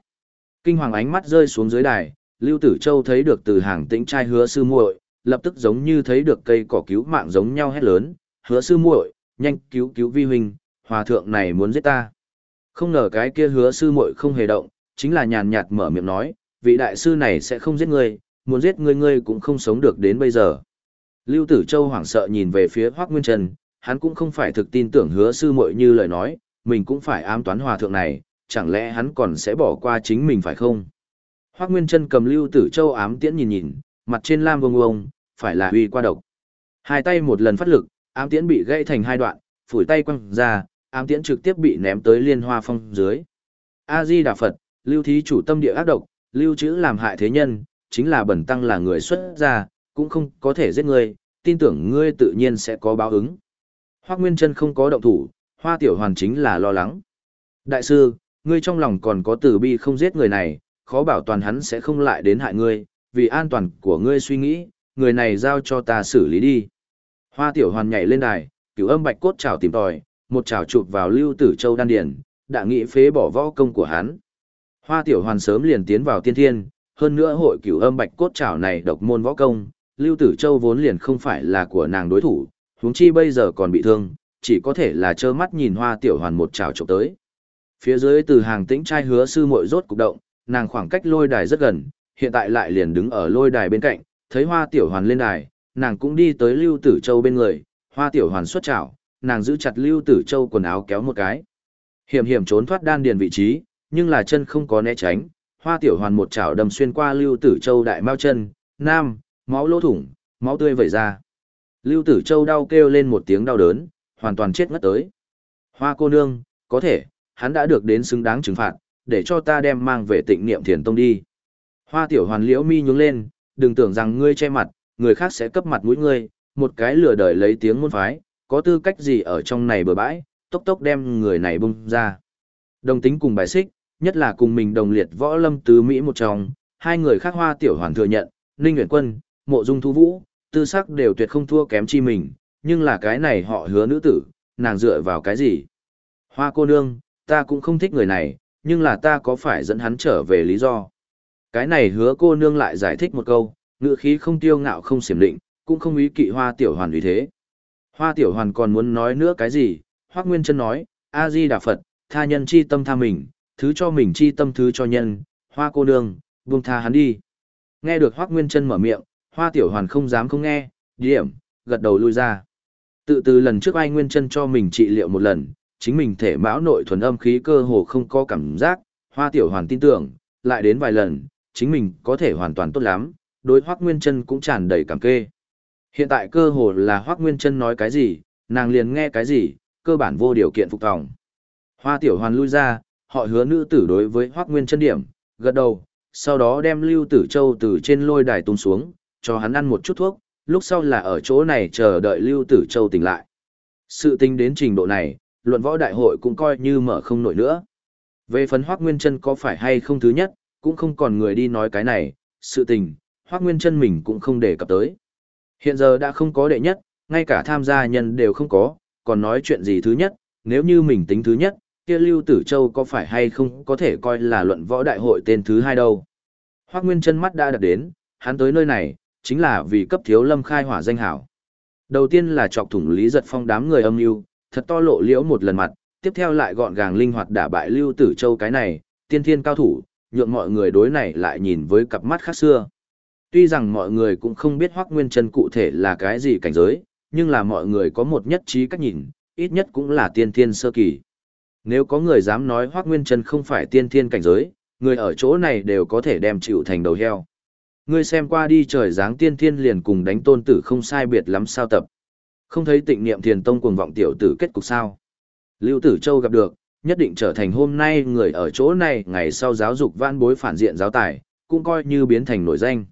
Kinh hoàng ánh mắt rơi xuống dưới đài, Lưu Tử Châu thấy được từ hàng tĩnh trai hứa sư muội, lập tức giống như thấy được cây cỏ cứu mạng giống nhau hét lớn, hứa sư muội, nhanh cứu cứu vi huynh, hòa thượng này muốn giết ta. Không ngờ cái kia hứa sư muội không hề động, chính là nhàn nhạt mở miệng nói, vị đại sư này sẽ không giết ngươi, muốn giết ngươi ngươi cũng không sống được đến bây giờ. Lưu Tử Châu hoảng sợ nhìn về phía Hoắc Nguyên Trần, hắn cũng không phải thực tin tưởng hứa sư muội như lời nói, mình cũng phải ám toán hòa thượng này, chẳng lẽ hắn còn sẽ bỏ qua chính mình phải không? Hoắc Nguyên Trân cầm Lưu Tử Châu ám tiễn nhìn nhìn, mặt trên lam vông vông, phải là uy qua độc. Hai tay một lần phát lực, ám tiễn bị gãy thành hai đoạn, phủi tay quăng ra, ám tiễn trực tiếp bị ném tới liên hoa phong dưới. A Di Đà Phật, Lưu thí chủ tâm địa ác độc, lưu trữ làm hại thế nhân, chính là bẩn tăng là người xuất gia, cũng không có thể giết ngươi, tin tưởng ngươi tự nhiên sẽ có báo ứng. Hoắc Nguyên Trân không có động thủ, Hoa tiểu hoàn chính là lo lắng. Đại sư, ngươi trong lòng còn có tử bi không giết người này, khó bảo toàn hắn sẽ không lại đến hại ngươi, vì an toàn của ngươi suy nghĩ, người này giao cho ta xử lý đi. Hoa tiểu hoàn nhảy lên đài, cửu âm bạch cốt chảo tìm tòi, một chảo chụp vào lưu tử châu đan điển, đã nghĩ phế bỏ võ công của hắn. Hoa tiểu hoàn sớm liền tiến vào tiên thiên, hơn nữa hội cửu âm bạch cốt chảo này độc môn võ công, lưu tử châu vốn liền không phải là của nàng đối thủ, huống chi bây giờ còn bị thương, chỉ có thể là trơ mắt nhìn hoa tiểu hoàn một chảo chụp tới. Phía dưới từ hàng tĩnh trai hứa sư muội rốt cục động, nàng khoảng cách lôi đài rất gần, hiện tại lại liền đứng ở lôi đài bên cạnh, thấy hoa tiểu hoàn lên đài, nàng cũng đi tới lưu tử châu bên người, hoa tiểu hoàn xuất chảo, nàng giữ chặt lưu tử châu quần áo kéo một cái. Hiểm hiểm trốn thoát đan điền vị trí, nhưng là chân không có né tránh, hoa tiểu hoàn một chảo đâm xuyên qua lưu tử châu đại mao chân, nam, máu lỗ thủng, máu tươi vẩy ra. Lưu tử châu đau kêu lên một tiếng đau đớn, hoàn toàn chết ngất tới. Hoa cô nương, có thể, hắn đã được đến xứng đáng trừng phạt, để cho ta đem mang về tịnh niệm thiền tông đi. Hoa tiểu hoàn liễu mi nhướng lên, đừng tưởng rằng ngươi che mặt, người khác sẽ cấp mặt mũi ngươi, một cái lừa đời lấy tiếng môn phái, có tư cách gì ở trong này bừa bãi, tốc tốc đem người này bung ra. Đồng tính cùng bài xích, nhất là cùng mình đồng liệt võ lâm tứ Mỹ một trong, hai người khác hoa tiểu hoàn thừa nhận, Ninh Nguyễn Quân, Mộ Dung Thu Vũ, tư sắc đều tuyệt không thua kém chi mình, nhưng là cái này họ hứa nữ tử, nàng dựa vào cái gì? Hoa cô nương, ta cũng không thích người này, nhưng là ta có phải dẫn hắn trở về lý do? Cái này hứa cô nương lại giải thích một câu, ngữ khí không tiêu ngạo không xiểm định, cũng không ý kỵ hoa tiểu hoàn vì thế. Hoa tiểu hoàn còn muốn nói nữa cái gì, Hoác Nguyên Trân nói, A-di Đà Phật, tha nhân chi tâm tha mình, thứ cho mình chi tâm thứ cho nhân, hoa cô nương, buông tha hắn đi. Nghe được Hoác Nguyên Trân mở miệng, hoa tiểu hoàn không dám không nghe, điểm, gật đầu lui ra. Tự từ lần trước ai Nguyên Trân cho mình trị liệu một lần, chính mình thể mão nội thuần âm khí cơ hồ không có cảm giác, hoa tiểu hoàn tin tưởng, lại đến vài lần, chính mình có thể hoàn toàn tốt lắm, đối Hoác Nguyên Trân cũng tràn đầy cảm kê. Hiện tại cơ hồ là Hoác Nguyên Trân nói cái gì, nàng liền nghe cái gì, cơ bản vô điều kiện phục tòng. Hoa tiểu hoàn lui ra, họ hứa nữ tử đối với Hoác Nguyên Trân điểm, gật đầu, sau đó đem Lưu Tử Châu từ trên lôi đài tung xuống, cho hắn ăn một chút thuốc, lúc sau là ở chỗ này chờ đợi Lưu Tử Châu tỉnh lại. Sự tình đến trình độ này, luận võ đại hội cũng coi như mở không nổi nữa. Về phần Hoác Nguyên Trân có phải hay không thứ nhất, cũng không còn người đi nói cái này, sự tình, Hoác Nguyên Trân mình cũng không đề cập tới. Hiện giờ đã không có đệ nhất, ngay cả tham gia nhân đều không có, còn nói chuyện gì thứ nhất, nếu như mình tính thứ nhất, kia Lưu Tử Châu có phải hay không có thể coi là luận võ đại hội tên thứ hai đâu. Hoác Nguyên chân mắt đã đặt đến, hắn tới nơi này, chính là vì cấp thiếu lâm khai hỏa danh hảo. Đầu tiên là chọc thủng Lý Giật Phong đám người âm mưu thật to lộ liễu một lần mặt, tiếp theo lại gọn gàng linh hoạt đả bại Lưu Tử Châu cái này, tiên thiên cao thủ, nhượng mọi người đối này lại nhìn với cặp mắt khác xưa. Tuy rằng mọi người cũng không biết Hoắc Nguyên Chân cụ thể là cái gì cảnh giới, nhưng là mọi người có một nhất trí cách nhìn, ít nhất cũng là tiên thiên sơ kỳ. Nếu có người dám nói Hoắc Nguyên Chân không phải tiên thiên cảnh giới, người ở chỗ này đều có thể đem chịu thành đầu heo. Ngươi xem qua đi trời dáng tiên thiên liền cùng đánh tôn tử không sai biệt lắm sao tập. Không thấy tịnh niệm thiền tông cuồng vọng tiểu tử kết cục sao. Lưu Tử Châu gặp được, nhất định trở thành hôm nay người ở chỗ này ngày sau giáo dục văn bối phản diện giáo tài, cũng coi như biến thành nổi danh.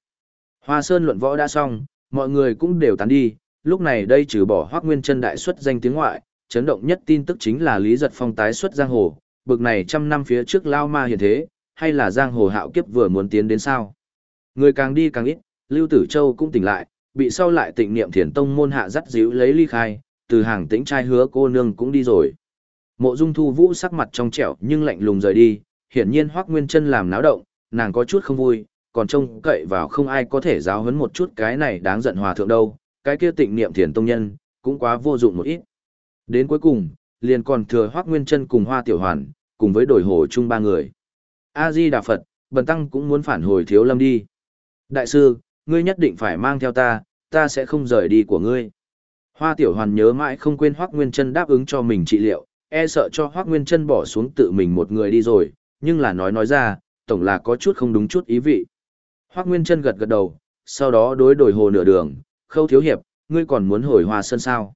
Hoa Sơn luận võ đã xong, mọi người cũng đều tán đi, lúc này đây trừ bỏ Hoắc Nguyên Chân đại xuất danh tiếng ngoại, chấn động nhất tin tức chính là Lý Giật Phong tái xuất giang hồ, bực này trăm năm phía trước lao ma hiện thế, hay là giang hồ hạo kiếp vừa muốn tiến đến sao? Người càng đi càng ít, Lưu Tử Châu cũng tỉnh lại, bị sau lại tịnh niệm thiền tông môn hạ dắt díu lấy ly khai, từ hàng tĩnh trai hứa cô nương cũng đi rồi. Mộ Dung Thu Vũ sắc mặt trong trẻo nhưng lạnh lùng rời đi, hiển nhiên Hoắc Nguyên Chân làm náo động, nàng có chút không vui, còn trông cậy vào không ai có thể giáo huấn một chút cái này đáng giận hòa thượng đâu, cái kia tịnh niệm thiền tông nhân, cũng quá vô dụng một ít. Đến cuối cùng, liền còn thừa Hoắc Nguyên Chân cùng Hoa Tiểu Hoàn, cùng với đổi hồ chung ba người. A Di Đà Phật, Bần tăng cũng muốn phản hồi Thiếu Lâm đi. Đại sư, ngươi nhất định phải mang theo ta, ta sẽ không rời đi của ngươi. Hoa Tiểu Hoàn nhớ mãi không quên Hoắc Nguyên Chân đáp ứng cho mình trị liệu, e sợ cho Hoác Nguyên chân bỏ xuống tự mình một người đi rồi, nhưng là nói nói ra, tổng là có chút không đúng chút ý vị. Hoác Nguyên Trân gật gật đầu, sau đó đối đổi hồ nửa đường, khâu thiếu hiệp, ngươi còn muốn hồi hoa sơn sao?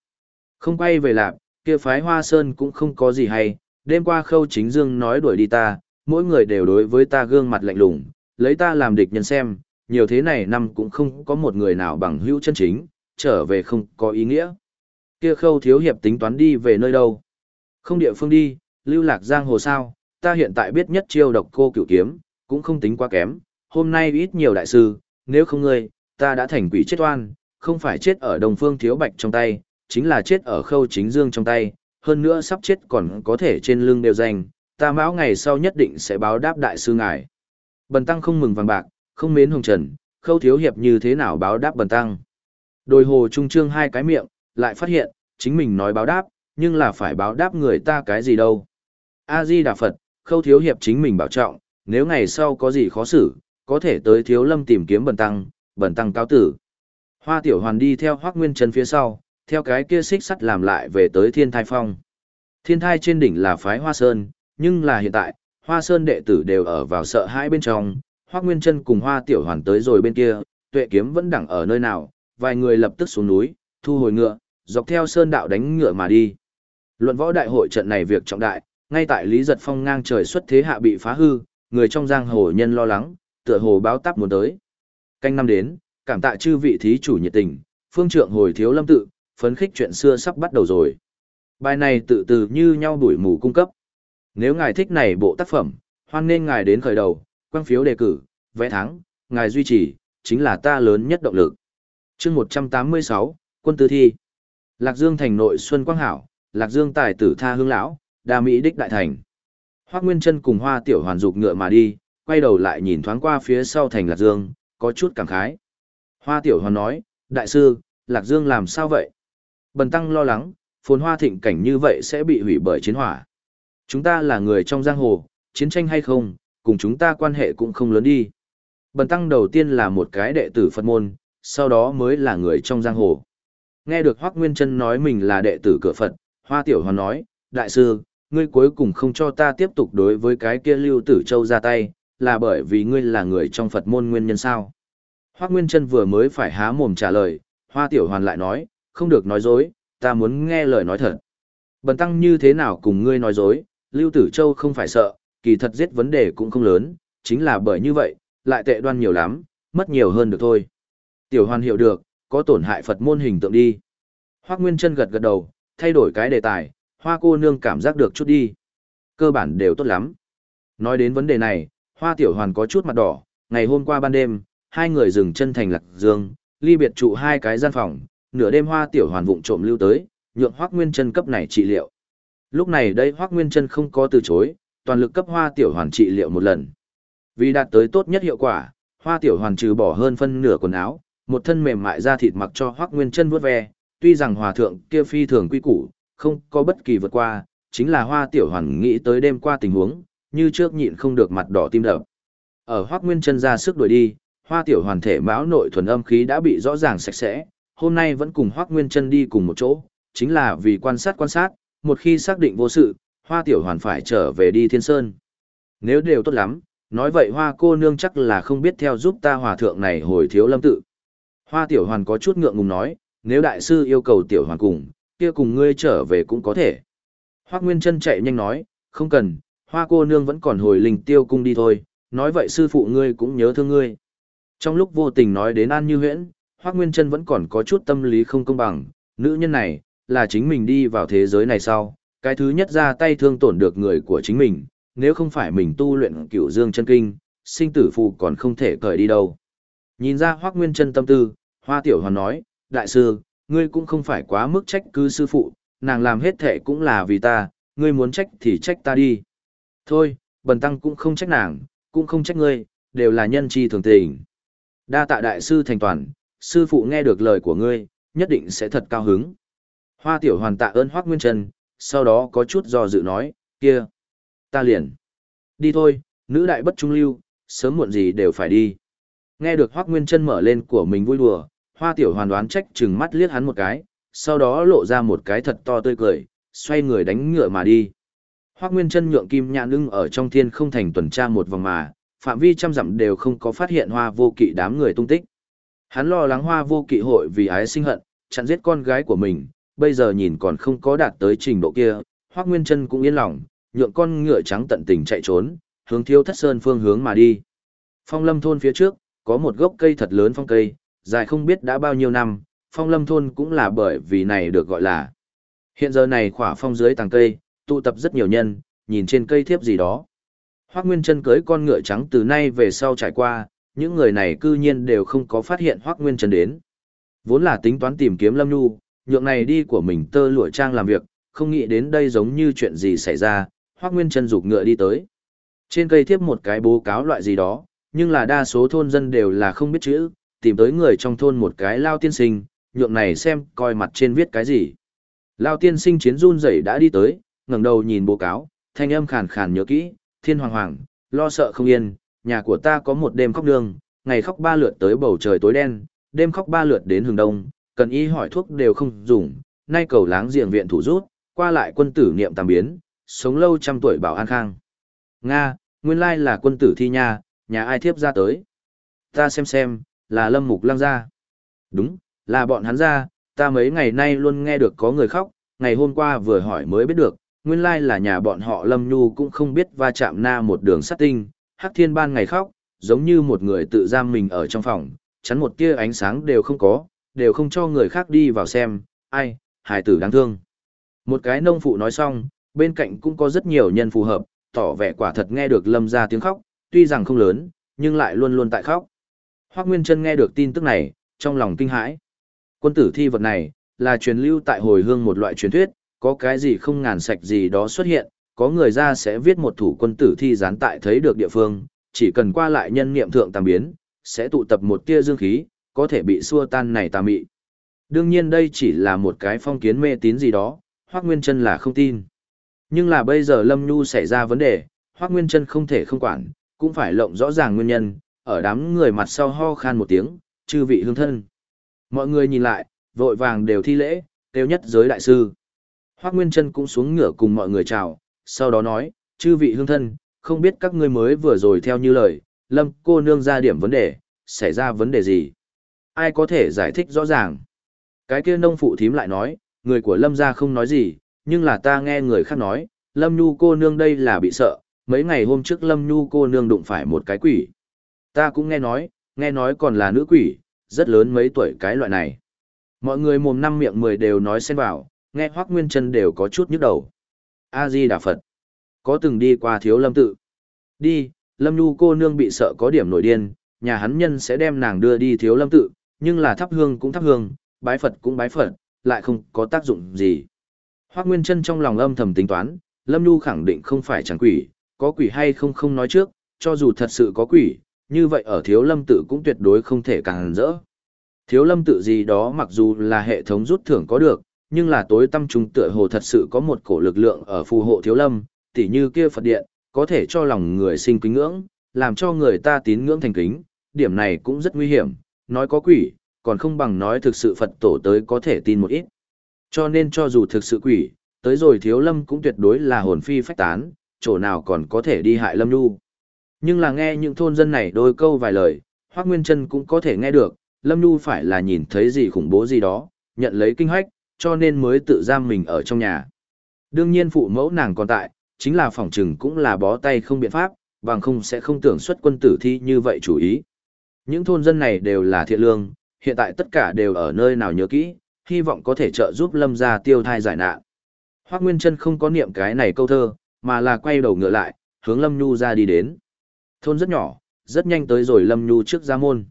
Không quay về lạp, kia phái hoa sơn cũng không có gì hay, đêm qua khâu chính dương nói đuổi đi ta, mỗi người đều đối với ta gương mặt lạnh lùng, lấy ta làm địch nhân xem, nhiều thế này năm cũng không có một người nào bằng hữu chân chính, trở về không có ý nghĩa. Kia khâu thiếu hiệp tính toán đi về nơi đâu? Không địa phương đi, lưu lạc giang hồ sao, ta hiện tại biết nhất chiêu độc cô cửu kiếm, cũng không tính quá kém, hôm nay ít nhiều đại sư, nếu không ngươi, ta đã thành quỷ chết oan, không phải chết ở đồng phương thiếu bạch trong tay, chính là chết ở khâu chính dương trong tay, hơn nữa sắp chết còn có thể trên lưng đều danh, ta mão ngày sau nhất định sẽ báo đáp đại sư ngài. Bần tăng không mừng vàng bạc, không mến hồng trần, khâu thiếu hiệp như thế nào báo đáp bần tăng. Đôi hồ trung trương hai cái miệng, lại phát hiện, chính mình nói báo đáp, nhưng là phải báo đáp người ta cái gì đâu. A-di Đà Phật, khâu thiếu hiệp chính mình bảo trọng, nếu ngày sau có gì khó xử, có thể tới thiếu lâm tìm kiếm bần tăng, bần tăng cao tử. Hoa tiểu hoàn đi theo hoác nguyên chân phía sau, theo cái kia xích sắt làm lại về tới thiên thai phong. Thiên thai trên đỉnh là phái hoa sơn, nhưng là hiện tại, hoa sơn đệ tử đều ở vào sợ hãi bên trong, hoác nguyên chân cùng hoa tiểu hoàn tới rồi bên kia, tuệ kiếm vẫn đẳng ở nơi nào, vài người lập tức xuống núi, thu hồi ngựa, dọc theo sơn đạo đánh ngựa mà đi. Luận võ đại hội trận này việc trọng đại, ngay tại Lý Giật Phong ngang trời xuất thế hạ bị phá hư, người trong giang hồ nhân lo lắng, tựa hồ báo táp muốn tới. Canh năm đến, cảm tạ chư vị thí chủ nhiệt tình, phương trượng hồi thiếu lâm tự, phấn khích chuyện xưa sắp bắt đầu rồi. Bài này tự từ như nhau đuổi mù cung cấp. Nếu ngài thích này bộ tác phẩm, hoan nên ngài đến khởi đầu, quang phiếu đề cử, vẽ thắng, ngài duy trì, chính là ta lớn nhất động lực. chương 186, quân tư thi. Lạc Dương thành nội Xuân Quang Hảo, Lạc Dương tài tử tha hương lão, đa mỹ đích đại thành. Hoác Nguyên Trân cùng Hoa Tiểu Hoàn dục ngựa mà đi, quay đầu lại nhìn thoáng qua phía sau thành Lạc Dương, có chút cảm khái. Hoa Tiểu Hoàn nói, Đại sư, Lạc Dương làm sao vậy? Bần Tăng lo lắng, phồn hoa thịnh cảnh như vậy sẽ bị hủy bởi chiến hỏa. Chúng ta là người trong giang hồ, chiến tranh hay không, cùng chúng ta quan hệ cũng không lớn đi. Bần Tăng đầu tiên là một cái đệ tử Phật môn, sau đó mới là người trong giang hồ. Nghe được Hoác Nguyên Trân nói mình là đệ tử cửa Phật, Hoa Tiểu Hoàn nói, Đại sư, ngươi cuối cùng không cho ta tiếp tục đối với cái kia lưu tử châu ra tay, là bởi vì ngươi là người trong Phật môn nguyên nhân sao? Hoác Nguyên Trân vừa mới phải há mồm trả lời, Hoa Tiểu Hoàn lại nói, không được nói dối, ta muốn nghe lời nói thật. Bần tăng như thế nào cùng ngươi nói dối, Lưu Tử Châu không phải sợ, kỳ thật giết vấn đề cũng không lớn, chính là bởi như vậy, lại tệ đoan nhiều lắm, mất nhiều hơn được thôi. Tiểu Hoàn hiểu được, có tổn hại Phật môn hình tượng đi. Hoác Nguyên Trân gật gật đầu, thay đổi cái đề tài, hoa cô nương cảm giác được chút đi. Cơ bản đều tốt lắm. Nói đến vấn đề này, hoa tiểu hoàn có chút mặt đỏ, ngày hôm qua ban đêm, hai người dừng chân thành lạc dương, ly biệt trụ hai cái gian phòng, nửa đêm hoa tiểu hoàn vụng trộm lưu tới, nhượng hoác nguyên chân cấp này trị liệu. Lúc này đây hoác nguyên chân không có từ chối, toàn lực cấp hoa tiểu hoàn trị liệu một lần. Vì đạt tới tốt nhất hiệu quả, hoa tiểu hoàn trừ bỏ hơn phân nửa quần áo, một thân mềm mại da thịt mặc cho hoác nguyên chân vuốt ve, tuy rằng hòa thượng kia phi thường quy củ, không có bất kỳ vượt qua, chính là hoa tiểu hoàn nghĩ tới đêm qua tình huống, như trước nhịn không được mặt đỏ tim đập. Ở Hoắc nguyên chân ra sức đuổi đi, hoa tiểu hoàn thể mão nội thuần âm khí đã bị rõ ràng sạch sẽ, hôm nay vẫn cùng Hoắc nguyên chân đi cùng một chỗ, chính là vì quan sát quan sát, một khi xác định vô sự, hoa tiểu hoàn phải trở về đi thiên sơn. Nếu đều tốt lắm, nói vậy hoa cô nương chắc là không biết theo giúp ta hòa thượng này hồi thiếu lâm tự. Hoa tiểu hoàn có chút ngượng ngùng nói, nếu đại sư yêu cầu tiểu hoàn cùng, kia cùng ngươi trở về cũng có thể. Hoắc Nguyên Trân chạy nhanh nói, không cần, hoa cô nương vẫn còn hồi linh tiêu cung đi thôi, nói vậy sư phụ ngươi cũng nhớ thương ngươi. Trong lúc vô tình nói đến An Như Huyễn, Hoác Nguyên Trân vẫn còn có chút tâm lý không công bằng, nữ nhân này, là chính mình đi vào thế giới này sau, cái thứ nhất ra tay thương tổn được người của chính mình, nếu không phải mình tu luyện cửu dương chân kinh, sinh tử phù còn không thể cởi đi đâu. Nhìn ra Hoác Nguyên Trân tâm tư, Hoa Tiểu Hoàn nói, Đại sư, ngươi cũng không phải quá mức trách cứ sư phụ, nàng làm hết thể cũng là vì ta, ngươi muốn trách thì trách ta đi. Thôi, bần tăng cũng không trách nàng, cũng không trách ngươi, đều là nhân chi thường tình. Đa tạ đại sư thành toàn, sư phụ nghe được lời của ngươi, nhất định sẽ thật cao hứng. Hoa tiểu hoàn tạ ơn Hoác Nguyên Trần, sau đó có chút do dự nói, kia, ta liền. Đi thôi, nữ đại bất trung lưu, sớm muộn gì đều phải đi. Nghe được Hoác Nguyên Trân mở lên của mình vui đùa, hoa tiểu hoàn đoán trách chừng mắt liếc hắn một cái, sau đó lộ ra một cái thật to tươi cười, xoay người đánh ngựa mà đi. Hoác Nguyên chân nhượng kim nhãn ưng ở trong thiên không thành tuần tra một vòng mà, phạm vi trăm dặm đều không có phát hiện hoa vô kỵ đám người tung tích. Hắn lo lắng hoa vô kỵ hội vì ái sinh hận, chặn giết con gái của mình, bây giờ nhìn còn không có đạt tới trình độ kia, Hoác Nguyên chân cũng yên lòng, nhượng con ngựa trắng tận tình chạy trốn, hướng thiêu thất sơn phương hướng mà đi. Phong lâm thôn phía trước, có một gốc cây thật lớn phong cây, dài không biết đã bao nhiêu năm, phong lâm thôn cũng là bởi vì này được gọi là. Hiện giờ này khỏa phong dưới tàng cây, tụ tập rất nhiều nhân, nhìn trên cây thiếp gì đó. Hoác Nguyên Trân cưới con ngựa trắng từ nay về sau trải qua, những người này cư nhiên đều không có phát hiện Hoác Nguyên Trân đến. Vốn là tính toán tìm kiếm Lâm Nhu, nhượng này đi của mình tơ lụa trang làm việc, không nghĩ đến đây giống như chuyện gì xảy ra, Hoác Nguyên Trân rụt ngựa đi tới. Trên cây thiếp một cái bố cáo loại gì đó, nhưng là đa số thôn dân đều là không biết chữ, tìm tới người trong thôn một cái lao tiên sinh, nhượng này xem coi mặt trên viết cái gì. Lao tiên sinh chiến run rẩy đã đi tới, ngẩng đầu nhìn bố cáo, thanh âm khàn khàn nhớ kỹ, thiên hoàng hoàng, lo sợ không yên, nhà của ta có một đêm khóc nương, ngày khóc ba lượt tới bầu trời tối đen, đêm khóc ba lượt đến hướng đông, cần y hỏi thuốc đều không dùng, nay cầu láng giềng viện thủ rút, qua lại quân tử niệm tam biến, sống lâu trăm tuổi bảo an khang. Nga, nguyên lai là quân tử thi nha, nhà ai thiếp ra tới. Ta xem xem, là lâm mục lăng ra. Đúng, là bọn hắn ra, ta mấy ngày nay luôn nghe được có người khóc, ngày hôm qua vừa hỏi mới biết được, nguyên lai là nhà bọn họ lâm nhu cũng không biết va chạm na một đường sắt tinh, hắc thiên ban ngày khóc, giống như một người tự giam mình ở trong phòng, chắn một tia ánh sáng đều không có, đều không cho người khác đi vào xem, ai, hài tử đáng thương. Một cái nông phụ nói xong, bên cạnh cũng có rất nhiều nhân phù hợp, tỏ vẻ quả thật nghe được lâm ra tiếng khóc, tuy rằng không lớn, nhưng lại luôn luôn tại khóc. Hoác Nguyên Trân nghe được tin tức này, trong lòng kinh hãi. Quân tử thi vật này, là truyền lưu tại hồi hương một loại truyền thuyết, có cái gì không ngàn sạch gì đó xuất hiện, có người ra sẽ viết một thủ quân tử thi gián tại thấy được địa phương, chỉ cần qua lại nhân niệm thượng tam biến, sẽ tụ tập một tia dương khí, có thể bị xua tan này tà mị. Đương nhiên đây chỉ là một cái phong kiến mê tín gì đó, Hoác Nguyên Trân là không tin. Nhưng là bây giờ Lâm Nhu xảy ra vấn đề, Hoác Nguyên Trân không thể không quản, cũng phải lộng rõ ràng nguyên nhân, ở đám người mặt sau ho khan một tiếng, chư vị hương thân. Mọi người nhìn lại, vội vàng đều thi lễ, tiêu nhất giới đại sư. Hoác Nguyên Trân cũng xuống ngựa cùng mọi người chào, sau đó nói, chư vị hương thân, không biết các ngươi mới vừa rồi theo như lời, lâm cô nương ra điểm vấn đề, xảy ra vấn đề gì? Ai có thể giải thích rõ ràng? Cái kia nông phụ thím lại nói, người của lâm gia không nói gì, nhưng là ta nghe người khác nói, lâm nhu cô nương đây là bị sợ, mấy ngày hôm trước lâm nhu cô nương đụng phải một cái quỷ. Ta cũng nghe nói, nghe nói còn là nữ quỷ, rất lớn mấy tuổi cái loại này. Mọi người mồm năm miệng mười đều nói xen vào, nghe Hoắc Nguyên Chân đều có chút nhức đầu. A Di Đà Phật. Có từng đi qua Thiếu Lâm tự? Đi, Lâm Nhu cô nương bị sợ có điểm nổi điên, nhà hắn nhân sẽ đem nàng đưa đi Thiếu Lâm tự, nhưng là thắp hương cũng thắp hương, bái Phật cũng bái Phật, lại không có tác dụng gì. Hoắc Nguyên Chân trong lòng âm thầm tính toán, Lâm Nhu khẳng định không phải chẳng quỷ, có quỷ hay không không nói trước, cho dù thật sự có quỷ, như vậy ở Thiếu Lâm tự cũng tuyệt đối không thể càng rỡ. Thiếu Lâm tự gì đó mặc dù là hệ thống rút thưởng có được, nhưng là tối tâm trung tựa hồ thật sự có một cổ lực lượng ở phù hộ thiếu lâm, tỉ như kia Phật điện, có thể cho lòng người sinh kính ngưỡng, làm cho người ta tín ngưỡng thành kính, điểm này cũng rất nguy hiểm, nói có quỷ, còn không bằng nói thực sự Phật tổ tới có thể tin một ít. Cho nên cho dù thực sự quỷ, tới rồi thiếu lâm cũng tuyệt đối là hồn phi phách tán, chỗ nào còn có thể đi hại lâm nu. Nhưng là nghe những thôn dân này đôi câu vài lời, Hoác Nguyên Trân cũng có thể nghe được, lâm nhu phải là nhìn thấy gì khủng bố gì đó, nhận lấy kinh hoách, cho nên mới tự giam mình ở trong nhà. Đương nhiên phụ mẫu nàng còn tại, chính là phòng trừng cũng là bó tay không biện pháp, bằng không sẽ không tưởng xuất quân tử thi như vậy chủ ý. Những thôn dân này đều là thiện lương, hiện tại tất cả đều ở nơi nào nhớ kỹ, hy vọng có thể trợ giúp lâm gia tiêu thai giải nạn. Hoác Nguyên Trân không có niệm cái này câu thơ, mà là quay đầu ngựa lại, hướng Lâm Nhu ra đi đến. Thôn rất nhỏ, rất nhanh tới rồi Lâm Nhu trước ra môn.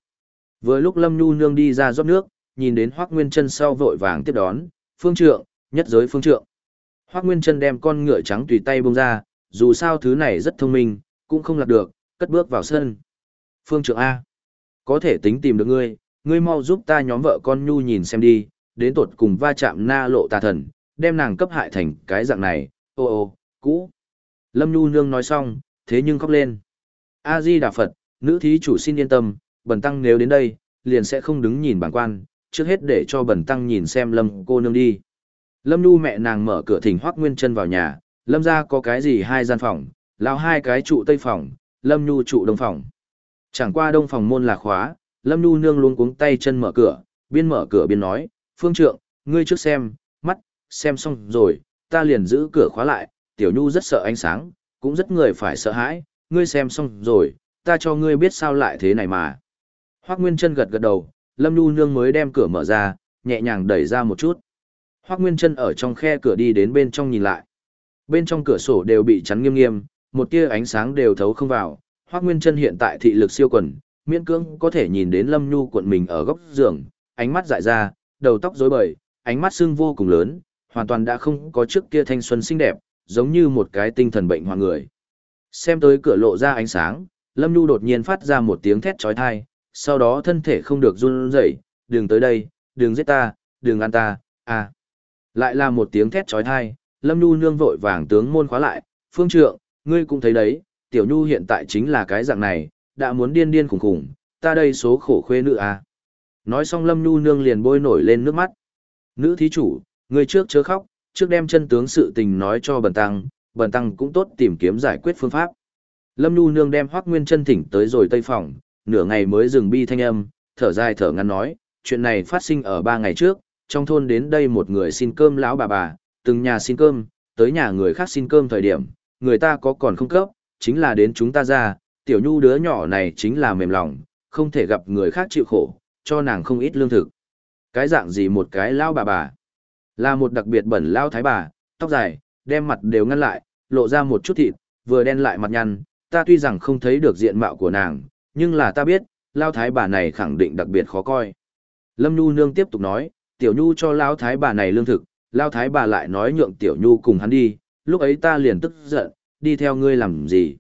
Vừa lúc Lâm Nhu nương đi ra rót nước, nhìn đến Hoác Nguyên Trân sau vội vàng tiếp đón, phương trượng, nhất giới phương trượng. Hoác Nguyên Trân đem con ngựa trắng tùy tay bông ra, dù sao thứ này rất thông minh, cũng không lạc được, cất bước vào sân. Phương trượng A. Có thể tính tìm được ngươi, ngươi mau giúp ta nhóm vợ con nhu nhìn xem đi, đến tột cùng va chạm na lộ tà thần, đem nàng cấp hại thành cái dạng này, ô ô, cũ. Lâm Nhu Nương nói xong, thế nhưng khóc lên. A-di Đà Phật, nữ thí chủ xin yên tâm, bần tăng nếu đến đây, liền sẽ không đứng nhìn bản quan, trước hết để cho bần tăng nhìn xem lâm cô nương đi. Lâm Nhu mẹ nàng mở cửa thỉnh Hoác Nguyên chân vào nhà, lâm ra có cái gì hai gian phòng, lao hai cái trụ tây phòng, lâm Nhu trụ đông phòng. Chẳng qua đông phòng môn là khóa, lâm Nhu nương luôn cuống tay chân mở cửa, biên mở cửa biên nói, phương trượng, ngươi trước xem, mắt, xem xong rồi, ta liền giữ cửa khóa lại, tiểu Nhu rất sợ ánh sáng, cũng rất người phải sợ hãi, ngươi xem xong rồi, ta cho ngươi biết sao lại thế này mà. Hoác Nguyên chân gật gật đầu, Lâm Nhu Nương mới đem cửa mở ra, nhẹ nhàng đẩy ra một chút. Hoác Nguyên Trân ở trong khe cửa đi đến bên trong nhìn lại. Bên trong cửa sổ đều bị chắn nghiêm nghiêm, một tia ánh sáng đều thấu không vào. Hoắc Nguyên Chân hiện tại thị lực siêu quần, miễn cưỡng có thể nhìn đến Lâm Nhu cuộn mình ở góc giường, ánh mắt dại ra, đầu tóc rối bời, ánh mắt sưng vô cùng lớn, hoàn toàn đã không có trước kia thanh xuân xinh đẹp, giống như một cái tinh thần bệnh hoang người. Xem tới cửa lộ ra ánh sáng, Lâm Nhu đột nhiên phát ra một tiếng thét chói tai, sau đó thân thể không được run rẩy, "Đừng tới đây, đừng giết ta, đừng ăn ta." À. Lại là một tiếng thét chói tai, Lâm Nhu nương vội vàng tướng môn khóa lại, "Phương trượng, ngươi cũng thấy đấy, tiểu Nhu hiện tại chính là cái dạng này, đã muốn điên điên khủng khủng, ta đây số khổ khuê nữ à." Nói xong Lâm Nhu nương liền bôi nổi lên nước mắt. "Nữ thí chủ, ngươi trước chớ khóc, trước đem chân tướng sự tình nói cho bần tăng, bần tăng cũng tốt tìm kiếm giải quyết phương pháp." Lâm Nhu nương đem Hoắc Nguyên Chân thỉnh tới rồi tây phòng, nửa ngày mới dừng bi thanh âm, thở dài thở ngắn nói, chuyện này phát sinh ở ba ngày trước, trong thôn đến đây một người xin cơm lão bà bà, từng nhà xin cơm, tới nhà người khác xin cơm thời điểm, người ta có còn không cấp, chính là đến chúng ta ra, tiểu nhu đứa nhỏ này chính là mềm lòng, không thể gặp người khác chịu khổ, cho nàng không ít lương thực. Cái dạng gì một cái lão bà bà? Là một đặc biệt bẩn lão thái bà, tóc dài, đem mặt đều ngăn lại, lộ ra một chút thịt, vừa đen lại mặt nhăn, ta tuy rằng không thấy được diện mạo của nàng, nhưng là ta biết, lao thái bà này khẳng định đặc biệt khó coi. Lâm Nhu Nương tiếp tục nói, tiểu Nhu cho lao thái bà này lương thực, lao thái bà lại nói nhượng tiểu Nhu cùng hắn đi, lúc ấy ta liền tức giận, đi theo ngươi làm gì?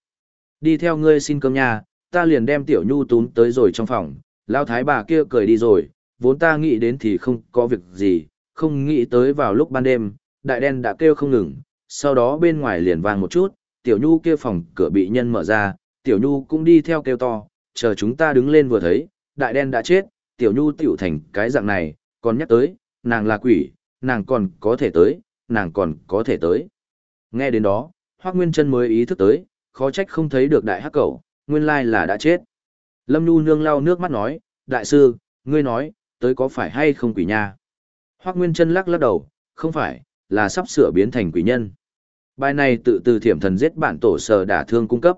Đi theo ngươi xin cơm nha, ta liền đem tiểu Nhu tún tới rồi trong phòng, lao thái bà kia cười đi rồi, vốn ta nghĩ đến thì không có việc gì, không nghĩ tới vào lúc ban đêm, đại đen đã kêu không ngừng, sau đó bên ngoài liền vang một chút, tiểu Nhu kia phòng cửa bị nhân mở ra, tiểu Nhu cũng đi theo kêu to, chờ chúng ta đứng lên vừa thấy, đại đen đã chết, tiểu nhu tiểu thành cái dạng này, còn nhắc tới, nàng là quỷ, nàng còn có thể tới, nàng còn có thể tới. Nghe đến đó, Hoác Nguyên chân mới ý thức tới, khó trách không thấy được đại hắc cẩu, nguyên lai là đã chết. Lâm Nhu nương lau nước mắt nói, đại sư, ngươi nói, tới có phải hay không quỷ nha? Hoác Nguyên chân lắc lắc đầu, không phải, là sắp sửa biến thành quỷ nhân. Bài này tự từ thiểm thần giết bản tổ sở đả thương cung cấp.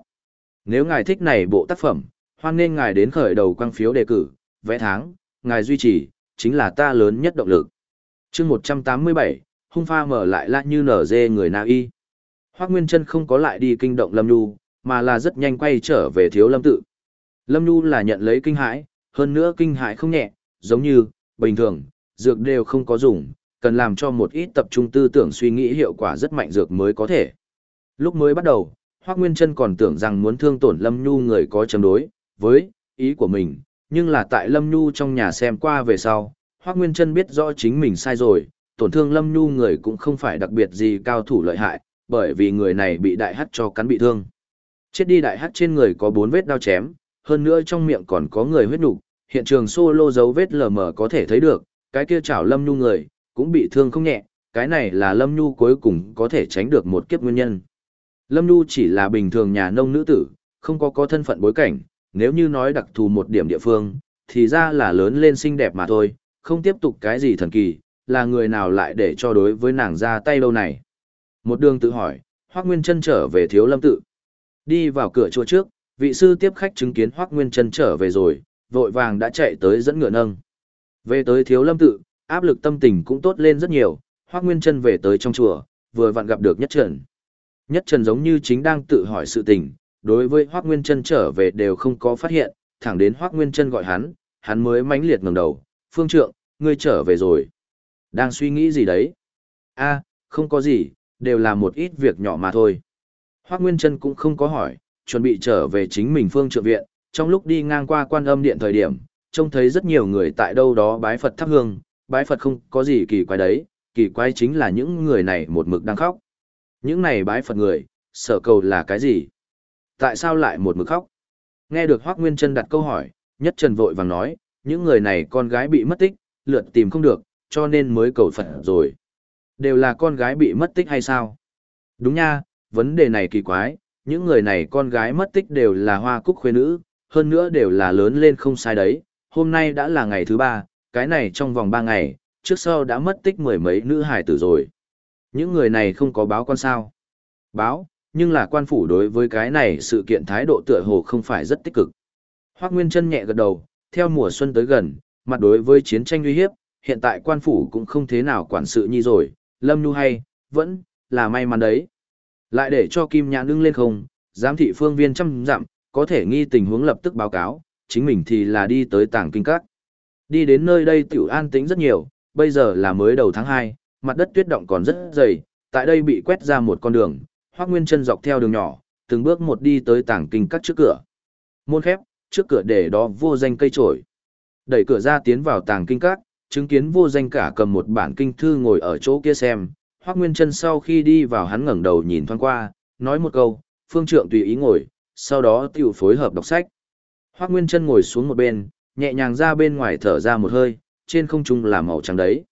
Nếu ngài thích này bộ tác phẩm, hoan nên ngài đến khởi đầu quang phiếu đề cử, vẽ tháng, ngài duy trì, chính là ta lớn nhất động lực. chương 187, hung pha mở lại lại như nở dê người Na y. Hoác Nguyên Trân không có lại đi kinh động Lâm Nhu, mà là rất nhanh quay trở về thiếu lâm tự. Lâm Nhu là nhận lấy kinh hãi, hơn nữa kinh hãi không nhẹ, giống như, bình thường, dược đều không có dùng, cần làm cho một ít tập trung tư tưởng suy nghĩ hiệu quả rất mạnh dược mới có thể. Lúc mới bắt đầu, Hoác Nguyên Trân còn tưởng rằng muốn thương tổn Lâm Nhu người có chấm đối, với ý của mình, nhưng là tại Lâm Nhu trong nhà xem qua về sau, Hoác Nguyên Trân biết rõ chính mình sai rồi, tổn thương Lâm Nhu người cũng không phải đặc biệt gì cao thủ lợi hại, bởi vì người này bị đại hắt cho cắn bị thương. Chết đi đại hắt trên người có bốn vết đao chém, hơn nữa trong miệng còn có người huyết nục, hiện trường solo dấu vết lờ mờ có thể thấy được, cái kia chảo Lâm Nhu người, cũng bị thương không nhẹ, cái này là Lâm Nhu cuối cùng có thể tránh được một kiếp nguyên nhân. Lâm Nhu chỉ là bình thường nhà nông nữ tử, không có có thân phận bối cảnh, nếu như nói đặc thù một điểm địa phương, thì ra là lớn lên xinh đẹp mà thôi, không tiếp tục cái gì thần kỳ, là người nào lại để cho đối với nàng ra tay lâu này. Một đường tự hỏi, Hoác Nguyên Trân trở về thiếu lâm tự. Đi vào cửa chùa trước, vị sư tiếp khách chứng kiến Hoác Nguyên Trân trở về rồi, vội vàng đã chạy tới dẫn ngựa nâng. Về tới thiếu lâm tự, áp lực tâm tình cũng tốt lên rất nhiều, Hoác Nguyên Trân về tới trong chùa, vừa vặn gặp được Nhất Trần. Nhất Trần giống như chính đang tự hỏi sự tình, đối với Hoắc Nguyên Trân trở về đều không có phát hiện, thẳng đến Hoắc Nguyên Trân gọi hắn, hắn mới mãnh liệt ngẩng đầu, phương trượng, ngươi trở về rồi. Đang suy nghĩ gì đấy? a không có gì, đều là một ít việc nhỏ mà thôi. Hoắc Nguyên Trân cũng không có hỏi, chuẩn bị trở về chính mình phương trượng viện, trong lúc đi ngang qua quan âm điện thời điểm, trông thấy rất nhiều người tại đâu đó bái Phật thắp hương, bái Phật không có gì kỳ quái đấy, kỳ quái chính là những người này một mực đang khóc. Những này bái Phật người, sở cầu là cái gì? Tại sao lại một mực khóc? Nghe được Hoác Nguyên Trân đặt câu hỏi, Nhất Trần vội vàng nói, những người này con gái bị mất tích, lượt tìm không được, cho nên mới cầu Phật rồi. Đều là con gái bị mất tích hay sao? Đúng nha, vấn đề này kỳ quái, những người này con gái mất tích đều là hoa cúc khuê nữ, hơn nữa đều là lớn lên không sai đấy. Hôm nay đã là ngày thứ ba, cái này trong vòng ba ngày, trước sau đã mất tích mười mấy nữ hải tử rồi. Những người này không có báo con sao? Báo, nhưng là quan phủ đối với cái này sự kiện thái độ tựa hồ không phải rất tích cực. Hoắc Nguyên chân nhẹ gật đầu, theo mùa xuân tới gần, mặt đối với chiến tranh uy hiếp, hiện tại quan phủ cũng không thế nào quản sự nhi rồi, Lâm Nhu hay, vẫn là may mắn đấy. Lại để cho Kim Nhãn đứng lên không, giám thị phương viên trăm dặm, có thể nghi tình huống lập tức báo cáo, chính mình thì là đi tới tàng kinh các. Đi đến nơi đây tiểu an tĩnh rất nhiều, bây giờ là mới đầu tháng 2, mặt đất tuyết động còn rất dày, tại đây bị quét ra một con đường, Hoắc Nguyên Chân dọc theo đường nhỏ, từng bước một đi tới tàng kinh các trước cửa. Môn khép, trước cửa để đó vô danh cây trổi. Đẩy cửa ra tiến vào tàng kinh các, chứng kiến vô danh cả cầm một bản kinh thư ngồi ở chỗ kia xem. Hoác Nguyên Trân sau khi đi vào hắn ngẩng đầu nhìn thoáng qua, nói một câu, phương trượng tùy ý ngồi, sau đó tiểu phối hợp đọc sách. Hoác Nguyên Trân ngồi xuống một bên, nhẹ nhàng ra bên ngoài thở ra một hơi, trên không trung là màu trắng đấy.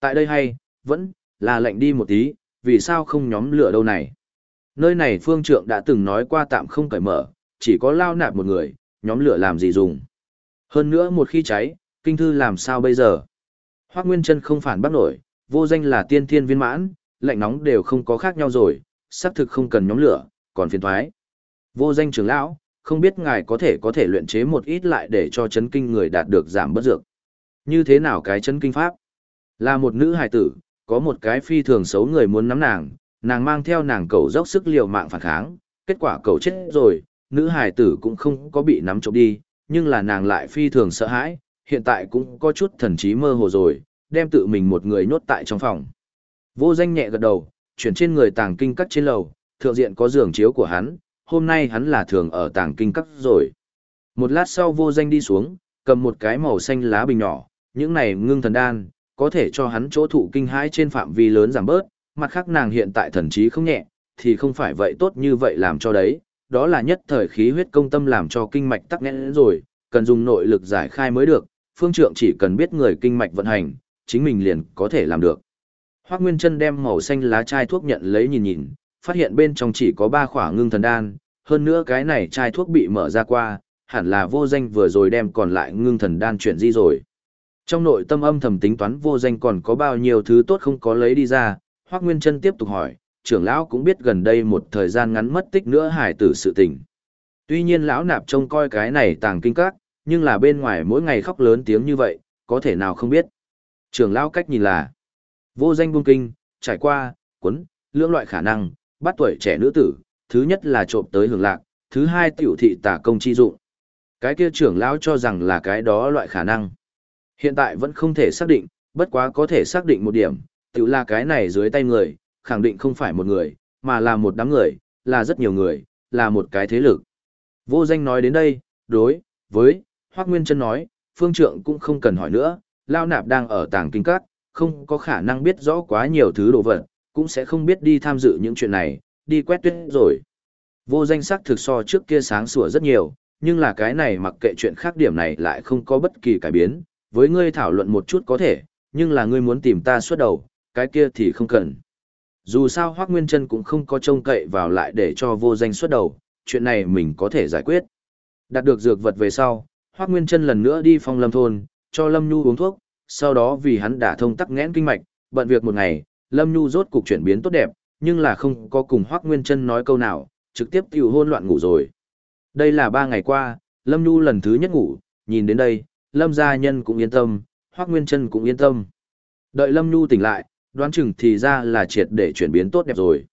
Tại đây hay, vẫn, là lệnh đi một tí, vì sao không nhóm lửa đâu này. Nơi này phương trượng đã từng nói qua tạm không cởi mở, chỉ có lao nạp một người, nhóm lửa làm gì dùng. Hơn nữa một khi cháy, kinh thư làm sao bây giờ? Hoác Nguyên chân không phản bác nổi, vô danh là tiên thiên viên mãn, lạnh nóng đều không có khác nhau rồi, xác thực không cần nhóm lửa, còn phiền thoái. Vô danh trưởng lão, không biết ngài có thể có thể luyện chế một ít lại để cho chấn kinh người đạt được giảm bất dược. Như thế nào cái chấn kinh pháp? Là một nữ hài tử, có một cái phi thường xấu người muốn nắm nàng, nàng mang theo nàng cầu dốc sức liều mạng phản kháng, kết quả cầu chết rồi, nữ hài tử cũng không có bị nắm trộm đi, nhưng là nàng lại phi thường sợ hãi, hiện tại cũng có chút thần trí mơ hồ rồi, đem tự mình một người nhốt tại trong phòng. Vô danh nhẹ gật đầu, chuyển trên người tàng kinh cắt trên lầu, thượng diện có giường chiếu của hắn, hôm nay hắn là thường ở tàng kinh cắt rồi. Một lát sau vô danh đi xuống, cầm một cái màu xanh lá bình nhỏ, những này ngưng thần đan, có thể cho hắn chỗ thụ kinh hãi trên phạm vi lớn giảm bớt, mặt khác nàng hiện tại thần trí không nhẹ, thì không phải vậy tốt như vậy làm cho đấy, đó là nhất thời khí huyết công tâm làm cho kinh mạch tắc nghẽn rồi, cần dùng nội lực giải khai mới được, phương trượng chỉ cần biết người kinh mạch vận hành, chính mình liền có thể làm được. Hoác Nguyên Trân đem màu xanh lá chai thuốc nhận lấy nhìn nhìn, phát hiện bên trong chỉ có ba khỏa ngưng thần đan, hơn nữa cái này chai thuốc bị mở ra qua, hẳn là vô danh vừa rồi đem còn lại ngưng thần đan chuyển di rồi. Trong nội tâm âm thầm tính toán vô danh còn có bao nhiêu thứ tốt không có lấy đi ra, Hoác Nguyên Trân tiếp tục hỏi, trưởng lão cũng biết gần đây một thời gian ngắn mất tích nữa hải tử sự tình. Tuy nhiên lão nạp trông coi cái này tàng kinh các, nhưng là bên ngoài mỗi ngày khóc lớn tiếng như vậy, có thể nào không biết. Trưởng lão cách nhìn là vô danh buông kinh, trải qua, quấn, lưỡng loại khả năng, bắt tuổi trẻ nữ tử, thứ nhất là trộm tới hưởng lạc, thứ hai tiểu thị tả công chi dụng. Cái kia trưởng lão cho rằng là cái đó loại khả năng. Hiện tại vẫn không thể xác định, bất quá có thể xác định một điểm, tự là cái này dưới tay người, khẳng định không phải một người, mà là một đám người, là rất nhiều người, là một cái thế lực. Vô danh nói đến đây, đối, với, Hoác Nguyên Trân nói, phương trượng cũng không cần hỏi nữa, Lao Nạp đang ở tàng kinh các, không có khả năng biết rõ quá nhiều thứ đồ vật, cũng sẽ không biết đi tham dự những chuyện này, đi quét tuyết rồi. Vô danh sắc thực so trước kia sáng sủa rất nhiều, nhưng là cái này mặc kệ chuyện khác điểm này lại không có bất kỳ cải biến, với ngươi thảo luận một chút có thể, nhưng là ngươi muốn tìm ta suốt đầu, cái kia thì không cần. Dù sao Hoác Nguyên Trân cũng không có trông cậy vào lại để cho vô danh xuất đầu, chuyện này mình có thể giải quyết. Đạt được dược vật về sau, Hoác Nguyên Trân lần nữa đi phong lâm thôn, cho Lâm Nhu uống thuốc, sau đó vì hắn đã thông tắc nghẽn kinh mạch, bận việc một ngày, Lâm Nhu rốt cục chuyển biến tốt đẹp, nhưng là không có cùng Hoác Nguyên Trân nói câu nào, trực tiếp tiểu hôn loạn ngủ rồi. Đây là ba ngày qua, Lâm Nhu lần thứ nhất ngủ, nhìn đến đây, Lâm gia nhân cũng yên tâm, Hoác Nguyên Trân cũng yên tâm. Đợi Lâm Nhu tỉnh lại, đoán chừng thì ra là triệt để chuyển biến tốt đẹp rồi.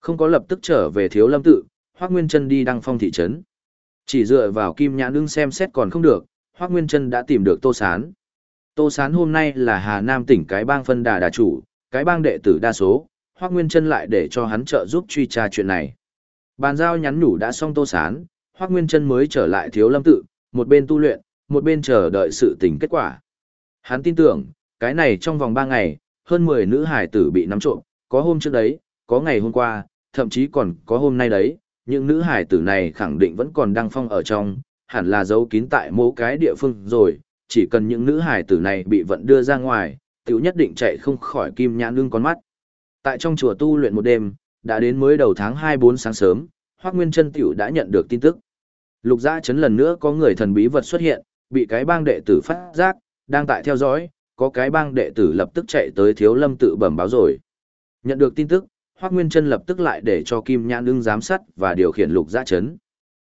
Không có lập tức trở về thiếu lâm tự, Hoác Nguyên Trân đi đăng phong thị trấn. Chỉ dựa vào kim nhãn ưng xem xét còn không được, Hoác Nguyên Trân đã tìm được Tô Sán. Tô Sán hôm nay là Hà Nam tỉnh cái bang phân đà đà chủ, cái bang đệ tử đa số, Hoác Nguyên Trân lại để cho hắn trợ giúp truy tra chuyện này. Bàn giao nhắn nhủ đã xong Tô Sán, Hoác Nguyên Trân mới trở lại thiếu lâm tự, một bên tu luyện, một bên chờ đợi sự tình kết quả. Hắn tin tưởng, cái này trong vòng 3 ngày, hơn 10 nữ hải tử bị nắm trộm, có hôm trước đấy, có ngày hôm qua, thậm chí còn có hôm nay đấy, những nữ hải tử này khẳng định vẫn còn đang phong ở trong, hẳn là giấu kín tại mỗi cái địa phương rồi, chỉ cần những nữ hải tử này bị vận đưa ra ngoài, tiểu nhất định chạy không khỏi kim nhãn lưng con mắt. Tại trong chùa tu luyện một đêm, đã đến mới đầu tháng 2-4 sáng sớm, Hoắc Nguyên Trân tiểu đã nhận được tin tức. Lục gia chấn lần nữa có người thần bí vật xuất hiện, bị cái bang đệ tử phát giác, đang tại theo dõi, có cái bang đệ tử lập tức chạy tới thiếu lâm tự bẩm báo rồi. Nhận được tin tức, Hoác Nguyên Trân lập tức lại để cho Kim Nhãn ưng giám sát và điều khiển lục giã chấn.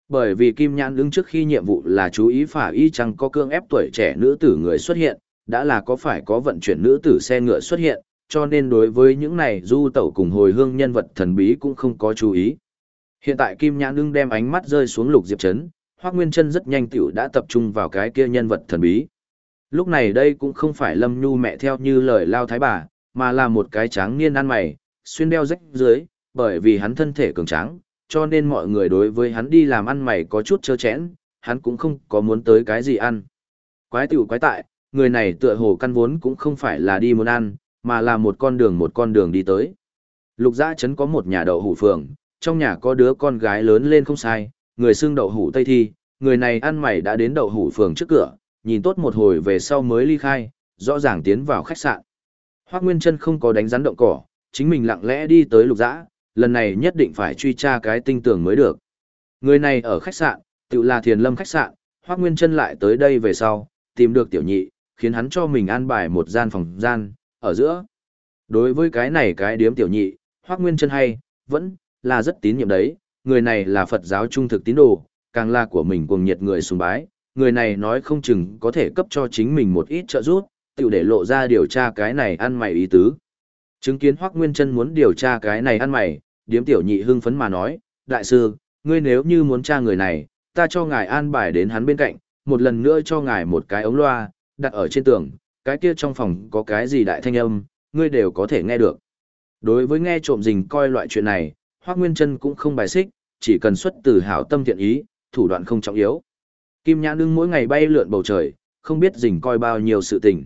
Bởi vì Kim Nhãn ưng trước khi nhiệm vụ là chú ý phả y chăng có cương ép tuổi trẻ nữ tử người xuất hiện, đã là có phải có vận chuyển nữ tử xe ngựa xuất hiện, cho nên đối với những này du tẩu cùng hồi hương nhân vật thần bí cũng không có chú ý. Hiện tại Kim Nhãn Ưng đem ánh mắt rơi xuống Lục Diệp chấn Hoắc Nguyên Chân rất nhanh tiểu đã tập trung vào cái kia nhân vật thần bí. Lúc này đây cũng không phải Lâm Nhu mẹ theo như lời lao thái bà, mà là một cái tráng niên ăn mày, xuyên đeo rách dưới, bởi vì hắn thân thể cường tráng, cho nên mọi người đối với hắn đi làm ăn mày có chút chơ chẽn, hắn cũng không có muốn tới cái gì ăn. Quái tiểu quái tại, người này tựa hồ căn vốn cũng không phải là đi muốn ăn, mà là một con đường một con đường đi tới. Lục Giã Trấn có một nhà đậu hủ phường, trong nhà có đứa con gái lớn lên không sai, người xưng đậu hủ Tây Thi, người này ăn mày đã đến đậu hủ phường trước cửa, nhìn tốt một hồi về sau mới ly khai, rõ ràng tiến vào khách sạn. Hoác Nguyên Trân không có đánh rắn động cỏ, chính mình lặng lẽ đi tới lục dã, lần này nhất định phải truy tra cái tinh tường mới được. Người này ở khách sạn, tự là thiền lâm khách sạn, Hoác Nguyên Trân lại tới đây về sau, tìm được tiểu nhị, khiến hắn cho mình an bài một gian phòng gian, ở giữa. Đối với cái này cái điếm tiểu nhị, Hoác Nguyên Trân hay, vẫn là rất tín nhiệm đấy, người này là Phật giáo trung thực tín đồ, càng là của mình cuồng nhiệt người sùng bái, người này nói không chừng có thể cấp cho chính mình một ít trợ giúp, tự để lộ ra điều tra cái này ăn mày ý tứ. Chứng kiến Hoắc Nguyên Chân muốn điều tra cái này ăn mày, điếm tiểu nhị hưng phấn mà nói, đại sư, ngươi nếu như muốn tra người này, ta cho ngài an bài đến hắn bên cạnh, một lần nữa cho ngài một cái ống loa, đặt ở trên tường, cái kia trong phòng có cái gì đại thanh âm, ngươi đều có thể nghe được. Đối với nghe trộm rình coi loại chuyện này, Hoắc Nguyên Chân cũng không bài xích, chỉ cần xuất từ hảo tâm thiện ý, thủ đoạn không trọng yếu. Kim Nhã Nương mỗi ngày bay lượn bầu trời, không biết rình coi bao nhiêu sự tình.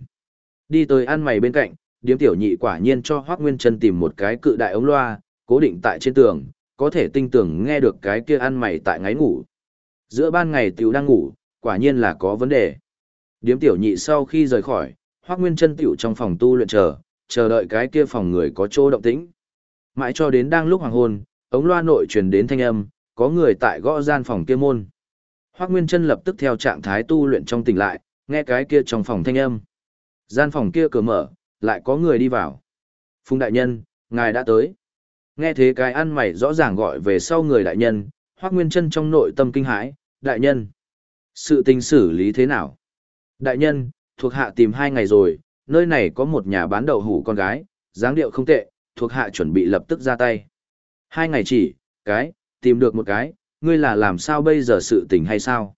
Đi tới ăn mày bên cạnh, điếm tiểu nhị quả nhiên cho Hoác Nguyên Trân tìm một cái cự đại ống loa, cố định tại trên tường, có thể tinh tường nghe được cái kia ăn mày tại ngáy ngủ. Giữa ban ngày tiểu đang ngủ, quả nhiên là có vấn đề. Điếm tiểu nhị sau khi rời khỏi, Hoác Nguyên Trân tiểu trong phòng tu luyện chờ, chờ đợi cái kia phòng người có chỗ động tĩnh. Mãi cho đến đang lúc hoàng hôn, ống loa nội truyền đến thanh âm, có người tại gõ gian phòng kia môn. Hoác Nguyên Trân lập tức theo trạng thái tu luyện trong tỉnh lại, nghe cái kia trong phòng thanh âm. Gian phòng kia cửa mở, lại có người đi vào. Phùng đại nhân, ngài đã tới. Nghe thế cái ăn mày rõ ràng gọi về sau người đại nhân, Hoác Nguyên Trân trong nội tâm kinh hãi, đại nhân. Sự tình xử lý thế nào? Đại nhân, thuộc hạ tìm hai ngày rồi, nơi này có một nhà bán đậu hủ con gái, dáng điệu không tệ, thuộc hạ chuẩn bị lập tức ra tay. Hai ngày chỉ, cái, tìm được một cái, ngươi là làm sao bây giờ sự tình hay sao?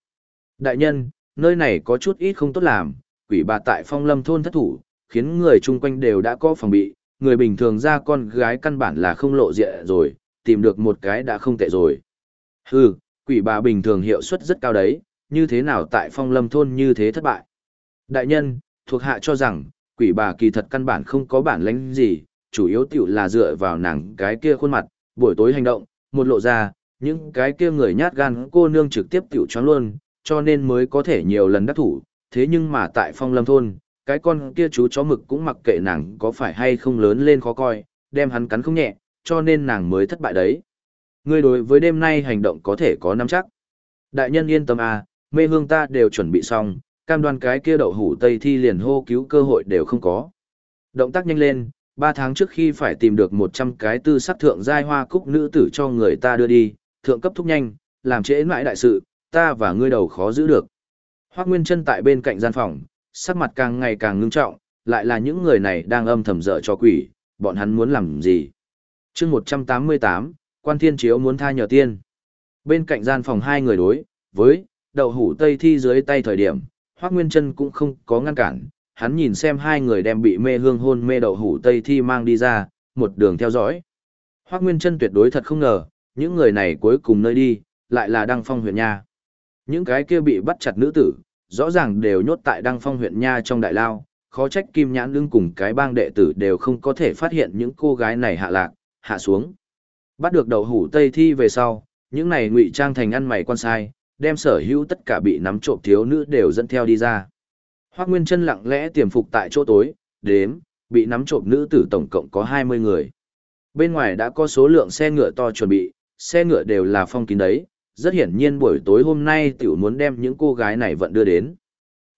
Đại nhân, nơi này có chút ít không tốt làm, quỷ bà tại phong lâm thôn thất thủ, khiến người chung quanh đều đã có phòng bị, người bình thường ra con gái căn bản là không lộ diện rồi, tìm được một cái đã không tệ rồi. Hừ, quỷ bà bình thường hiệu suất rất cao đấy, như thế nào tại phong lâm thôn như thế thất bại. Đại nhân, thuộc hạ cho rằng, quỷ bà kỳ thật căn bản không có bản lãnh gì, chủ yếu tiểu là dựa vào nàng cái kia khuôn mặt, buổi tối hành động, một lộ ra, những cái kia người nhát gan cô nương trực tiếp tiểu choáng luôn, cho nên mới có thể nhiều lần đắc thủ, thế nhưng mà tại phong lâm thôn, cái con kia chú chó mực cũng mặc kệ nàng có phải hay không lớn lên khó coi, đem hắn cắn không nhẹ, cho nên nàng mới thất bại đấy. Ngươi đối với đêm nay hành động có thể có nắm chắc. Đại nhân yên tâm à, mê hương ta đều chuẩn bị xong, cam đoan cái kia đậu hủ tây thi liền hô cứu cơ hội đều không có. Động tác nhanh lên, ba tháng trước khi phải tìm được 100 cái tư sắc thượng giai hoa cúc nữ tử cho người ta đưa đi, thượng cấp thúc nhanh, làm trễ mãi đại sự, ta và ngươi đầu khó giữ được. Hoác Nguyên Trân tại bên cạnh gian phòng, sắc mặt càng ngày càng ngưng trọng, lại là những người này đang âm thầm dở cho quỷ, bọn hắn muốn làm gì. chương 188, quan thiên chiếu muốn tha nhờ tiên. Bên cạnh gian phòng hai người đối, với, đậu hủ tây thi dưới tay thời điểm, Hoác Nguyên Trân cũng không có ngăn cản, hắn nhìn xem hai người đem bị mê hương hôn mê đậu hủ tây thi mang đi ra, một đường theo dõi. Hoác Nguyên Trân tuyệt đối thật không ngờ, những người này cuối cùng nơi đi, lại là Đăng Phong huyện Nha. Những cái kia bị bắt chặt nữ tử, rõ ràng đều nhốt tại Đăng Phong huyện Nha trong đại lao, khó trách Kim Nhãn Lưng cùng cái bang đệ tử đều không có thể phát hiện những cô gái này hạ lạc, hạ xuống. Bắt được đầu hủ Tây Thi về sau, những này ngụy trang thành ăn mày quan sai, đem sở hữu tất cả bị nắm trộm thiếu nữ đều dẫn theo đi ra. Hoác Nguyên chân lặng lẽ tiềm phục tại chỗ tối, đếm, bị nắm trộm nữ tử tổng cộng có 20 người. Bên ngoài đã có số lượng xe ngựa to chuẩn bị, xe ngựa đều là phong kín đấy, rất hiển nhiên buổi tối hôm nay tiểu muốn đem những cô gái này vận đưa đến.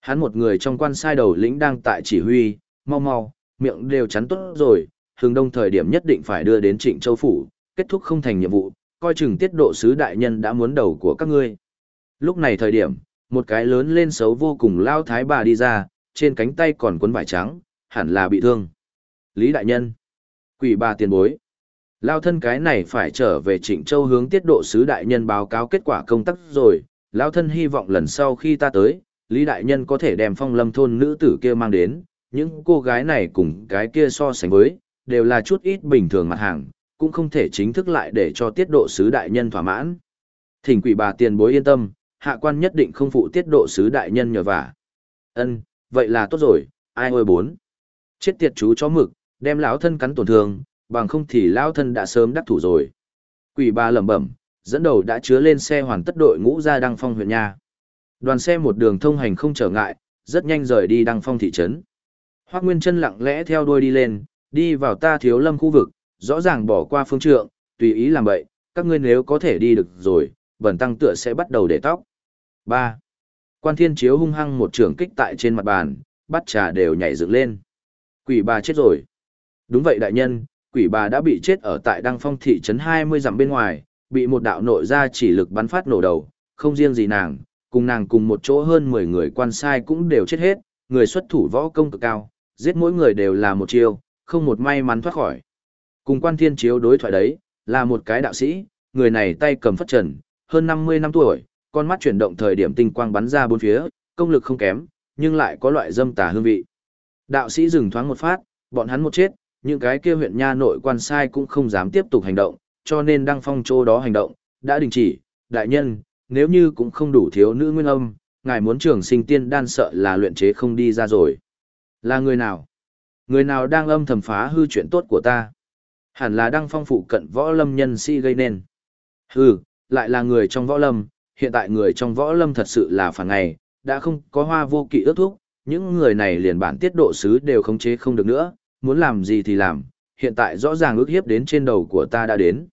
Hắn một người trong quan sai đầu lĩnh đang tại chỉ huy, mau mau, miệng đều chắn tốt rồi, hướng đông thời điểm nhất định phải đưa đến trịnh châu phủ, kết thúc không thành nhiệm vụ, coi chừng tiết độ sứ đại nhân đã muốn đầu của các ngươi. Lúc này thời điểm, một cái lớn lên xấu vô cùng lao thái bà đi ra, trên cánh tay còn cuốn vải trắng, hẳn là bị thương. Lý Đại Nhân. Quỷ bà tiền bối. Lao thân cái này phải trở về Trịnh Châu hướng tiết độ sứ đại nhân báo cáo kết quả công tác rồi, Lao thân hy vọng lần sau khi ta tới, Lý Đại Nhân có thể đem phong lâm thôn nữ tử kia mang đến, những cô gái này cùng cái kia so sánh với, đều là chút ít bình thường mặt hàng, cũng không thể chính thức lại để cho tiết độ sứ đại nhân thỏa mãn. Thỉnh quỷ bà tiền bối yên tâm, hạ quan nhất định không phụ tiết độ sứ đại nhân nhờ vả. Ân, vậy là tốt rồi, ai ôi bốn. Chết tiệt chú chó mực, đem lão thân cắn tổn thương, bằng không thì lao thân đã sớm đắc thủ rồi. Quỷ bà lẩm bẩm, dẫn đầu đã chứa lên xe hoàn tất đội ngũ ra đăng phong huyện nha. Đoàn xe một đường thông hành không trở ngại, rất nhanh rời đi đăng phong thị trấn. Hoác Nguyên chân lặng lẽ theo đuôi đi lên, đi vào ta thiếu lâm khu vực, rõ ràng bỏ qua phương trượng, tùy ý làm vậy, các ngươi nếu có thể đi được rồi, bẩn tăng tựa sẽ bắt đầu để tóc. 3. Quan thiên chiếu hung hăng một trường kích tại trên mặt bàn, bắt trà đều nhảy dựng lên. Quỷ bà chết rồi. Đúng vậy đại nhân, quỷ bà đã bị chết ở tại đăng phong thị trấn 20 dặm bên ngoài, bị một đạo nội ra chỉ lực bắn phát nổ đầu, không riêng gì nàng, cùng nàng cùng một chỗ hơn 10 người quan sai cũng đều chết hết, người xuất thủ võ công cực cao, giết mỗi người đều là một chiêu, không một may mắn thoát khỏi. Cùng quan thiên chiếu đối thoại đấy, là một cái đạo sĩ, người này tay cầm phất trần, hơn 50 năm tuổi, con mắt chuyển động thời điểm tinh quang bắn ra bốn phía, công lực không kém, nhưng lại có loại dâm tà hương vị. Đạo sĩ dừng thoáng một phát, bọn hắn một chết, những cái kia huyện nha nội quan sai cũng không dám tiếp tục hành động, cho nên đăng phong chỗ đó hành động, đã đình chỉ, đại nhân, nếu như cũng không đủ thiếu nữ nguyên âm, ngài muốn trường sinh tiên đan sợ là luyện chế không đi ra rồi. Là người nào? Người nào đang âm thầm phá hư chuyện tốt của ta? Hẳn là đăng phong phụ cận võ lâm nhân sĩ gây nên. Hừ, lại là người trong võ lâm, hiện tại người trong võ lâm thật sự là phản ngày, đã không có hoa vô kỵ ước thúc, những người này liền bản tiết độ sứ đều khống chế không được nữa, muốn làm gì thì làm, hiện tại rõ ràng ước hiếp đến trên đầu của ta đã đến.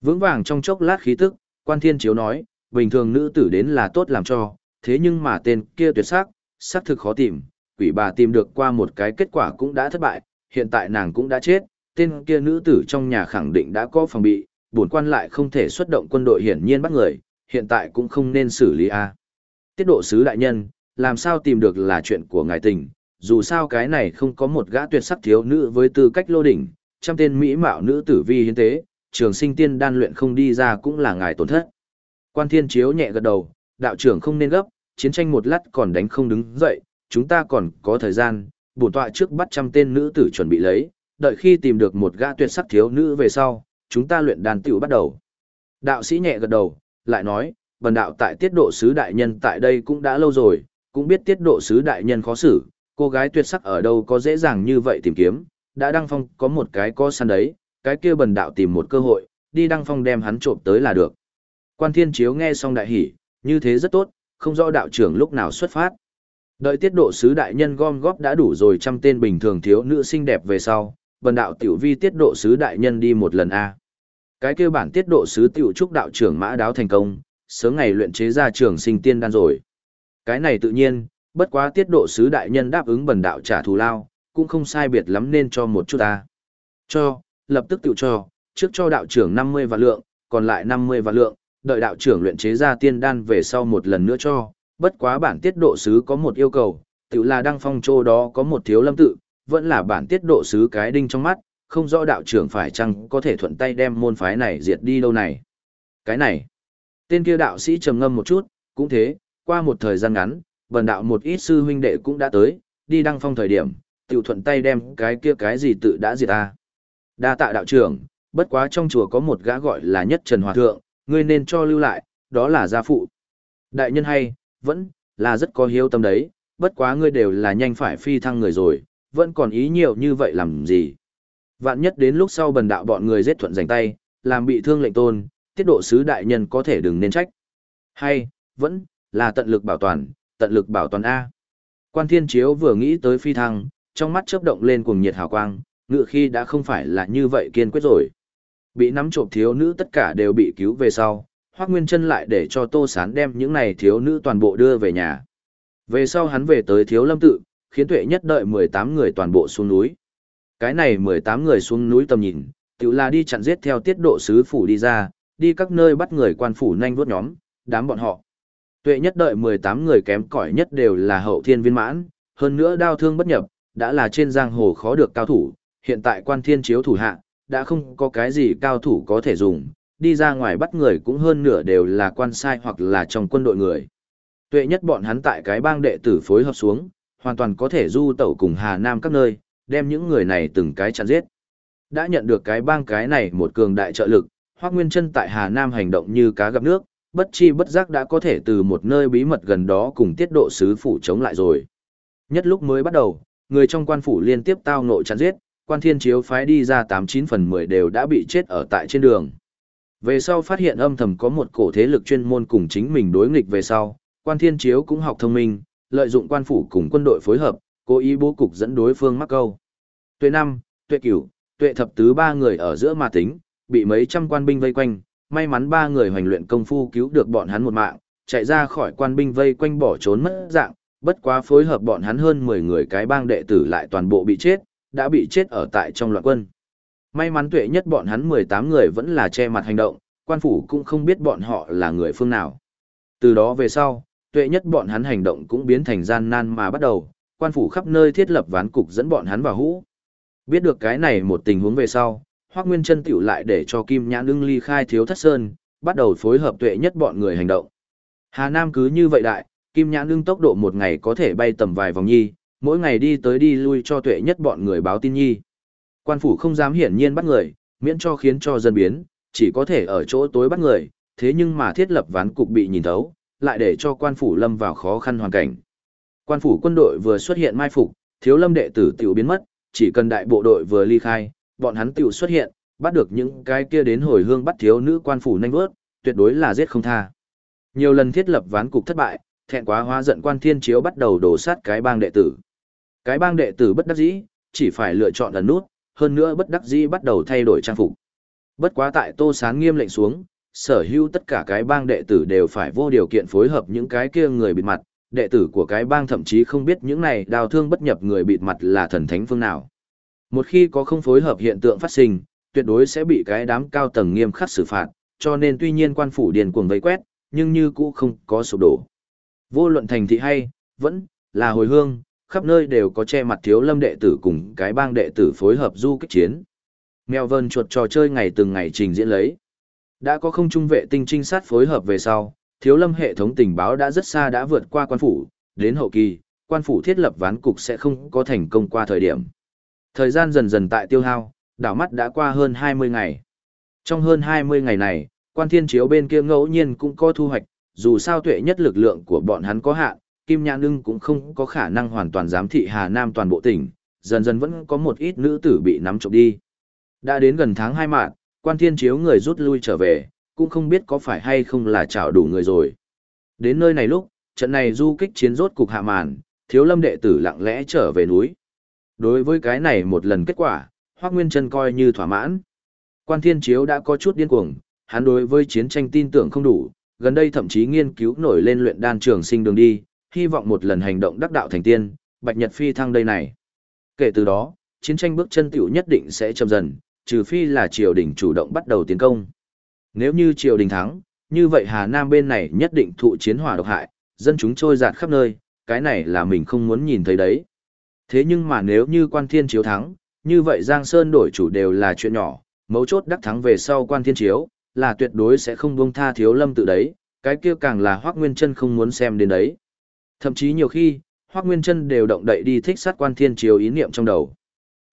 Vững vàng trong chốc lát khí tức, quan thiên chiếu nói, bình thường nữ tử đến là tốt làm cho, thế nhưng mà tên kia tuyệt sắc, sắc thực khó tìm, quỷ bà tìm được qua một cái kết quả cũng đã thất bại, hiện tại nàng cũng đã chết, tên kia nữ tử trong nhà khẳng định đã có phòng bị, bổn quan lại không thể xuất động quân đội hiển nhiên bắt người, hiện tại cũng không nên xử lý a. Tiết độ sứ đại nhân, làm sao tìm được là chuyện của ngài tình, dù sao cái này không có một gã tuyệt sắc thiếu nữ với tư cách lô đỉnh, trăm tên mỹ mạo nữ tử vi hiến tế, trường sinh tiên đan luyện không đi ra cũng là ngài tổn thất. Quan thiên chiếu nhẹ gật đầu, đạo trưởng không nên gấp, chiến tranh một lát còn đánh không đứng dậy, chúng ta còn có thời gian, bổn tọa trước bắt trăm tên nữ tử chuẩn bị lấy, đợi khi tìm được một gã tuyệt sắc thiếu nữ về sau, chúng ta luyện đàn tiểu bắt đầu. Đạo sĩ nhẹ gật đầu, lại nói, bần đạo tại tiết độ sứ đại nhân tại đây cũng đã lâu rồi, cũng biết tiết độ sứ đại nhân khó xử, cô gái tuyệt sắc ở đâu có dễ dàng như vậy tìm kiếm, đã đăng phong có một cái có săn đấy, cái kia bần đạo tìm một cơ hội, đi đăng phong đem hắn trộm tới là được. Quan thiên chiếu nghe xong đại hỉ, như thế rất tốt, không rõ đạo trưởng lúc nào xuất phát. Đợi tiết độ sứ đại nhân gom góp đã đủ rồi trăm tên bình thường thiếu nữ xinh đẹp về sau, bần đạo tiểu vi tiết độ sứ đại nhân đi một lần A. Cái kêu bản tiết độ sứ tiểu trúc đạo trưởng mã đáo thành công, sớm ngày luyện chế ra trường sinh tiên đan rồi. Cái này tự nhiên, bất quá tiết độ sứ đại nhân đáp ứng bần đạo trả thù lao, cũng không sai biệt lắm nên cho một chút ta. Cho, lập tức tự cho, trước cho đạo trưởng 50 vạn lượng, còn lại 50 vạn lượng, đợi đạo trưởng luyện chế ra tiên đan về sau một lần nữa cho, bất quá bản tiết độ sứ có một yêu cầu, tự là đăng phong châu đó có một thiếu lâm tự, vẫn là bản tiết độ sứ cái đinh trong mắt, không rõ đạo trưởng phải chăng có thể thuận tay đem môn phái này diệt đi đâu này. Cái này, tên kia đạo sĩ trầm ngâm một chút, cũng thế, qua một thời gian ngắn, vần đạo một ít sư huynh đệ cũng đã tới, đi đăng phong thời điểm, tiểu thuận tay đem cái kia cái gì tự đã diệt ta. Đa tạ đạo trưởng, bất quá trong chùa có một gã gọi là nhất trần hòa thượng, ngươi nên cho lưu lại, đó là gia phụ. Đại nhân hay, vẫn là rất có hiếu tâm đấy, bất quá ngươi đều là nhanh phải phi thăng người rồi, vẫn còn ý nhiều như vậy làm gì. Vạn nhất đến lúc sau bần đạo bọn người giết thuận giành tay, làm bị thương lệnh tôn, tiết độ sứ đại nhân có thể đừng nên trách. Hay, vẫn, là tận lực bảo toàn, tận lực bảo toàn A. Quan thiên chiếu vừa nghĩ tới phi thăng, trong mắt chớp động lên cuồng nhiệt hào quang, ngựa khi đã không phải là như vậy kiên quyết rồi. Bị nắm trộm thiếu nữ tất cả đều bị cứu về sau, Hoác Nguyên chân lại để cho Tô Sán đem những này thiếu nữ toàn bộ đưa về nhà. Về sau hắn về tới thiếu lâm tự, khiến tuệ nhất đợi 18 người toàn bộ xuống núi. Cái này 18 người xuống núi tầm nhìn, tự là đi chặn giết theo tiết độ sứ phủ đi ra, đi các nơi bắt người quan phủ nhanh vuốt nhóm, đám bọn họ. Tuệ nhất đợi 18 người kém cỏi nhất đều là hậu thiên viên mãn, hơn nữa đao thương bất nhập, đã là trên giang hồ khó được cao thủ, hiện tại quan thiên chiếu thủ hạ, đã không có cái gì cao thủ có thể dùng, đi ra ngoài bắt người cũng hơn nửa đều là quan sai hoặc là trong quân đội người. Tuệ nhất bọn hắn tại cái bang đệ tử phối hợp xuống, hoàn toàn có thể du tẩu cùng Hà Nam các nơi, đem những người này từng cái chặn giết. Đã nhận được cái bang cái này một cường đại trợ lực, Hoắc Nguyên Chân tại Hà Nam hành động như cá gặp nước, bất chi bất giác đã có thể từ một nơi bí mật gần đó cùng tiết độ sứ phủ chống lại rồi. Nhất lúc mới bắt đầu, người trong quan phủ liên tiếp tao nội chặn giết, quan thiên chiếu phái đi ra 89 phần 10 đều đã bị chết ở tại trên đường. Về sau phát hiện âm thầm có một cổ thế lực chuyên môn cùng chính mình đối nghịch về sau, quan thiên chiếu cũng học thông minh, lợi dụng quan phủ cùng quân đội phối hợp, cố ý bố cục dẫn đối phương mắc câu. Tuệ năm, tuệ cửu, tuệ thập tứ ba người ở giữa ma tính, bị mấy trăm quan binh vây quanh, may mắn ba người hoành luyện công phu cứu được bọn hắn một mạng, chạy ra khỏi quan binh vây quanh bỏ trốn mất dạng, bất quá phối hợp bọn hắn hơn 10 người cái bang đệ tử lại toàn bộ bị chết, đã bị chết ở tại trong loạn quân. May mắn tuệ nhất bọn hắn 18 người vẫn là che mặt hành động, quan phủ cũng không biết bọn họ là người phương nào. Từ đó về sau, tuệ nhất bọn hắn hành động cũng biến thành gian nan mà bắt đầu, quan phủ khắp nơi thiết lập ván cục dẫn bọn hắn vào hũ. Biết được cái này một tình huống về sau, Hoắc Nguyên Chân tiểu lại để cho Kim Nhãn Ưng ly khai Thiếu Thất Sơn, bắt đầu phối hợp tuệ nhất bọn người hành động. Hà Nam cứ như vậy đại, Kim Nhãn Ưng tốc độ một ngày có thể bay tầm vài vòng nhi, mỗi ngày đi tới đi lui cho tuệ nhất bọn người báo tin nhi. Quan phủ không dám hiển nhiên bắt người, miễn cho khiến cho dân biến, chỉ có thể ở chỗ tối bắt người, thế nhưng mà thiết lập ván cục bị nhìn thấu, lại để cho quan phủ lâm vào khó khăn hoàn cảnh. Quan phủ quân đội vừa xuất hiện mai phục, thiếu lâm đệ tử tiểu biến mất, chỉ cần đại bộ đội vừa ly khai, bọn hắn tiểu xuất hiện, bắt được những cái kia đến hồi hương bắt thiếu nữ quan phủ nhanh vớt, tuyệt đối là giết không tha. Nhiều lần thiết lập ván cục thất bại, thẹn quá hóa giận quan thiên chiếu bắt đầu đổ sát cái bang đệ tử. Cái bang đệ tử bất đắc dĩ, chỉ phải lựa chọn ẩn nút, hơn nữa bất đắc dĩ bắt đầu thay đổi trang phục. Bất quá tại Tô Sán nghiêm lệnh xuống, sở hữu tất cả cái bang đệ tử đều phải vô điều kiện phối hợp những cái kia người bịt mặt, đệ tử của cái bang thậm chí không biết những này đào thương bất nhập người bịt mặt là thần thánh phương nào. Một khi có không phối hợp hiện tượng phát sinh, tuyệt đối sẽ bị cái đám cao tầng nghiêm khắc xử phạt, cho nên tuy nhiên quan phủ điền cuồng vây quét, nhưng như cũ không có sụp đổ. Vô luận thành thị hay, vẫn là hồi hương, khắp nơi đều có che mặt thiếu lâm đệ tử cùng cái bang đệ tử phối hợp du kích chiến. Mèo vân chuột trò chơi ngày từng ngày trình diễn lấy. Đã có không trung vệ tinh trinh sát phối hợp về sau, thiếu lâm hệ thống tình báo đã rất xa đã vượt qua quan phủ, đến hậu kỳ, quan phủ thiết lập ván cục sẽ không có thành công qua thời điểm. Thời gian dần dần tại tiêu hao, đảo mắt đã qua hơn 20 ngày. Trong hơn 20 ngày này, quan thiên chiếu bên kia ngẫu nhiên cũng có thu hoạch, dù sao tuệ nhất lực lượng của bọn hắn có hạn, Kim Nhãn Ưng cũng không có khả năng hoàn toàn giám thị Hà Nam toàn bộ tỉnh, dần dần vẫn có một ít nữ tử bị nắm trộm đi. Đã đến gần tháng 2 mạng, quan thiên chiếu người rút lui trở về, cũng không biết có phải hay không là chảo đủ người rồi. Đến nơi này lúc, trận này du kích chiến rốt cục hạ màn, thiếu lâm đệ tử lặng lẽ trở về núi. Đối với cái này một lần kết quả, Hoác Nguyên Trân coi như thỏa mãn. Quan thiên chiếu đã có chút điên cuồng, hắn đối với chiến tranh tin tưởng không đủ, gần đây thậm chí nghiên cứu nổi lên luyện đan trường sinh đường đi, hy vọng một lần hành động đắc đạo thành tiên, Bạch Nhật Phi thăng đây này. Kể từ đó, chiến tranh bước chân tiểu nhất định sẽ chậm dần, trừ phi là triều đình chủ động bắt đầu tiến công. Nếu như triều đình thắng, như vậy Hà Nam bên này nhất định thụ chiến hỏa độc hại, dân chúng trôi giạt khắp nơi, cái này là mình không muốn nhìn thấy đấy. Thế nhưng mà nếu như quan thiên chiếu thắng, như vậy Giang Sơn đổi chủ đều là chuyện nhỏ, mấu chốt đắc thắng về sau quan thiên chiếu, là tuyệt đối sẽ không buông tha thiếu lâm tự đấy, cái kia càng là Hoác Nguyên chân không muốn xem đến đấy. Thậm chí nhiều khi, Hoác Nguyên chân đều động đậy đi thích sát quan thiên chiếu ý niệm trong đầu.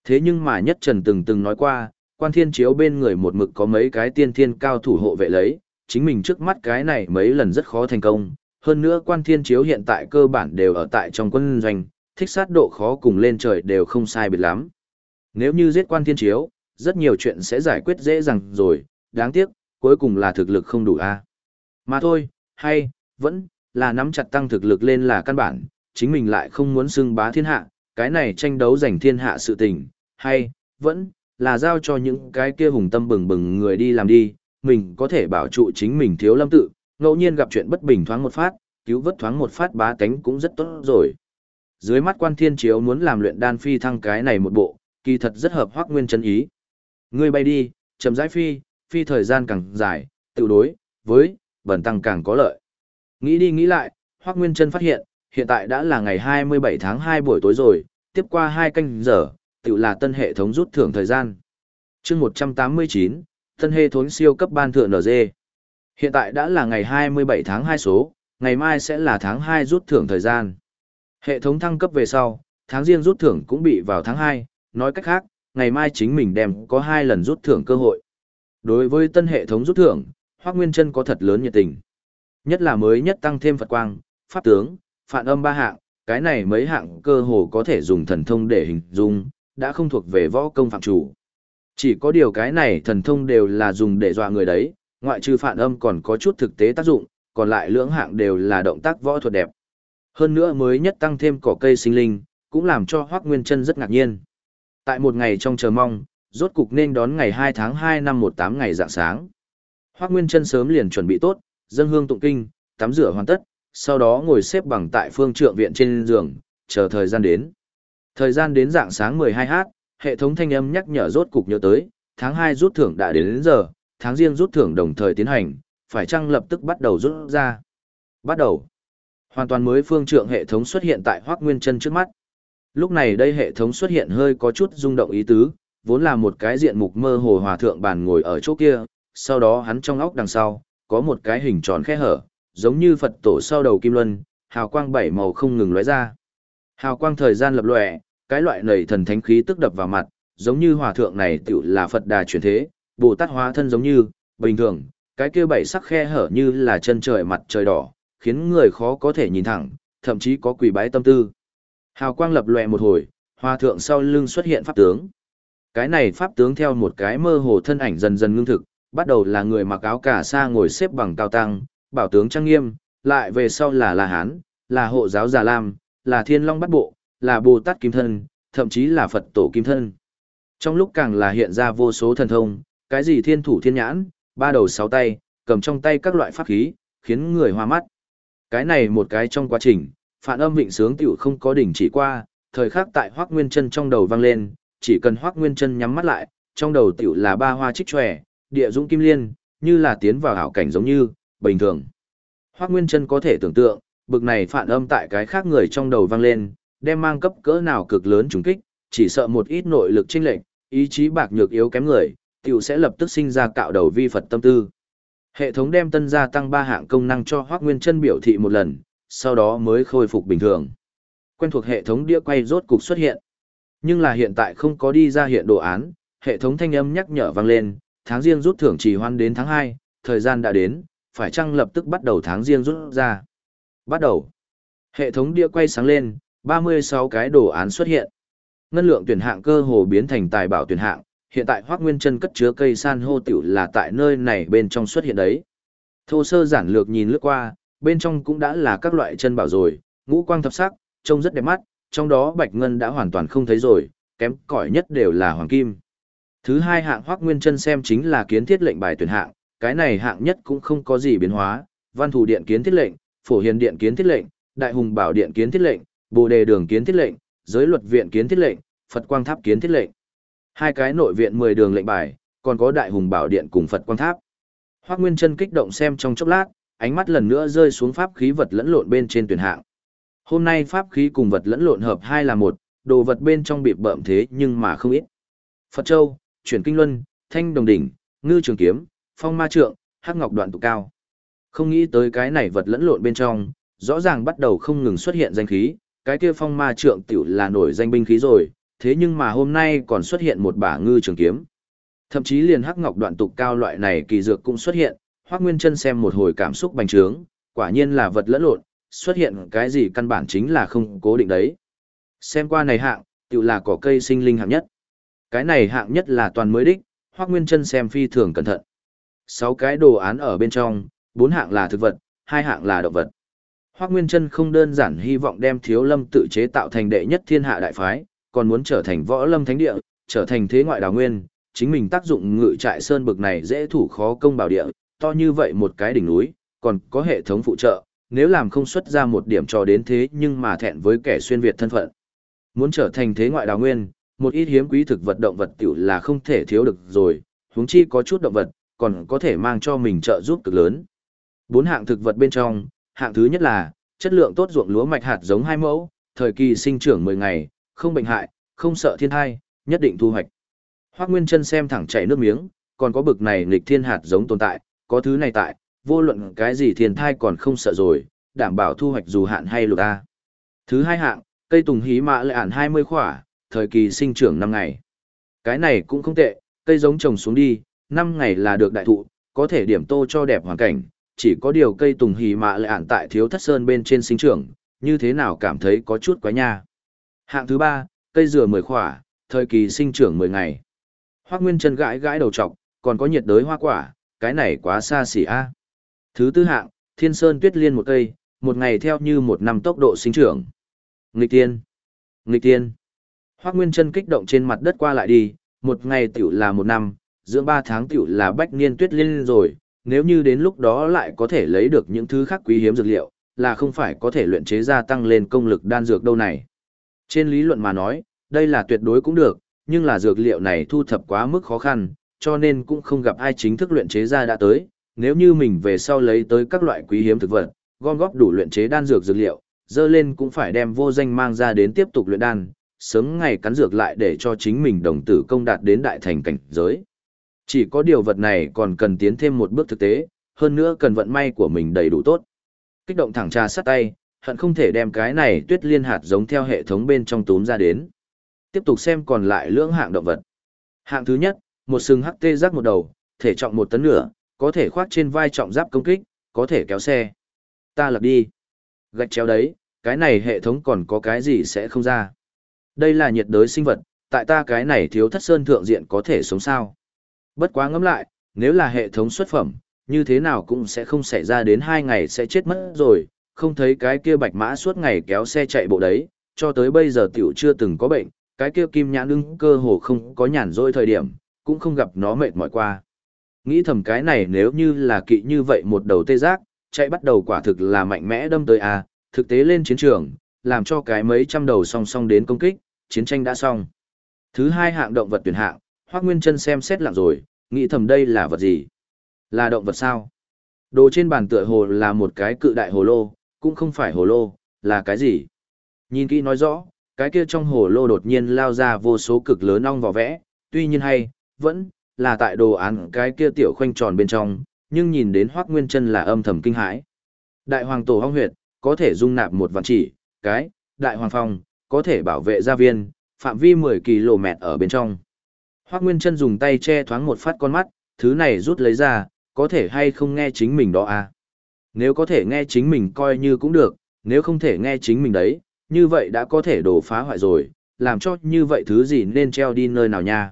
Thế nhưng mà nhất trần từng từng nói qua, quan thiên chiếu bên người một mực có mấy cái tiên thiên cao thủ hộ vệ lấy, chính mình trước mắt cái này mấy lần rất khó thành công. Hơn nữa quan thiên chiếu hiện tại cơ bản đều ở tại trong quân doanh, thích sát độ khó cùng lên trời đều không sai biệt lắm. Nếu như giết quan thiên chiếu, rất nhiều chuyện sẽ giải quyết dễ dàng rồi, đáng tiếc, cuối cùng là thực lực không đủ a. Mà thôi, hay, vẫn, là nắm chặt tăng thực lực lên là căn bản, chính mình lại không muốn xưng bá thiên hạ, cái này tranh đấu giành thiên hạ sự tình, hay, vẫn, là giao cho những cái kia hùng tâm bừng bừng người đi làm đi, mình có thể bảo trụ chính mình thiếu lâm tự, ngẫu nhiên gặp chuyện bất bình thoáng một phát, cứu vớt thoáng một phát bá tánh cũng rất tốt rồi. Dưới mắt quan thiên chiếu muốn làm luyện đan phi thăng cái này một bộ, kỳ thật rất hợp hoác nguyên chân ý. Ngươi bay đi, chậm rãi phi, phi thời gian càng dài, tự đối, với, bẩn tăng càng có lợi. Nghĩ đi nghĩ lại, hoác nguyên chân phát hiện, hiện tại đã là ngày 27 tháng 2 buổi tối rồi, tiếp qua 2 canh giờ, tự là tân hệ thống rút thưởng thời gian. chương 189, tân hệ thống siêu cấp ban thưởng NG. Hiện tại đã là ngày 27 tháng 2 số, ngày mai sẽ là tháng 2 rút thưởng thời gian. Hệ thống thăng cấp về sau, tháng riêng rút thưởng cũng bị vào tháng 2, nói cách khác, ngày mai chính mình đem có 2 lần rút thưởng cơ hội. Đối với tân hệ thống rút thưởng, Hoác Nguyên Trân có thật lớn nhiệt tình. Nhất là mới nhất tăng thêm Phật Quang, Pháp Tướng, Phạn âm ba hạng, cái này mấy hạng cơ hồ có thể dùng thần thông để hình dung, đã không thuộc về võ công phạm chủ. Chỉ có điều cái này thần thông đều là dùng để dọa người đấy, ngoại trừ phản âm còn có chút thực tế tác dụng, còn lại lưỡng hạng đều là động tác võ thuật đẹp. Hơn nữa mới nhất tăng thêm cỏ cây sinh linh, cũng làm cho Hoắc Nguyên Chân rất ngạc nhiên. Tại một ngày trong chờ mong, rốt cục nên đón ngày 2 tháng 2 năm 18 ngày dạng sáng. Hoắc Nguyên Chân sớm liền chuẩn bị tốt, dâng hương tụng kinh, tắm rửa hoàn tất, sau đó ngồi xếp bằng tại phương trượng viện trên giường, chờ thời gian đến. Thời gian đến dạng sáng 12h, hệ thống thanh âm nhắc nhở rốt cục nhớ tới, tháng 2 rút thưởng đã đến, đến giờ, tháng riêng rút thưởng đồng thời tiến hành, phải chăng lập tức bắt đầu rút ra. Bắt đầu. Hoàn toàn mới phương trượng hệ thống xuất hiện tại Hoắc Nguyên Chân trước mắt. Lúc này đây hệ thống xuất hiện hơi có chút rung động ý tứ, vốn là một cái diện mục mơ hồ hòa thượng bàn ngồi ở chỗ kia, sau đó hắn trong óc đằng sau, có một cái hình tròn khe hở, giống như Phật tổ sau đầu kim luân, hào quang bảy màu không ngừng lóe ra. Hào quang thời gian lập lòe, cái loại nảy thần thánh khí tức đập vào mặt, giống như hòa thượng này tựu là Phật đà chuyển thế, Bồ Tát hóa thân giống như, bình thường, cái kia bảy sắc khe hở như là chân trời mặt trời đỏ, khiến người khó có thể nhìn thẳng, thậm chí có quỳ bái tâm tư. Hào quang lập lòe một hồi, hòa thượng sau lưng xuất hiện pháp tướng. Cái này pháp tướng theo một cái mơ hồ thân ảnh dần dần ngưng thực, bắt đầu là người mặc áo cà sa ngồi xếp bằng cao tăng, bảo tướng trang nghiêm, lại về sau là La Hán, là hộ giáo Già Lam, là Thiên Long Bắt Bộ, là Bồ Tát Kim Thân, thậm chí là Phật Tổ Kim Thân. Trong lúc càng là hiện ra vô số thần thông, cái gì thiên thủ thiên nhãn, ba đầu sáu tay, cầm trong tay các loại pháp khí, khiến người hoa mắt. Cái này một cái trong quá trình, phản âm vịnh sướng tiểu không có đỉnh chỉ qua, thời khắc tại Hoắc Nguyên Chân trong đầu vang lên, chỉ cần Hoắc Nguyên Chân nhắm mắt lại, trong đầu tiểu là ba hoa trích tròe, địa dũng kim liên, như là tiến vào ảo cảnh giống như, bình thường. Hoác Nguyên chân có thể tưởng tượng, bực này phản âm tại cái khác người trong đầu vang lên, đem mang cấp cỡ nào cực lớn trùng kích, chỉ sợ một ít nội lực chênh lệch, ý chí bạc nhược yếu kém người, tiểu sẽ lập tức sinh ra cạo đầu vi Phật tâm tư. Hệ thống đem tân gia tăng ba hạng công năng cho Hoác Nguyên Trân biểu thị một lần, sau đó mới khôi phục bình thường. Quen thuộc hệ thống đĩa quay rốt cục xuất hiện. Nhưng là hiện tại không có đi ra hiện đồ án, hệ thống thanh âm nhắc nhở vang lên, tháng riêng rút thưởng trì hoan đến tháng 2, thời gian đã đến, phải chăng lập tức bắt đầu tháng riêng rút ra. Bắt đầu. Hệ thống đĩa quay sáng lên, 36 cái đồ án xuất hiện. Ngân lượng tuyển hạng cơ hồ biến thành tài bảo tuyển hạng, hiện tại Hoắc Nguyên Chân cất chứa cây san hô tiểu là tại nơi này bên trong xuất hiện đấy. Thô sơ giản lược nhìn lướt qua, bên trong cũng đã là các loại chân bảo rồi, ngũ quang thập sắc, trông rất đẹp mắt, trong đó bạch ngân đã hoàn toàn không thấy rồi, kém cỏi nhất đều là hoàng kim. Thứ hai hạng Hoắc Nguyên Chân xem chính là kiến thiết lệnh bài tuyển hạng, cái này hạng nhất cũng không có gì biến hóa, văn thủ điện kiến thiết lệnh, phổ hiền điện kiến thiết lệnh, đại hùng bảo điện kiến thiết lệnh, bồ đề đường kiến thiết lệnh, giới luật viện kiến thiết lệnh, Phật quang tháp kiến thiết lệnh. Hai cái nội viện 10 đường lệnh bài, còn có đại hùng bảo điện cùng Phật quang tháp. Hoắc Nguyên Chân kích động xem trong chốc lát, ánh mắt lần nữa rơi xuống pháp khí vật lẫn lộn bên trên tuyển hạng. Hôm nay pháp khí cùng vật lẫn lộn hợp hai là một, đồ vật bên trong bị bợm thế nhưng mà không ít. Phật Châu, chuyển kinh luân, thanh đồng đỉnh, ngư trường kiếm, phong ma trượng, hắc ngọc đoạn tụ cao. Không nghĩ tới cái này vật lẫn lộn bên trong, rõ ràng bắt đầu không ngừng xuất hiện danh khí, cái kia phong ma trượng tiểu là nổi danh binh khí rồi, thế nhưng mà hôm nay còn xuất hiện một bả ngư trường kiếm. Thậm chí liền hắc ngọc đoạn tục cao loại này kỳ dược cũng xuất hiện, Hoắc Nguyên Chân xem một hồi cảm xúc bành trướng, quả nhiên là vật lẫn lộn, xuất hiện cái gì căn bản chính là không cố định đấy. Xem qua này hạng, tự là cỏ cây sinh linh hạng nhất. Cái này hạng nhất là toàn mới đích, Hoắc Nguyên Chân xem phi thường cẩn thận. Sáu cái đồ án ở bên trong, bốn hạng là thực vật, hai hạng là động vật. Hoắc Nguyên Chân không đơn giản hy vọng đem Thiếu Lâm tự chế tạo thành đệ nhất thiên hạ đại phái, còn muốn trở thành võ lâm thánh địa, trở thành thế ngoại đào nguyên, chính mình tác dụng ngự trại sơn bực này dễ thủ khó công bảo địa, to như vậy một cái đỉnh núi, còn có hệ thống phụ trợ, nếu làm không xuất ra một điểm cho đến thế nhưng mà thẹn với kẻ xuyên việt thân phận. Muốn trở thành thế ngoại đào nguyên, một ít hiếm quý thực vật động vật tiểu là không thể thiếu được rồi, huống chi có chút động vật, còn có thể mang cho mình trợ giúp cực lớn. Bốn hạng thực vật bên trong, hạng thứ nhất là chất lượng tốt ruộng lúa mạch hạt giống hai mẫu, thời kỳ sinh trưởng 10 ngày, không bệnh hại, không sợ thiên tai, nhất định thu hoạch. Hoắc Nguyên Chân xem thẳng chảy nước miếng, còn có bực này nghịch thiên hạt giống tồn tại, có thứ này tại, vô luận cái gì thiên thai còn không sợ rồi, đảm bảo thu hoạch dù hạn hay lụt a. Thứ hai hạng, cây tùng hí mạ lại ản 20 khỏa, thời kỳ sinh trưởng 5 ngày. Cái này cũng không tệ, cây giống trồng xuống đi, 5 ngày là được đại thụ, có thể điểm tô cho đẹp hoàn cảnh, chỉ có điều cây tùng hí mạ lại ản tại thiếu thất sơn bên trên sinh trưởng, như thế nào cảm thấy có chút quá nha. Hạng thứ ba, cây dừa 10 khỏa, thời kỳ sinh trưởng 10 ngày. Hoác Nguyên chân gãi gãi đầu trọc, còn có nhiệt đới hoa quả, cái này quá xa xỉ a. Thứ tư hạng, thiên sơn tuyết liên một cây, một ngày theo như một năm tốc độ sinh trưởng. Nghịch tiên! Nghịch tiên! Hoác Nguyên chân kích động trên mặt đất qua lại đi, một ngày tiểu là một năm, dưỡng ba tháng tiểu là bách niên tuyết liên rồi, nếu như đến lúc đó lại có thể lấy được những thứ khác quý hiếm dược liệu, là không phải có thể luyện chế ra tăng lên công lực đan dược đâu này. Trên lý luận mà nói, đây là tuyệt đối cũng được, nhưng là dược liệu này thu thập quá mức khó khăn, cho nên cũng không gặp ai chính thức luyện chế ra đã tới. Nếu như mình về sau lấy tới các loại quý hiếm thực vật, gom góp đủ luyện chế đan dược dược liệu, dơ lên cũng phải đem vô danh mang ra đến tiếp tục luyện đan, sớm ngày cắn dược lại để cho chính mình đồng tử công đạt đến đại thành cảnh giới. Chỉ có điều vật này còn cần tiến thêm một bước thực tế, hơn nữa cần vận may của mình đầy đủ tốt. Kích động thẳng trà sắt tay, hận không thể đem cái này tuyết liên hạt giống theo hệ thống bên trong túm ra đến. Tiếp tục xem còn lại lưỡng hạng động vật. Hạng thứ nhất, một sừng hắc tê giác một đầu, thể trọng một tấn nửa, có thể khoác trên vai trọng giáp công kích, có thể kéo xe. Ta lật đi. Gạch chéo đấy, cái này hệ thống còn có cái gì sẽ không ra. Đây là nhiệt đới sinh vật, tại ta cái này thiếu thất sơn thượng diện có thể sống sao. Bất quá ngẫm lại, nếu là hệ thống xuất phẩm, như thế nào cũng sẽ không xảy ra đến hai ngày sẽ chết mất rồi, không thấy cái kia bạch mã suốt ngày kéo xe chạy bộ đấy, cho tới bây giờ tiểu chưa từng có bệnh, cái kia kim nhãn ưng cơ hồ không có nhàn rỗi thời điểm, cũng không gặp nó mệt mỏi qua. Nghĩ thầm cái này nếu như là kỵ như vậy một đầu tê giác, chạy bắt đầu quả thực là mạnh mẽ đâm tới à, thực tế lên chiến trường, làm cho cái mấy trăm đầu song song đến công kích, chiến tranh đã xong. Thứ hai hạng động vật tuyển hạng, Hoắc Nguyên Chân xem xét lặng rồi, nghĩ thầm đây là vật gì? Là động vật sao? Đồ trên bàn tựa hồ là một cái cự đại hồ lô, cũng không phải hồ lô, là cái gì? Nhìn kỹ nói rõ, cái kia trong hồ lô đột nhiên lao ra vô số cực lớn ong vỏ vẽ, tuy nhiên hay, vẫn là tại đồ án cái kia tiểu khoanh tròn bên trong, nhưng nhìn đến Hoắc Nguyên Chân là âm thầm kinh hãi. Đại hoàng tổ ong huyệt, có thể dung nạp một vạn chỉ, cái, đại hoàng phong, có thể bảo vệ gia viên, phạm vi 10 km ở bên trong. Hoắc Nguyên Chân dùng tay che thoáng một phát con mắt, thứ này rút lấy ra, có thể hay không nghe chính mình đó à? Nếu có thể nghe chính mình coi như cũng được, nếu không thể nghe chính mình đấy, như vậy đã có thể đổ phá hoại rồi, làm cho như vậy thứ gì nên treo đi nơi nào nha.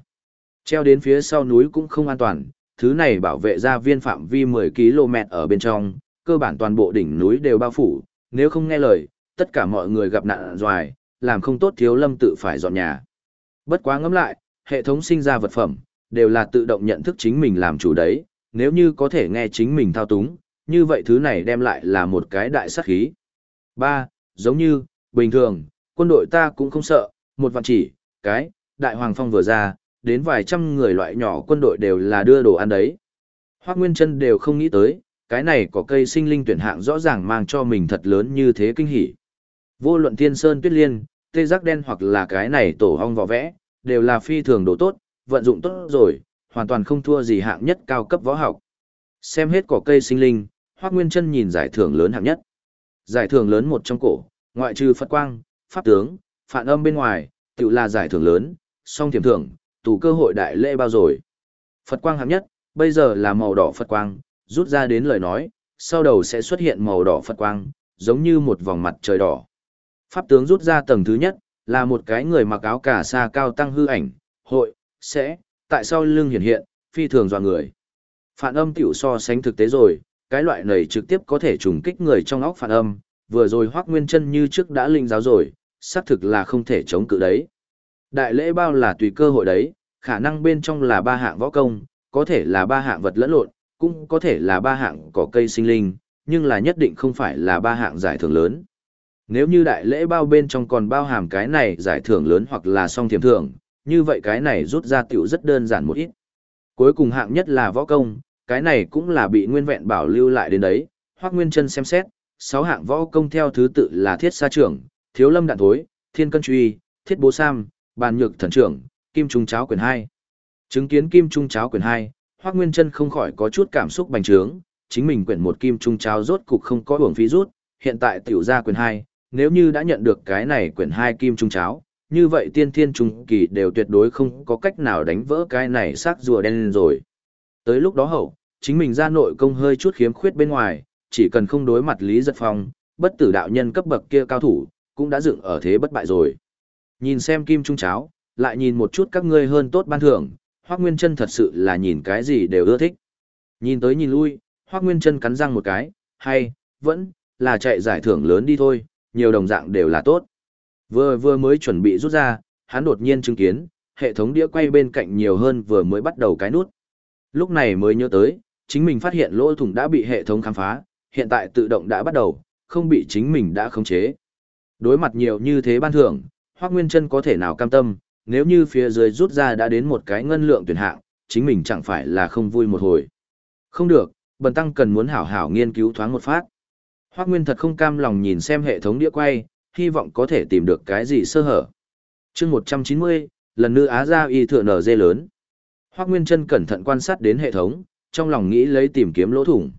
Treo đến phía sau núi cũng không an toàn, thứ này bảo vệ ra viên phạm vi 10 km ở bên trong, cơ bản toàn bộ đỉnh núi đều bao phủ, nếu không nghe lời, tất cả mọi người gặp nạn doài, làm không tốt thiếu lâm tự phải dọn nhà. Bất quá ngẫm lại, hệ thống sinh ra vật phẩm, đều là tự động nhận thức chính mình làm chủ đấy, nếu như có thể nghe chính mình thao túng, như vậy thứ này đem lại là một cái đại sát khí. 3. Giống như, bình thường, quân đội ta cũng không sợ, một vạn chỉ, cái, đại hoàng phong vừa ra, đến vài trăm người loại nhỏ quân đội đều là đưa đồ ăn đấy. Hoác Nguyên chân đều không nghĩ tới, cái này có cây sinh linh tuyển hạng rõ ràng mang cho mình thật lớn như thế kinh hỉ. Vô luận thiên sơn tuyết liên, tê giác đen hoặc là cái này tổ hong vỏ vẽ, đều là phi thường đồ tốt, vận dụng tốt rồi, hoàn toàn không thua gì hạng nhất cao cấp võ học. Xem hết cỏ cây sinh linh, Hoắc Nguyên Chân nhìn giải thưởng lớn hạng nhất. Giải thưởng lớn một trong cổ, ngoại trừ Phật Quang, Pháp Tướng, Phản Âm bên ngoài, tự là giải thưởng lớn, song thiểm thưởng, tù cơ hội đại lễ bao rồi. Phật Quang hạng nhất, bây giờ là màu đỏ Phật Quang, rút ra đến lời nói, sau đầu sẽ xuất hiện màu đỏ Phật Quang, giống như một vòng mặt trời đỏ. Pháp tướng rút ra tầng thứ nhất, là một cái người mặc áo cà sa cao tăng hư ảnh, hội, sẽ, tại sao lưng hiện hiện, phi thường dọa người. Phản âm tiểu so sánh thực tế rồi, cái loại này trực tiếp có thể trùng kích người trong óc phản âm, vừa rồi hoắc nguyên chân như trước đã linh giáo rồi, xác thực là không thể chống cự đấy. Đại lễ bao là tùy cơ hội đấy, khả năng bên trong là ba hạng võ công, có thể là ba hạng vật lẫn lộn, cũng có thể là ba hạng cỏ cây sinh linh, nhưng là nhất định không phải là ba hạng giải thưởng lớn. Nếu như đại lễ bao bên trong còn bao hàm cái này giải thưởng lớn hoặc là song thiểm thưởng, như vậy cái này rút ra tiểu rất đơn giản một ít. Cuối cùng hạng nhất là võ công, cái này cũng là bị nguyên vẹn bảo lưu lại đến đấy, Hoắc Nguyên Chân xem xét, sáu hạng võ công theo thứ tự là Thiết Sa trưởng, Thiếu Lâm đạn thối, Thiên Cân truy, Thiết Bố Sam, Bàn Nhược thần trưởng, Kim Trung Cháo quyền 2 Chứng kiến Kim Trung Cháo quyền 2, Hoác Nguyên chân không khỏi có chút cảm xúc bành trướng, chính mình quyển một Kim Trung Cháo rốt cục không có uổng phí rút, hiện tại tiểu ra quyền 2, nếu như đã nhận được cái này quyển 2 Kim Trung Cháo, như vậy tiên thiên trung kỳ đều tuyệt đối không có cách nào đánh vỡ cái này xác rùa đen rồi. Tới lúc đó hậu, chính mình ra nội công hơi chút khiếm khuyết bên ngoài, chỉ cần không đối mặt Lý Giật Phong, bất tử đạo nhân cấp bậc kia cao thủ, cũng đã dựng ở thế bất bại rồi. Nhìn xem kim trung cháo, lại nhìn một chút các ngươi hơn tốt ban thưởng, Hoắc Nguyên Chân thật sự là nhìn cái gì đều ưa thích. Nhìn tới nhìn lui, Hoắc Nguyên Chân cắn răng một cái, hay, vẫn, là chạy giải thưởng lớn đi thôi, nhiều đồng dạng đều là tốt. Vừa vừa mới chuẩn bị rút ra, hắn đột nhiên chứng kiến, hệ thống đĩa quay bên cạnh nhiều hơn vừa mới bắt đầu cái nút. Lúc này mới nhớ tới, chính mình phát hiện lỗ thủng đã bị hệ thống khám phá, hiện tại tự động đã bắt đầu, không bị chính mình đã khống chế. Đối mặt nhiều như thế ban thưởng, Hoắc Nguyên Chân có thể nào cam tâm, nếu như phía dưới rút ra đã đến một cái ngân lượng tuyển hạng, chính mình chẳng phải là không vui một hồi. Không được, bần tăng cần muốn hảo hảo nghiên cứu thoáng một phát. Hoắc Nguyên thật không cam lòng nhìn xem hệ thống đĩa quay, hy vọng có thể tìm được cái gì sơ hở. Chương 190, lần nữ Á gia y thừa nở dê lớn. Hoắc Nguyên Trân cẩn thận quan sát đến hệ thống, trong lòng nghĩ lấy tìm kiếm lỗ thủng.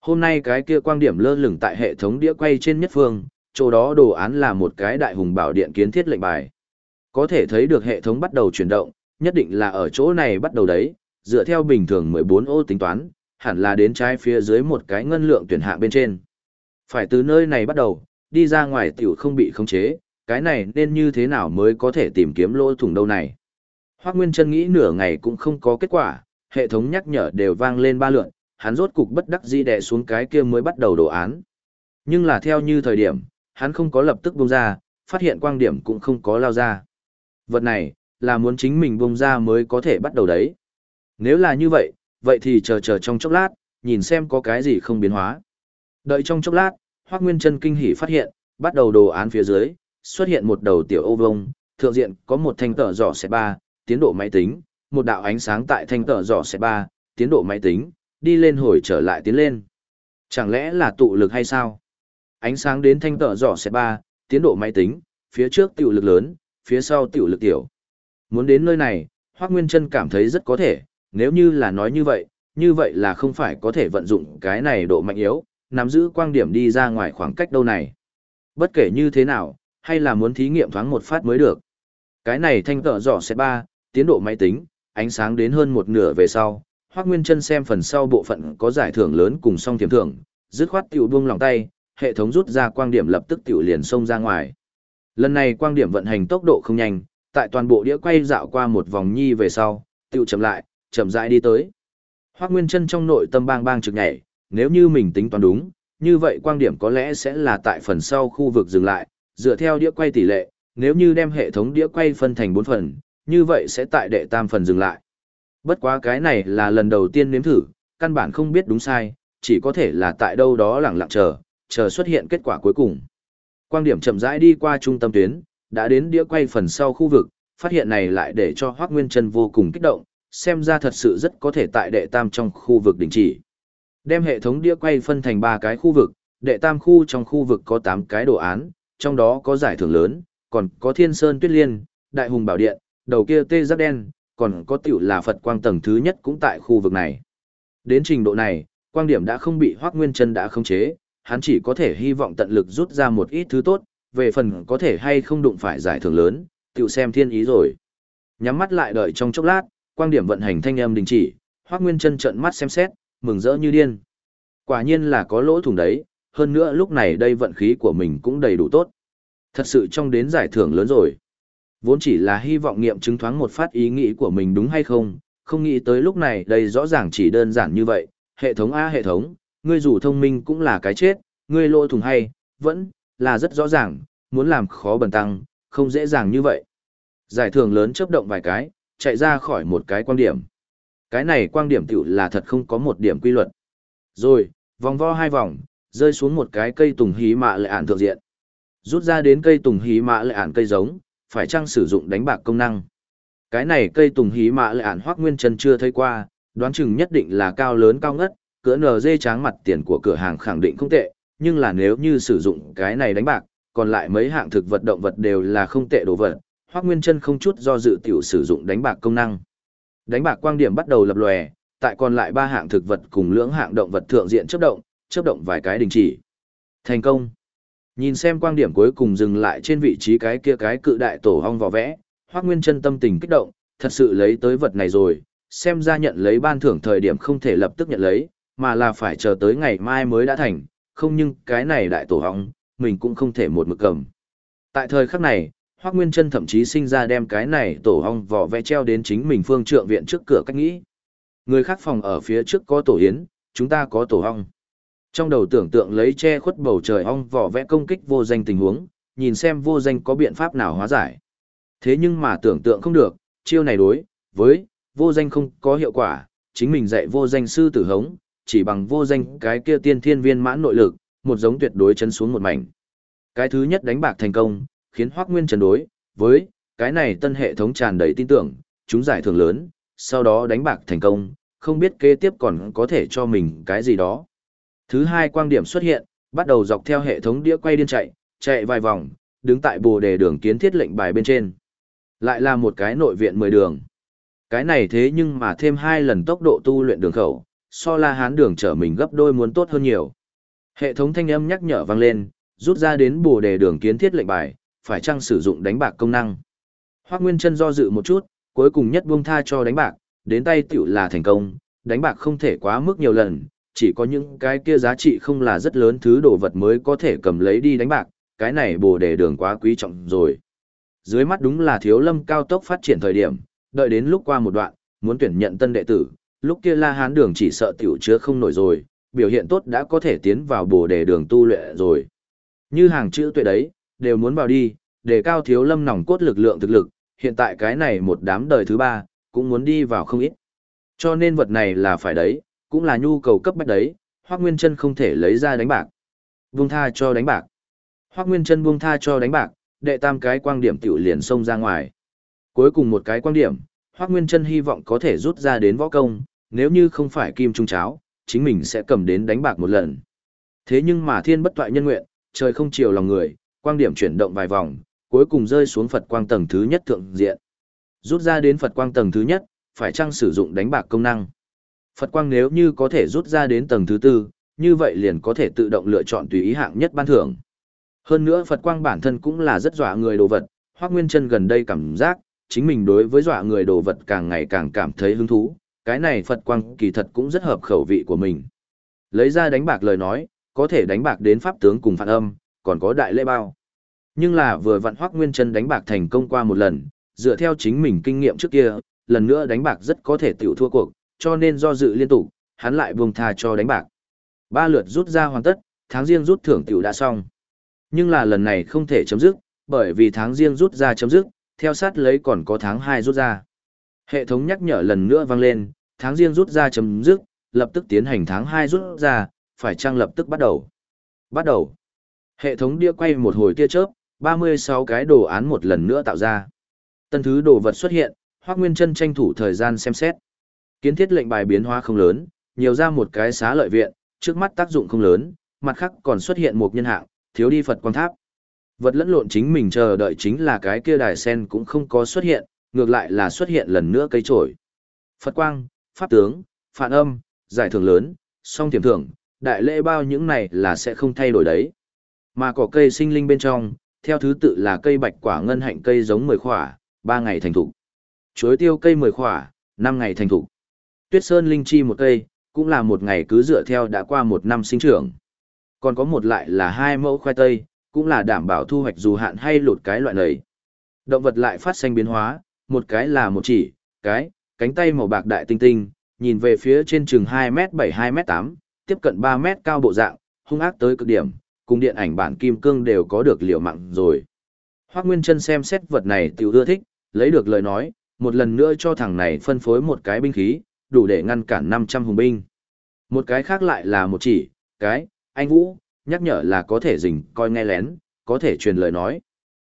Hôm nay cái kia quang điểm lơ lửng tại hệ thống đĩa quay trên nhất phương, chỗ đó đồ án là một cái đại hùng bảo điện kiến thiết lệnh bài. Có thể thấy được hệ thống bắt đầu chuyển động, nhất định là ở chỗ này bắt đầu đấy, dựa theo bình thường 14 ô tính toán, hẳn là đến trái phía dưới một cái ngân lượng tuyển hạng bên trên. Phải từ nơi này bắt đầu, đi ra ngoài tiểu không bị khống chế, cái này nên như thế nào mới có thể tìm kiếm lỗ thủng đâu này. Hoác Nguyên Trân nghĩ nửa ngày cũng không có kết quả, hệ thống nhắc nhở đều vang lên ba lượn, hắn rốt cục bất đắc dĩ đè xuống cái kia mới bắt đầu đồ án. Nhưng là theo như thời điểm, hắn không có lập tức bung ra, phát hiện quang điểm cũng không có lao ra. Vật này, là muốn chính mình bung ra mới có thể bắt đầu đấy. Nếu là như vậy, vậy thì chờ chờ trong chốc lát, nhìn xem có cái gì không biến hóa. Đợi trong chốc lát, Hoác Nguyên Trân kinh hỉ phát hiện, bắt đầu đồ án phía dưới, xuất hiện một đầu tiểu ô vông, thượng diện có một thanh tờ giỏ xe ba, tiến độ máy tính, một đạo ánh sáng tại thanh tờ giỏ xe ba, tiến độ máy tính, đi lên hồi trở lại tiến lên. Chẳng lẽ là tụ lực hay sao? Ánh sáng đến thanh tờ giỏ xe ba, tiến độ máy tính, phía trước tiểu lực lớn, phía sau tiểu lực tiểu. Muốn đến nơi này, Hoác Nguyên Trân cảm thấy rất có thể, nếu như là nói như vậy, như vậy là không phải có thể vận dụng cái này độ mạnh yếu, nắm giữ quang điểm đi ra ngoài khoảng cách đâu này. Bất kể như thế nào, hay là muốn thí nghiệm thoáng một phát mới được. Cái này thanh tợ giỏ xe ba, tiến độ máy tính, ánh sáng đến hơn một nửa về sau, Hoắc Nguyên Chân xem phần sau bộ phận có giải thưởng lớn cùng song tiềm thưởng, dứt khoát tiểu buông lòng tay, hệ thống rút ra quang điểm lập tức tiểu liền xông ra ngoài. Lần này quang điểm vận hành tốc độ không nhanh, tại toàn bộ đĩa quay dạo qua một vòng nhi về sau, tiểu chậm lại, chậm rãi đi tới. Hoắc Nguyên Chân trong nội tâm bang bang trực nhảy, nếu như mình tính toán đúng, như vậy quang điểm có lẽ sẽ là tại phần sau khu vực dừng lại, dựa theo đĩa quay tỷ lệ, nếu như đem hệ thống đĩa quay phân thành 4 phần, như vậy sẽ tại đệ tam phần dừng lại. Bất quá cái này là lần đầu tiên nếm thử, căn bản không biết đúng sai, chỉ có thể là tại đâu đó lặng lặng chờ, chờ xuất hiện kết quả cuối cùng. Quang điểm chậm rãi đi qua trung tâm tuyến, đã đến đĩa quay phần sau khu vực, phát hiện này lại để cho Hoắc Nguyên Chân vô cùng kích động, xem ra thật sự rất có thể tại đệ tam trong khu vực đình chỉ. Đem hệ thống đĩa quay phân thành ba cái khu vực, đệ tam khu trong khu vực có 8 cái đồ án, trong đó có giải thưởng lớn, còn có Thiên Sơn Tuyết Liên, Đại Hùng Bảo Điện, đầu kia tê giác đen, còn có tiểu là Phật quang tầng thứ nhất cũng tại khu vực này. Đến trình độ này, quang điểm đã không bị Hoắc Nguyên Chân đã khống chế, hắn chỉ có thể hy vọng tận lực rút ra một ít thứ tốt, về phần có thể hay không đụng phải giải thưởng lớn, tiểu xem thiên ý rồi. Nhắm mắt lại đợi trong chốc lát, quang điểm vận hành thanh âm đình chỉ, Hoắc Nguyên Chân trợn mắt xem xét, mừng rỡ như điên. Quả nhiên là có lỗ thủng đấy, hơn nữa lúc này đây vận khí của mình cũng đầy đủ tốt. Thật sự trong đến giải thưởng lớn rồi. Vốn chỉ là hy vọng nghiệm chứng thoáng một phát ý nghĩ của mình đúng hay không, không nghĩ tới lúc này đây rõ ràng chỉ đơn giản như vậy. Hệ thống A hệ thống, ngươi dù thông minh cũng là cái chết, ngươi lỗ thủng hay, vẫn là rất rõ ràng, muốn làm khó bần tăng, không dễ dàng như vậy. Giải thưởng lớn chấp động vài cái, chạy ra khỏi một cái quan điểm. Cái này quan điểm tiểu là thật không có một điểm quy luật. Rồi, vòng vo hai vòng, rơi xuống một cái cây tùng hí mạ lại ản thượng diện. Rút ra đến cây tùng hí mạ lại ản cây giống, phải chăng sử dụng đánh bạc công năng. Cái này cây tùng hí mạ lại ản hoác nguyên chân chưa thấy qua, đoán chừng nhất định là cao lớn cao ngất, cỡ nở dê tráng mặt tiền của cửa hàng khẳng định không tệ, nhưng là nếu như sử dụng cái này đánh bạc, còn lại mấy hạng thực vật động vật đều là không tệ đồ vật, Hoắc Nguyên Chân không chút do dự tiểu sử dụng đánh bạc công năng. Đánh bạc quang điểm bắt đầu lập lòe, tại còn lại ba hạng thực vật cùng lưỡng hạng động vật thượng diện chớp động, chớp động vài cái đình chỉ. Thành công. Nhìn xem quang điểm cuối cùng dừng lại trên vị trí cái kia cái cự đại tổ hong vỏ vẽ, Hoắc Nguyên Chân tâm tình kích động, thật sự lấy tới vật này rồi, xem ra nhận lấy ban thưởng thời điểm không thể lập tức nhận lấy, mà là phải chờ tới ngày mai mới đã thành, không nhưng cái này đại tổ hong mình cũng không thể một mực cầm. Tại thời khắc này, Hoắc Nguyên Chân thậm chí sinh ra đem cái này tổ hong vỏ vẽ treo đến chính mình phương trượng viện trước cửa cách nghĩ. Người khác phòng ở phía trước có tổ yến, chúng ta có tổ hong trong đầu tưởng tượng lấy che khuất bầu trời ong vỏ vẽ công kích vô danh tình huống, nhìn xem vô danh có biện pháp nào hóa giải. Thế nhưng mà tưởng tượng không được, chiêu này đối với vô danh không có hiệu quả, chính mình dạy vô danh sư tử hống, chỉ bằng vô danh cái kia tiên thiên viên mãn nội lực, một giống tuyệt đối chấn xuống một mảnh. Cái thứ nhất đánh bạc thành công, khiến Hoắc Nguyên trần đối với cái này tân hệ thống tràn đầy tin tưởng, chúng giải thưởng lớn, sau đó đánh bạc thành công, không biết kế tiếp còn có thể cho mình cái gì đó. Thứ hai quang điểm xuất hiện, bắt đầu dọc theo hệ thống đĩa quay điên chạy, chạy vài vòng, đứng tại bồ đề đường kiến thiết lệnh bài bên trên. Lại là một cái nội viện 10 đường. Cái này thế nhưng mà thêm hai lần tốc độ tu luyện đường khẩu, so la hán đường trở mình gấp đôi muốn tốt hơn nhiều. Hệ thống thanh âm nhắc nhở vang lên, rút ra đến bồ đề đường kiến thiết lệnh bài, phải chăng sử dụng đánh bạc công năng. Hoác Nguyên chân do dự một chút, cuối cùng nhất buông tha cho đánh bạc, đến tay tiểu là thành công, đánh bạc không thể quá mức nhiều lần, chỉ có những cái kia giá trị không là rất lớn thứ đồ vật mới có thể cầm lấy đi đánh bạc, cái này bồ đề đường quá quý trọng rồi. Dưới mắt đúng là thiếu lâm cao tốc phát triển thời điểm, đợi đến lúc qua một đoạn, muốn tuyển nhận tân đệ tử, lúc kia la hán đường chỉ sợ tiểu chứa không nổi rồi, biểu hiện tốt đã có thể tiến vào bồ đề đường tu luyện rồi. Như hàng chữ tuệ đấy, đều muốn vào đi, để cao thiếu lâm nòng cốt lực lượng thực lực, hiện tại cái này một đám đời thứ ba, cũng muốn đi vào không ít. Cho nên vật này là phải đấy, cũng là nhu cầu cấp bách đấy, Hoắc Nguyên Chân không thể lấy ra đánh bạc. Buông tha cho đánh bạc. Hoắc Nguyên Chân buông tha cho đánh bạc, đệ tam cái quang điểm tiểu liền xông ra ngoài. Cuối cùng một cái quang điểm, Hoắc Nguyên Chân hy vọng có thể rút ra đến võ công, nếu như không phải kim trung cháo, chính mình sẽ cầm đến đánh bạc một lần. Thế nhưng mà thiên bất toại nhân nguyện, trời không chiều lòng người, quang điểm chuyển động vài vòng, cuối cùng rơi xuống Phật quang tầng thứ nhất thượng diện. Rút ra đến Phật quang tầng thứ nhất, phải chăng sử dụng đánh bạc công năng. Phật quang nếu như có thể rút ra đến tầng thứ tư, như vậy liền có thể tự động lựa chọn tùy ý hạng nhất ban thưởng. Hơn nữa Phật quang bản thân cũng là rất dọa người đồ vật, Hoắc Nguyên Chân gần đây cảm giác, chính mình đối với dọa người đồ vật càng ngày càng cảm thấy hứng thú, cái này Phật quang kỳ thật cũng rất hợp khẩu vị của mình. Lấy ra đánh bạc lời nói, có thể đánh bạc đến pháp tướng cùng phản âm, còn có đại lễ bao. Nhưng là vừa vặn Hoắc Nguyên Chân đánh bạc thành công qua một lần, dựa theo chính mình kinh nghiệm trước kia, lần nữa đánh bạc rất có thể tiểu thua cuộc, cho nên do dự liên tục, hắn lại buông tha cho đánh bạc. Ba lượt rút ra hoàn tất, tháng riêng rút thưởng tiểu đã xong. Nhưng là lần này không thể chấm dứt, bởi vì tháng riêng rút ra chấm dứt, theo sát lấy còn có tháng 2 rút ra. Hệ thống nhắc nhở lần nữa vang lên, tháng riêng rút ra chấm dứt, lập tức tiến hành tháng 2 rút ra, phải trang lập tức bắt đầu. Bắt đầu. Hệ thống đĩa quay một hồi tia chớp, 36 cái đồ án một lần nữa tạo ra. Tân thứ đồ vật xuất hiện, Hoắc Nguyên Chân tranh thủ thời gian xem xét. Kiến thiết lệnh bài biến hóa không lớn, nhiều ra một cái xá lợi viện, trước mắt tác dụng không lớn, mặt khác còn xuất hiện một nhân hạng, thiếu đi Phật quan tháp. Vật lẫn lộn chính mình chờ đợi chính là cái kia đài sen cũng không có xuất hiện, ngược lại là xuất hiện lần nữa cây trổi. Phật quang, pháp tướng, phản âm, giải thưởng lớn, song tiềm thưởng, đại lễ bao những này là sẽ không thay đổi đấy. Mà cỏ cây sinh linh bên trong, theo thứ tự là cây bạch quả ngân hạnh cây giống 10 khỏa, 3 ngày thành thục. Chuối tiêu cây 10 khỏa, 5 ngày thành thục. Tuyết sơn linh chi một cây, cũng là một ngày cứ dựa theo đã qua một năm sinh trưởng. Còn có một lại là hai mẫu khoai tây, cũng là đảm bảo thu hoạch dù hạn hay lụt cái loại này. Động vật lại phát sinh biến hóa, một cái là một chỉ, cái, cánh tay màu bạc đại tinh tinh, nhìn về phía trên chừng 2m7 2m8, tiếp cận 3m cao bộ dạng, hung ác tới cực điểm, cùng điện ảnh bản kim cương đều có được liều mạng rồi. Hoác Nguyên Trân xem xét vật này tiểu ưa thích, lấy được lời nói, một lần nữa cho thằng này phân phối một cái binh khí, đủ để ngăn cản 500 hùng binh. Một cái khác lại là một chỉ, cái, anh Vũ, nhắc nhở là có thể dình coi nghe lén, có thể truyền lời nói.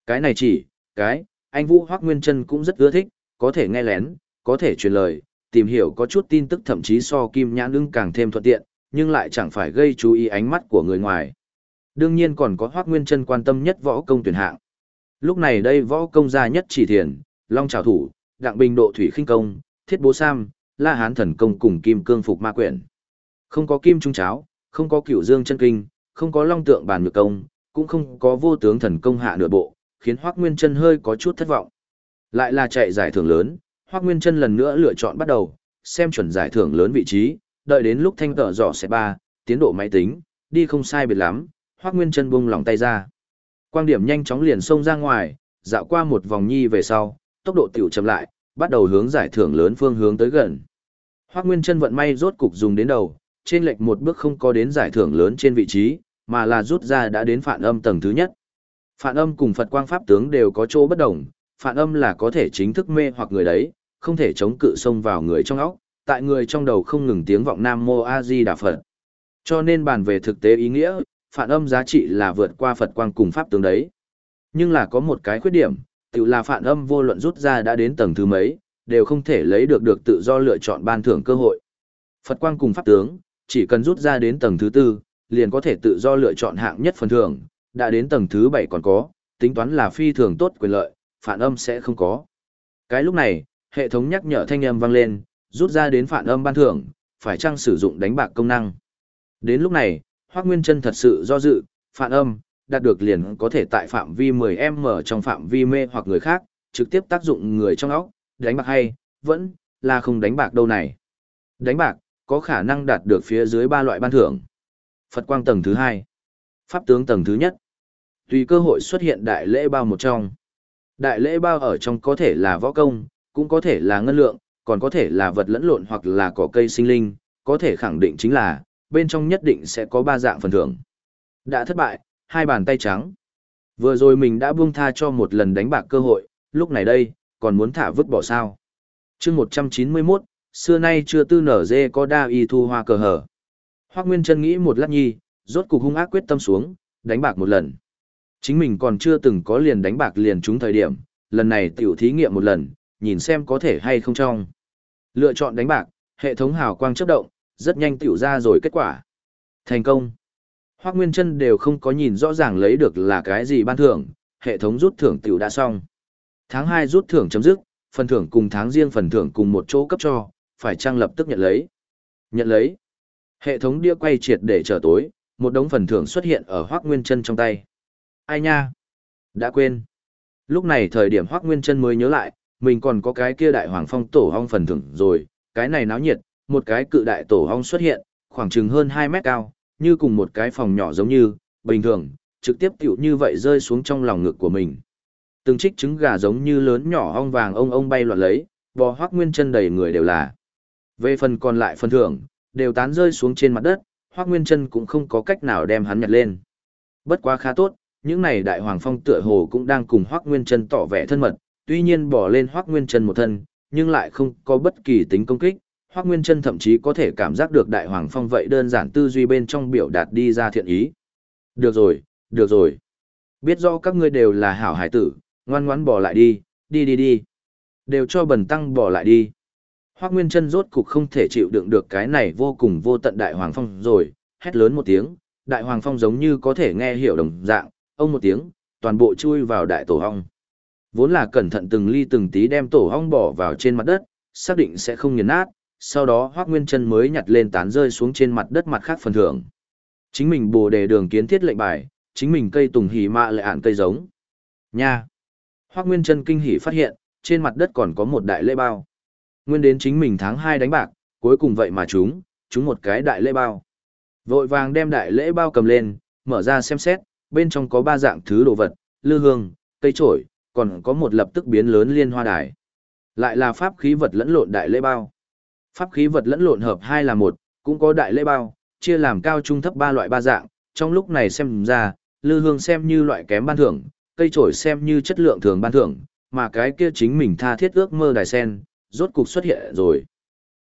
Cái này chỉ, cái, anh Vũ Hoác Nguyên Trân cũng rất ưa thích, có thể nghe lén, có thể truyền lời, tìm hiểu có chút tin tức thậm chí so kim nhãn ưng càng thêm thuận tiện, nhưng lại chẳng phải gây chú ý ánh mắt của người ngoài. Đương nhiên còn có Hoác Nguyên Trân quan tâm nhất võ công tuyển hạng. Lúc này đây võ công gia nhất chỉ thiền, long trào thủ, đặng bình độ thủy khinh công, thiết bố sam, la hán thần công cùng kim cương phục ma quyển. Không có kim trung cháo, không có cửu dương chân kinh, không có long tượng bàn nhược công, cũng không có vô tướng thần công hạ nửa bộ, khiến Hoắc Nguyên Chân hơi có chút thất vọng. Lại là chạy giải thưởng lớn, Hoắc Nguyên Chân lần nữa lựa chọn bắt đầu, xem chuẩn giải thưởng lớn vị trí, đợi đến lúc thanh tở dò sẽ ba, tiến độ máy tính, đi không sai biệt lắm, Hoắc Nguyên Chân buông lòng tay ra. Quang điểm nhanh chóng liền xông ra ngoài, dạo qua một vòng nhi về sau, tốc độ tiểu chậm lại, bắt đầu hướng giải thưởng lớn phương hướng tới gần. Hoắc Nguyên Chân vận may rốt cục dùng đến đầu, trên lệch một bước không có đến giải thưởng lớn trên vị trí, mà là rút ra đã đến phản âm tầng thứ nhất. Phản âm cùng Phật quang pháp tướng đều có chỗ bất đồng, phản âm là có thể chính thức mê hoặc người đấy, không thể chống cự xông vào người trong óc, tại người trong đầu không ngừng tiếng vọng Nam Mô A Di Đà Phật. Cho nên bàn về thực tế ý nghĩa, phản âm giá trị là vượt qua Phật quang cùng pháp tướng đấy. Nhưng là có một cái khuyết điểm, tự là phản âm vô luận rút ra đã đến tầng thứ mấy, đều không thể lấy được được tự do lựa chọn ban thưởng cơ hội. Phật quang cùng pháp tướng, chỉ cần rút ra đến tầng thứ tư, liền có thể tự do lựa chọn hạng nhất phần thưởng, đã đến tầng thứ bảy còn có, tính toán là phi thường tốt quyền lợi, phản âm sẽ không có. Cái lúc này, hệ thống nhắc nhở thanh âm vang lên, rút ra đến phản âm ban thưởng, phải chăng sử dụng đánh bạc công năng. Đến lúc này, Hoắc Nguyên Chân thật sự do dự, phản âm, đạt được liền có thể tại phạm vi 10m trong phạm vi mê hoặc người khác, trực tiếp tác dụng người trong óc, đánh bạc hay, vẫn là không đánh bạc đâu này. Đánh bạc, có khả năng đạt được phía dưới ba loại ban thưởng. Phật quang tầng thứ hai, Pháp tướng tầng thứ nhất. Tùy cơ hội xuất hiện đại lễ bao một trong. Đại lễ bao ở trong có thể là võ công, cũng có thể là ngân lượng, còn có thể là vật lẫn lộn hoặc là cỏ cây sinh linh, có thể khẳng định chính là, bên trong nhất định sẽ có ba dạng phần thưởng. Đã thất bại, hai bàn tay trắng. Vừa rồi mình đã buông tha cho một lần đánh bạc cơ hội, lúc này đây, còn muốn thả vứt bỏ sao. chương 191, xưa nay chưa tư nở dê có đa y thu hoa cờ hở. Hoác Nguyên Trân nghĩ một lát nhi, rốt cục hung ác quyết tâm xuống, đánh bạc một lần. Chính mình còn chưa từng có liền đánh bạc liền trúng thời điểm, lần này tiểu thí nghiệm một lần, nhìn xem có thể hay không trong. Lựa chọn đánh bạc, hệ thống hào quang chấp động, rất nhanh tiểu ra rồi kết quả. Thành công. Hoác Nguyên Trân đều không có nhìn rõ ràng lấy được là cái gì ban thưởng, hệ thống rút thưởng tiểu đã xong. Tháng 2 rút thưởng chấm dứt, phần thưởng cùng tháng riêng phần thưởng cùng một chỗ cấp cho, phải trang lập tức nhận lấy. Nhận lấy. Hệ thống đĩa quay triệt để trở tối, một đống phần thưởng xuất hiện ở Hoác Nguyên Trân trong tay. Ai nha? Đã quên. Lúc này thời điểm Hoác Nguyên Trân mới nhớ lại, mình còn có cái kia đại hoàng phong tổ hong phần thưởng rồi, cái này náo nhiệt, một cái cự đại tổ hong xuất hiện, khoảng chừng hơn 2 mét cao, như cùng một cái phòng nhỏ giống như, bình thường, trực tiếp tiểu như vậy rơi xuống trong lòng ngực của mình. Từng trích trứng gà giống như lớn nhỏ ong vàng ông ông bay loạn lấy, bò hoác nguyên chân đầy người đều là. Về phần còn lại phần thưởng, đều tán rơi xuống trên mặt đất, hoác nguyên chân cũng không có cách nào đem hắn nhặt lên. Bất quá khá tốt, những này đại hoàng phong tựa hồ cũng đang cùng hoác nguyên chân tỏ vẻ thân mật, tuy nhiên bỏ lên hoác nguyên chân một thân, nhưng lại không có bất kỳ tính công kích, Hoắc Nguyên Chân thậm chí có thể cảm giác được Đại Hoàng Phong vậy đơn giản tư duy bên trong biểu đạt đi ra thiện ý. Được rồi, được rồi. Biết rõ các ngươi đều là hảo hải tử, ngoan ngoãn bỏ lại đi, đi đi đi. Đều cho bần tăng bỏ lại đi. Hoắc Nguyên Chân rốt cục không thể chịu đựng được cái này vô cùng vô tận Đại Hoàng Phong rồi, hét lớn một tiếng, Đại Hoàng Phong giống như có thể nghe hiểu đồng dạng, ông một tiếng, toàn bộ chui vào đại tổ hong, Vốn là cẩn thận từng ly từng tí đem tổ hong bỏ vào trên mặt đất, xác định sẽ không nghiền nát, sau đó Hoác Nguyên Trân mới nhặt lên tán rơi xuống trên mặt đất mặt khác phần thưởng. Chính mình bồ đề đường kiến thiết lệnh bài, chính mình cây tùng hỉ mạ lại ạn cây giống. Nha! Hoác Nguyên Trân kinh hỉ phát hiện, trên mặt đất còn có một đại lễ bao. Nguyên đến chính mình tháng 2 đánh bạc, cuối cùng vậy mà chúng, chúng một cái đại lễ bao. Vội vàng đem đại lễ bao cầm lên, mở ra xem xét, bên trong có ba dạng thứ đồ vật, lư hương, cây trổi, còn có một lập tức biến lớn liên hoa đài. Lại là pháp khí vật lẫn lộn đại lễ bao. Pháp khí vật lẫn lộn hợp hai là một, cũng có đại lễ bao, chia làm cao trung thấp ba loại ba dạng, trong lúc này xem ra, lư hương xem như loại kém ban thưởng, cây trổi xem như chất lượng thường ban thưởng, mà cái kia chính mình tha thiết ước mơ đài sen, rốt cục xuất hiện rồi.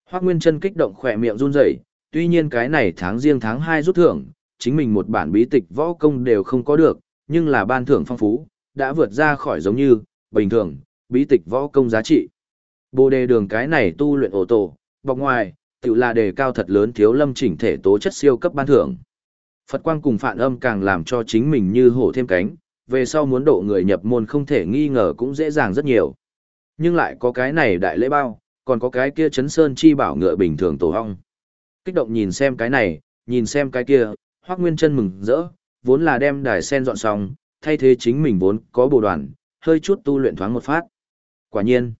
Hoác Nguyên Trân kích động khỏe miệng run rẩy, tuy nhiên cái này tháng riêng tháng 2 rút thưởng, chính mình một bản bí tịch võ công đều không có được, nhưng là ban thưởng phong phú, đã vượt ra khỏi giống như, bình thường, bí tịch võ công giá trị. Bồ đề đường cái này tu luyện ổ tổ, Bọc ngoài, tự là đề cao thật lớn thiếu lâm chỉnh thể tố chất siêu cấp ban thưởng. Phật quang cùng phản âm càng làm cho chính mình như hổ thêm cánh, về sau muốn độ người nhập môn không thể nghi ngờ cũng dễ dàng rất nhiều. Nhưng lại có cái này đại lễ bao, còn có cái kia chấn sơn chi bảo ngựa bình thường tổ hong. Kích động nhìn xem cái này, nhìn xem cái kia, Hoắc Nguyên Chân mừng rỡ, vốn là đem đài sen dọn xong, thay thế chính mình vốn có bộ đoàn, hơi chút tu luyện thoáng một phát. Quả nhiên,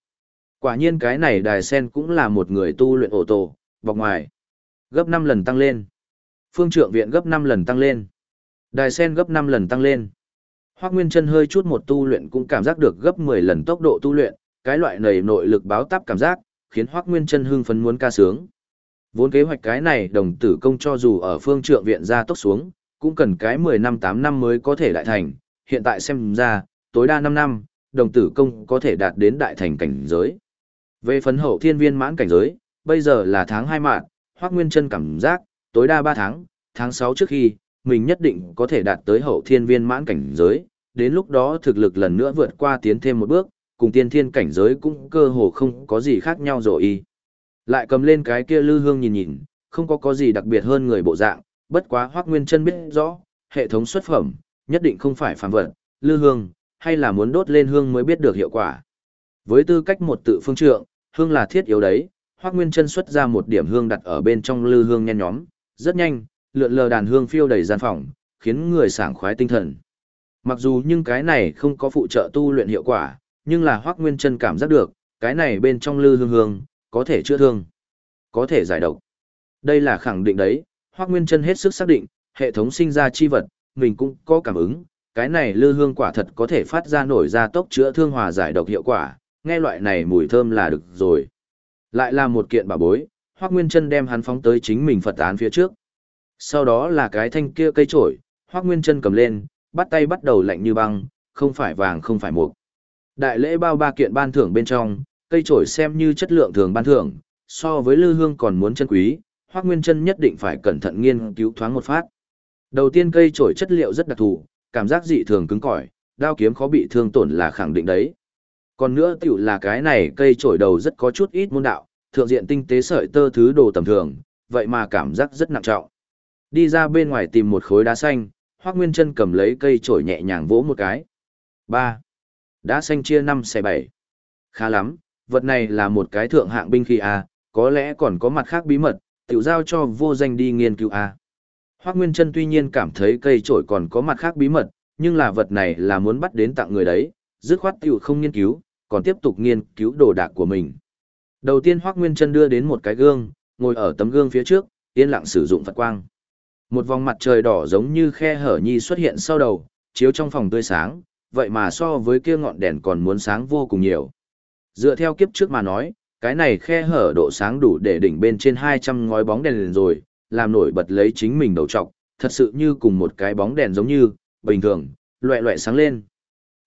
quả nhiên cái này đài sen cũng là một người tu luyện ổ tổ, bọc ngoài. Gấp 5 lần tăng lên. Phương trượng viện gấp 5 lần tăng lên. Đài sen gấp 5 lần tăng lên. Hoắc Nguyên Chân hơi chút một tu luyện cũng cảm giác được gấp 10 lần tốc độ tu luyện, cái loại nảy nội lực báo táp cảm giác, khiến Hoắc Nguyên Chân hưng phấn muốn ca sướng. Vốn kế hoạch cái này đồng tử công cho dù ở phương trượng viện ra tốc xuống, cũng cần cái 10 năm 8 năm mới có thể đại thành, hiện tại xem ra, tối đa 5 năm, đồng tử công có thể đạt đến đại thành cảnh giới. Về phấn hậu thiên viên mãn cảnh giới, bây giờ là tháng 2 mạng, Hoắc Nguyên Chân cảm giác, tối đa 3 tháng, tháng 6 trước khi, mình nhất định có thể đạt tới hậu thiên viên mãn cảnh giới, đến lúc đó thực lực lần nữa vượt qua tiến thêm một bước, cùng tiên thiên cảnh giới cũng cơ hồ không có gì khác nhau rồi. y. Lại cầm lên cái kia lư hương nhìn nhìn, không có có gì đặc biệt hơn người bộ dạng, bất quá Hoắc Nguyên Chân biết rõ, hệ thống xuất phẩm, nhất định không phải phàm vật, lư hương, hay là muốn đốt lên hương mới biết được hiệu quả. Với tư cách một tự phương trượng, hương là thiết yếu đấy, Hoắc Nguyên Chân xuất ra một điểm hương đặt ở bên trong lư hương nhen nhóm, rất nhanh, lượn lờ đàn hương phiêu đầy gian phòng, khiến người sảng khoái tinh thần. Mặc dù nhưng cái này không có phụ trợ tu luyện hiệu quả, nhưng là Hoắc Nguyên Chân cảm giác được, cái này bên trong lư hương hương, có thể chữa thương, có thể giải độc. Đây là khẳng định đấy, Hoắc Nguyên Chân hết sức xác định, hệ thống sinh ra chi vật, mình cũng có cảm ứng, cái này lư hương quả thật có thể phát ra nổi ra tốc chữa thương hòa giải độc hiệu quả, nghe loại này mùi thơm là được rồi. Lại là một kiện bảo bối, Hoắc Nguyên Chân đem hắn phóng tới chính mình Phật án phía trước. Sau đó là cái thanh kia cây trổi, Hoắc Nguyên Chân cầm lên, bắt tay bắt đầu lạnh như băng, không phải vàng không phải mục. Đại lễ bao ba kiện ban thưởng bên trong, cây trổi xem như chất lượng thường ban thưởng, so với lư hương còn muốn chân quý, Hoắc Nguyên Chân nhất định phải cẩn thận nghiên cứu thoáng một phát. Đầu tiên cây trổi chất liệu rất đặc thù, cảm giác dị thường cứng cỏi, đao kiếm khó bị thương tổn là khẳng định đấy. Còn nữa tiểu là cái này cây trổi đầu rất có chút ít môn đạo, thượng diện tinh tế sợi tơ thứ đồ tầm thường, vậy mà cảm giác rất nặng trọng. Đi ra bên ngoài tìm một khối đá xanh, Hoắc Nguyên Chân cầm lấy cây chổi nhẹ nhàng vỗ một cái. 3. Đá xanh chia 5 xe 7. Khá lắm, vật này là một cái thượng hạng binh khí a, có lẽ còn có mặt khác bí mật, tiểu giao cho vô danh đi nghiên cứu a. Hoắc Nguyên Chân tuy nhiên cảm thấy cây chổi còn có mặt khác bí mật, nhưng là vật này là muốn bắt đến tặng người đấy, dứt khoát tiểu không nghiên cứu, còn tiếp tục nghiên cứu đồ đạc của mình. Đầu tiên Hoắc Nguyên Chân đưa đến một cái gương, ngồi ở tấm gương phía trước, yên lặng sử dụng Phật quang. Một vòng mặt trời đỏ giống như khe hở nhi xuất hiện sau đầu, chiếu trong phòng tươi sáng, vậy mà so với kia ngọn đèn còn muốn sáng vô cùng nhiều. Dựa theo kiếp trước mà nói, cái này khe hở độ sáng đủ để đỉnh bên trên 200 ngói bóng đèn liền rồi, làm nổi bật lấy chính mình đầu trọc, thật sự như cùng một cái bóng đèn giống như, bình thường, loẹ loẹ sáng lên.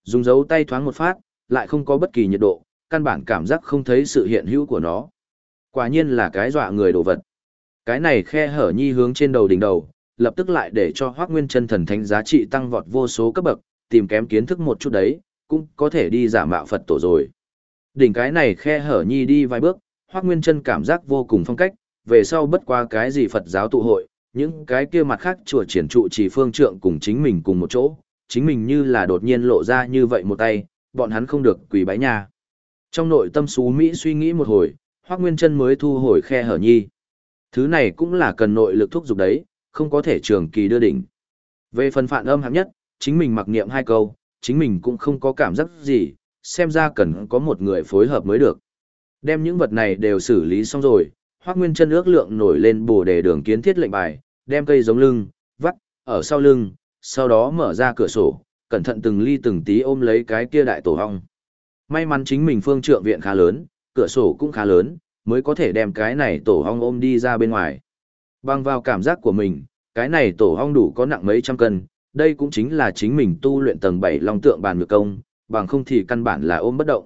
Dùng dấu tay thoáng một phát, lại không có bất kỳ nhiệt độ, căn bản cảm giác không thấy sự hiện hữu của nó. Quả nhiên là cái dọa người đồ vật. Cái này khe hở nhi hướng trên đầu đỉnh đầu, lập tức lại để cho Hoắc Nguyên Chân thần thánh giá trị tăng vọt vô số cấp bậc, tìm kém kiến thức một chút đấy, cũng có thể đi giả mạo Phật tổ rồi. Đỉnh cái này khe hở nhi đi vài bước, Hoắc Nguyên Chân cảm giác vô cùng phong cách, về sau bất qua cái gì Phật giáo tụ hội, những cái kia mặt khác chùa triển trụ chỉ phương trượng cùng chính mình cùng một chỗ, chính mình như là đột nhiên lộ ra như vậy một tay, bọn hắn không được quỳ bái nha. Trong nội tâm xú Mỹ suy nghĩ một hồi, Hoác Nguyên chân mới thu hồi khe hở nhi. Thứ này cũng là cần nội lực thúc giục đấy, không có thể trường kỳ đưa đỉnh. Về phần phản âm hạng nhất, chính mình mặc niệm hai câu, chính mình cũng không có cảm giác gì, xem ra cần có một người phối hợp mới được. Đem những vật này đều xử lý xong rồi, Hoác Nguyên chân ước lượng nổi lên bồ đề đường kiến thiết lệnh bài, đem cây giống lưng, vắt, ở sau lưng, sau đó mở ra cửa sổ, cẩn thận từng ly từng tí ôm lấy cái kia đại tổ hong. May mắn chính mình phương trượng viện khá lớn, cửa sổ cũng khá lớn, mới có thể đem cái này tổ hong ôm đi ra bên ngoài. Bằng vào cảm giác của mình, cái này tổ hong đủ có nặng mấy trăm cân, đây cũng chính là chính mình tu luyện tầng 7 long tượng bàn ngược công, bằng không thì căn bản là ôm bất động.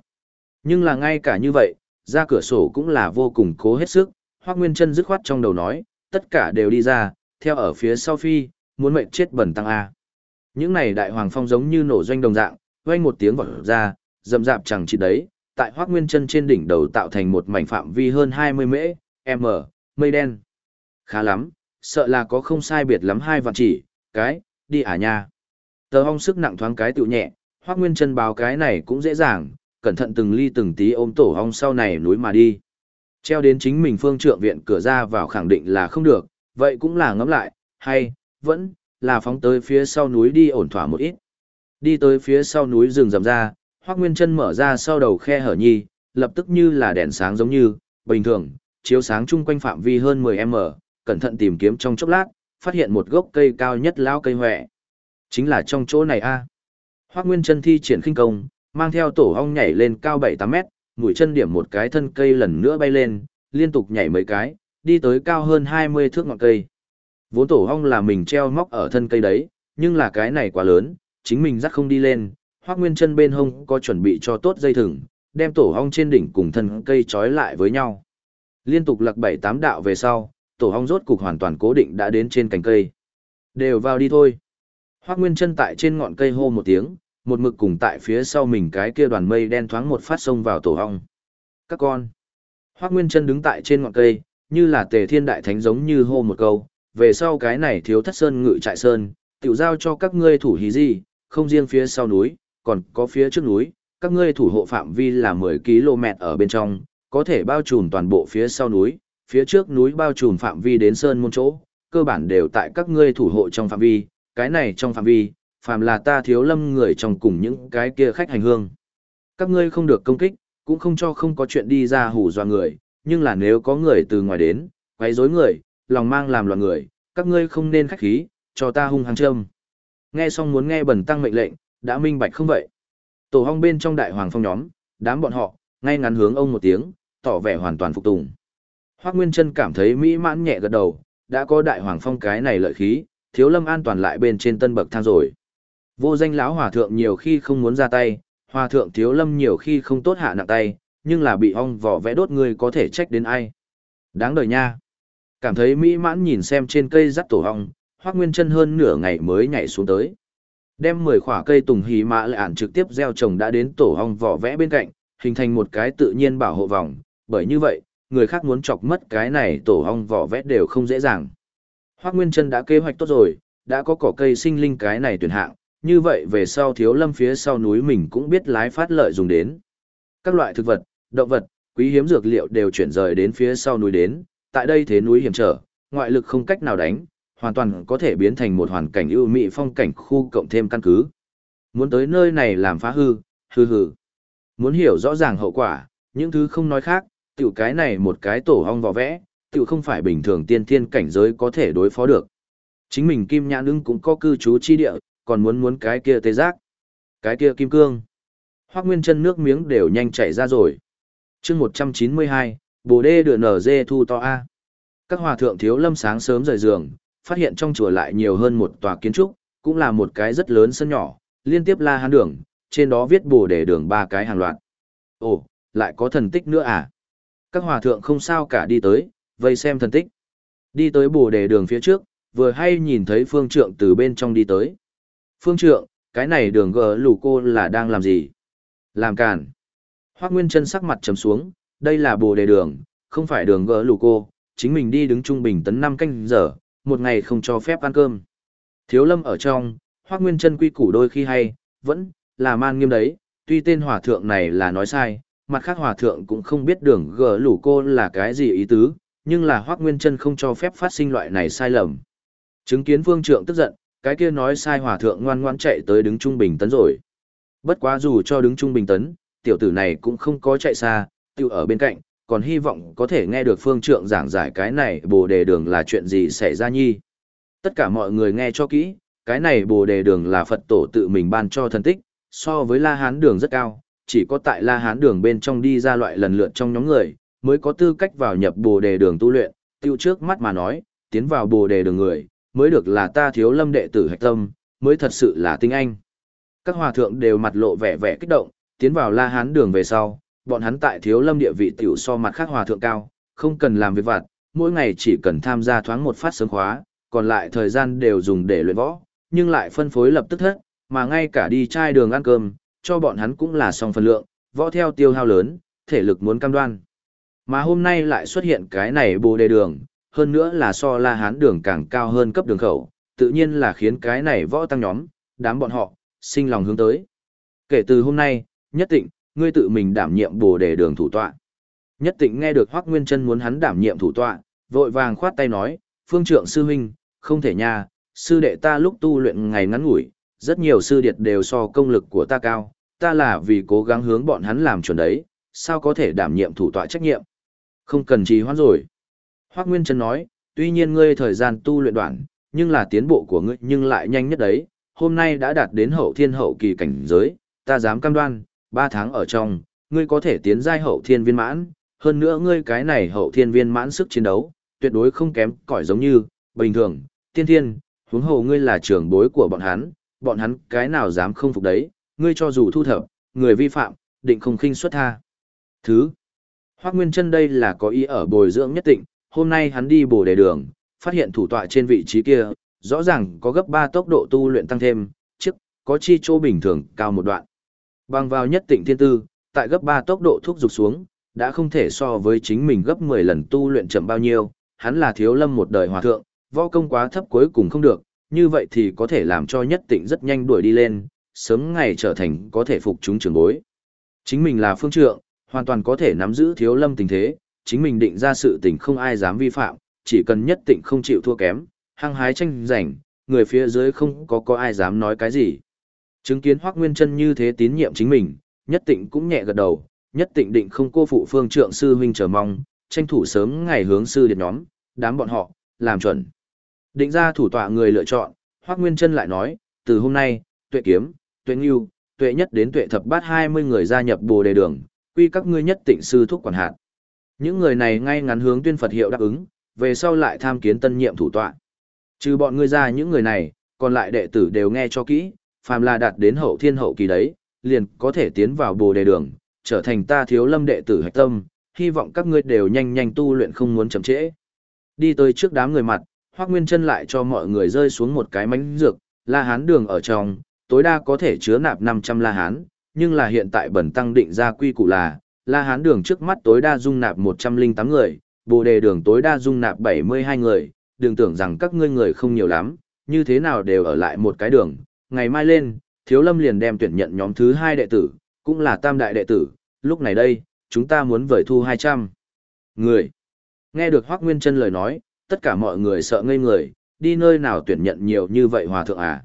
Nhưng là ngay cả như vậy, ra cửa sổ cũng là vô cùng cố hết sức, Hoắc Nguyên Chân dứt khoát trong đầu nói, tất cả đều đi ra, theo ở phía sau phi, muốn mệnh chết bẩn tăng a. Những này đại hoàng phong giống như nổ doanh đồng dạng, vang một tiếng vọt ra, dầm dạp chẳng chỉ đấy, tại Hoắc Nguyên Chân trên đỉnh đầu tạo thành một mảnh phạm vi hơn 20 mễ, m, mây đen. Khá lắm, sợ là có không sai biệt lắm hai vạn chỉ, cái, đi à nha. Tờ hong sức nặng thoáng cái tựu nhẹ, Hoắc Nguyên Chân báo cái này cũng dễ dàng, cẩn thận từng ly từng tí ôm tổ hong sau này núi mà đi. Treo đến chính mình phương trượng viện cửa ra vào khẳng định là không được, vậy cũng là ngẫm lại, hay, vẫn, là phóng tới phía sau núi đi ổn thỏa một ít. Đi tới phía sau núi rừng rầm ra, Hoắc Nguyên Chân mở ra sau đầu khe hở nhi, lập tức như là đèn sáng giống như, bình thường, chiếu sáng chung quanh phạm vi hơn 10m, cẩn thận tìm kiếm trong chốc lát, phát hiện một gốc cây cao nhất lão cây hoè. Chính là trong chỗ này a. Hoắc Nguyên Chân thi triển khinh công, mang theo tổ ong nhảy lên cao 7-8 mét, mũi chân điểm một cái thân cây lần nữa bay lên, liên tục nhảy mấy cái, đi tới cao hơn 20 thước ngọn cây. Vốn tổ ong là mình treo móc ở thân cây đấy, nhưng là cái này quá lớn, chính mình dắt không đi lên, Hoắc Nguyên Chân bên hông có chuẩn bị cho tốt dây thừng, đem tổ ong trên đỉnh cùng thân cây trói lại với nhau. Liên tục lặc bảy tám đạo về sau, tổ ong rốt cục hoàn toàn cố định đã đến trên cành cây. Đều vào đi thôi. Hoắc Nguyên Chân tại trên ngọn cây hô một tiếng, một mực cùng tại phía sau mình cái kia đoàn mây đen thoáng một phát xông vào tổ ong. Các con. Hoắc Nguyên Chân đứng tại trên ngọn cây, như là Tề Thiên Đại Thánh giống như hô một câu, về sau cái này thiếu thất sơn ngự trại sơn, tiểu giao cho các ngươi thủ hí gì, không riêng phía sau núi, còn có phía trước núi, các ngươi thủ hộ phạm vi là 10 km ở bên trong, có thể bao trùm toàn bộ phía sau núi, phía trước núi bao trùm phạm vi đến sơn môn chỗ, cơ bản đều tại các ngươi thủ hộ trong phạm vi, cái này trong phạm vi, phàm là ta thiếu lâm người trong cùng những cái kia khách hành hương. Các ngươi không được công kích, cũng không cho không có chuyện đi ra hù dọa người, nhưng là nếu có người từ ngoài đến, quấy rối người, lòng mang làm loạn người, các ngươi không nên khách khí, cho ta hung hăng châm. Nghe xong muốn nghe bẩn tăng mệnh lệnh, đã minh bạch không vậy. Tổ hong bên trong đại hoàng phong nhóm, đám bọn họ, ngay ngắn hướng ông một tiếng, tỏ vẻ hoàn toàn phục tùng. Hoác Nguyên Trân cảm thấy mỹ mãn nhẹ gật đầu, đã có đại hoàng phong cái này lợi khí, thiếu lâm an toàn lại bên trên tân bậc thang rồi. Vô danh lão hòa thượng nhiều khi không muốn ra tay, hòa thượng thiếu lâm nhiều khi không tốt hạ nặng tay, nhưng là bị ong vỏ vẽ đốt người có thể trách đến ai. Đáng đời nha. Cảm thấy mỹ mãn nhìn xem trên cây rắt tổ ong, Hoác Nguyên Trân hơn nửa ngày mới nhảy xuống tới. Đem 10 khỏa cây tùng hí mã lại ản trực tiếp gieo trồng đã đến tổ ong vỏ vẽ bên cạnh, hình thành một cái tự nhiên bảo hộ vòng, bởi như vậy, người khác muốn chọc mất cái này tổ ong vỏ vẽ đều không dễ dàng. Hoác Nguyên Trân đã kế hoạch tốt rồi, đã có cỏ cây sinh linh cái này tuyển hạng, như vậy về sau thiếu lâm phía sau núi mình cũng biết lái phát lợi dùng đến. Các loại thực vật, động vật, quý hiếm dược liệu đều chuyển rời đến phía sau núi đến, tại đây thế núi hiểm trở, ngoại lực không cách nào đánh, hoàn toàn có thể biến thành một hoàn cảnh ưu mỹ phong cảnh khu cộng thêm căn cứ. Muốn tới nơi này làm phá hư, hư hư. Muốn hiểu rõ ràng hậu quả, những thứ không nói khác, tiểu cái này một cái tổ hong vỏ vẽ, tiểu không phải bình thường tiên thiên cảnh giới có thể đối phó được. Chính mình kim nhãn ưng cũng có cư trú chi địa, còn muốn muốn cái kia tê giác. Cái kia kim cương. Hoác nguyên chân nước miếng đều nhanh chảy ra rồi. chương 192, bồ đê đưa nở dê thu to A. Các hòa thượng thiếu lâm sáng sớm rời giường, phát hiện trong chùa lại nhiều hơn một tòa kiến trúc, cũng là một cái rất lớn sân nhỏ, liên tiếp la hán đường, trên đó viết bồ đề đường ba cái hàng loạt. Ồ, lại có thần tích nữa à? Các hòa thượng không sao cả đi tới, vây xem thần tích. Đi tới bồ đề đường phía trước, vừa hay nhìn thấy phương trượng từ bên trong đi tới. Phương trượng, cái này đường gờ lù cô là đang làm gì? Làm càn. Hoác Nguyên chân sắc mặt trầm xuống, đây là bồ đề đường, không phải đường gỡ lù cô, chính mình đi đứng trung bình tấn 5 canh giờ, một ngày không cho phép ăn cơm. Thiếu lâm ở trong, Hoác Nguyên chân quy củ đôi khi hay, vẫn là man nghiêm đấy, tuy tên hòa thượng này là nói sai, mặt khác hòa thượng cũng không biết đường gỡ lũ cô là cái gì ý tứ, nhưng là Hoác Nguyên chân không cho phép phát sinh loại này sai lầm. Chứng kiến vương trượng tức giận, cái kia nói sai hòa thượng ngoan ngoan chạy tới đứng trung bình tấn rồi. Bất quá dù cho đứng trung bình tấn, tiểu tử này cũng không có chạy xa, tiêu ở bên cạnh, còn hy vọng có thể nghe được phương trượng giảng giải cái này bồ đề đường là chuyện gì xảy ra nhi. Tất cả mọi người nghe cho kỹ, cái này bồ đề đường là Phật tổ tự mình ban cho thần tích, so với La Hán đường rất cao, chỉ có tại La Hán đường bên trong đi ra loại lần lượt trong nhóm người, mới có tư cách vào nhập bồ đề đường tu luyện, tiêu trước mắt mà nói, tiến vào bồ đề đường người, mới được là ta thiếu lâm đệ tử hạch tâm, mới thật sự là tinh anh. Các hòa thượng đều mặt lộ vẻ vẻ kích động, tiến vào La Hán đường về sau, bọn hắn tại thiếu lâm địa vị tiểu so mặt khác hòa thượng cao, không cần làm việc vặt, mỗi ngày chỉ cần tham gia thoáng một phát sớm khóa, còn lại thời gian đều dùng để luyện võ, nhưng lại phân phối lập tức hết, mà ngay cả đi chai đường ăn cơm, cho bọn hắn cũng là song phần lượng, võ theo tiêu hao lớn, thể lực muốn cam đoan. Mà hôm nay lại xuất hiện cái này bồ đề đường, hơn nữa là so la hán đường càng cao hơn cấp đường khẩu, tự nhiên là khiến cái này võ tăng nhóm, đám bọn họ, sinh lòng hướng tới. Kể từ hôm nay, nhất định, ngươi tự mình đảm nhiệm bồ đề đường thủ tọa. Nhất Tịnh nghe được Hoác Nguyên Trân muốn hắn đảm nhiệm thủ tọa, vội vàng khoát tay nói, phương trượng sư huynh, không thể nha, sư đệ ta lúc tu luyện ngày ngắn ngủi, rất nhiều sư điệt đều so công lực của ta cao, ta là vì cố gắng hướng bọn hắn làm chuẩn đấy, sao có thể đảm nhiệm thủ tọa trách nhiệm. Không cần trì hoãn rồi. Hoác Nguyên Trân nói, tuy nhiên ngươi thời gian tu luyện đoạn, nhưng là tiến bộ của ngươi nhưng lại nhanh nhất đấy, hôm nay đã đạt đến hậu thiên hậu kỳ cảnh giới, ta dám cam đoan, 3 tháng ở trong, ngươi có thể tiến giai hậu thiên viên mãn, hơn nữa ngươi cái này hậu thiên viên mãn sức chiến đấu, tuyệt đối không kém cỏi giống như, bình thường, tiên thiên, huống hồ ngươi là trưởng bối của bọn hắn, bọn hắn cái nào dám không phục đấy, ngươi cho dù thu thập, người vi phạm, định không khinh xuất tha. Thứ, Hoác Nguyên Trân đây là có ý ở bồi dưỡng nhất định, hôm nay hắn đi bổ đề đường, phát hiện thủ tọa trên vị trí kia, rõ ràng có gấp 3 tốc độ tu luyện tăng thêm, trước, có chi chỗ bình thường cao một đoạn. Bằng vào nhất tịnh thiên tư, tại gấp 3 tốc độ thúc dục xuống, đã không thể so với chính mình gấp 10 lần tu luyện chậm bao nhiêu, hắn là thiếu lâm một đời hòa thượng, võ công quá thấp cuối cùng không được, như vậy thì có thể làm cho nhất tịnh rất nhanh đuổi đi lên, sớm ngày trở thành có thể phục chúng trường bối. Chính mình là phương trượng, hoàn toàn có thể nắm giữ thiếu lâm tình thế, chính mình định ra sự tình không ai dám vi phạm, chỉ cần nhất tịnh không chịu thua kém, hăng hái tranh giành, người phía dưới không có có ai dám nói cái gì. Chứng kiến Hoắc Nguyên Chân như thế tín nhiệm chính mình, nhất tịnh cũng nhẹ gật đầu, nhất tịnh định không cô phụ phương trượng sư huynh chờ mong, tranh thủ sớm ngày hướng sư điệt nhóm, đám bọn họ, làm chuẩn. Định ra thủ tọa người lựa chọn, Hoắc Nguyên Chân lại nói, từ hôm nay, Tuệ Kiếm, Tuệ Nưu, Tuệ Nhất đến Tuệ Thập Bát 20 người gia nhập Bồ Đề Đường, quy các ngươi nhất tịnh sư thúc quản hạt. Những người này ngay ngắn hướng tuyên Phật hiệu đáp ứng, về sau lại tham kiến tân nhiệm thủ tọa. Trừ bọn ngươi ra những người này, còn lại đệ tử đều nghe cho kỹ, phàm là đạt đến hậu thiên hậu kỳ đấy, liền có thể tiến vào bồ đề đường, trở thành ta thiếu lâm đệ tử hạch tâm, hy vọng các ngươi đều nhanh nhanh tu luyện không muốn chậm trễ. Đi tới trước đám người mặt, Hoắc Nguyên Chân lại cho mọi người rơi xuống một cái mánh dược, La Hán đường ở trong, tối đa có thể chứa nạp 500 La Hán, nhưng là hiện tại bẩn tăng định ra quy củ là, La Hán đường trước mắt tối đa dung nạp 108 người, Bồ đề đường tối đa dung nạp 72 người, đừng tưởng rằng các ngươi người không nhiều lắm, như thế nào đều ở lại một cái đường, ngày mai lên, Thiếu Lâm liền đem tuyển nhận nhóm thứ hai đệ tử, cũng là tam đại đệ tử, lúc này đây, chúng ta muốn vời thu 200 người. Nghe được Hoác Nguyên Trân lời nói, tất cả mọi người sợ ngây người, đi nơi nào tuyển nhận nhiều như vậy hòa thượng à.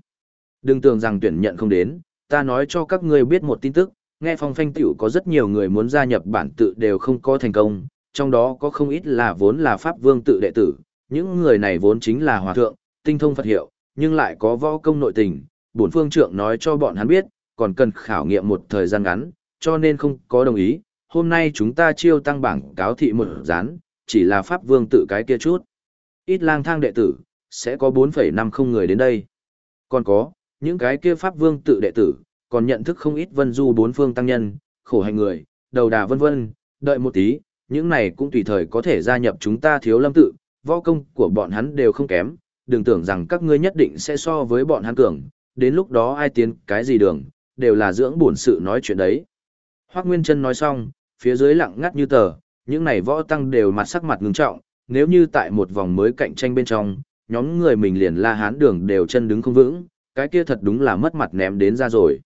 Đừng tưởng rằng tuyển nhận không đến, ta nói cho các ngươi biết một tin tức, nghe phong phanh tiểu có rất nhiều người muốn gia nhập bản tự đều không có thành công, trong đó có không ít là vốn là Pháp Vương tự đệ tử, những người này vốn chính là hòa thượng, tinh thông Phật hiệu, nhưng lại có võ công nội tình, bổn phương trượng nói cho bọn hắn biết, còn cần khảo nghiệm một thời gian ngắn, cho nên không có đồng ý, hôm nay chúng ta chiêu tăng bảng cáo thị một gián, chỉ là Pháp Vương tự cái kia chút. Ít lang thang đệ tử, sẽ có 4,50 người đến đây. Còn có, những cái kia Pháp Vương tự đệ tử, còn nhận thức không ít vân du bốn phương tăng nhân, khổ hành người, đầu đà vân vân, đợi một tí, những này cũng tùy thời có thể gia nhập chúng ta thiếu lâm tự, võ công của bọn hắn đều không kém, đừng tưởng rằng các ngươi nhất định sẽ so với bọn hắn cường, đến lúc đó ai tiến cái gì đường, đều là dưỡng buồn sự nói chuyện đấy. Hoác Nguyên Trân nói xong, phía dưới lặng ngắt như tờ, những này võ tăng đều mặt sắc mặt ngưng trọng, nếu như tại một vòng mới cạnh tranh bên trong, nhóm người mình liền la hán đường đều chân đứng không vững, cái kia thật đúng là mất mặt ném đến ra rồi.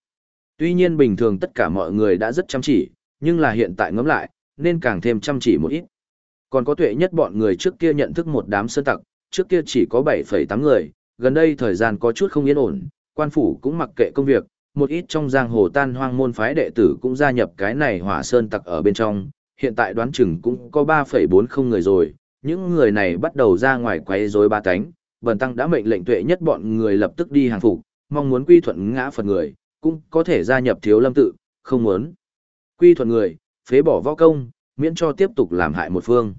Tuy nhiên bình thường tất cả mọi người đã rất chăm chỉ, nhưng là hiện tại ngẫm lại, nên càng thêm chăm chỉ một ít. Còn có tuệ nhất bọn người trước kia nhận thức một đám sơn tặc, trước kia chỉ có 7,8 người, gần đây thời gian có chút không yên ổn, quan phủ cũng mặc kệ công việc, một ít trong giang hồ tan hoang môn phái đệ tử cũng gia nhập cái này hỏa sơn tặc ở bên trong, hiện tại đoán chừng cũng có 3,40 người rồi, những người này bắt đầu ra ngoài quay rối ba cánh, Bần Tăng đã mệnh lệnh tuệ nhất bọn người lập tức đi hàng phục, mong muốn quy thuận ngã Phật người, cũng có thể gia nhập thiếu lâm tự, không muốn. Quy thuận người, phế bỏ võ công, miễn cho tiếp tục làm hại một phương.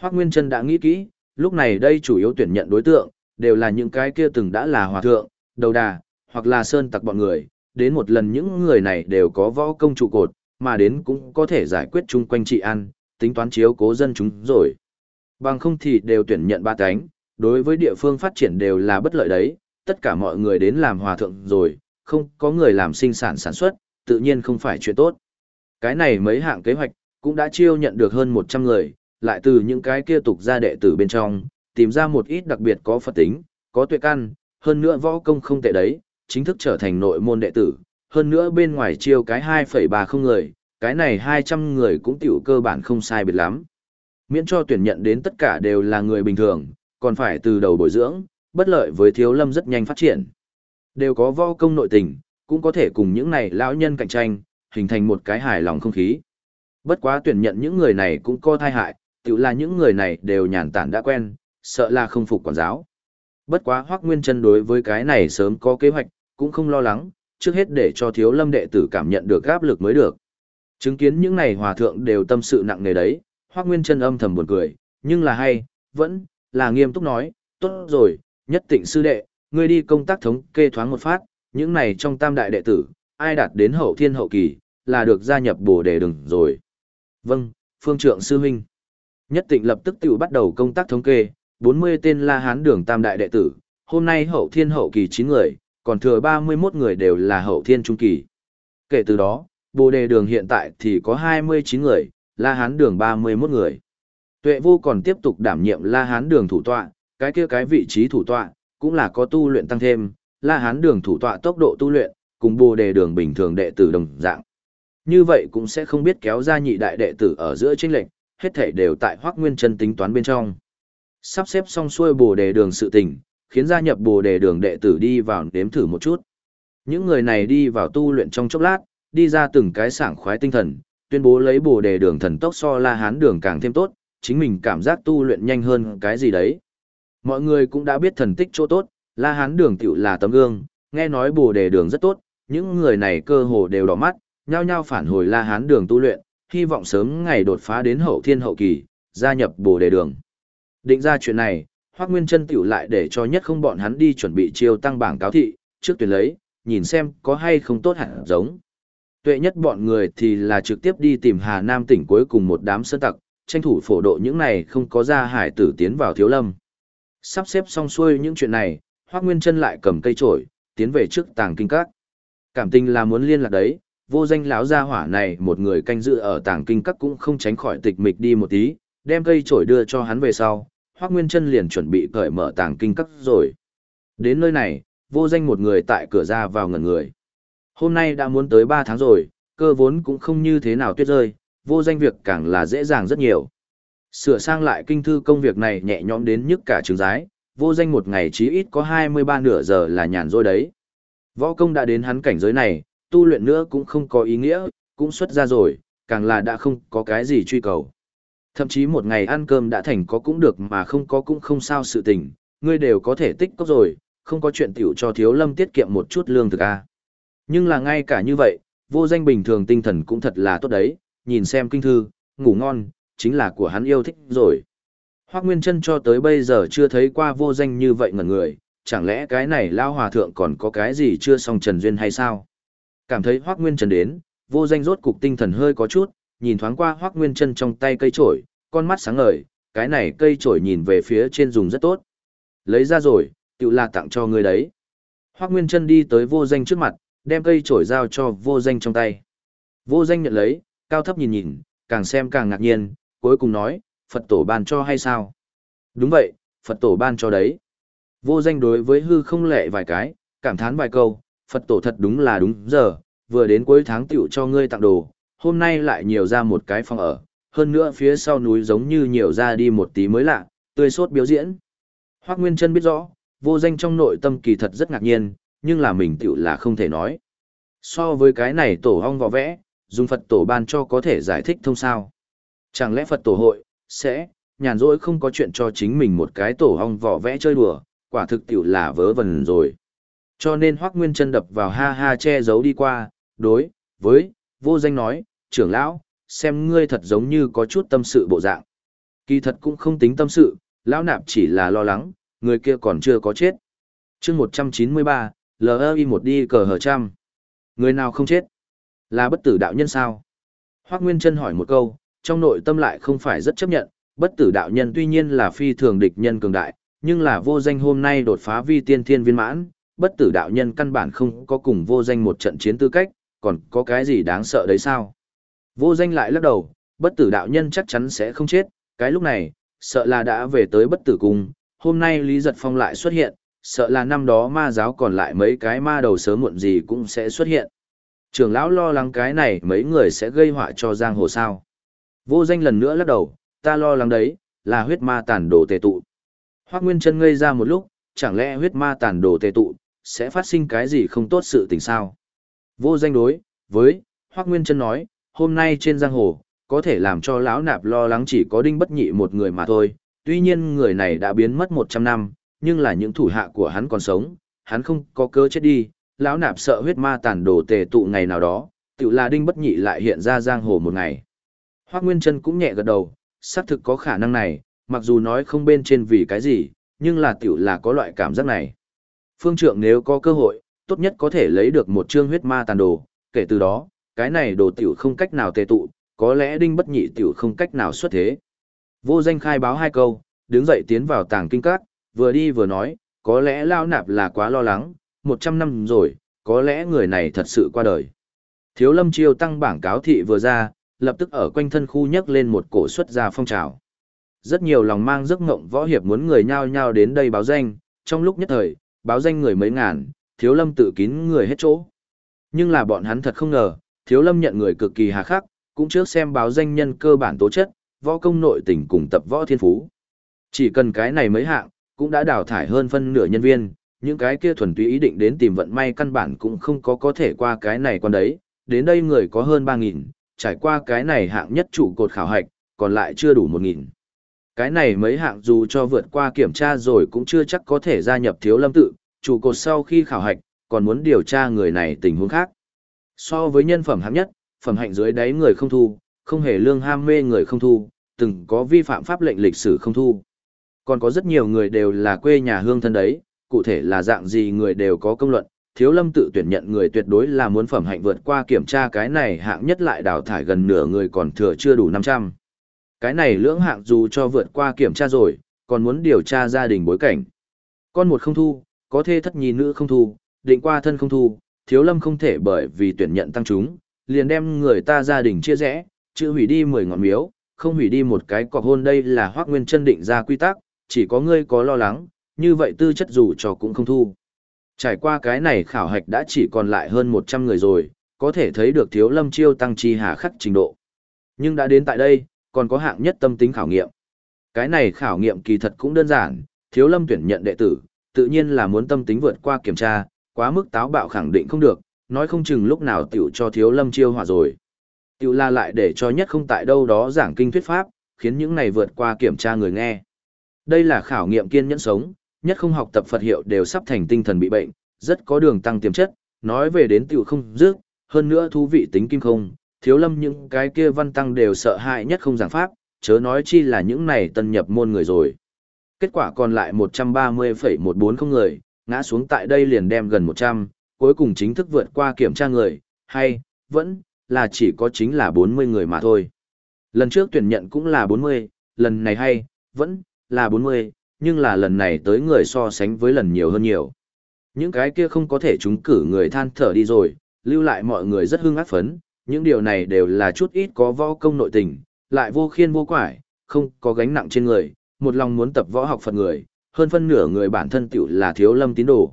Hoác Nguyên Trân đã nghĩ kỹ, lúc này đây chủ yếu tuyển nhận đối tượng, đều là những cái kia từng đã là hòa thượng, đầu đà, hoặc là sơn tặc bọn người, đến một lần những người này đều có võ công trụ cột, mà đến cũng có thể giải quyết chung quanh trị an, tính toán chiếu cố dân chúng rồi. Bằng không thì đều tuyển nhận ba cánh, đối với địa phương phát triển đều là bất lợi đấy, tất cả mọi người đến làm hòa thượng rồi, không có người làm sinh sản sản xuất, tự nhiên không phải chuyện tốt. Cái này mấy hạng kế hoạch, cũng đã chiêu nhận được hơn 100 người, lại từ những cái kia tục ra đệ tử bên trong, tìm ra một ít đặc biệt có Phật tính, có tuệ căn, hơn nữa võ công không tệ đấy, chính thức trở thành nội môn đệ tử, hơn nữa bên ngoài chiêu cái 2,30 người, cái này 200 người cũng tiểu cơ bản không sai biệt lắm. Miễn cho tuyển nhận đến tất cả đều là người bình thường, còn phải từ đầu bồi dưỡng, bất lợi với thiếu lâm rất nhanh phát triển. Đều có võ công nội tình, cũng có thể cùng những này lão nhân cạnh tranh, hình thành một cái hài lòng không khí. Bất quá tuyển nhận những người này cũng có thai hại, tự là những người này đều nhàn tản đã quen, sợ là không phục quản giáo. Bất quá Hoắc Nguyên Chân đối với cái này sớm có kế hoạch, cũng không lo lắng, trước hết để cho thiếu lâm đệ tử cảm nhận được áp lực mới được. Chứng kiến những này hòa thượng đều tâm sự nặng nề đấy, Hoắc Nguyên Chân âm thầm buồn cười, nhưng là hay, vẫn là nghiêm túc nói, tốt rồi, nhất tịnh sư đệ, ngươi đi công tác thống kê thoáng một phát, những này trong tam đại đệ tử, ai đạt đến hậu thiên hậu kỳ, là được gia nhập bồ đề đừng rồi. Vâng, phương trượng sư huynh. Nhất tịnh lập tức tự bắt đầu công tác thống kê, 40 tên la hán đường tam đại đệ tử, hôm nay hậu thiên hậu kỳ 9 người, còn thừa 31 người đều là hậu thiên trung kỳ. Kể từ đó, bồ đề đường hiện tại thì có 29 người, la hán đường 31 người. Tuệ vô còn tiếp tục đảm nhiệm la hán đường thủ tọa, cái kia cái vị trí thủ tọa, cũng là có tu luyện tăng thêm, la hán đường thủ tọa tốc độ tu luyện, cùng bồ đề đường bình thường đệ tử đồng dạng. Như vậy cũng sẽ không biết kéo ra nhị đại đệ tử ở giữa chênh lệnh, hết thảy đều tại Hoắc Nguyên Chân tính toán bên trong. Sắp xếp xong xuôi bồ đề đường sự tình, khiến gia nhập bồ đề đường đệ tử đi vào nếm thử một chút. Những người này đi vào tu luyện trong chốc lát, đi ra từng cái sảng khoái tinh thần, tuyên bố lấy bồ đề đường thần tốc so la hán đường càng thêm tốt, chính mình cảm giác tu luyện nhanh hơn cái gì đấy. Mọi người cũng đã biết thần tích chỗ tốt, la hán đường tiểu là tấm gương, nghe nói bồ đề đường rất tốt, những người này cơ hồ đều đỏ mắt, nhao nhao phản hồi la hán đường tu luyện, hy vọng sớm ngày đột phá đến hậu thiên hậu kỳ, gia nhập bồ đề đường. Định ra chuyện này, Hoác Nguyên Trân tiểu lại để cho nhất không bọn hắn đi chuẩn bị chiêu tăng bảng cáo thị, trước tuyển lấy, nhìn xem có hay không tốt hẳn giống. Tuệ nhất bọn người thì là trực tiếp đi tìm Hà Nam tỉnh cuối cùng một đám sơn tặc, tranh thủ phổ độ những này không có ra hải tử tiến vào thiếu lâm. Sắp xếp xong xuôi những chuyện này, Hoác Nguyên Trân lại cầm cây trổi, tiến về trước tàng kinh các. Cảm tình là muốn liên lạc đấy, vô danh lão gia hỏa này một người canh giữ ở tàng kinh các cũng không tránh khỏi tịch mịch đi một tí, đem cây trổi đưa cho hắn về sau, Hoắc Nguyên Chân liền chuẩn bị cởi mở tàng kinh các rồi. Đến nơi này, vô danh một người tại cửa ra vào ngẩn người. Hôm nay đã muốn tới 3 tháng rồi, cơ vốn cũng không như thế nào tuyết rơi, vô danh việc càng là dễ dàng rất nhiều. Sửa sang lại kinh thư công việc này nhẹ nhõm đến nhức cả trứng giái, vô danh một ngày chí ít có 23 nửa giờ là nhàn rỗi đấy. Võ công đã đến hắn cảnh giới này, tu luyện nữa cũng không có ý nghĩa, cũng xuất ra rồi, càng là đã không có cái gì truy cầu. Thậm chí một ngày ăn cơm đã thành có cũng được mà không có cũng không sao sự tình, ngươi đều có thể tích cốc rồi, không có chuyện tiểu cho thiếu lâm tiết kiệm một chút lương thực a. À. Nhưng là ngay cả như vậy, vô danh bình thường tinh thần cũng thật là tốt đấy, nhìn xem kinh thư, ngủ ngon, chính là của hắn yêu thích rồi. Hoác Nguyên Trân cho tới bây giờ chưa thấy qua vô danh như vậy ngẩn người, chẳng lẽ cái này lao hòa thượng còn có cái gì chưa xong trần duyên hay sao? Cảm thấy Hoác Nguyên Trân đến, vô danh rốt cục tinh thần hơi có chút, nhìn thoáng qua Hoác Nguyên Trân trong tay cây trổi, con mắt sáng ngời, cái này cây trổi nhìn về phía trên dùng rất tốt. Lấy ra rồi, tự là tặng cho người đấy. Hoác Nguyên Trân đi tới vô danh trước mặt, đem cây trổi giao cho vô danh trong tay. Vô danh nhận lấy, cao thấp nhìn nhìn, càng xem càng ngạc nhiên, cuối cùng nói, Phật tổ ban cho hay sao? Đúng vậy, Phật tổ ban cho đấy. Vô danh đối với hư không lệ vài cái, cảm thán vài câu, Phật tổ thật đúng là đúng giờ, vừa đến cuối tháng tiểu cho ngươi tặng đồ, hôm nay lại nhiều ra một cái phòng ở, hơn nữa phía sau núi giống như nhiều ra đi một tí mới lạ, tươi sốt biểu diễn. Hoác Nguyên Trân biết rõ, vô danh trong nội tâm kỳ thật rất ngạc nhiên, nhưng là mình tựu là không thể nói. So với cái này tổ hong vò vẽ, dùng Phật tổ ban cho có thể giải thích thông sao. Chẳng lẽ Phật tổ hội, sẽ, nhàn rỗi không có chuyện cho chính mình một cái tổ hong vỏ vẽ chơi đùa, quả thực tiểu là vớ vẩn rồi. Cho nên Hoác Nguyên chân đập vào ha ha che giấu đi qua, đối, với, vô danh nói, trưởng lão, xem ngươi thật giống như có chút tâm sự bộ dạng. Kỳ thật cũng không tính tâm sự, lão nạp chỉ là lo lắng, người kia còn chưa có chết. chương 193, LI một đi cờ hở trăm. Người nào không chết? Là bất tử đạo nhân sao? Hoác Nguyên Trân hỏi một câu, trong nội tâm lại không phải rất chấp nhận, bất tử đạo nhân tuy nhiên là phi thường địch nhân cường đại, nhưng là vô danh hôm nay đột phá vi tiên thiên viên mãn, bất tử đạo nhân căn bản không có cùng vô danh một trận chiến tư cách, còn có cái gì đáng sợ đấy sao? Vô danh lại lắc đầu, bất tử đạo nhân chắc chắn sẽ không chết, cái lúc này, sợ là đã về tới bất tử cung, hôm nay Lý Giật Phong lại xuất hiện, sợ là năm đó ma giáo còn lại mấy cái ma đầu sớm muộn gì cũng sẽ xuất hiện. Trưởng lão lo lắng cái này mấy người sẽ gây họa cho giang hồ sao. Vô danh lần nữa lắc đầu, ta lo lắng đấy, là huyết ma tàn đồ tề tụ. Hoác Nguyên chân ngây ra một lúc, chẳng lẽ huyết ma tàn đồ tề tụ, sẽ phát sinh cái gì không tốt sự tình sao? Vô danh đối, với, Hoác Nguyên Trân nói, hôm nay trên giang hồ, có thể làm cho lão nạp lo lắng chỉ có đinh bất nhị một người mà thôi, tuy nhiên người này đã biến mất 100 năm, nhưng là những thủ hạ của hắn còn sống, hắn không có cơ chết đi, lão nạp sợ huyết ma tàn đồ tề tụ ngày nào đó, tự là đinh bất nhị lại hiện ra giang hồ một ngày. Hoác Nguyên Trân cũng nhẹ gật đầu, xác thực có khả năng này, mặc dù nói không bên trên vì cái gì, nhưng là tiểu là có loại cảm giác này. Phương trượng nếu có cơ hội, tốt nhất có thể lấy được một chương huyết ma tàn đồ, kể từ đó, cái này đồ tiểu không cách nào tề tụ, có lẽ đinh bất nhị tiểu không cách nào xuất thế. Vô danh khai báo hai câu, đứng dậy tiến vào tàng kinh các, vừa đi vừa nói, có lẽ lao nạp là quá lo lắng, một trăm năm rồi, có lẽ người này thật sự qua đời. Thiếu lâm chiêu tăng bảng cáo thị vừa ra, lập tức ở quanh thân khu nhấc lên một cổ xuất ra phong trào. Rất nhiều lòng mang giấc ngộng võ hiệp muốn người nhao nhao đến đây báo danh, trong lúc nhất thời, báo danh người mấy ngàn, thiếu lâm tự kín người hết chỗ. Nhưng là bọn hắn thật không ngờ, thiếu lâm nhận người cực kỳ hà khắc, cũng trước xem báo danh nhân cơ bản tố chất, võ công nội tình cùng tập võ thiên phú. Chỉ cần cái này mấy hạng, cũng đã đào thải hơn phân nửa nhân viên, những cái kia thuần túy ý định đến tìm vận may căn bản cũng không có có thể qua cái này quan đấy, đến đây người có hơn 3.000, trải qua cái này hạng nhất trụ cột khảo hạch, còn lại chưa đủ 1.000. Cái này mấy hạng dù cho vượt qua kiểm tra rồi cũng chưa chắc có thể gia nhập thiếu lâm tự, trụ cột sau khi khảo hạch, còn muốn điều tra người này tình huống khác. So với nhân phẩm hạng nhất, phẩm hạnh dưới đáy người không thu, không hề lương ham mê người không thu, từng có vi phạm pháp lệnh lịch sử không thu. Còn có rất nhiều người đều là quê nhà hương thân đấy, cụ thể là dạng gì người đều có công luận, thiếu lâm tự tuyển nhận người tuyệt đối là muốn phẩm hạnh vượt qua kiểm tra cái này hạng nhất lại đào thải gần nửa người còn thừa chưa đủ 500. Cái này lưỡng hạng dù cho vượt qua kiểm tra rồi, còn muốn điều tra gia đình bối cảnh. Con một không thu, có thê thất nhi nữ không thu, định qua thân không thu, thiếu lâm không thể bởi vì tuyển nhận tăng chúng, liền đem người ta gia đình chia rẽ, chữ hủy đi 10 ngọn miếu, không hủy đi một cái cọc hôn đây là hoác nguyên chân định ra quy tắc, chỉ có ngươi có lo lắng, như vậy tư chất dù cho cũng không thu. Trải qua cái này khảo hạch đã chỉ còn lại hơn 100 người rồi, có thể thấy được thiếu lâm chiêu tăng chi hà khắc trình độ. Nhưng đã đến tại đây, còn có hạng nhất tâm tính khảo nghiệm. Cái này khảo nghiệm kỳ thật cũng đơn giản, thiếu lâm tuyển nhận đệ tử, tự nhiên là muốn tâm tính vượt qua kiểm tra, quá mức táo bạo khẳng định không được, nói không chừng lúc nào tiểu cho thiếu lâm chiêu hỏa rồi. Tiểu la lại để cho nhất không tại đâu đó giảng kinh thuyết pháp, khiến những này vượt qua kiểm tra người nghe. Đây là khảo nghiệm kiên nhẫn sống, nhất không học tập Phật hiệu đều sắp thành tinh thần bị bệnh, rất có đường tăng tiềm chất, nói về đến tiểu không dứt, hơn nữa thú vị tính kim không, thiếu lâm những cái kia văn tăng đều sợ hại nhất không giảng pháp, chớ nói chi là những này tân nhập môn người rồi. Kết quả còn lại 130,140 người, ngã xuống tại đây liền đem gần 100, cuối cùng chính thức vượt qua kiểm tra người, hay, vẫn, là chỉ có chính là 40 người mà thôi. Lần trước tuyển nhận cũng là 40, lần này hay, vẫn, là 40, nhưng là lần này tới người so sánh với lần nhiều hơn nhiều. Những cái kia không có thể trúng cử người than thở đi rồi, lưu lại mọi người rất hưng ác phấn, những điều này đều là chút ít có võ công nội tình, lại vô khiên vô quải, không có gánh nặng trên người, một lòng muốn tập võ học Phật người, hơn phân nửa người bản thân tiểu là thiếu lâm tín đồ.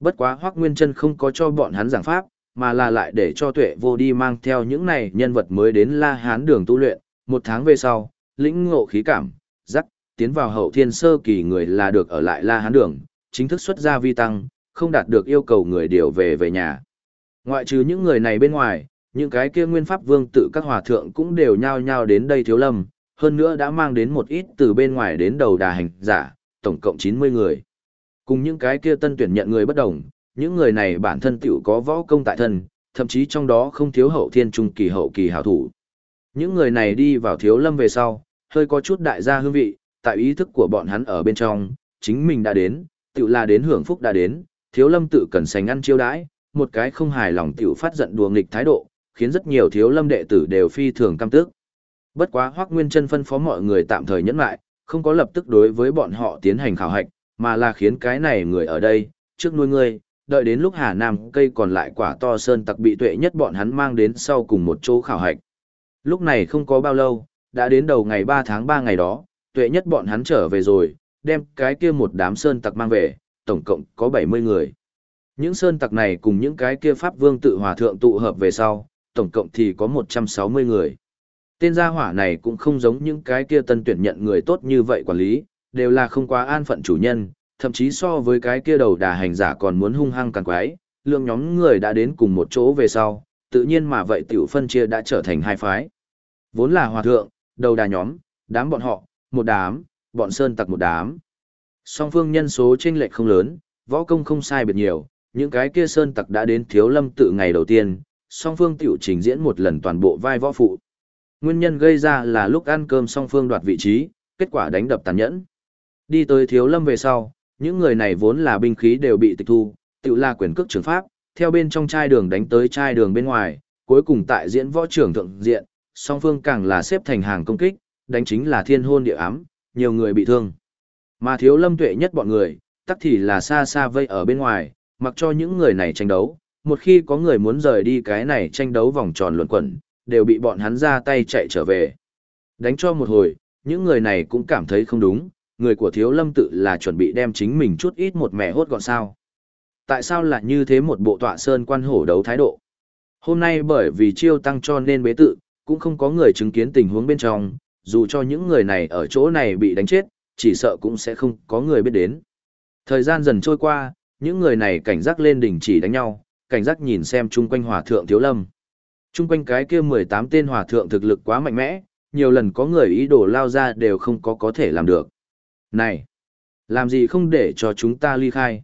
Bất quá Hoắc Nguyên Chân không có cho bọn hắn giảng pháp, mà là lại để cho Tuệ Vô đi mang theo những này nhân vật mới đến La Hán đường tu luyện, một tháng về sau, lĩnh ngộ khí cảm, rắc, tiến vào hậu thiên sơ kỳ người là được ở lại La Hán đường, chính thức xuất ra vi tăng, không đạt được yêu cầu người điều về về nhà. Ngoại trừ những người này bên ngoài, những cái kia nguyên pháp vương tự các hòa thượng cũng đều nhao nhao đến đây thiếu lâm, hơn nữa đã mang đến một ít từ bên ngoài đến đầu đà hành giả, tổng cộng 90 người. Cùng những cái kia tân tuyển nhận người bất đồng, những người này bản thân tiểu có võ công tại thân, thậm chí trong đó không thiếu hậu thiên trung kỳ hậu kỳ hảo thủ. Những người này đi vào thiếu lâm về sau, hơi có chút đại gia hương vị, tại ý thức của bọn hắn ở bên trong, chính mình đã đến, tiểu là đến hưởng phúc đã đến, thiếu lâm tự cần sành ăn chiêu đãi, một cái không hài lòng tiểu phát giận đùa nghịch thái độ, khiến rất nhiều thiếu lâm đệ tử đều phi thường căm tức. Bất quá Hoắc Nguyên Chân phân phó mọi người tạm thời nhẫn lại, không có lập tức đối với bọn họ tiến hành khảo hạch, mà là khiến cái này người ở đây, trước nuôi ngươi, đợi đến lúc Hà Nam cây còn lại quả to sơn tặc bị tuệ nhất bọn hắn mang đến sau cùng một chỗ khảo hạch. Lúc này không có bao lâu, đã đến đầu ngày 3 tháng 3 ngày đó, tuệ nhất bọn hắn trở về rồi, đem cái kia một đám sơn tặc mang về, tổng cộng có 70 người. Những sơn tặc này cùng những cái kia pháp vương tự hòa thượng tụ hợp về sau, tổng cộng thì có 160 người. Tên gia hỏa này cũng không giống những cái kia tân tuyển nhận người tốt như vậy quản lý, đều là không quá an phận chủ nhân, thậm chí so với cái kia đầu đà hành giả còn muốn hung hăng càng quái, lượng nhóm người đã đến cùng một chỗ về sau, tự nhiên mà vậy tiểu phân chia đã trở thành hai phái. Vốn là hòa thượng, đầu đà nhóm, đám bọn họ, một đám, bọn sơn tặc một đám. Song phương nhân số chênh lệch không lớn, võ công không sai biệt nhiều, những cái kia sơn tặc đã đến thiếu lâm tự ngày đầu tiên, song phương tiểu trình diễn một lần toàn bộ vai võ phụ. Nguyên nhân gây ra là lúc ăn cơm song phương đoạt vị trí, kết quả đánh đập tàn nhẫn. Đi tới thiếu lâm về sau, những người này vốn là binh khí đều bị tịch thu, tự là quyền cước trường pháp, theo bên trong chai đường đánh tới chai đường bên ngoài, cuối cùng tại diễn võ trưởng thượng diện, song phương càng là xếp thành hàng công kích, đánh chính là thiên hôn địa ám, nhiều người bị thương. Mà thiếu lâm tuệ nhất bọn người, tắc thì là xa xa vây ở bên ngoài, mặc cho những người này tranh đấu, một khi có người muốn rời đi cái này tranh đấu vòng tròn luận quẩn, đều bị bọn hắn ra tay chạy trở về. Đánh cho một hồi, những người này cũng cảm thấy không đúng, người của thiếu lâm tự là chuẩn bị đem chính mình chút ít một mẹ hốt gọn sao. Tại sao lại như thế một bộ tọa sơn quan hổ đấu thái độ? Hôm nay bởi vì chiêu tăng cho nên bế tự, cũng không có người chứng kiến tình huống bên trong, dù cho những người này ở chỗ này bị đánh chết, chỉ sợ cũng sẽ không có người biết đến. Thời gian dần trôi qua, những người này cảnh giác lên đỉnh chỉ đánh nhau, cảnh giác nhìn xem chung quanh hòa thượng thiếu lâm. Trung quanh cái kia 18 tên hòa thượng thực lực quá mạnh mẽ, nhiều lần có người ý đồ lao ra đều không có có thể làm được. Này, làm gì không để cho chúng ta ly khai?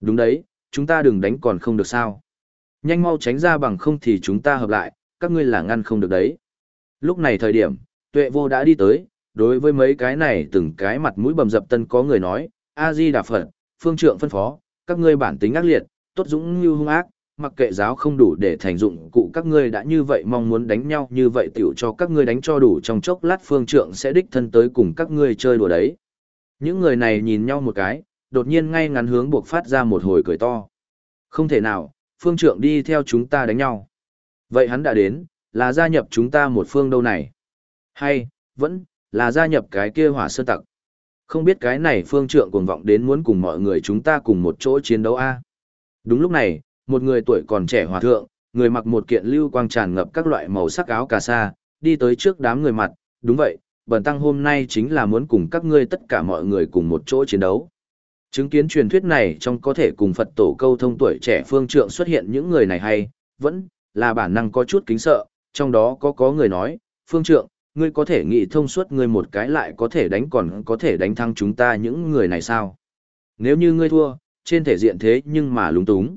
Đúng đấy, chúng ta đừng đánh còn không được sao. Nhanh mau tránh ra bằng không thì chúng ta hợp lại, các ngươi là ngăn không được đấy. Lúc này thời điểm, tuệ vô đã đi tới, đối với mấy cái này từng cái mặt mũi bầm dập tân có người nói, A-di Đà Phật, phương trượng phân phó, các ngươi bản tính ác liệt, tốt dũng như hung ác, mặc kệ giáo không đủ để thành dụng cụ các ngươi đã như vậy mong muốn đánh nhau như vậy tiểu cho các ngươi đánh cho đủ trong chốc lát phương trượng sẽ đích thân tới cùng các ngươi chơi đùa đấy. Những người này nhìn nhau một cái, đột nhiên ngay ngắn hướng buộc phát ra một hồi cười to. Không thể nào, phương trượng đi theo chúng ta đánh nhau. Vậy hắn đã đến, là gia nhập chúng ta một phương đâu này? Hay, vẫn, là gia nhập cái kia hỏa sơn tặc? Không biết cái này phương trượng cuồng vọng đến muốn cùng mọi người chúng ta cùng một chỗ chiến đấu a Đúng lúc này, một người tuổi còn trẻ hòa thượng, người mặc một kiện lưu quang tràn ngập các loại màu sắc áo cà sa, đi tới trước đám người mặt, đúng vậy, bần tăng hôm nay chính là muốn cùng các ngươi tất cả mọi người cùng một chỗ chiến đấu. Chứng kiến truyền thuyết này trong có thể cùng Phật tổ câu thông tuổi trẻ phương trượng xuất hiện những người này hay, vẫn là bản năng có chút kính sợ, trong đó có có người nói, phương trượng, ngươi có thể nghĩ thông suốt ngươi một cái lại có thể đánh còn có thể đánh thắng chúng ta những người này sao? Nếu như ngươi thua, trên thể diện thế nhưng mà lúng túng.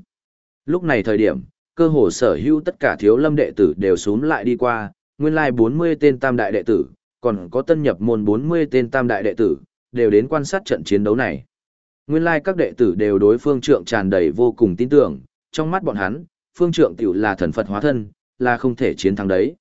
Lúc này thời điểm, cơ hồ sở hữu tất cả thiếu lâm đệ tử đều xuống lại đi qua, nguyên lai like 40 tên tam đại đệ tử, còn có tân nhập môn 40 tên tam đại đệ tử, đều đến quan sát trận chiến đấu này. Nguyên lai like các đệ tử đều đối phương trượng tràn đầy vô cùng tin tưởng, trong mắt bọn hắn, phương trượng tiểu là thần Phật hóa thân, là không thể chiến thắng đấy.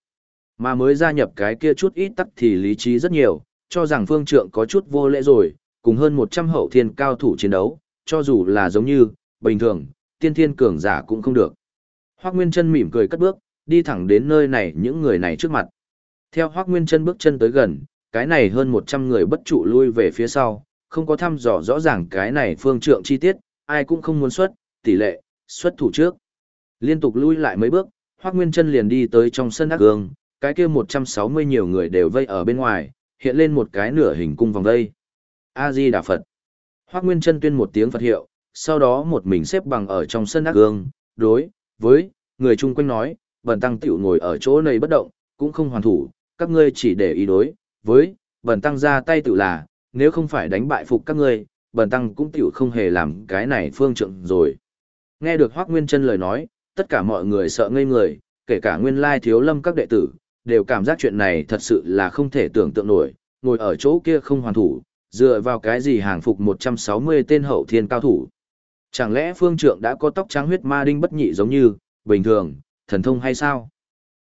Mà mới gia nhập cái kia chút ít tắc thì lý trí rất nhiều, cho rằng phương trượng có chút vô lễ rồi, cùng hơn 100 hậu thiên cao thủ chiến đấu, cho dù là giống như, bình thường, tiên thiên cường giả cũng không được. Hoác Nguyên Trân mỉm cười cất bước, đi thẳng đến nơi này những người này trước mặt. Theo Hoác Nguyên Trân bước chân tới gần, cái này hơn 100 người bất trụ lui về phía sau, không có thăm dò rõ ràng cái này phương trượng chi tiết, ai cũng không muốn xuất, tỷ lệ, xuất thủ trước. Liên tục lui lại mấy bước, Hoác Nguyên Trân liền đi tới trong sân đắc gương, cái kia 160 nhiều người đều vây ở bên ngoài, hiện lên một cái nửa hình cung vòng đây. A-di Đà Phật. Hoác Nguyên Trân tuyên một tiếng Phật hiệu, sau đó một mình xếp bằng ở trong sân ác gương, đối, với, người chung quanh nói, bần tăng tiểu ngồi ở chỗ này bất động, cũng không hoàn thủ, các ngươi chỉ để ý đối, với, bần tăng ra tay tự là, nếu không phải đánh bại phục các ngươi, bần tăng cũng tiểu không hề làm cái này phương trượng rồi. Nghe được Hoác Nguyên Trân lời nói, tất cả mọi người sợ ngây người, kể cả nguyên lai thiếu lâm các đệ tử, đều cảm giác chuyện này thật sự là không thể tưởng tượng nổi, ngồi ở chỗ kia không hoàn thủ, dựa vào cái gì hàng phục 160 tên hậu thiên cao thủ. Chẳng lẽ phương trượng đã có tóc trắng huyết ma đinh bất nhị giống như, bình thường, thần thông hay sao?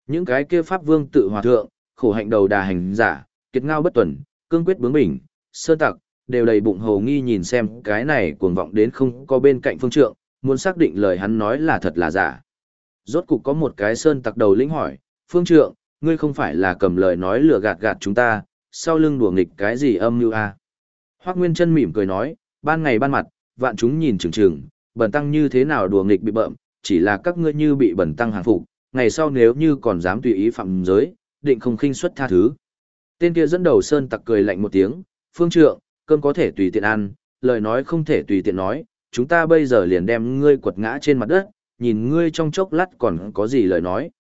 Những cái kia pháp vương tự hòa thượng, khổ hạnh đầu đà hành giả, kiệt ngao bất tuần, cương quyết bướng bỉnh, sơn tặc, đều đầy bụng hồ nghi nhìn xem cái này cuồng vọng đến không có bên cạnh phương trượng, muốn xác định lời hắn nói là thật là giả. Rốt cục có một cái sơn tặc đầu lĩnh hỏi, phương trượng, ngươi không phải là cầm lời nói lừa gạt gạt chúng ta, sau lưng đùa nghịch cái gì âm như a? Hoác Nguyên chân mỉm cười nói, ban ngày ban mặt, vạn chúng nhìn chừng chừng, bẩn tăng như thế nào đùa nghịch bị bợm, chỉ là các ngươi như bị bẩn tăng hàng phục, ngày sau nếu như còn dám tùy ý phạm giới, định không khinh suất tha thứ. Tên kia dẫn đầu sơn tặc cười lạnh một tiếng, phương trượng, cơm có thể tùy tiện ăn, lời nói không thể tùy tiện nói, chúng ta bây giờ liền đem ngươi quật ngã trên mặt đất, nhìn ngươi trong chốc lát còn có gì lời nói.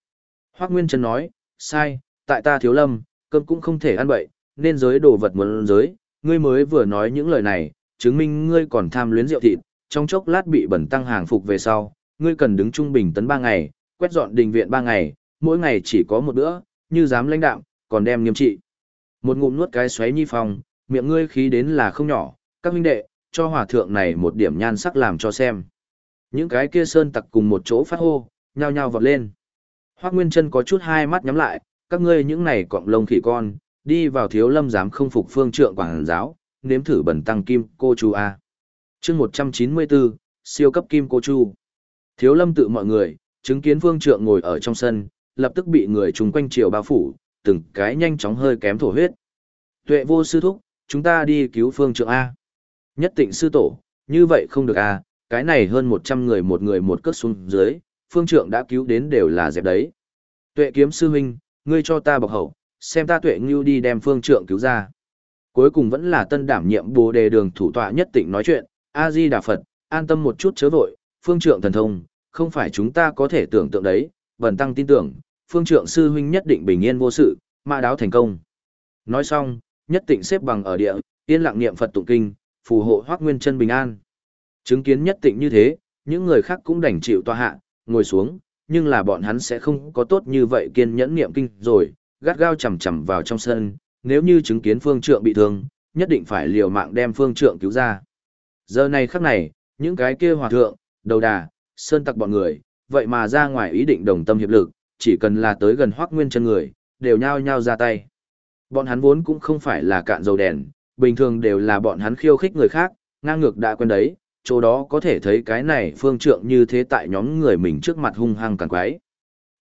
Hoác Nguyên Trân nói, sai, tại ta thiếu lâm, cơm cũng không thể ăn bậy, nên giới đồ vật muốn giới, ngươi mới vừa nói những lời này, chứng minh ngươi còn tham luyến rượu thịt, trong chốc lát bị bẩn tăng hàng phục về sau, ngươi cần đứng trung bình tấn 3 ngày, quét dọn đình viện 3 ngày, mỗi ngày chỉ có một bữa, như dám lãnh đạm, còn đem nghiêm trị. Một ngụm nuốt cái xoáy nhi phòng, miệng ngươi khí đến là không nhỏ, các huynh đệ, cho hòa thượng này một điểm nhan sắc làm cho xem. Những cái kia sơn tặc cùng một chỗ phát hô, nhao nhao vọt lên. hoắc Nguyên chân có chút hai mắt nhắm lại, các ngươi những này cọng lông khỉ con, đi vào thiếu lâm dám không phục phương trượng quảng giáo, nếm thử bẩn tăng kim cô chu A. chương 194, siêu cấp kim cô chu. Thiếu lâm tự mọi người, chứng kiến phương trượng ngồi ở trong sân, lập tức bị người chung quanh triều bao phủ, từng cái nhanh chóng hơi kém thổ huyết. Tuệ vô sư thúc, chúng ta đi cứu phương trượng A. Nhất tịnh sư tổ, như vậy không được A, cái này hơn 100 người một người một cất xuống dưới, phương trượng đã cứu đến đều là dẹp đấy. Tuệ kiếm sư huynh, ngươi cho ta bọc hậu, xem ta tuệ ngưu đi đem phương trượng cứu ra. Cuối cùng vẫn là tân đảm nhiệm bồ đề đường thủ tọa nhất tịnh nói chuyện, A-di Đà Phật, an tâm một chút chớ vội, phương trượng thần thông, không phải chúng ta có thể tưởng tượng đấy, bần tăng tin tưởng, phương trượng sư huynh nhất định bình yên vô sự, mã đáo thành công. Nói xong, nhất tịnh xếp bằng ở địa, yên lặng niệm Phật tụng kinh, phù hộ hoác nguyên chân bình an. Chứng kiến nhất tịnh như thế, những người khác cũng đành chịu tòa hạ, ngồi xuống, nhưng là bọn hắn sẽ không có tốt như vậy kiên nhẫn niệm kinh rồi, gắt gao chầm chầm vào trong sân, nếu như chứng kiến phương trượng bị thương, nhất định phải liều mạng đem phương trượng cứu ra. Giờ này khắc này, những cái kia hòa thượng, đầu đà, sơn tặc bọn người, vậy mà ra ngoài ý định đồng tâm hiệp lực, chỉ cần là tới gần hoác nguyên chân người, đều nhao nhao ra tay. Bọn hắn vốn cũng không phải là cạn dầu đèn, bình thường đều là bọn hắn khiêu khích người khác, ngang ngược đã quen đấy, chỗ đó có thể thấy cái này phương trượng như thế tại nhóm người mình trước mặt hung hăng càng quái.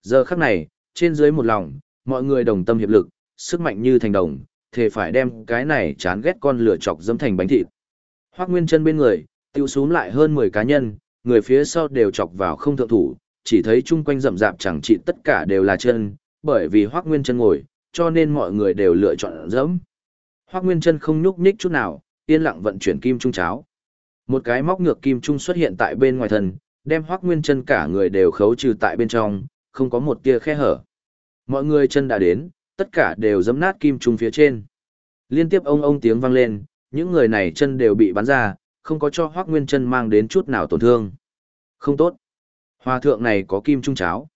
Giờ khắc này, trên dưới một lòng, mọi người đồng tâm hiệp lực, sức mạnh như thành đồng, thề phải đem cái này chán ghét con lửa chọc dâm thành bánh thịt. Hoác Nguyên chân bên người, tiêu xuống lại hơn 10 cá nhân, người phía sau đều chọc vào không thượng thủ, chỉ thấy chung quanh rậm rạp chẳng trị tất cả đều là chân, bởi vì Hoác Nguyên chân ngồi, cho nên mọi người đều lựa chọn dẫm. Hoác Nguyên chân không nhúc nhích chút nào, yên lặng vận chuyển kim trung cháo. Một cái móc ngược kim trung xuất hiện tại bên ngoài thân, đem Hoác Nguyên chân cả người đều khấu trừ tại bên trong, không có một tia khe hở. Mọi người chân đã đến, tất cả đều giẫm nát kim trung phía trên. Liên tiếp ông ông tiếng vang lên, những người này chân đều bị bắn ra, không có cho Hoắc Nguyên chân mang đến chút nào tổn thương. Không tốt. Hòa thượng này có kim trung cháo.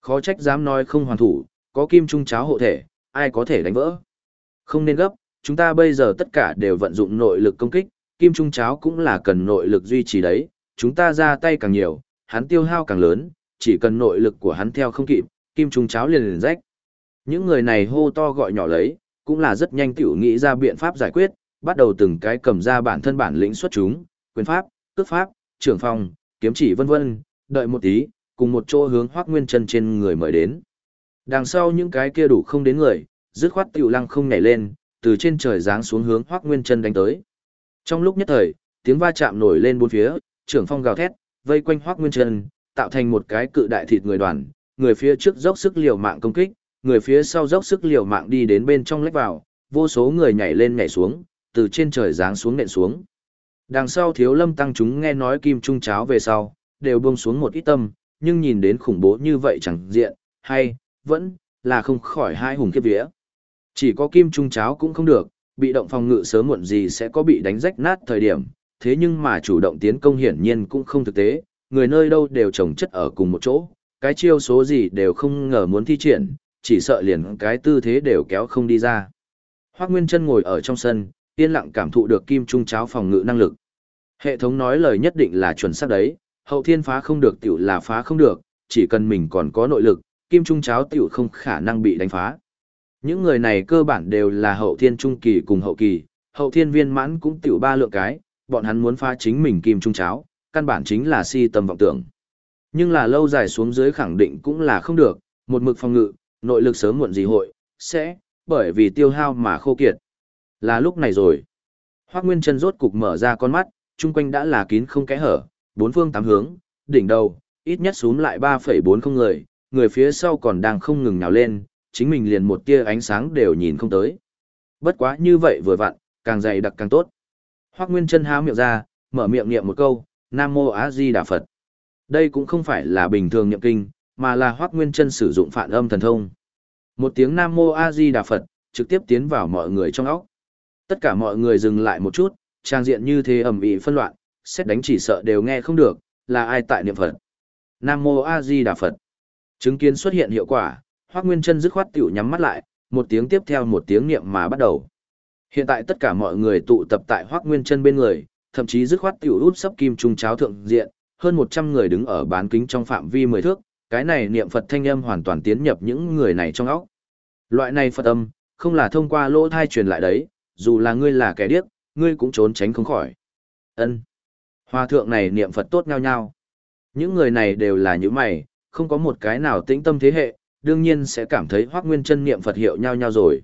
Khó trách dám nói không hoàn thủ, có kim trung cháo hộ thể, ai có thể đánh vỡ. Không nên gấp, chúng ta bây giờ tất cả đều vận dụng nội lực công kích, kim trung cháo cũng là cần nội lực duy trì đấy, chúng ta ra tay càng nhiều, hắn tiêu hao càng lớn, chỉ cần nội lực của hắn theo không kịp, kim trung cháo liền liền rách. Những người này hô to gọi nhỏ lấy, cũng là rất nhanh tiểu nghĩ ra biện pháp giải quyết, bắt đầu từng cái cầm ra bản thân bản lĩnh xuất chúng, quyền pháp, cước pháp, trưởng phòng, kiếm chỉ vân vân, đợi một tí, cùng một chỗ hướng Hoắc Nguyên Chân trên người mời đến. Đằng sau những cái kia đủ không đến người, dứt khoát tiểu lăng không nhảy lên, từ trên trời giáng xuống hướng Hoắc Nguyên Chân đánh tới. Trong lúc nhất thời, tiếng va chạm nổi lên bốn phía, trưởng phong gào thét, vây quanh Hoắc Nguyên Chân, tạo thành một cái cự đại thịt người đoàn, người phía trước dốc sức liều mạng công kích, người phía sau dốc sức liều mạng đi đến bên trong lách vào, vô số người nhảy lên nhảy xuống, từ trên trời giáng xuống nện xuống. Đằng sau thiếu lâm tăng chúng nghe nói kim trung cháo về sau, đều buông xuống một ít tâm, nhưng nhìn đến khủng bố như vậy chẳng diện, hay, vẫn, là không khỏi hai hùng kiếp vía. Chỉ có kim trung cháo cũng không được, bị động phòng ngự sớm muộn gì sẽ có bị đánh rách nát thời điểm, thế nhưng mà chủ động tiến công hiển nhiên cũng không thực tế, người nơi đâu đều trồng chất ở cùng một chỗ, cái chiêu số gì đều không ngờ muốn thi triển, chỉ sợ liền cái tư thế đều kéo không đi ra. Hoác Nguyên Trân ngồi ở trong sân, yên lặng cảm thụ được kim trung cháo phòng ngự năng lực. Hệ thống nói lời nhất định là chuẩn xác đấy, hậu thiên phá không được tiểu là phá không được, chỉ cần mình còn có nội lực, kim trung cháo tiểu không khả năng bị đánh phá. Những người này cơ bản đều là hậu thiên trung kỳ cùng hậu kỳ, hậu thiên viên mãn cũng tiểu ba lượng cái, bọn hắn muốn phá chính mình kim trung cháo, căn bản chính là si tâm vọng tưởng. Nhưng là lâu dài xuống dưới khẳng định cũng là không được, một mực phòng ngự, nội lực sớm muộn gì hội, sẽ, bởi vì tiêu hao mà khô kiệt. Là lúc này rồi. Hoác Nguyên Trân rốt cục mở ra con mắt, chung quanh đã là kín không kẽ hở, bốn phương tám hướng, đỉnh đầu, ít nhất xuống lại 3,40 người, người phía sau còn đang không ngừng nhào lên, chính mình liền một tia ánh sáng đều nhìn không tới. Bất quá như vậy vừa vặn, càng dày đặc càng tốt. Hoắc Nguyên Chân há miệng ra, mở miệng niệm một câu, Nam Mô A Di Đà Phật. Đây cũng không phải là bình thường niệm kinh, mà là Hoắc Nguyên Chân sử dụng phản âm thần thông. Một tiếng Nam Mô A Di Đà Phật, trực tiếp tiến vào mọi người trong óc. Tất cả mọi người dừng lại một chút, trang diện như thế ầm ĩ phân loạn, xét đánh chỉ sợ đều nghe không được, là ai tại niệm Phật. Nam Mô A Di Đà Phật. Chứng kiến xuất hiện hiệu quả, Hoắc Nguyên Chân dứt khoát tiểu nhắm mắt lại, một tiếng tiếp theo một tiếng niệm mà bắt đầu. Hiện tại tất cả mọi người tụ tập tại Hoắc Nguyên Chân bên người, thậm chí dứt khoát tiểu út sắp kim trung cháo thượng diện, hơn 100 người đứng ở bán kính trong phạm vi 10 thước, cái này niệm Phật thanh âm hoàn toàn tiến nhập những người này trong óc. Loại này Phật âm, không là thông qua lỗ thai truyền lại đấy, dù là ngươi là kẻ điếc, ngươi cũng trốn tránh không khỏi. Ân. Hòa thượng này niệm Phật tốt nhau nhau. Những người này đều là những mày, không có một cái nào tĩnh tâm thế hệ, đương nhiên sẽ cảm thấy Hoắc Nguyên Chân niệm Phật hiệu nhau nhau rồi.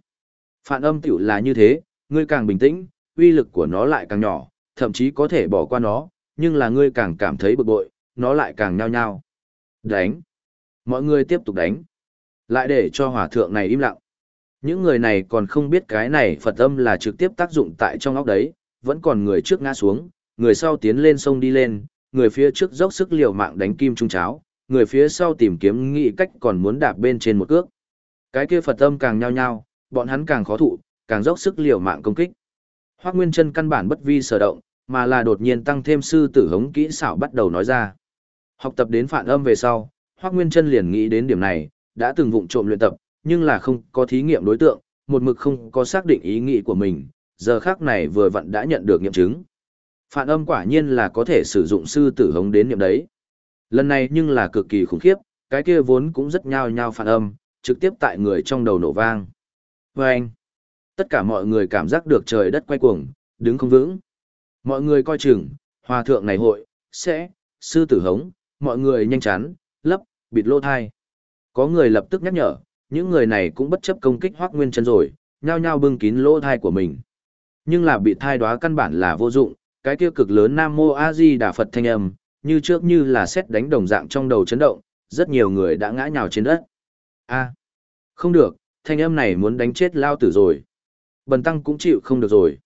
Phản âm tiểu là như thế, ngươi càng bình tĩnh, uy lực của nó lại càng nhỏ, thậm chí có thể bỏ qua nó, nhưng là ngươi càng cảm thấy bực bội, nó lại càng nhao nhao. Đánh. Mọi người tiếp tục đánh. Lại để cho hòa thượng này im lặng. Những người này còn không biết cái này Phật âm là trực tiếp tác dụng tại trong óc đấy, vẫn còn người trước ngã xuống, người sau tiến lên sông đi lên, người phía trước dốc sức liều mạng đánh kim trung cháo, người phía sau tìm kiếm nghĩ cách còn muốn đạp bên trên một cước. Cái kia Phật âm càng nhao nhao, bọn hắn càng khó thụ, càng dốc sức liều mạng công kích. Hoắc Nguyên Chân căn bản bất vi sở động, mà là đột nhiên tăng thêm sư tử hống kỹ xảo bắt đầu nói ra. Học tập đến phản âm về sau, Hoắc Nguyên Chân liền nghĩ đến điểm này, đã từng vụng trộm luyện tập, nhưng là không có thí nghiệm đối tượng, một mực không có xác định ý nghĩ của mình, giờ khắc này vừa vặn đã nhận được nghiệm chứng. Phản âm quả nhiên là có thể sử dụng sư tử hống đến niệm đấy. Lần này nhưng là cực kỳ khủng khiếp, cái kia vốn cũng rất nhao nhao phản âm, trực tiếp tại người trong đầu nổ vang. Và anh, tất cả mọi người cảm giác được trời đất quay cuồng, đứng không vững. Mọi người coi chừng, hòa thượng này hội, sẽ, sư tử hống, mọi người nhanh chán, lấp, bịt lô thai. Có người lập tức nhắc nhở, những người này cũng bất chấp công kích hoác nguyên chân rồi, nhao nhao bưng kín lỗ thai của mình. Nhưng là bị thai đóa căn bản là vô dụng, cái kia cực lớn Nam Mô A Di Đà Phật thanh âm, như trước như là xét đánh đồng dạng trong đầu chấn động, rất nhiều người đã ngã nhào trên đất. A, không được, thanh âm này muốn đánh chết lao tử rồi. Bần tăng cũng chịu không được rồi.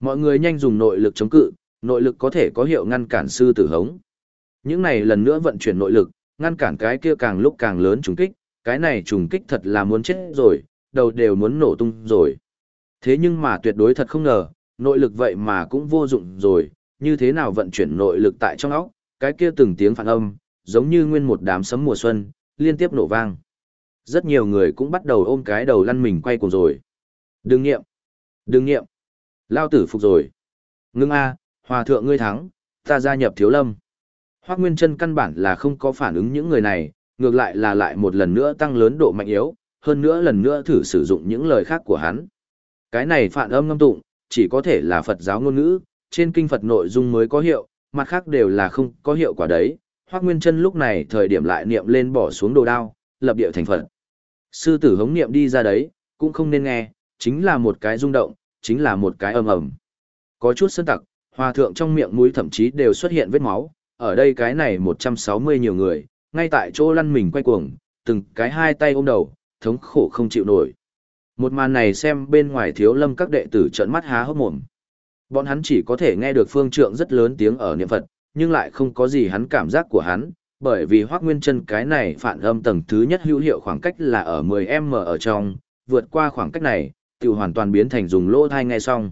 Mọi người nhanh dùng nội lực chống cự, nội lực có thể có hiệu ngăn cản sư tử hống. Những này lần nữa vận chuyển nội lực, ngăn cản cái kia càng lúc càng lớn trùng kích, cái này trùng kích thật là muốn chết rồi, đầu đều muốn nổ tung rồi. Thế nhưng mà tuyệt đối thật không ngờ, nội lực vậy mà cũng vô dụng rồi, như thế nào vận chuyển nội lực tại trong óc, cái kia từng tiếng phản âm, giống như nguyên một đám sấm mùa xuân, liên tiếp nổ vang. Rất nhiều người cũng bắt đầu ôm cái đầu lăn mình quay cùng rồi. Đừng nghiệm, đừng nghiệm, lao tử phục rồi. Ngưng A, hòa thượng ngươi thắng, ta gia nhập thiếu lâm. Hoác Nguyên Trân căn bản là không có phản ứng những người này, ngược lại là lại một lần nữa tăng lớn độ mạnh yếu, hơn nữa lần nữa thử sử dụng những lời khác của hắn. Cái này phản âm ngâm tụng, chỉ có thể là Phật giáo ngôn ngữ, trên kinh Phật nội dung mới có hiệu, mặt khác đều là không có hiệu quả đấy. Hoác Nguyên Trân lúc này thời điểm lại niệm lên bỏ xuống đồ đao, lập địa thành Phật. Sư tử hống niệm đi ra đấy, cũng không nên nghe, chính là một cái rung động, chính là một cái ầm ầm. Có chút sơn tặc, hòa thượng trong miệng mũi thậm chí đều xuất hiện vết máu, ở đây cái này 160 nhiều người, ngay tại chỗ lăn mình quay cuồng, từng cái hai tay ôm đầu, thống khổ không chịu nổi. Một màn này xem bên ngoài thiếu lâm các đệ tử trợn mắt há hốc mồm. Bọn hắn chỉ có thể nghe được phương trượng rất lớn tiếng ở niệm Phật, nhưng lại không có gì hắn cảm giác của hắn, bởi vì Hoắc Nguyên Chân cái này phản âm tầng thứ nhất hữu hiệu khoảng cách là ở 10m ở trong, vượt qua khoảng cách này, tiểu hoàn toàn biến thành dùng lỗ thai nghe xong.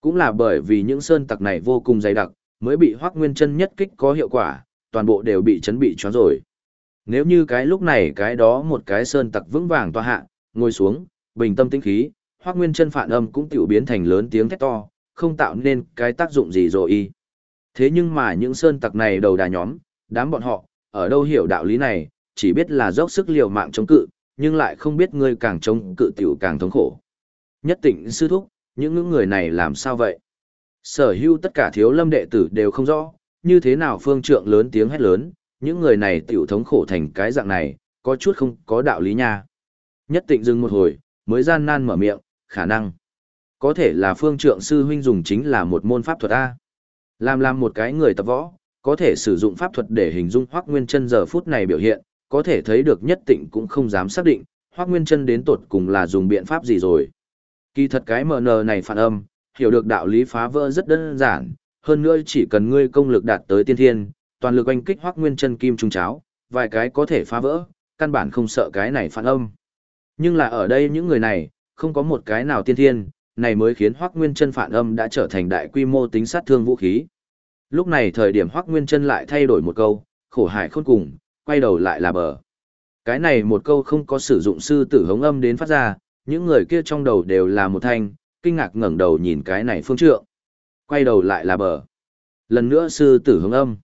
Cũng là bởi vì những sơn tặc này vô cùng dày đặc, mới bị Hoắc Nguyên Chân nhất kích có hiệu quả, toàn bộ đều bị chấn bị choáng rồi. Nếu như cái lúc này cái đó một cái sơn tặc vững vàng tọa hạ, ngồi xuống, bình tâm tĩnh khí, Hoắc Nguyên Chân phản âm cũng tiểu biến thành lớn tiếng thét to, không tạo nên cái tác dụng gì rồi y. Thế nhưng mà những sơn tặc này đầu đà nhóm, đám bọn họ, ở đâu hiểu đạo lý này, chỉ biết là dốc sức liều mạng chống cự, nhưng lại không biết ngươi càng chống cự tiểu càng thống khổ. Nhất tịnh sư thúc, những người này làm sao vậy? Sở hữu tất cả thiếu lâm đệ tử đều không rõ, như thế nào phương trượng lớn tiếng hét lớn, những người này tiểu thống khổ thành cái dạng này, có chút không có đạo lý nha. Nhất tịnh dừng một hồi, mới gian nan mở miệng, khả năng. Có thể là phương trượng sư huynh dùng chính là một môn pháp thuật A. Làm làm một cái người tập võ, có thể sử dụng pháp thuật để hình dung Hoắc Nguyên Chân giờ phút này biểu hiện, có thể thấy được nhất tịnh cũng không dám xác định, Hoắc Nguyên Chân đến tột cùng là dùng biện pháp gì rồi. Kỳ thật cái MN này phản âm, hiểu được đạo lý phá vỡ rất đơn giản, hơn nữa chỉ cần ngươi công lực đạt tới tiên thiên, toàn lực oanh kích Hoắc Nguyên Chân kim trung cháo, vài cái có thể phá vỡ, căn bản không sợ cái này phản âm. Nhưng là ở đây những người này, không có một cái nào tiên thiên, này mới khiến Hoắc Nguyên Chân phản âm đã trở thành đại quy mô tính sát thương vũ khí. Lúc này thời điểm Hoắc Nguyên Chân lại thay đổi một câu, khổ hải khôn cùng, quay đầu lại là bờ. Cái này một câu không có sử dụng sư tử hống âm đến phát ra, những người kia trong đầu đều là một thanh, kinh ngạc ngẩng đầu nhìn cái này phương trượng. Quay đầu lại là bờ. Lần nữa sư tử hướng âm.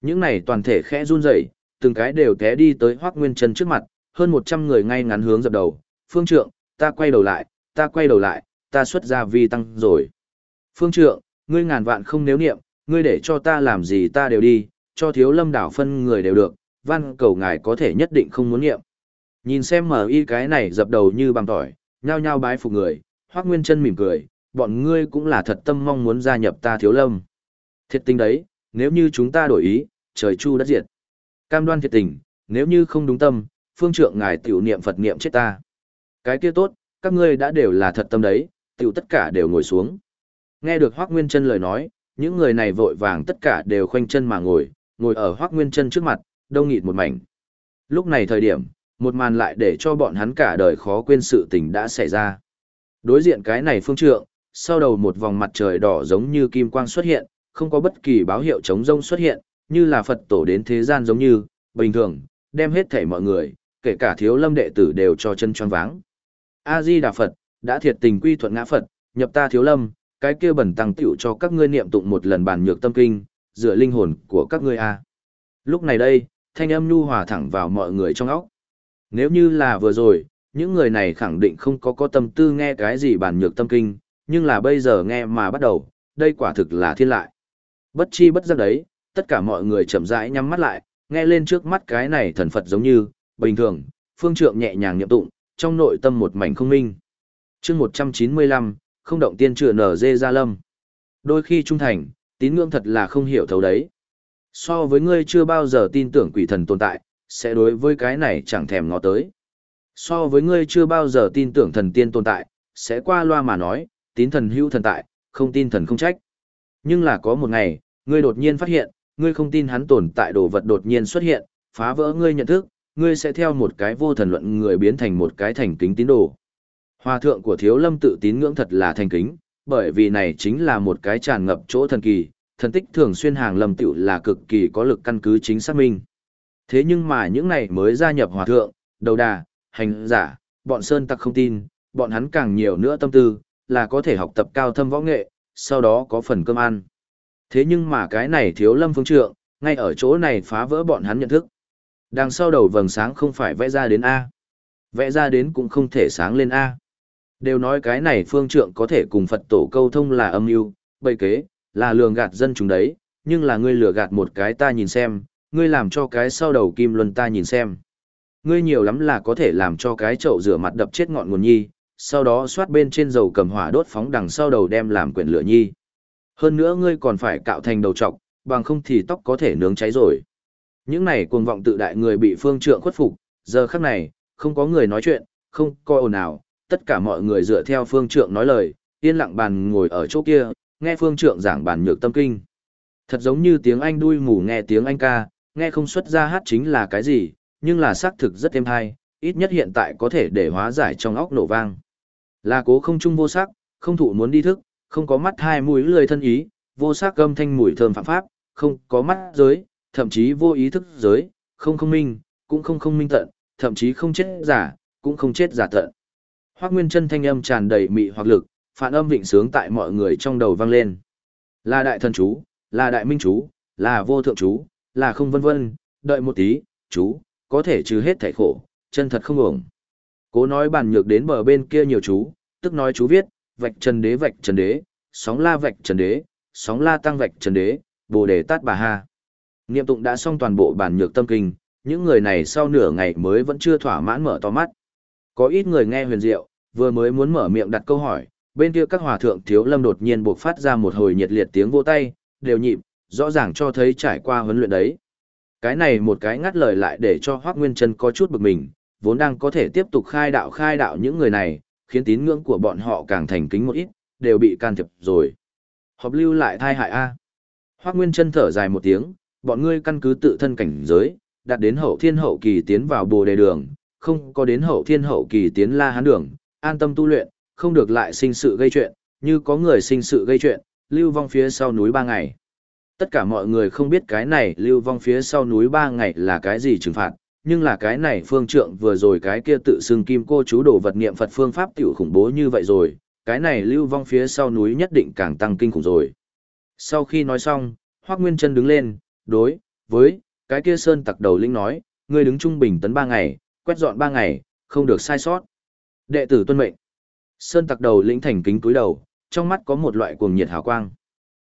Những này toàn thể khẽ run rẩy, từng cái đều té đi tới Hoắc Nguyên Chân trước mặt, hơn 100 người ngay ngắn hướng dập đầu, "Phương trượng, ta quay đầu lại, ta quay đầu lại, ta xuất ra vi tăng rồi." "Phương trượng, ngươi ngàn vạn không nếu niệm, ngươi để cho ta làm gì ta đều đi, cho thiếu lâm đảo phân người đều được, văn cầu ngài có thể nhất định không muốn niệm. Nhìn xem mở y cái này dập đầu như bằng tỏi, nhao nhao bái phục người, hoác nguyên Trân mỉm cười, bọn ngươi cũng là thật tâm mong muốn gia nhập ta thiếu lâm. Thiệt tình đấy, nếu như chúng ta đổi ý, trời chu đất diệt. Cam đoan thiệt tình, nếu như không đúng tâm, phương trượng ngài tiểu niệm Phật niệm chết ta. Cái kia tốt, các ngươi đã đều là thật tâm đấy, tiểu tất cả đều ngồi xuống. Nghe được Hoác Nguyên Trân lời nói, những người này vội vàng tất cả đều khoanh chân mà ngồi, ngồi ở Hoắc Nguyên Trân trước mặt, đông nghịt một mảnh. Lúc này thời điểm, một màn lại để cho bọn hắn cả đời khó quên sự tình đã xảy ra. Đối diện cái này phương trượng, sau đầu một vòng mặt trời đỏ giống như kim quang xuất hiện, không có bất kỳ báo hiệu chống rông xuất hiện, như là Phật tổ đến thế gian giống như, bình thường, đem hết thảy mọi người, kể cả thiếu lâm đệ tử đều cho chân choáng váng. A-di Đà Phật, đã thiệt tình quy thuận ngã Phật, nhập ta thiếu lâm, cái kia bẩn tăng tiểu cho các ngươi niệm tụng một lần bản nhược tâm kinh, dựa linh hồn của các ngươi a. Lúc này đây, thanh âm nhu hòa thẳng vào mọi người trong óc. Nếu như là vừa rồi, những người này khẳng định không có có tâm tư nghe cái gì bản nhược tâm kinh, nhưng là bây giờ nghe mà bắt đầu, đây quả thực là thiên lại. Bất chi bất giác đấy, tất cả mọi người chậm rãi nhắm mắt lại, nghe lên trước mắt cái này thần Phật giống như, bình thường, phương trượng nhẹ nhàng niệm tụng, trong nội tâm một mảnh không minh. chương 195, không động tiên trựa nở dê ra lâm. Đôi khi trung thành, tín ngưỡng thật là không hiểu thấu đấy. So với ngươi chưa bao giờ tin tưởng quỷ thần tồn tại, sẽ đối với cái này chẳng thèm ngó tới. So với ngươi chưa bao giờ tin tưởng thần tiên tồn tại, sẽ qua loa mà nói, tín thần hữu thần tại, không tin thần không trách. Nhưng là có một ngày, ngươi đột nhiên phát hiện, ngươi không tin hắn tồn tại đồ vật đột nhiên xuất hiện, phá vỡ ngươi nhận thức, ngươi sẽ theo một cái vô thần luận người biến thành một cái thành kính tín đồ. Hòa thượng của thiếu lâm tự tín ngưỡng thật là thành kính, bởi vì này chính là một cái tràn ngập chỗ thần kỳ, thần tích thường xuyên hàng lâm tiểu là cực kỳ có lực căn cứ chính xác minh. Thế nhưng mà những này mới gia nhập hòa thượng, đầu đà, hành giả, bọn sơn tặc không tin, bọn hắn càng nhiều nữa tâm tư, là có thể học tập cao thâm võ nghệ, sau đó có phần cơm ăn. Thế nhưng mà cái này thiếu lâm phương trượng, ngay ở chỗ này phá vỡ bọn hắn nhận thức. Đằng sau đầu vầng sáng không phải vẽ ra đến A. Vẽ ra đến cũng không thể sáng lên A. Đều nói cái này phương trượng có thể cùng Phật tổ câu thông là âm mưu, bầy kế, là lường gạt dân chúng đấy, nhưng là ngươi lừa gạt một cái ta nhìn xem, ngươi làm cho cái sau đầu kim luân ta nhìn xem. Ngươi nhiều lắm là có thể làm cho cái chậu rửa mặt đập chết ngọn nguồn nhi, sau đó xoát bên trên dầu cầm hỏa đốt phóng đằng sau đầu đem làm quyển lửa nhi. Hơn nữa ngươi còn phải cạo thành đầu trọc, bằng không thì tóc có thể nướng cháy rồi. Những này cuồng vọng tự đại người bị phương trượng khuất phục, giờ khắc này, không có người nói chuyện, không coi ồn ào, tất cả mọi người dựa theo phương trượng nói lời, yên lặng bàn ngồi ở chỗ kia, nghe phương trượng giảng bàn nhược tâm kinh. Thật giống như tiếng Anh đuôi mù nghe tiếng Anh ca, nghe không xuất ra hát chính là cái gì, nhưng là xác thực rất êm hay, ít nhất hiện tại có thể để hóa giải trong óc nổ vang. Là cố không chung vô sắc, không thụ muốn đi thức, không có mắt hai mũi lười thân ý, vô sắc gâm thanh mùi thơm phạm pháp, không có mắt giới, thậm chí vô ý thức giới, không không minh, cũng không không minh tận, thậm chí không chết giả, cũng không chết giả tận. Hoác Nguyên chân thanh âm tràn đầy mị hoặc lực, phản âm vịnh sướng tại mọi người trong đầu vang lên. Là đại thần chú, là đại minh chú, là vô thượng chú, là không vân vân, đợi một tí, chú, có thể trừ hết thảy khổ, chân thật không ổng. Cố nói bàn nhược đến bờ bên kia nhiều chú, tức nói chú viết, vạch trần đế vạch trần đế, sóng la vạch trần đế, sóng la tăng vạch trần đế, bồ đề tát bà ha. Niệm tụng đã xong toàn bộ bản nhược tâm kinh, những người này sau nửa ngày mới vẫn chưa thỏa mãn mở to mắt. Có ít người nghe huyền diệu, vừa mới muốn mở miệng đặt câu hỏi, bên kia các hòa thượng thiếu lâm đột nhiên buộc phát ra một hồi nhiệt liệt tiếng vỗ tay, đều nhịp, rõ ràng cho thấy trải qua huấn luyện đấy. Cái này một cái ngắt lời lại để cho Hoác Nguyên Trân có chút bực mình, vốn đang có thể tiếp tục khai đạo khai đạo những người này, khiến tín ngưỡng của bọn họ càng thành kính một ít, đều bị can thiệp rồi. Họp lưu lại thai hại A. Hoác Nguyên Trân thở dài một tiếng, bọn ngươi căn cứ tự thân cảnh giới, đạt đến hậu thiên hậu kỳ tiến vào bồ đề đường, không có đến hậu thiên hậu kỳ tiến la hán đường, an tâm tu luyện, không được lại sinh sự gây chuyện, như có người sinh sự gây chuyện, lưu vong phía sau núi ba ngày. Tất cả mọi người không biết cái này lưu vong phía sau núi ba ngày là cái gì trừng phạt, nhưng là cái này phương trượng vừa rồi cái kia tự xưng kim cô chú đồ vật niệm Phật phương pháp tiểu khủng bố như vậy rồi, cái này lưu vong phía sau núi nhất định càng tăng kinh khủng rồi. Sau khi nói xong, Hoác Nguyên Trân đứng lên, đối, với, cái kia sơn tặc đầu linh nói, ngươi đứng trung bình tấn ba ngày, quét dọn ba ngày, không được sai sót. Đệ tử tuân mệnh. Sơn tặc đầu lĩnh thành kính túi đầu, trong mắt có một loại cuồng nhiệt hào quang.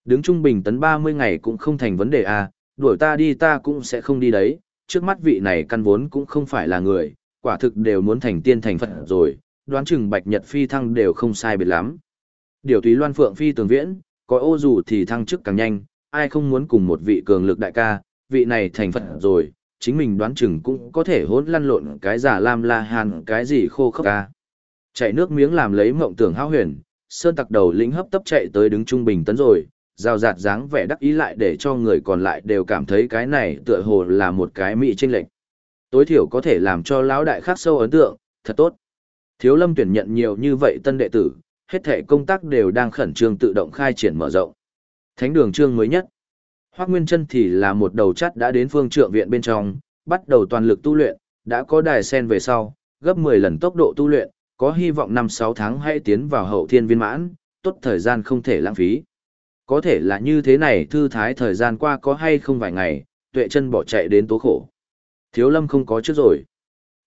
Đứng trung bình tấn 30 ngày cũng không thành vấn đề à, đuổi ta đi ta cũng sẽ không đi đấy, trước mắt vị này căn vốn cũng không phải là người, quả thực đều muốn thành tiên thành Phật rồi, đoán chừng Bạch Nhật phi thăng đều không sai biệt lắm. Điều tùy loan phượng phi tường viễn, có ô dù thì thăng chức càng nhanh, ai không muốn cùng một vị cường lực đại ca, vị này thành Phật rồi, chính mình đoán chừng cũng có thể hỗn lăn lộn cái giả lam la hàn cái gì khô khốc ca. Chạy nước miếng làm lấy mộng tưởng hao huyền, sơn tặc đầu lĩnh hấp tấp chạy tới đứng trung bình tấn rồi, rào rạt dáng vẻ đắc ý lại để cho người còn lại đều cảm thấy cái này tựa hồ là một cái mỹ tranh lệch. Tối thiểu có thể làm cho lão đại khắc sâu ấn tượng, thật tốt. Thiếu lâm tuyển nhận nhiều như vậy tân đệ tử, hết thể công tác đều đang khẩn trương tự động khai triển mở rộng. Thánh đường trương mới nhất. Hoác Nguyên chân thì là một đầu chắt đã đến phương trượng viện bên trong, bắt đầu toàn lực tu luyện, đã có đài sen về sau, gấp 10 lần tốc độ tu luyện, có hy vọng 5-6 tháng hãy tiến vào hậu thiên viên mãn, tốt thời gian không thể lãng phí. Có thể là như thế này thư thái thời gian qua có hay không vài ngày, tuệ chân bỏ chạy đến tố khổ. Thiếu lâm không có trước rồi.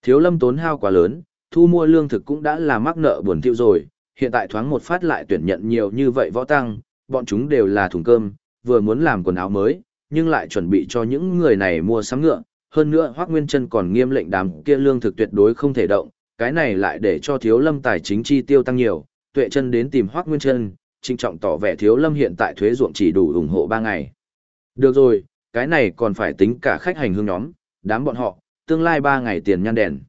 Thiếu lâm tốn hao quá lớn, thu mua lương thực cũng đã là mắc nợ buồn tiêu rồi, hiện tại thoáng một phát lại tuyển nhận nhiều như vậy võ tăng, bọn chúng đều là thùng cơm, vừa muốn làm quần áo mới, nhưng lại chuẩn bị cho những người này mua sắm ngựa. Hơn nữa Hoác Nguyên chân còn nghiêm lệnh đám kia lương thực tuyệt đối không thể động, cái này lại để cho thiếu lâm tài chính chi tiêu tăng nhiều, tuệ chân đến tìm Hoác Nguyên chân trinh trọng tỏ vẻ thiếu lâm hiện tại thuế ruộng chỉ đủ ủng hộ ba ngày. Được rồi, cái này còn phải tính cả khách hành hương nhóm, đám bọn họ, tương lai ba ngày tiền nhan đèn.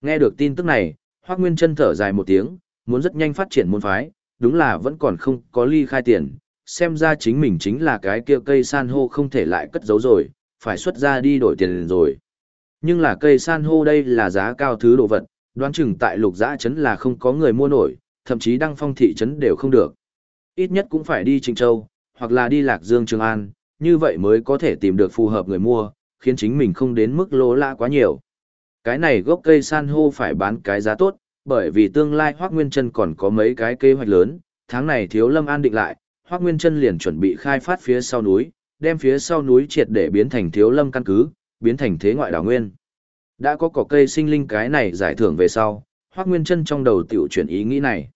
Nghe được tin tức này, Hoác Nguyên chân thở dài một tiếng, muốn rất nhanh phát triển môn phái, đúng là vẫn còn không có ly khai tiền, xem ra chính mình chính là cái kia cây san hô không thể lại cất giấu rồi, phải xuất ra đi đổi tiền rồi. Nhưng là cây san hô đây là giá cao thứ đồ vật, đoán chừng tại lục giã trấn là không có người mua nổi, thậm chí đăng phong thị trấn đều không được. Ít nhất cũng phải đi Trịnh Châu, hoặc là đi Lạc Dương Trường An, như vậy mới có thể tìm được phù hợp người mua, khiến chính mình không đến mức lỗ lã quá nhiều. Cái này gốc cây san hô phải bán cái giá tốt, bởi vì tương lai Hoác Nguyên Trân còn có mấy cái kế hoạch lớn, tháng này thiếu lâm an định lại, Hoác Nguyên Trân liền chuẩn bị khai phát phía sau núi, đem phía sau núi triệt để biến thành thiếu lâm căn cứ, biến thành thế ngoại đảo nguyên. Đã có cỏ cây sinh linh cái này giải thưởng về sau, Hoác Nguyên Trân trong đầu tiểu chuyển ý nghĩ này.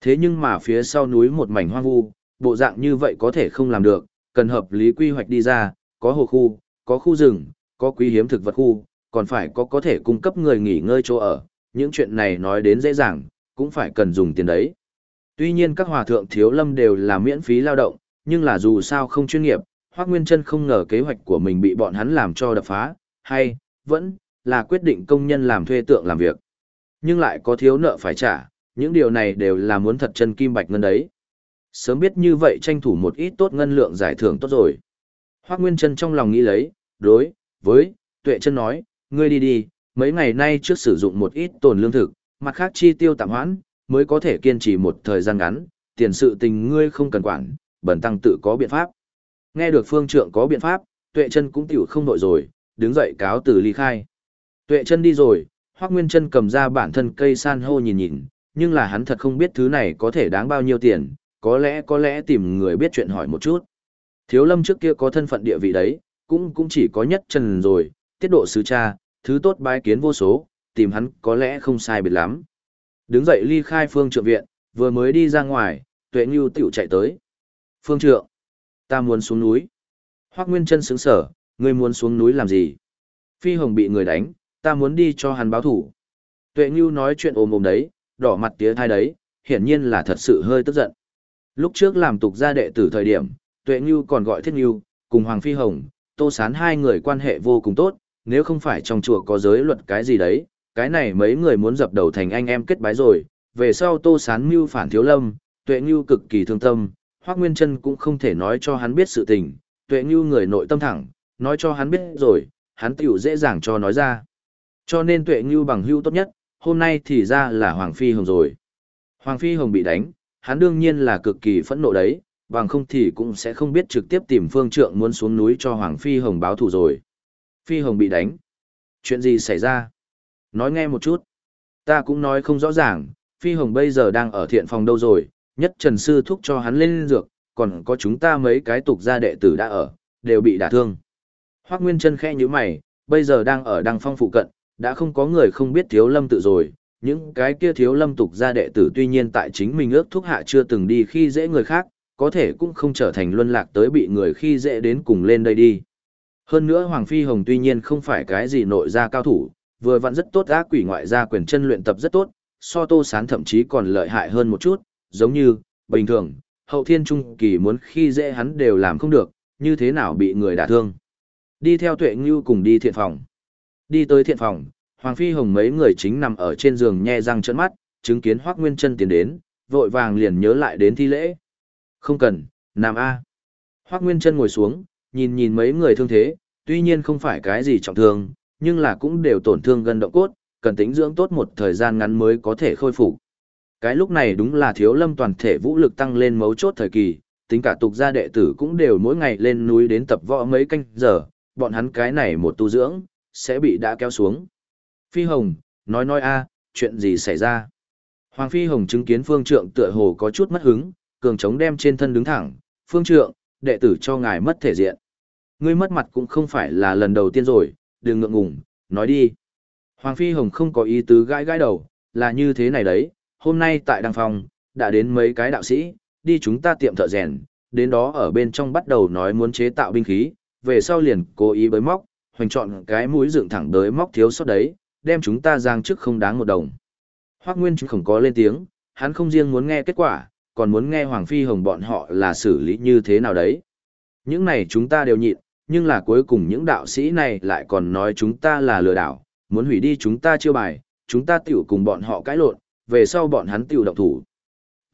Thế nhưng mà phía sau núi một mảnh hoang vu, bộ dạng như vậy có thể không làm được, cần hợp lý quy hoạch đi ra, có hồ khu, có khu rừng, có quý hiếm thực vật khu, còn phải có có thể cung cấp người nghỉ ngơi chỗ ở, những chuyện này nói đến dễ dàng, cũng phải cần dùng tiền đấy. Tuy nhiên các hòa thượng thiếu lâm đều là miễn phí lao động, nhưng là dù sao không chuyên nghiệp, Hoác Nguyên Trân không ngờ kế hoạch của mình bị bọn hắn làm cho đập phá, hay, vẫn, là quyết định công nhân làm thuê tượng làm việc. Nhưng lại có thiếu nợ phải trả, những điều này đều là muốn thật chân kim bạch ngân đấy. Sớm biết như vậy tranh thủ một ít tốt ngân lượng giải thưởng tốt rồi. Hoác Nguyên Trân trong lòng nghĩ lấy, đối, với, tuệ chân nói, ngươi đi đi, mấy ngày nay trước sử dụng một ít tồn lương thực, mặt khác chi tiêu tạm hoãn, mới có thể kiên trì một thời gian ngắn, tiền sự tình ngươi không cần quản, bẩn tăng tự có biện pháp. Nghe được phương trượng có biện pháp, tuệ chân cũng tiểu không nội rồi, đứng dậy cáo từ ly khai. Tuệ chân đi rồi, Hoác Nguyên chân cầm ra bản thân cây san hô nhìn nhìn, nhưng là hắn thật không biết thứ này có thể đáng bao nhiêu tiền, có lẽ có lẽ tìm người biết chuyện hỏi một chút. Thiếu lâm trước kia có thân phận địa vị đấy, cũng cũng chỉ có nhất trần rồi, tiết độ sứ cha, thứ tốt bái kiến vô số, tìm hắn có lẽ không sai biệt lắm. Đứng dậy ly khai phương trượng viện, vừa mới đi ra ngoài, tuệ ngưu tiểu chạy tới. Phương trượng, ta muốn xuống núi. Hoác Nguyên chân sướng sở, ngươi muốn xuống núi làm gì? Phi Hồng bị người đánh, ta muốn đi cho hắn báo thủ. Tuệ ngưu nói chuyện ồm ồm đấy, đỏ mặt tía thai đấy, hiển nhiên là thật sự hơi tức giận. Lúc trước làm tục gia đệ tử thời điểm, Tuệ Nhu còn gọi Thiết Nhu cùng Hoàng Phi Hồng, Tô Sán hai người quan hệ vô cùng tốt, nếu không phải trong chùa có giới luật cái gì đấy, cái này mấy người muốn dập đầu thành anh em kết bái rồi, về sau Tô Sán mưu phản Thiếu Lâm, Tuệ Nhu cực kỳ thương tâm, Hoắc Nguyên Trân cũng không thể nói cho hắn biết sự tình, Tuệ Nhu người nội tâm thẳng, nói cho hắn biết rồi, hắn tiểu dễ dàng cho nói ra. Cho nên Tuệ Nhu bằng hữu tốt nhất, hôm nay thì ra là Hoàng Phi Hồng rồi. Hoàng Phi Hồng bị đánh, hắn đương nhiên là cực kỳ phẫn nộ đấy, bằng không thì cũng sẽ không biết trực tiếp tìm phương trượng muốn xuống núi cho Hoàng Phi Hồng báo thù rồi. Phi Hồng bị đánh. Chuyện gì xảy ra? Nói nghe một chút. Ta cũng nói không rõ ràng, Phi Hồng bây giờ đang ở thiện phòng đâu rồi, nhất Trần Sư thúc cho hắn lên dược, còn có chúng ta mấy cái tục gia đệ tử đã ở, đều bị đả thương. Hoác Nguyên Trân khẽ như mày, bây giờ đang ở đăng phong phụ cận, đã không có người không biết thiếu lâm tự rồi, những cái kia thiếu lâm tục gia đệ tử tuy nhiên tại chính mình ước thúc hạ chưa từng đi khi dễ người khác, có thể cũng không trở thành luân lạc tới bị người khi dễ đến cùng lên đây đi. Hơn nữa Hoàng Phi Hồng tuy nhiên không phải cái gì nội gia cao thủ, vừa vặn rất tốt ác quỷ ngoại gia quyền chân luyện tập rất tốt, so tô sán thậm chí còn lợi hại hơn một chút, giống như, bình thường, hậu thiên trung kỳ muốn khi dễ hắn đều làm không được, như thế nào bị người đả thương. Đi theo tuệ ngưu cùng đi thiện phòng. Đi tới thiện phòng, Hoàng Phi Hồng mấy người chính nằm ở trên giường nhe răng trợn mắt, chứng kiến Hoác Nguyên chân tiến đến, vội vàng liền nhớ lại đến thi lễ. Không cần, nằm A. Hoác Nguyên chân ngồi xuống, nhìn nhìn mấy người thương thế, tuy nhiên không phải cái gì trọng thương, nhưng là cũng đều tổn thương gần động cốt, cần tính dưỡng tốt một thời gian ngắn mới có thể khôi phục. Cái lúc này đúng là thiếu lâm toàn thể vũ lực tăng lên mấu chốt thời kỳ, tính cả tục gia đệ tử cũng đều mỗi ngày lên núi đến tập võ mấy canh giờ, bọn hắn cái này một tu dưỡng, sẽ bị đã kéo xuống. Phi Hồng, nói nói a, chuyện gì xảy ra? Hoàng Phi Hồng chứng kiến phương trượng tựa hồ có chút mất hứng, cường chống đem trên thân đứng thẳng, phương trượng, đệ tử cho ngài mất thể diện. Ngươi mất mặt cũng không phải là lần đầu tiên rồi, đừng ngượng ngùng, nói đi. Hoàng Phi Hồng không có ý tứ gãi gãi đầu, là như thế này đấy, hôm nay tại Đăng Phong, đã đến mấy cái đạo sĩ, đi chúng ta tiệm thợ rèn, đến đó ở bên trong bắt đầu nói muốn chế tạo binh khí, về sau liền cố ý bới móc, hoành chọn cái mũi dựng thẳng đới móc thiếu sót đấy, đem chúng ta giang trước không đáng một đồng. Hoác Nguyên chứ không có lên tiếng, hắn không riêng muốn nghe kết quả, còn muốn nghe Hoàng Phi Hồng bọn họ là xử lý như thế nào đấy. Những này chúng ta đều nhịn, nhưng là cuối cùng những đạo sĩ này lại còn nói chúng ta là lừa đảo, muốn hủy đi chúng ta chiêu bài, chúng ta tiểu cùng bọn họ cãi lộn, về sau bọn hắn tiểu động thủ.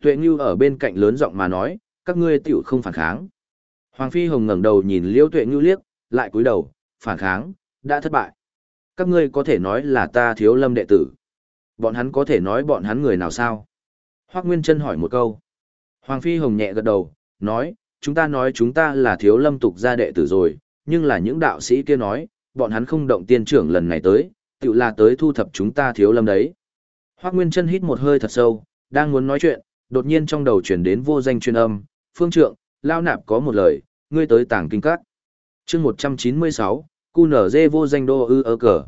Tuệ Ngưu ở bên cạnh lớn giọng mà nói, các ngươi tiểu không phản kháng. Hoàng Phi Hồng ngẩng đầu nhìn Liêu Tuệ Ngưu liếc, lại cúi đầu, phản kháng, đã thất bại. Các ngươi có thể nói là ta thiếu lâm đệ tử. Bọn hắn có thể nói bọn hắn người nào sao? Hoác Nguyên Trân hỏi một câu. Hoàng Phi Hồng nhẹ gật đầu, nói, chúng ta nói chúng ta là thiếu lâm tục gia đệ tử rồi, nhưng là những đạo sĩ kia nói, bọn hắn không động tiên trưởng lần này tới, tự là tới thu thập chúng ta thiếu lâm đấy. Hoác Nguyên Trân hít một hơi thật sâu, đang muốn nói chuyện, đột nhiên trong đầu chuyển đến vô danh chuyên âm, phương trượng, lao nạp có một lời, ngươi tới tảng kinh cắt chương 196, cu nở dê vô danh đô ư ơ cờ.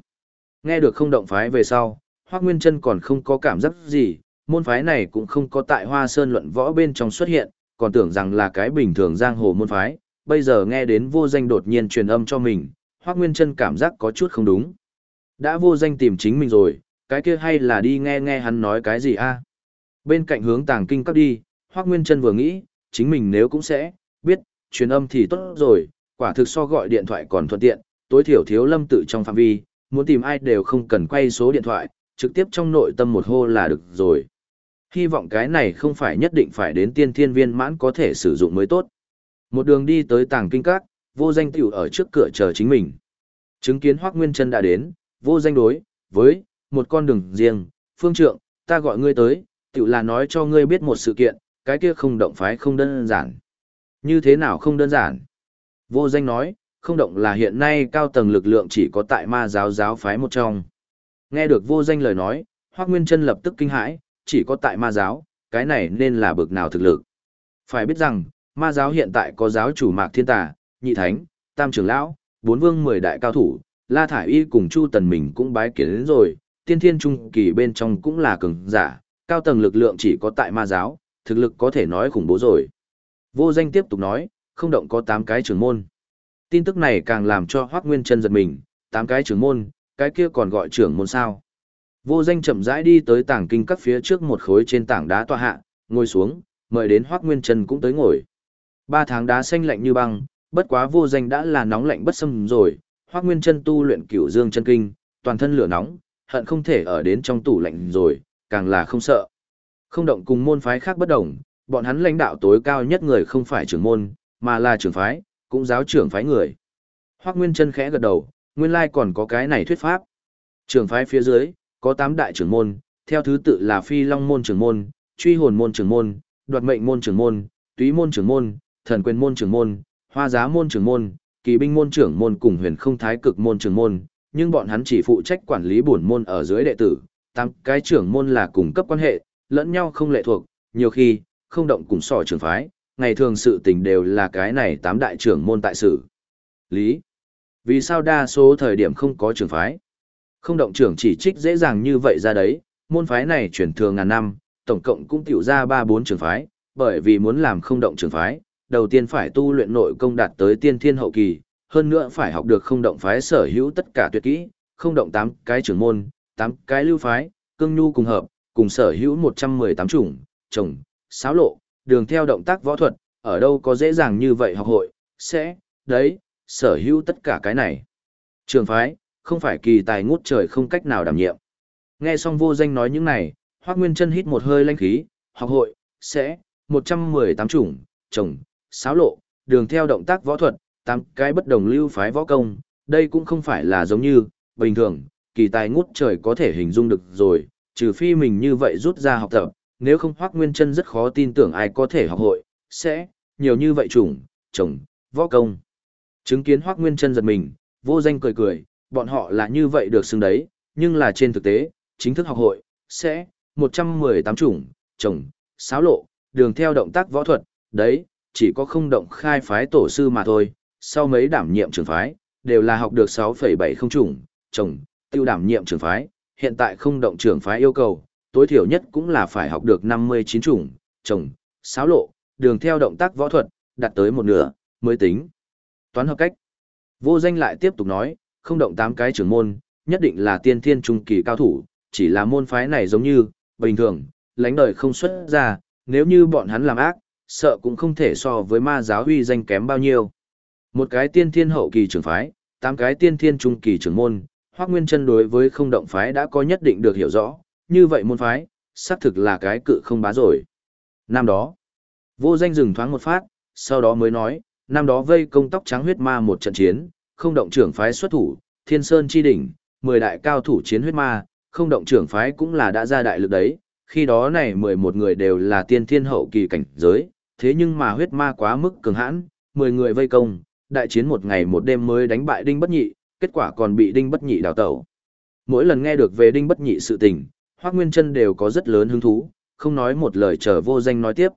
Nghe được không động phái về sau, Hoác Nguyên Trân còn không có cảm giác gì, môn phái này cũng không có tại Hoa Sơn luận võ bên trong xuất hiện, còn tưởng rằng là cái bình thường giang hồ môn phái, bây giờ nghe đến vô danh đột nhiên truyền âm cho mình, Hoác Nguyên Trân cảm giác có chút không đúng. Đã vô danh tìm chính mình rồi, cái kia hay là đi nghe nghe hắn nói cái gì a Bên cạnh hướng tàng kinh các đi, Hoác Nguyên Trân vừa nghĩ, chính mình nếu cũng sẽ, biết, truyền âm thì tốt rồi, quả thực so gọi điện thoại còn thuận tiện, tối thiểu thiếu lâm tự trong phạm vi, muốn tìm ai đều không cần quay số điện thoại, trực tiếp trong nội tâm một hô là được rồi. Hy vọng cái này không phải nhất định phải đến tiên thiên viên mãn có thể sử dụng mới tốt. Một đường đi tới tàng kinh các, vô danh tiểu ở trước cửa chờ chính mình. Chứng kiến Hoác Nguyên Trân đã đến, vô danh đối, với, một con đường riêng, phương trượng, ta gọi ngươi tới, tiểu là nói cho ngươi biết một sự kiện, cái kia không động phái không đơn giản. Như thế nào không đơn giản? Vô danh nói, không động là hiện nay cao tầng lực lượng chỉ có tại ma giáo giáo phái một trong. Nghe được vô danh lời nói, Hoác Nguyên Trân lập tức kinh hãi, chỉ có tại ma giáo, cái này nên là bực nào thực lực. Phải biết rằng, ma giáo hiện tại có giáo chủ mạc thiên tà, nhị thánh, tam trưởng lão, bốn vương mười đại cao thủ, La Thải Y cùng Chu Tần mình cũng bái kiến đến rồi, tiên thiên trung kỳ bên trong cũng là cường giả, cao tầng lực lượng chỉ có tại ma giáo, thực lực có thể nói khủng bố rồi. Vô danh tiếp tục nói, không động có 8 cái trưởng môn. Tin tức này càng làm cho Hoác Nguyên Trân giật mình, Tám cái trưởng môn, cái kia còn gọi trưởng môn sao. Vô danh chậm rãi đi tới tảng kinh các phía trước một khối trên tảng đá tọa hạ, ngồi xuống, mời đến Hoác Nguyên Trân cũng tới ngồi. Ba tháng đá xanh lạnh như băng, bất quá vô danh đã là nóng lạnh bất xâm rồi, Hoắc Nguyên Chân tu luyện Cửu Dương chân kinh, toàn thân lửa nóng, hận không thể ở đến trong tủ lạnh rồi, càng là không sợ. Không động cùng môn phái khác bất đồng, bọn hắn lãnh đạo tối cao nhất người không phải trưởng môn, mà là trưởng phái, cũng giáo trưởng phái người. Hoắc Nguyên Chân khẽ gật đầu, nguyên lai còn có cái này thuyết pháp. Trưởng phái phía dưới, có 8 đại trưởng môn, theo thứ tự là Phi Long môn trưởng môn, Truy hồn môn trưởng môn, Đoạt mệnh môn trưởng môn, Túy môn trưởng môn, Thần quyền môn trưởng môn, Hoa giá môn trưởng môn, Kỳ binh môn trưởng môn cùng Huyền Không Thái cực môn trưởng môn, nhưng bọn hắn chỉ phụ trách quản lý bổn môn ở dưới đệ tử, tám cái trưởng môn là cùng cấp quan hệ, lẫn nhau không lệ thuộc, nhiều khi không động cùng sỏ trưởng phái, ngày thường sự tình đều là cái này tám đại trưởng môn tại sự. Lý. Vì sao đa số thời điểm không có trưởng phái? Không động trưởng chỉ trích dễ dàng như vậy ra đấy, môn phái này chuyển thường ngàn năm, tổng cộng cũng tiểu ra ba bốn trưởng phái, bởi vì muốn làm không động trưởng phái, đầu tiên phải tu luyện nội công đạt tới tiên thiên hậu kỳ, hơn nữa phải học được không động phái sở hữu tất cả tuyệt kỹ, không động tám cái trưởng môn, tám cái lưu phái, cương nhu cùng hợp, cùng sở hữu 118 chủng, trồng, sáo lộ, đường theo động tác võ thuật, ở đâu có dễ dàng như vậy học hội, sẽ, đấy, sở hữu tất cả cái này. Trường phái, không phải kỳ tài ngút trời không cách nào đảm nhiệm. Nghe xong vô danh nói những này, Hoác Nguyên chân hít một hơi lanh khí, học hội, sẽ, 118 chủng, trồng, sáo lộ, đường theo động tác võ thuật, tám cái bất đồng lưu phái võ công, đây cũng không phải là giống như, bình thường, kỳ tài ngút trời có thể hình dung được rồi, trừ phi mình như vậy rút ra học tập, nếu không Hoắc Nguyên Chân rất khó tin tưởng ai có thể học hội, sẽ, nhiều như vậy chủng, chồng, võ công. Chứng kiến Hoắc Nguyên Chân giật mình, vô danh cười cười, bọn họ là như vậy được xưng đấy, nhưng là trên thực tế, chính thức học hội, sẽ, 118 chủng, chồng, sáo lộ, đường theo động tác võ thuật, đấy, chỉ có không động khai phái tổ sư mà thôi, sau mấy đảm nhiệm trưởng phái, đều là học được 6,7 không chủng, chồng, tiêu đảm nhiệm trưởng phái, hiện tại không động trưởng phái yêu cầu, tối thiểu nhất cũng là phải học được 59 chủng, trồng, xáo lộ, đường theo động tác võ thuật, đạt tới một nửa, mới tính. Toán hợp cách. Vô danh lại tiếp tục nói, không động 8 cái trưởng môn, nhất định là tiên thiên trung kỳ cao thủ, chỉ là môn phái này giống như, bình thường, lãnh đời không xuất ra, nếu như bọn hắn làm ác, sợ cũng không thể so với ma giáo huy danh kém bao nhiêu. Một cái tiên thiên hậu kỳ trưởng phái, tám cái tiên thiên trung kỳ trưởng môn, Hoắc Nguyên Chân đối với không động phái đã có nhất định được hiểu rõ, như vậy môn phái, xác thực là cái cự không bá rồi. Năm đó, vô danh dừng thoáng một phát, sau đó mới nói, năm đó vây công tóc trắng huyết ma một trận chiến, không động trưởng phái xuất thủ, Thiên Sơn chi đỉnh, mười đại cao thủ chiến huyết ma, không động trưởng phái cũng là đã ra đại lực đấy, khi đó này mười một người đều là tiên thiên hậu kỳ cảnh giới, thế nhưng mà huyết ma quá mức cường hãn, mười người vây công, đại chiến một ngày một đêm mới đánh bại Đinh Bất Nhị, kết quả còn bị Đinh Bất Nhị đào tẩu. Mỗi lần nghe được về Đinh Bất Nhị sự tình, Hoắc Nguyên Trân đều có rất lớn hứng thú, không nói một lời trở vô danh nói tiếp.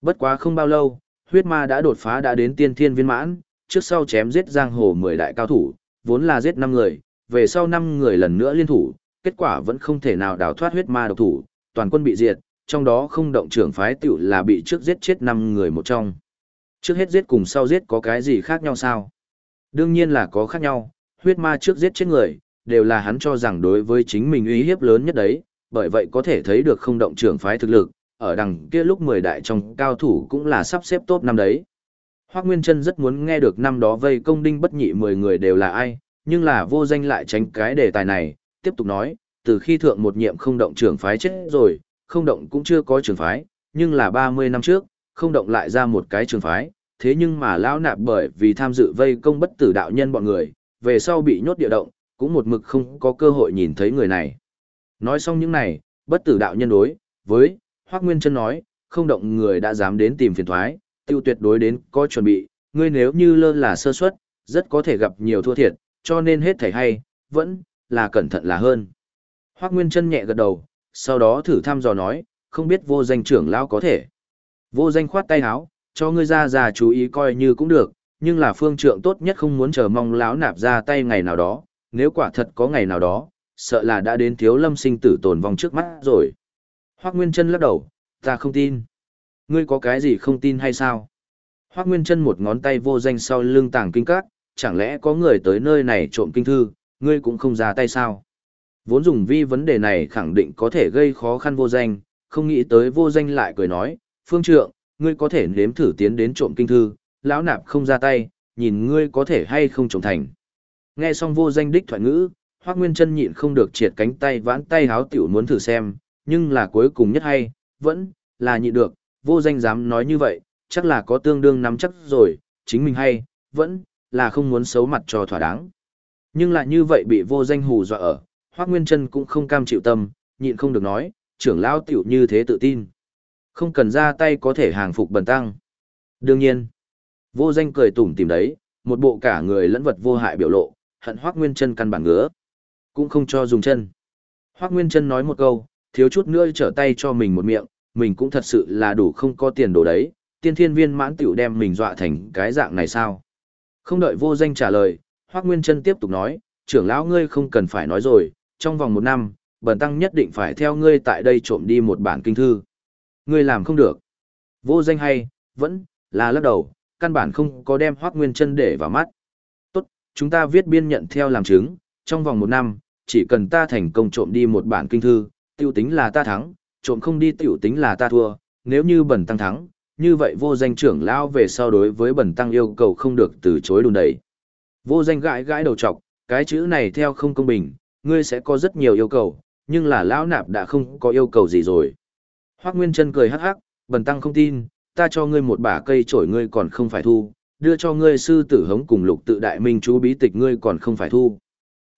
Bất quá không bao lâu, huyết ma đã đột phá đã đến tiên thiên viên mãn, trước sau chém giết giang hồ 10 đại cao thủ, vốn là giết 5 người, về sau 5 người lần nữa liên thủ, kết quả vẫn không thể nào đào thoát huyết ma độc thủ, toàn quân bị diệt, trong đó không động trưởng phái tiểu là bị trước giết chết 5 người một trong. Trước hết giết cùng sau giết có cái gì khác nhau sao? Đương nhiên là có khác nhau, huyết ma trước giết chết người, đều là hắn cho rằng đối với chính mình uy hiếp lớn nhất đấy, bởi vậy có thể thấy được không động trưởng phái thực lực, ở đằng kia lúc 10 đại trong cao thủ cũng là sắp xếp top năm đấy. Hoác Nguyên Trân rất muốn nghe được năm đó vây công đinh bất nhị 10 người đều là ai, nhưng là vô danh lại tránh cái đề tài này, tiếp tục nói, từ khi thượng một nhiệm không động trưởng phái chết rồi, không động cũng chưa có trưởng phái, nhưng là 30 năm trước, không động lại ra một cái trường phái, thế nhưng mà lão nạp bởi vì tham dự vây công bất tử đạo nhân bọn người, về sau bị nhốt địa động, cũng một mực không có cơ hội nhìn thấy người này. Nói xong những này, bất tử đạo nhân đối, với, Hoác Nguyên Trân nói, không động người đã dám đến tìm phiền thoái, tiêu tuyệt đối đến có chuẩn bị, ngươi nếu như lơ là sơ suất, rất có thể gặp nhiều thua thiệt, cho nên hết thảy hay, vẫn là cẩn thận là hơn. Hoác Nguyên Trân nhẹ gật đầu, sau đó thử thăm dò nói, không biết vô danh trưởng lão có thể. Vô danh khoát tay áo, cho ngươi ra già chú ý coi như cũng được, nhưng là phương trượng tốt nhất không muốn chờ mong lão nạp ra tay ngày nào đó, nếu quả thật có ngày nào đó, sợ là đã đến thiếu lâm sinh tử tồn vong trước mắt rồi. Hoác Nguyên Trân lắc đầu, ta không tin. Ngươi có cái gì không tin hay sao? Hoác Nguyên Trân một ngón tay vô danh sau lưng tàng kinh cát, chẳng lẽ có người tới nơi này trộm kinh thư, ngươi cũng không ra tay sao? Vốn dùng vi vấn đề này khẳng định có thể gây khó khăn vô danh, không nghĩ tới vô danh lại cười nói, phương trượng, ngươi có thể nếm thử tiến đến trộm kinh thư, lão nạp không ra tay, nhìn ngươi có thể hay không trộm thành. Nghe xong vô danh đích thoại ngữ, Hoắc Nguyên Chân nhịn không được triệt cánh tay vãn tay háo tiểu muốn thử xem, nhưng là cuối cùng nhất hay, vẫn là nhịn được, vô danh dám nói như vậy, chắc là có tương đương nắm chắc rồi, chính mình hay, vẫn là không muốn xấu mặt cho thỏa đáng. Nhưng lại như vậy bị vô danh hù dọa ở, Hoắc Nguyên Chân cũng không cam chịu tâm, nhịn không được nói, trưởng lão tiểu như thế tự tin. Không cần ra tay có thể hàng phục bần tăng. Đương nhiên, vô danh cười tủm tìm đấy, một bộ cả người lẫn vật vô hại biểu lộ, hận Hoắc Nguyên Chân căn bản ngứa, cũng không cho dùng chân. Hoắc Nguyên Trân nói một câu, thiếu chút nữa trở tay cho mình một miệng, mình cũng thật sự là đủ không có tiền đồ đấy, tiên thiên viên mãn tiểu đem mình dọa thành cái dạng này sao? Không đợi vô danh trả lời, Hoác Nguyên Trân tiếp tục nói, trưởng lão ngươi không cần phải nói rồi, trong vòng một năm, bần tăng nhất định phải theo ngươi tại đây trộm đi một bản kinh thư. Ngươi làm không được. Vô danh hay, vẫn, là lắc đầu, căn bản không có đem Hoác Nguyên Trân để vào mắt. Tốt, chúng ta viết biên nhận theo làm chứng, trong vòng một năm, chỉ cần ta thành công trộm đi một bản kinh thư, tiêu tính là ta thắng, trộm không đi tiểu tính là ta thua, nếu như bẩn tăng thắng, như vậy vô danh trưởng lão về sau đối với bẩn tăng yêu cầu không được từ chối đùn đẩy. Vô danh gãi gãi đầu trọc, cái chữ này theo không công bình, ngươi sẽ có rất nhiều yêu cầu, nhưng là lão nạp đã không có yêu cầu gì rồi. Hoác Nguyên chân cười hắc hắc, bần tăng không tin, ta cho ngươi một bả cây trổi ngươi còn không phải thu, đưa cho ngươi sư tử hống cùng lục tự đại minh chú bí tịch ngươi còn không phải thu.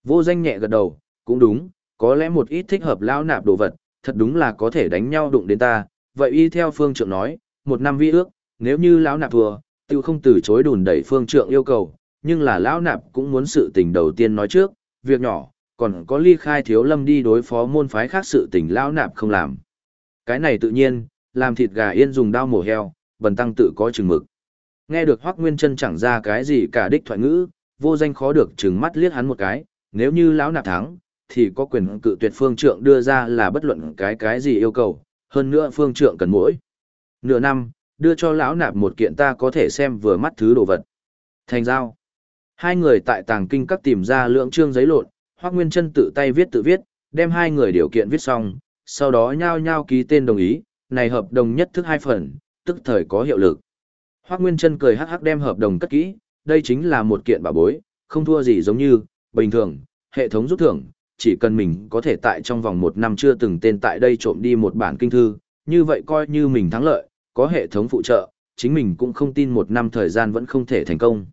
Vô danh nhẹ gật đầu, cũng đúng, có lẽ một ít thích hợp lão nạp đồ vật, thật đúng là có thể đánh nhau đụng đến ta, vậy y theo phương trượng nói, một năm vi ước, nếu như lão nạp thua, tiêu không từ chối đùn đẩy phương trượng yêu cầu, nhưng là lão nạp cũng muốn sự tình đầu tiên nói trước, việc nhỏ, còn có ly khai thiếu lâm đi đối phó môn phái khác sự tình lão nạp không làm. Cái này tự nhiên, làm thịt gà yên dùng đao mổ heo, bần tăng tự có chừng mực. Nghe được Hoắc Nguyên Chân chẳng ra cái gì cả đích thoại ngữ, vô danh khó được chừng mắt liếc hắn một cái, nếu như lão nạp thắng, thì có quyền cự tuyệt phương trượng đưa ra là bất luận cái cái gì yêu cầu, hơn nữa phương trượng cần mỗi. Nửa năm, đưa cho lão nạp một kiện ta có thể xem vừa mắt thứ đồ vật. Thành giao. Hai người tại tàng kinh các tìm ra lượng trương giấy lộn, Hoắc Nguyên Chân tự tay viết tự viết, đem hai người điều kiện viết xong, sau đó nhao nhao ký tên đồng ý, này hợp đồng nhất thức hai phần, tức thời có hiệu lực. Hoắc Nguyên Chân cười hắc hắc đem hợp đồng cất kỹ, đây chính là một kiện bảo bối, không thua gì giống như, bình thường, hệ thống rút thưởng, chỉ cần mình có thể tại trong vòng một năm chưa từng tên tại đây trộm đi một bản kinh thư, như vậy coi như mình thắng lợi, có hệ thống phụ trợ, chính mình cũng không tin một năm thời gian vẫn không thể thành công.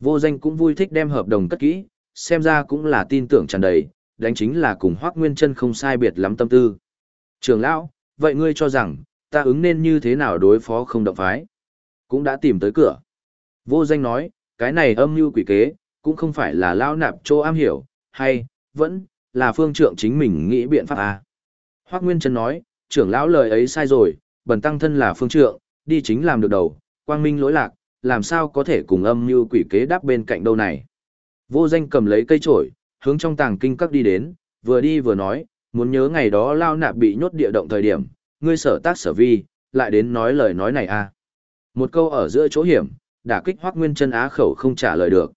Vô danh cũng vui thích đem hợp đồng cất kỹ, xem ra cũng là tin tưởng tràn đầy, đánh chính là cùng Hoác Nguyên chân không sai biệt lắm tâm tư. Trường lão, vậy ngươi cho rằng, ta ứng nên như thế nào đối phó không động phái? Cũng đã tìm tới cửa. Vô danh nói, cái này âm mưu quỷ kế, cũng không phải là lão nạp chỗ am hiểu, hay, vẫn, là phương trượng chính mình nghĩ biện pháp à. Hoác Nguyên Trân nói, trưởng lão lời ấy sai rồi, bần tăng thân là phương trượng, đi chính làm được đầu, quang minh lỗi lạc, làm sao có thể cùng âm như quỷ kế đáp bên cạnh đâu này. Vô danh cầm lấy cây trổi, hướng trong tàng kinh các đi đến, vừa đi vừa nói, muốn nhớ ngày đó lao nạp bị nhốt địa động thời điểm, ngươi sở tác sở vi, lại đến nói lời nói này à. Một câu ở giữa chỗ hiểm, đả kích hoác nguyên chân á khẩu không trả lời được.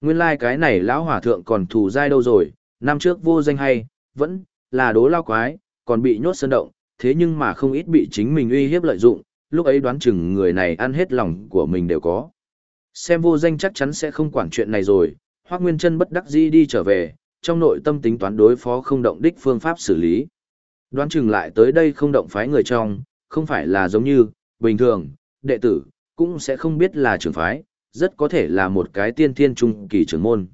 Nguyên lai like cái này lão hòa thượng còn thù dai đâu rồi, năm trước vô danh hay, vẫn là đố lao quái, còn bị nhốt sơn động, thế nhưng mà không ít bị chính mình uy hiếp lợi dụng, lúc ấy đoán chừng người này ăn hết lòng của mình đều có. Xem vô danh chắc chắn sẽ không quản chuyện này rồi, Hoác Nguyên chân bất đắc dĩ đi trở về, trong nội tâm tính toán đối phó không động đích phương pháp xử lý. Đoán chừng lại tới đây không động phái người trong, không phải là giống như, bình thường, đệ tử, cũng sẽ không biết là trưởng phái, rất có thể là một cái tiên thiên trung kỳ trưởng môn.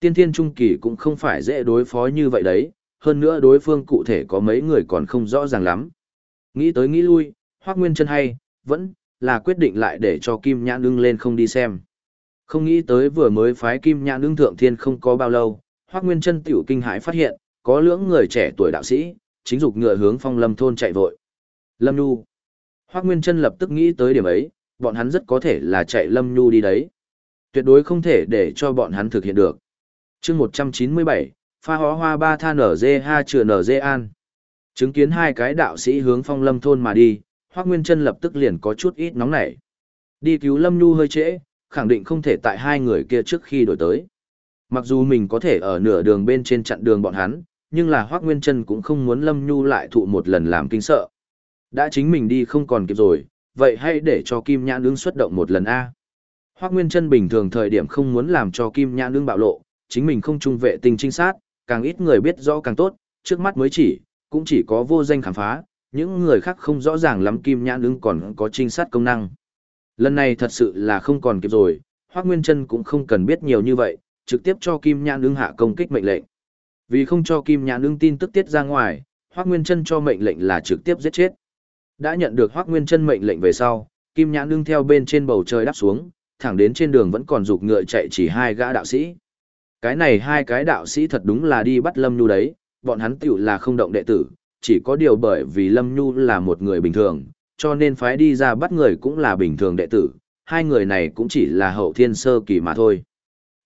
Tiên thiên trung kỳ cũng không phải dễ đối phó như vậy đấy, hơn nữa đối phương cụ thể có mấy người còn không rõ ràng lắm. Nghĩ tới nghĩ lui, Hoác Nguyên chân hay, vẫn là quyết định lại để cho Kim Nhãn Nương lên không đi xem. Không nghĩ tới vừa mới phái Kim Nhãn Nương thượng thiên không có bao lâu, Hoác Nguyên chân tiểu kinh hãi phát hiện, có lưỡng người trẻ tuổi đạo sĩ, chính dục ngựa hướng phong lâm thôn chạy vội. Lâm Nhu. Hoác Nguyên chân lập tức nghĩ tới điểm ấy, bọn hắn rất có thể là chạy Lâm Nhu đi đấy. Tuyệt đối không thể để cho bọn hắn thực hiện được. chương 197, pha hóa hoa ba tha nở dê ha chừa nở dê an. Chứng kiến hai cái đạo sĩ hướng phong lâm thôn mà đi, Hoác Nguyên Trân lập tức liền có chút ít nóng nảy. Đi cứu Lâm Nhu hơi trễ, khẳng định không thể tại hai người kia trước khi đổi tới. Mặc dù mình có thể ở nửa đường bên trên chặn đường bọn hắn, nhưng là Hoác Nguyên Trân cũng không muốn Lâm Nhu lại thụ một lần làm kinh sợ. Đã chính mình đi không còn kịp rồi, vậy hãy để cho Kim Nhãn Nương xuất động một lần A. Hoác Nguyên Trân bình thường thời điểm không muốn làm cho Kim Nhãn Nương bạo lộ, chính mình không trung vệ tinh trinh sát, càng ít người biết rõ càng tốt, trước mắt mới chỉ, cũng chỉ có vô danh khám phá, những người khác không rõ ràng lắm Kim Nhãn Nương còn có trinh sát công năng. Lần này thật sự là không còn kịp rồi, Hoác Nguyên Trân cũng không cần biết nhiều như vậy, trực tiếp cho Kim Nhãn Nương hạ công kích mệnh lệnh. Vì không cho Kim Nhãn Nương tin tức tiết ra ngoài, Hoác Nguyên Trân cho mệnh lệnh là trực tiếp giết chết. Đã nhận được Hoác Nguyên chân mệnh lệnh về sau, Kim Nhãn đương theo bên trên bầu trời đáp xuống, thẳng đến trên đường vẫn còn dục ngựa chạy chỉ hai gã đạo sĩ. Cái này hai cái đạo sĩ thật đúng là đi bắt Lâm Nhu đấy, bọn hắn tiểu là không động đệ tử, chỉ có điều bởi vì Lâm Nhu là một người bình thường, cho nên phái đi ra bắt người cũng là bình thường đệ tử, hai người này cũng chỉ là hậu thiên sơ kỳ mà thôi.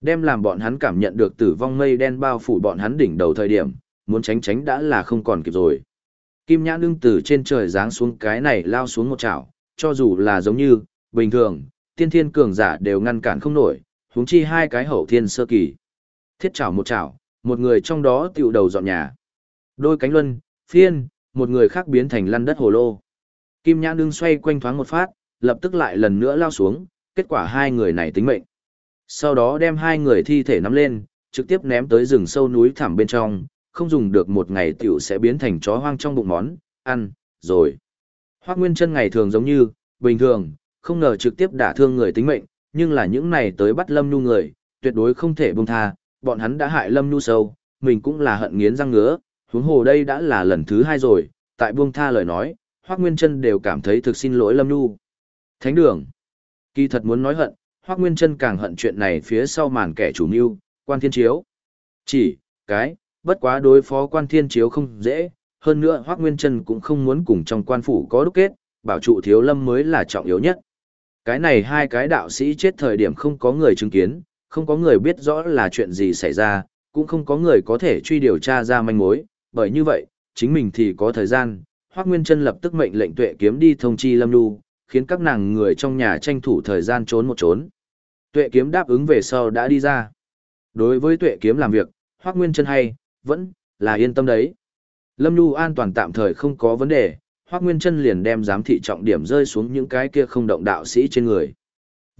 Đem làm bọn hắn cảm nhận được tử vong mây đen bao phủ bọn hắn đỉnh đầu thời điểm, muốn tránh tránh đã là không còn kịp rồi. Kim nhãn Nương từ trên trời giáng xuống cái này lao xuống một chảo, cho dù là giống như, bình thường, tiên thiên cường giả đều ngăn cản không nổi, huống chi hai cái hậu thiên sơ kỳ. Thiết chảo một chảo, một người trong đó tiểu đầu dọn nhà. Đôi cánh luân, phiên, một người khác biến thành lăn đất hồ lô. Kim nhãn Nương xoay quanh thoáng một phát, lập tức lại lần nữa lao xuống, kết quả hai người này tính mệnh. Sau đó đem hai người thi thể nắm lên, trực tiếp ném tới rừng sâu núi thẳm bên trong, không dùng được một ngày tiểu sẽ biến thành chó hoang trong bụng món, ăn, rồi. Hoác Nguyên chân ngày thường giống như, bình thường, không ngờ trực tiếp đả thương người tính mệnh, nhưng là những này tới bắt Lâm Nhu người, tuyệt đối không thể buông tha, bọn hắn đã hại Lâm Nhu sâu, mình cũng là hận nghiến răng ngứa, huống hồ đây đã là lần thứ hai rồi, tại buông tha lời nói, Hoác Nguyên chân đều cảm thấy thực xin lỗi Lâm Nhu. Thánh đường. Kỳ thật muốn nói hận, Hoác Nguyên chân càng hận chuyện này phía sau màn kẻ chủ mưu, quan thiên chiếu. Chỉ, cái, bất quá đối phó quan thiên chiếu không dễ, hơn nữa Hoác Nguyên Trân cũng không muốn cùng trong quan phủ có đúc kết, bảo trụ thiếu lâm mới là trọng yếu nhất. Cái này hai cái đạo sĩ chết thời điểm không có người chứng kiến, không có người biết rõ là chuyện gì xảy ra, cũng không có người có thể truy điều tra ra manh mối, bởi như vậy, chính mình thì có thời gian, Hoác Nguyên Trân lập tức mệnh lệnh tuệ kiếm đi thông chi Lâm Nhu, khiến các nàng người trong nhà tranh thủ thời gian trốn một trốn. Tuệ kiếm đáp ứng về sau đã đi ra. Đối với tuệ kiếm làm việc, Hoác Nguyên Trân hay, vẫn là yên tâm đấy. Lâm Nhu an toàn tạm thời không có vấn đề, Hoắc Nguyên Chân liền đem giám thị trọng điểm rơi xuống những cái kia không động đạo sĩ trên người.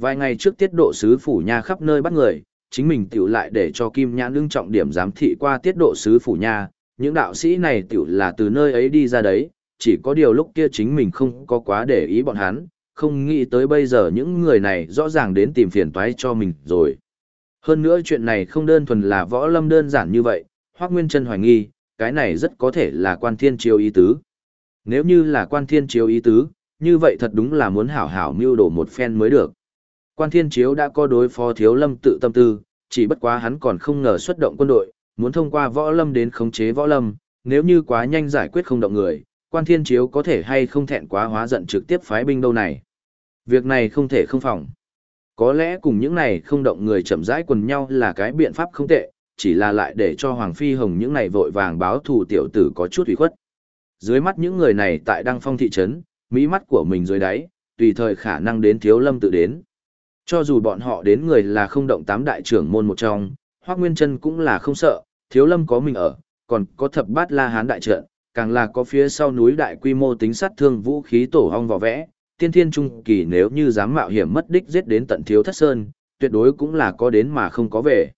Vài ngày trước tiết độ sứ phủ nha khắp nơi bắt người, chính mình tiểu lại để cho Kim Nhãn lưng trọng điểm giám thị qua tiết độ sứ phủ nha, những đạo sĩ này tiểu là từ nơi ấy đi ra đấy, chỉ có điều lúc kia chính mình không có quá để ý bọn hắn, không nghĩ tới bây giờ những người này rõ ràng đến tìm phiền toái cho mình rồi. Hơn nữa chuyện này không đơn thuần là võ lâm đơn giản như vậy, Hoác Nguyên Trân hoài nghi, cái này rất có thể là quan thiên chiếu ý tứ. Nếu như là quan thiên chiếu ý tứ, như vậy thật đúng là muốn hảo hảo mưu đổ một phen mới được. Quan thiên chiếu đã có đối phó thiếu lâm tự tâm tư, chỉ bất quá hắn còn không ngờ xuất động quân đội, muốn thông qua võ lâm đến khống chế võ lâm, nếu như quá nhanh giải quyết không động người, quan thiên chiếu có thể hay không thẹn quá hóa giận trực tiếp phái binh đâu này. Việc này không thể không phòng. Có lẽ cùng những này không động người chậm rãi quần nhau là cái biện pháp không tệ, chỉ là lại để cho Hoàng Phi Hồng những này vội vàng báo thù tiểu tử có chút ủy khuất. Dưới mắt những người này tại Đăng Phong thị trấn, mỹ mắt của mình dưới đáy, tùy thời khả năng đến thiếu lâm tự đến. Cho dù bọn họ đến người là không động tám đại trưởng môn một trong, Hoác Nguyên Trân cũng là không sợ, thiếu lâm có mình ở, còn có thập bát la hán đại trận, càng là có phía sau núi đại quy mô tính sát thương vũ khí tổ hong vỏ vẽ, tiên thiên trung kỳ nếu như dám mạo hiểm mất đích giết đến tận thiếu thất sơn, tuyệt đối cũng là có đến mà không có về.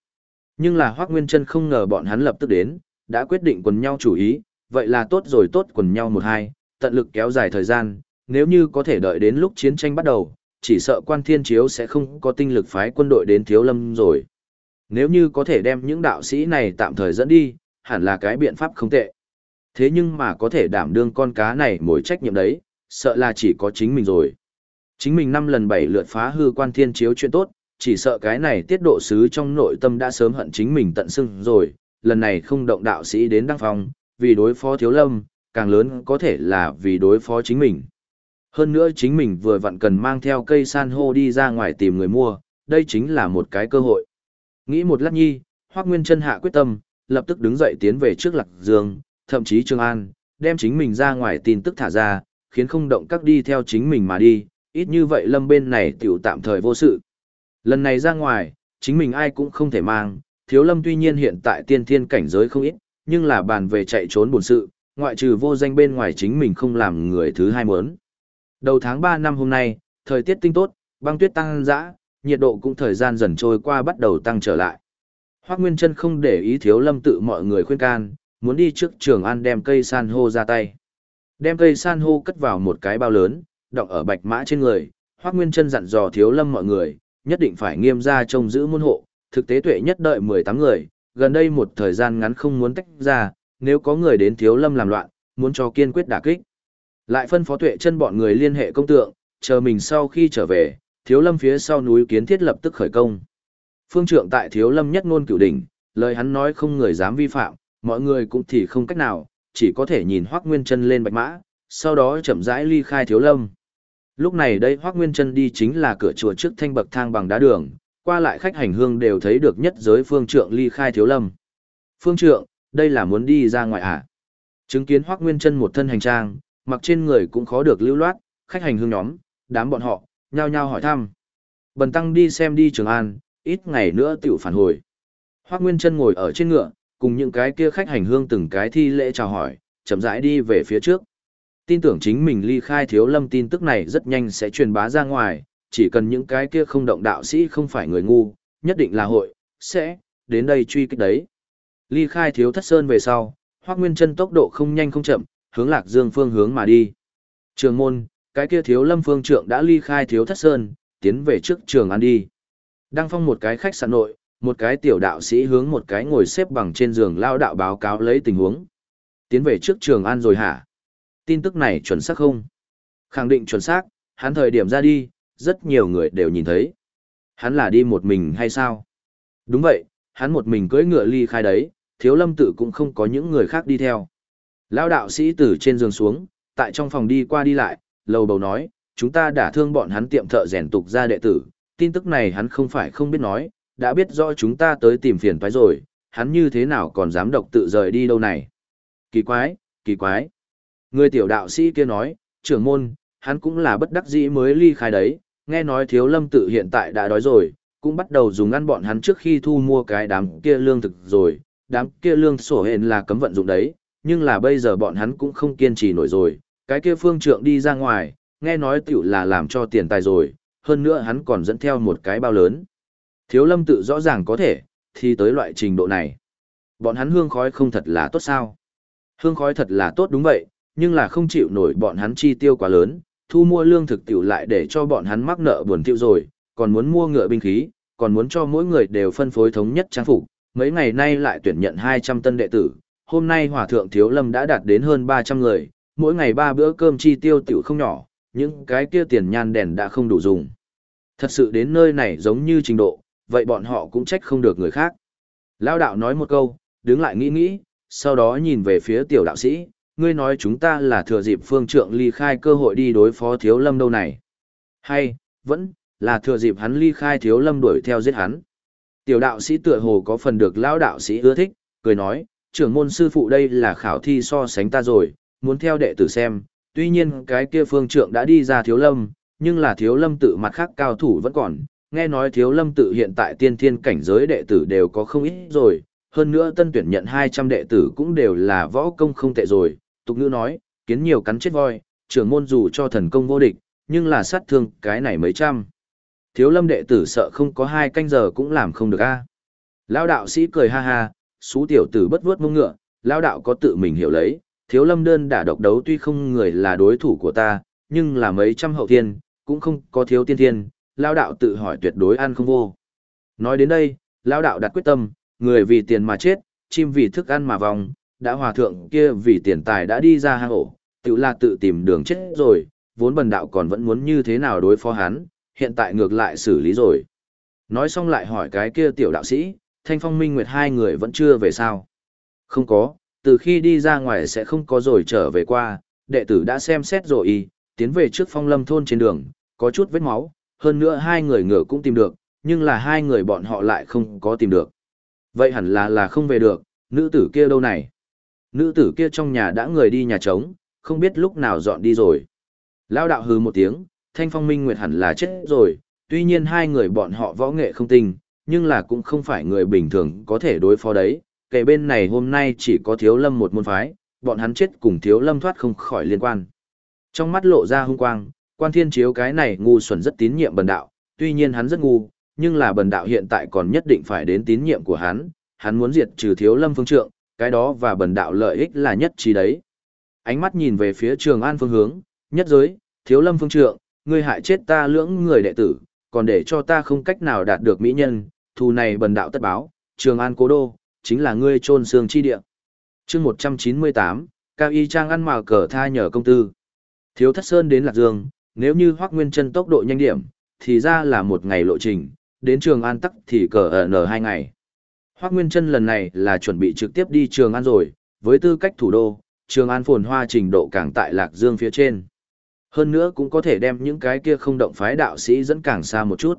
Nhưng là Hoác Nguyên Trân không ngờ bọn hắn lập tức đến, đã quyết định quần nhau chủ ý, vậy là tốt rồi tốt quần nhau một hai, tận lực kéo dài thời gian, nếu như có thể đợi đến lúc chiến tranh bắt đầu, chỉ sợ quan thiên chiếu sẽ không có tinh lực phái quân đội đến thiếu lâm rồi. Nếu như có thể đem những đạo sĩ này tạm thời dẫn đi, hẳn là cái biện pháp không tệ. Thế nhưng mà có thể đảm đương con cá này mối trách nhiệm đấy, sợ là chỉ có chính mình rồi. Chính mình năm lần bảy lượt phá hư quan thiên chiếu chuyện tốt, chỉ sợ cái này tiết độ sứ trong nội tâm đã sớm hận chính mình tận xưng rồi, lần này không động đạo sĩ đến đăng phong, vì đối phó thiếu lâm, càng lớn có thể là vì đối phó chính mình. Hơn nữa chính mình vừa vặn cần mang theo cây san hô đi ra ngoài tìm người mua, đây chính là một cái cơ hội. Nghĩ một lát nhi, Hoác Nguyên chân hạ quyết tâm, lập tức đứng dậy tiến về trước Lạc Dương, thậm chí Trương An, đem chính mình ra ngoài tin tức thả ra, khiến không động các đi theo chính mình mà đi, ít như vậy lâm bên này tiểu tạm thời vô sự, Lần này ra ngoài, chính mình ai cũng không thể mang, thiếu lâm tuy nhiên hiện tại tiên thiên cảnh giới không ít, nhưng là bàn về chạy trốn buồn sự, ngoại trừ vô danh bên ngoài chính mình không làm người thứ hai muốn. Đầu tháng 3 năm hôm nay, thời tiết tinh tốt, băng tuyết tăng dã, nhiệt độ cũng thời gian dần trôi qua bắt đầu tăng trở lại. Hoác Nguyên Trân không để ý thiếu lâm tự mọi người khuyên can, muốn đi trước trường an đem cây san hô ra tay. Đem cây san hô cất vào một cái bao lớn, đọng ở bạch mã trên người, Hoác Nguyên Trân dặn dò thiếu lâm mọi người, nhất định phải nghiêm ra trông giữ môn hộ, thực tế tuệ nhất đợi 18 người, gần đây một thời gian ngắn không muốn tách ra, nếu có người đến thiếu lâm làm loạn, muốn cho kiên quyết đả kích. Lại phân phó tuệ chân bọn người liên hệ công tượng, chờ mình sau khi trở về, thiếu lâm phía sau núi kiến thiết lập tức khởi công. Phương trượng tại thiếu lâm nhất ngôn cửu đỉnh, lời hắn nói không người dám vi phạm, mọi người cũng thì không cách nào, chỉ có thể nhìn Hoắc Nguyên Chân lên bạch mã, sau đó chậm rãi ly khai thiếu lâm. Lúc này đây Hoắc Nguyên Trân đi chính là cửa chùa trước thanh bậc thang bằng đá đường, qua lại khách hành hương đều thấy được nhất giới phương trượng ly khai thiếu lâm. Phương trượng, đây là muốn đi ra ngoài à? Chứng kiến Hoắc Nguyên Trân một thân hành trang, mặc trên người cũng khó được lưu loát, khách hành hương nhóm, đám bọn họ, nhao nhao hỏi thăm. Bần tăng đi xem đi Trường An, ít ngày nữa tiểu phản hồi. Hoác Nguyên Trân ngồi ở trên ngựa, cùng những cái kia khách hành hương từng cái thi lễ chào hỏi, chậm rãi đi về phía trước. Tin tưởng chính mình ly khai thiếu lâm tin tức này rất nhanh sẽ truyền bá ra ngoài, chỉ cần những cái kia không động đạo sĩ không phải người ngu, nhất định là hội, sẽ, đến đây truy kích đấy. Ly khai thiếu thất sơn về sau, Hoác Nguyên chân tốc độ không nhanh không chậm, hướng lạc dương phương hướng mà đi. Trường môn, cái kia thiếu lâm phương trượng đã ly khai thiếu thất sơn, tiến về trước trường ăn đi. Đăng phong một cái khách sạn nội, một cái tiểu đạo sĩ hướng một cái ngồi xếp bằng trên giường lao đạo báo cáo lấy tình huống. Tiến về trước trường ăn rồi hả? Tin tức này chuẩn xác không? Khẳng định chuẩn xác, hắn thời điểm ra đi, rất nhiều người đều nhìn thấy. Hắn là đi một mình hay sao? Đúng vậy, hắn một mình cưỡi ngựa ly khai đấy, thiếu lâm tự cũng không có những người khác đi theo. Lao đạo sĩ từ trên giường xuống, tại trong phòng đi qua đi lại, lầu bầu nói, chúng ta đã thương bọn hắn tiệm thợ rèn tục ra đệ tử, tin tức này hắn không phải không biết nói, đã biết rõ chúng ta tới tìm phiền toái rồi, hắn như thế nào còn dám độc tự rời đi đâu này. Kỳ quái, kỳ quái. Người tiểu đạo sĩ kia nói, trưởng môn, hắn cũng là bất đắc dĩ mới ly khai đấy, nghe nói thiếu lâm tự hiện tại đã đói rồi, cũng bắt đầu dùng ăn bọn hắn trước khi thu mua cái đám kia lương thực rồi, đám kia lương sổ hền là cấm vận dụng đấy, nhưng là bây giờ bọn hắn cũng không kiên trì nổi rồi, cái kia phương trượng đi ra ngoài, nghe nói tiểu là làm cho tiền tài rồi, hơn nữa hắn còn dẫn theo một cái bao lớn. Thiếu lâm tự rõ ràng có thể, thì tới loại trình độ này. Bọn hắn hương khói không thật là tốt sao? Hương khói thật là tốt đúng vậy, nhưng là không chịu nổi bọn hắn chi tiêu quá lớn, thu mua lương thực tiểu lại để cho bọn hắn mắc nợ buồn tiêu rồi, còn muốn mua ngựa binh khí, còn muốn cho mỗi người đều phân phối thống nhất trang phục. Mấy ngày nay lại tuyển nhận 200 tân đệ tử, hôm nay hòa thượng thiếu lâm đã đạt đến hơn 300 người, mỗi ngày ba bữa cơm chi tiêu tiểu không nhỏ, những cái kia tiền nhan đèn đã không đủ dùng. Thật sự đến nơi này giống như trình độ, vậy bọn họ cũng trách không được người khác. Lao đạo nói một câu, đứng lại nghĩ nghĩ, sau đó nhìn về phía tiểu đạo sĩ, ngươi nói chúng ta là thừa dịp phương trượng ly khai cơ hội đi đối phó thiếu lâm đâu này. Hay, vẫn, là thừa dịp hắn ly khai thiếu lâm đuổi theo giết hắn. Tiểu đạo sĩ tựa hồ có phần được Lão đạo sĩ ưa thích, cười nói, trưởng môn sư phụ đây là khảo thi so sánh ta rồi, muốn theo đệ tử xem, tuy nhiên cái kia phương trượng đã đi ra thiếu lâm, nhưng là thiếu lâm tự mặt khác cao thủ vẫn còn, nghe nói thiếu lâm tự hiện tại tiên thiên cảnh giới đệ tử đều có không ít rồi, hơn nữa tân tuyển nhận 200 đệ tử cũng đều là võ công không tệ rồi, tục ngữ nói, kiến nhiều cắn chết voi, trưởng môn dù cho thần công vô địch, nhưng là sát thương cái này mấy trăm. Thiếu lâm đệ tử sợ không có hai canh giờ cũng làm không được a. Lão đạo sĩ cười ha ha, xú tiểu tử bất vuốt mông ngựa, lão đạo có tự mình hiểu lấy, thiếu lâm đơn đả độc đấu tuy không người là đối thủ của ta, nhưng là mấy trăm hậu thiên, cũng không có thiếu tiên thiên, lao đạo tự hỏi tuyệt đối ăn không vô. Nói đến đây, lao đạo đặt quyết tâm, người vì tiền mà chết, chim vì thức ăn mà vòng, đã hòa thượng kia vì tiền tài đã đi ra hang ổ, tự là tự tìm đường chết rồi, vốn bần đạo còn vẫn muốn như thế nào đối phó hắn, hiện tại ngược lại xử lý rồi. Nói xong lại hỏi cái kia tiểu đạo sĩ, Thanh Phong Minh Nguyệt hai người vẫn chưa về sao? Không có, từ khi đi ra ngoài sẽ không có rồi trở về qua, đệ tử đã xem xét rồi y, tiến về trước phong lâm thôn trên đường, có chút vết máu, hơn nữa hai người ngựa cũng tìm được, nhưng là hai người bọn họ lại không có tìm được. Vậy hẳn là là không về được, nữ tử kia đâu này? Nữ tử kia trong nhà đã người đi nhà trống, không biết lúc nào dọn đi rồi. Lao đạo hừ một tiếng, thanh phong minh nguyệt hẳn là chết rồi, tuy nhiên hai người bọn họ võ nghệ không tinh, nhưng là cũng không phải người bình thường có thể đối phó đấy. Kể bên này hôm nay chỉ có thiếu lâm một môn phái, bọn hắn chết cùng thiếu lâm thoát không khỏi liên quan. Trong mắt lộ ra hung quang, Quan thiên chiếu cái này ngu xuẩn rất tín nhiệm bần đạo, tuy nhiên hắn rất ngu, nhưng là bần đạo hiện tại còn nhất định phải đến tín nhiệm của hắn, hắn muốn diệt trừ thiếu lâm phương trượng, cái đó và bần đạo lợi ích là nhất trí đấy. Ánh mắt nhìn về phía trường an phương hướng, nhất giới, thiếu lâm phương trượng, ngươi hại chết ta lưỡng người đệ tử, còn để cho ta không cách nào đạt được mỹ nhân, thù này bần đạo tất báo, trường an cố đô, chính là ngươi trôn xương chi địa. chương 198, Cao Y Trang ăn mà cờ tha nhờ công tư. Thiếu thất sơn đến Lạc Dương, nếu như Hoác Nguyên chân tốc độ nhanh điểm, thì ra là một ngày lộ trình, đến Trường An tắc thì cờ ở nở hai ngày. Hoác Nguyên Trân lần này là chuẩn bị trực tiếp đi Trường An rồi, với tư cách thủ đô, Trường An phồn hoa trình độ càng tại Lạc Dương phía trên. Hơn nữa cũng có thể đem những cái kia không động phái đạo sĩ dẫn càng xa một chút.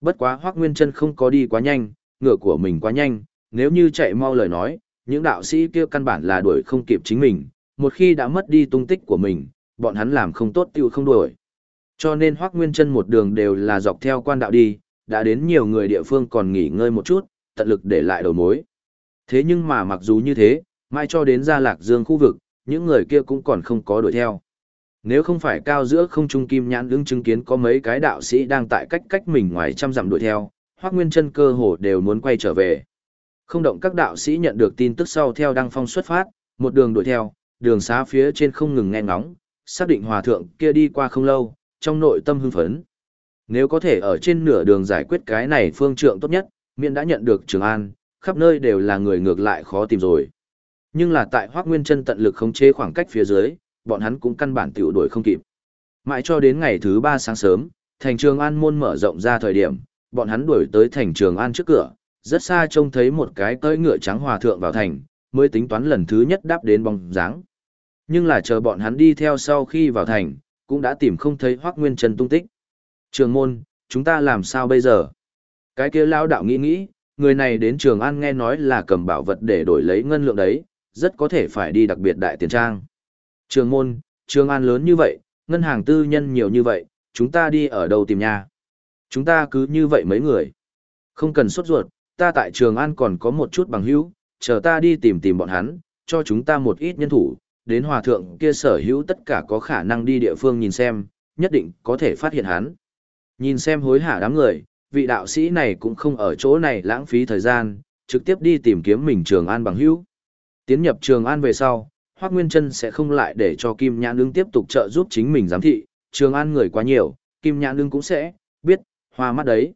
Bất quá Hoác Nguyên Trân không có đi quá nhanh, ngựa của mình quá nhanh, nếu như chạy mau lời nói, những đạo sĩ kia căn bản là đuổi không kịp chính mình, một khi đã mất đi tung tích của mình, bọn hắn làm không tốt tiêu không đuổi. Cho nên Hoắc Nguyên Trân một đường đều là dọc theo quan đạo đi, đã đến nhiều người địa phương còn nghỉ ngơi một chút, tận lực để lại đầu mối. Thế nhưng mà mặc dù như thế, mai cho đến Gia Lạc Dương khu vực, những người kia cũng còn không có đuổi theo. Nếu không phải cao giữa không trung kim nhãn đứng chứng kiến có mấy cái đạo sĩ đang tại cách cách mình ngoài trăm dặm đuổi theo, hoác Nguyên Chân cơ hồ đều muốn quay trở về. Không động các đạo sĩ nhận được tin tức sau theo đăng phong xuất phát, một đường đuổi theo, đường xá phía trên không ngừng nghe ngóng, xác định hòa thượng kia đi qua không lâu, trong nội tâm hưng phấn. Nếu có thể ở trên nửa đường giải quyết cái này phương trượng tốt nhất, miễn đã nhận được Trường An, khắp nơi đều là người ngược lại khó tìm rồi. Nhưng là tại Hoắc Nguyên Chân tận lực khống chế khoảng cách phía dưới, bọn hắn cũng căn bản tiểu đuổi không kịp. Mãi cho đến ngày thứ ba sáng sớm, thành Trường An môn mở rộng ra thời điểm, bọn hắn đuổi tới thành Trường An trước cửa, rất xa trông thấy một cái tới ngựa trắng hòa thượng vào thành, mới tính toán lần thứ nhất đáp đến bóng dáng. Nhưng là chờ bọn hắn đi theo sau khi vào thành, cũng đã tìm không thấy Hoắc Nguyên Trần tung tích. Trường môn, chúng ta làm sao bây giờ? Cái kia lao đạo nghĩ nghĩ, người này đến Trường An nghe nói là cầm bảo vật để đổi lấy ngân lượng đấy, rất có thể phải đi đặc biệt đại tiền trang. Trường môn, Trường An lớn như vậy, ngân hàng tư nhân nhiều như vậy, chúng ta đi ở đâu tìm nhà? Chúng ta cứ như vậy mấy người. Không cần sốt ruột, ta tại Trường An còn có một chút bằng hữu, chờ ta đi tìm tìm bọn hắn, cho chúng ta một ít nhân thủ, đến hòa thượng kia sở hữu tất cả có khả năng đi địa phương nhìn xem, nhất định có thể phát hiện hắn. Nhìn xem hối hả đám người, vị đạo sĩ này cũng không ở chỗ này lãng phí thời gian, trực tiếp đi tìm kiếm mình Trường An bằng hữu. Tiến nhập Trường An về sau, Hoắc Nguyên Chân sẽ không lại để cho Kim Nhãn Nương tiếp tục trợ giúp chính mình giám thị, Trường An người quá nhiều, Kim Nhãn Nương cũng sẽ biết, hoa mắt đấy.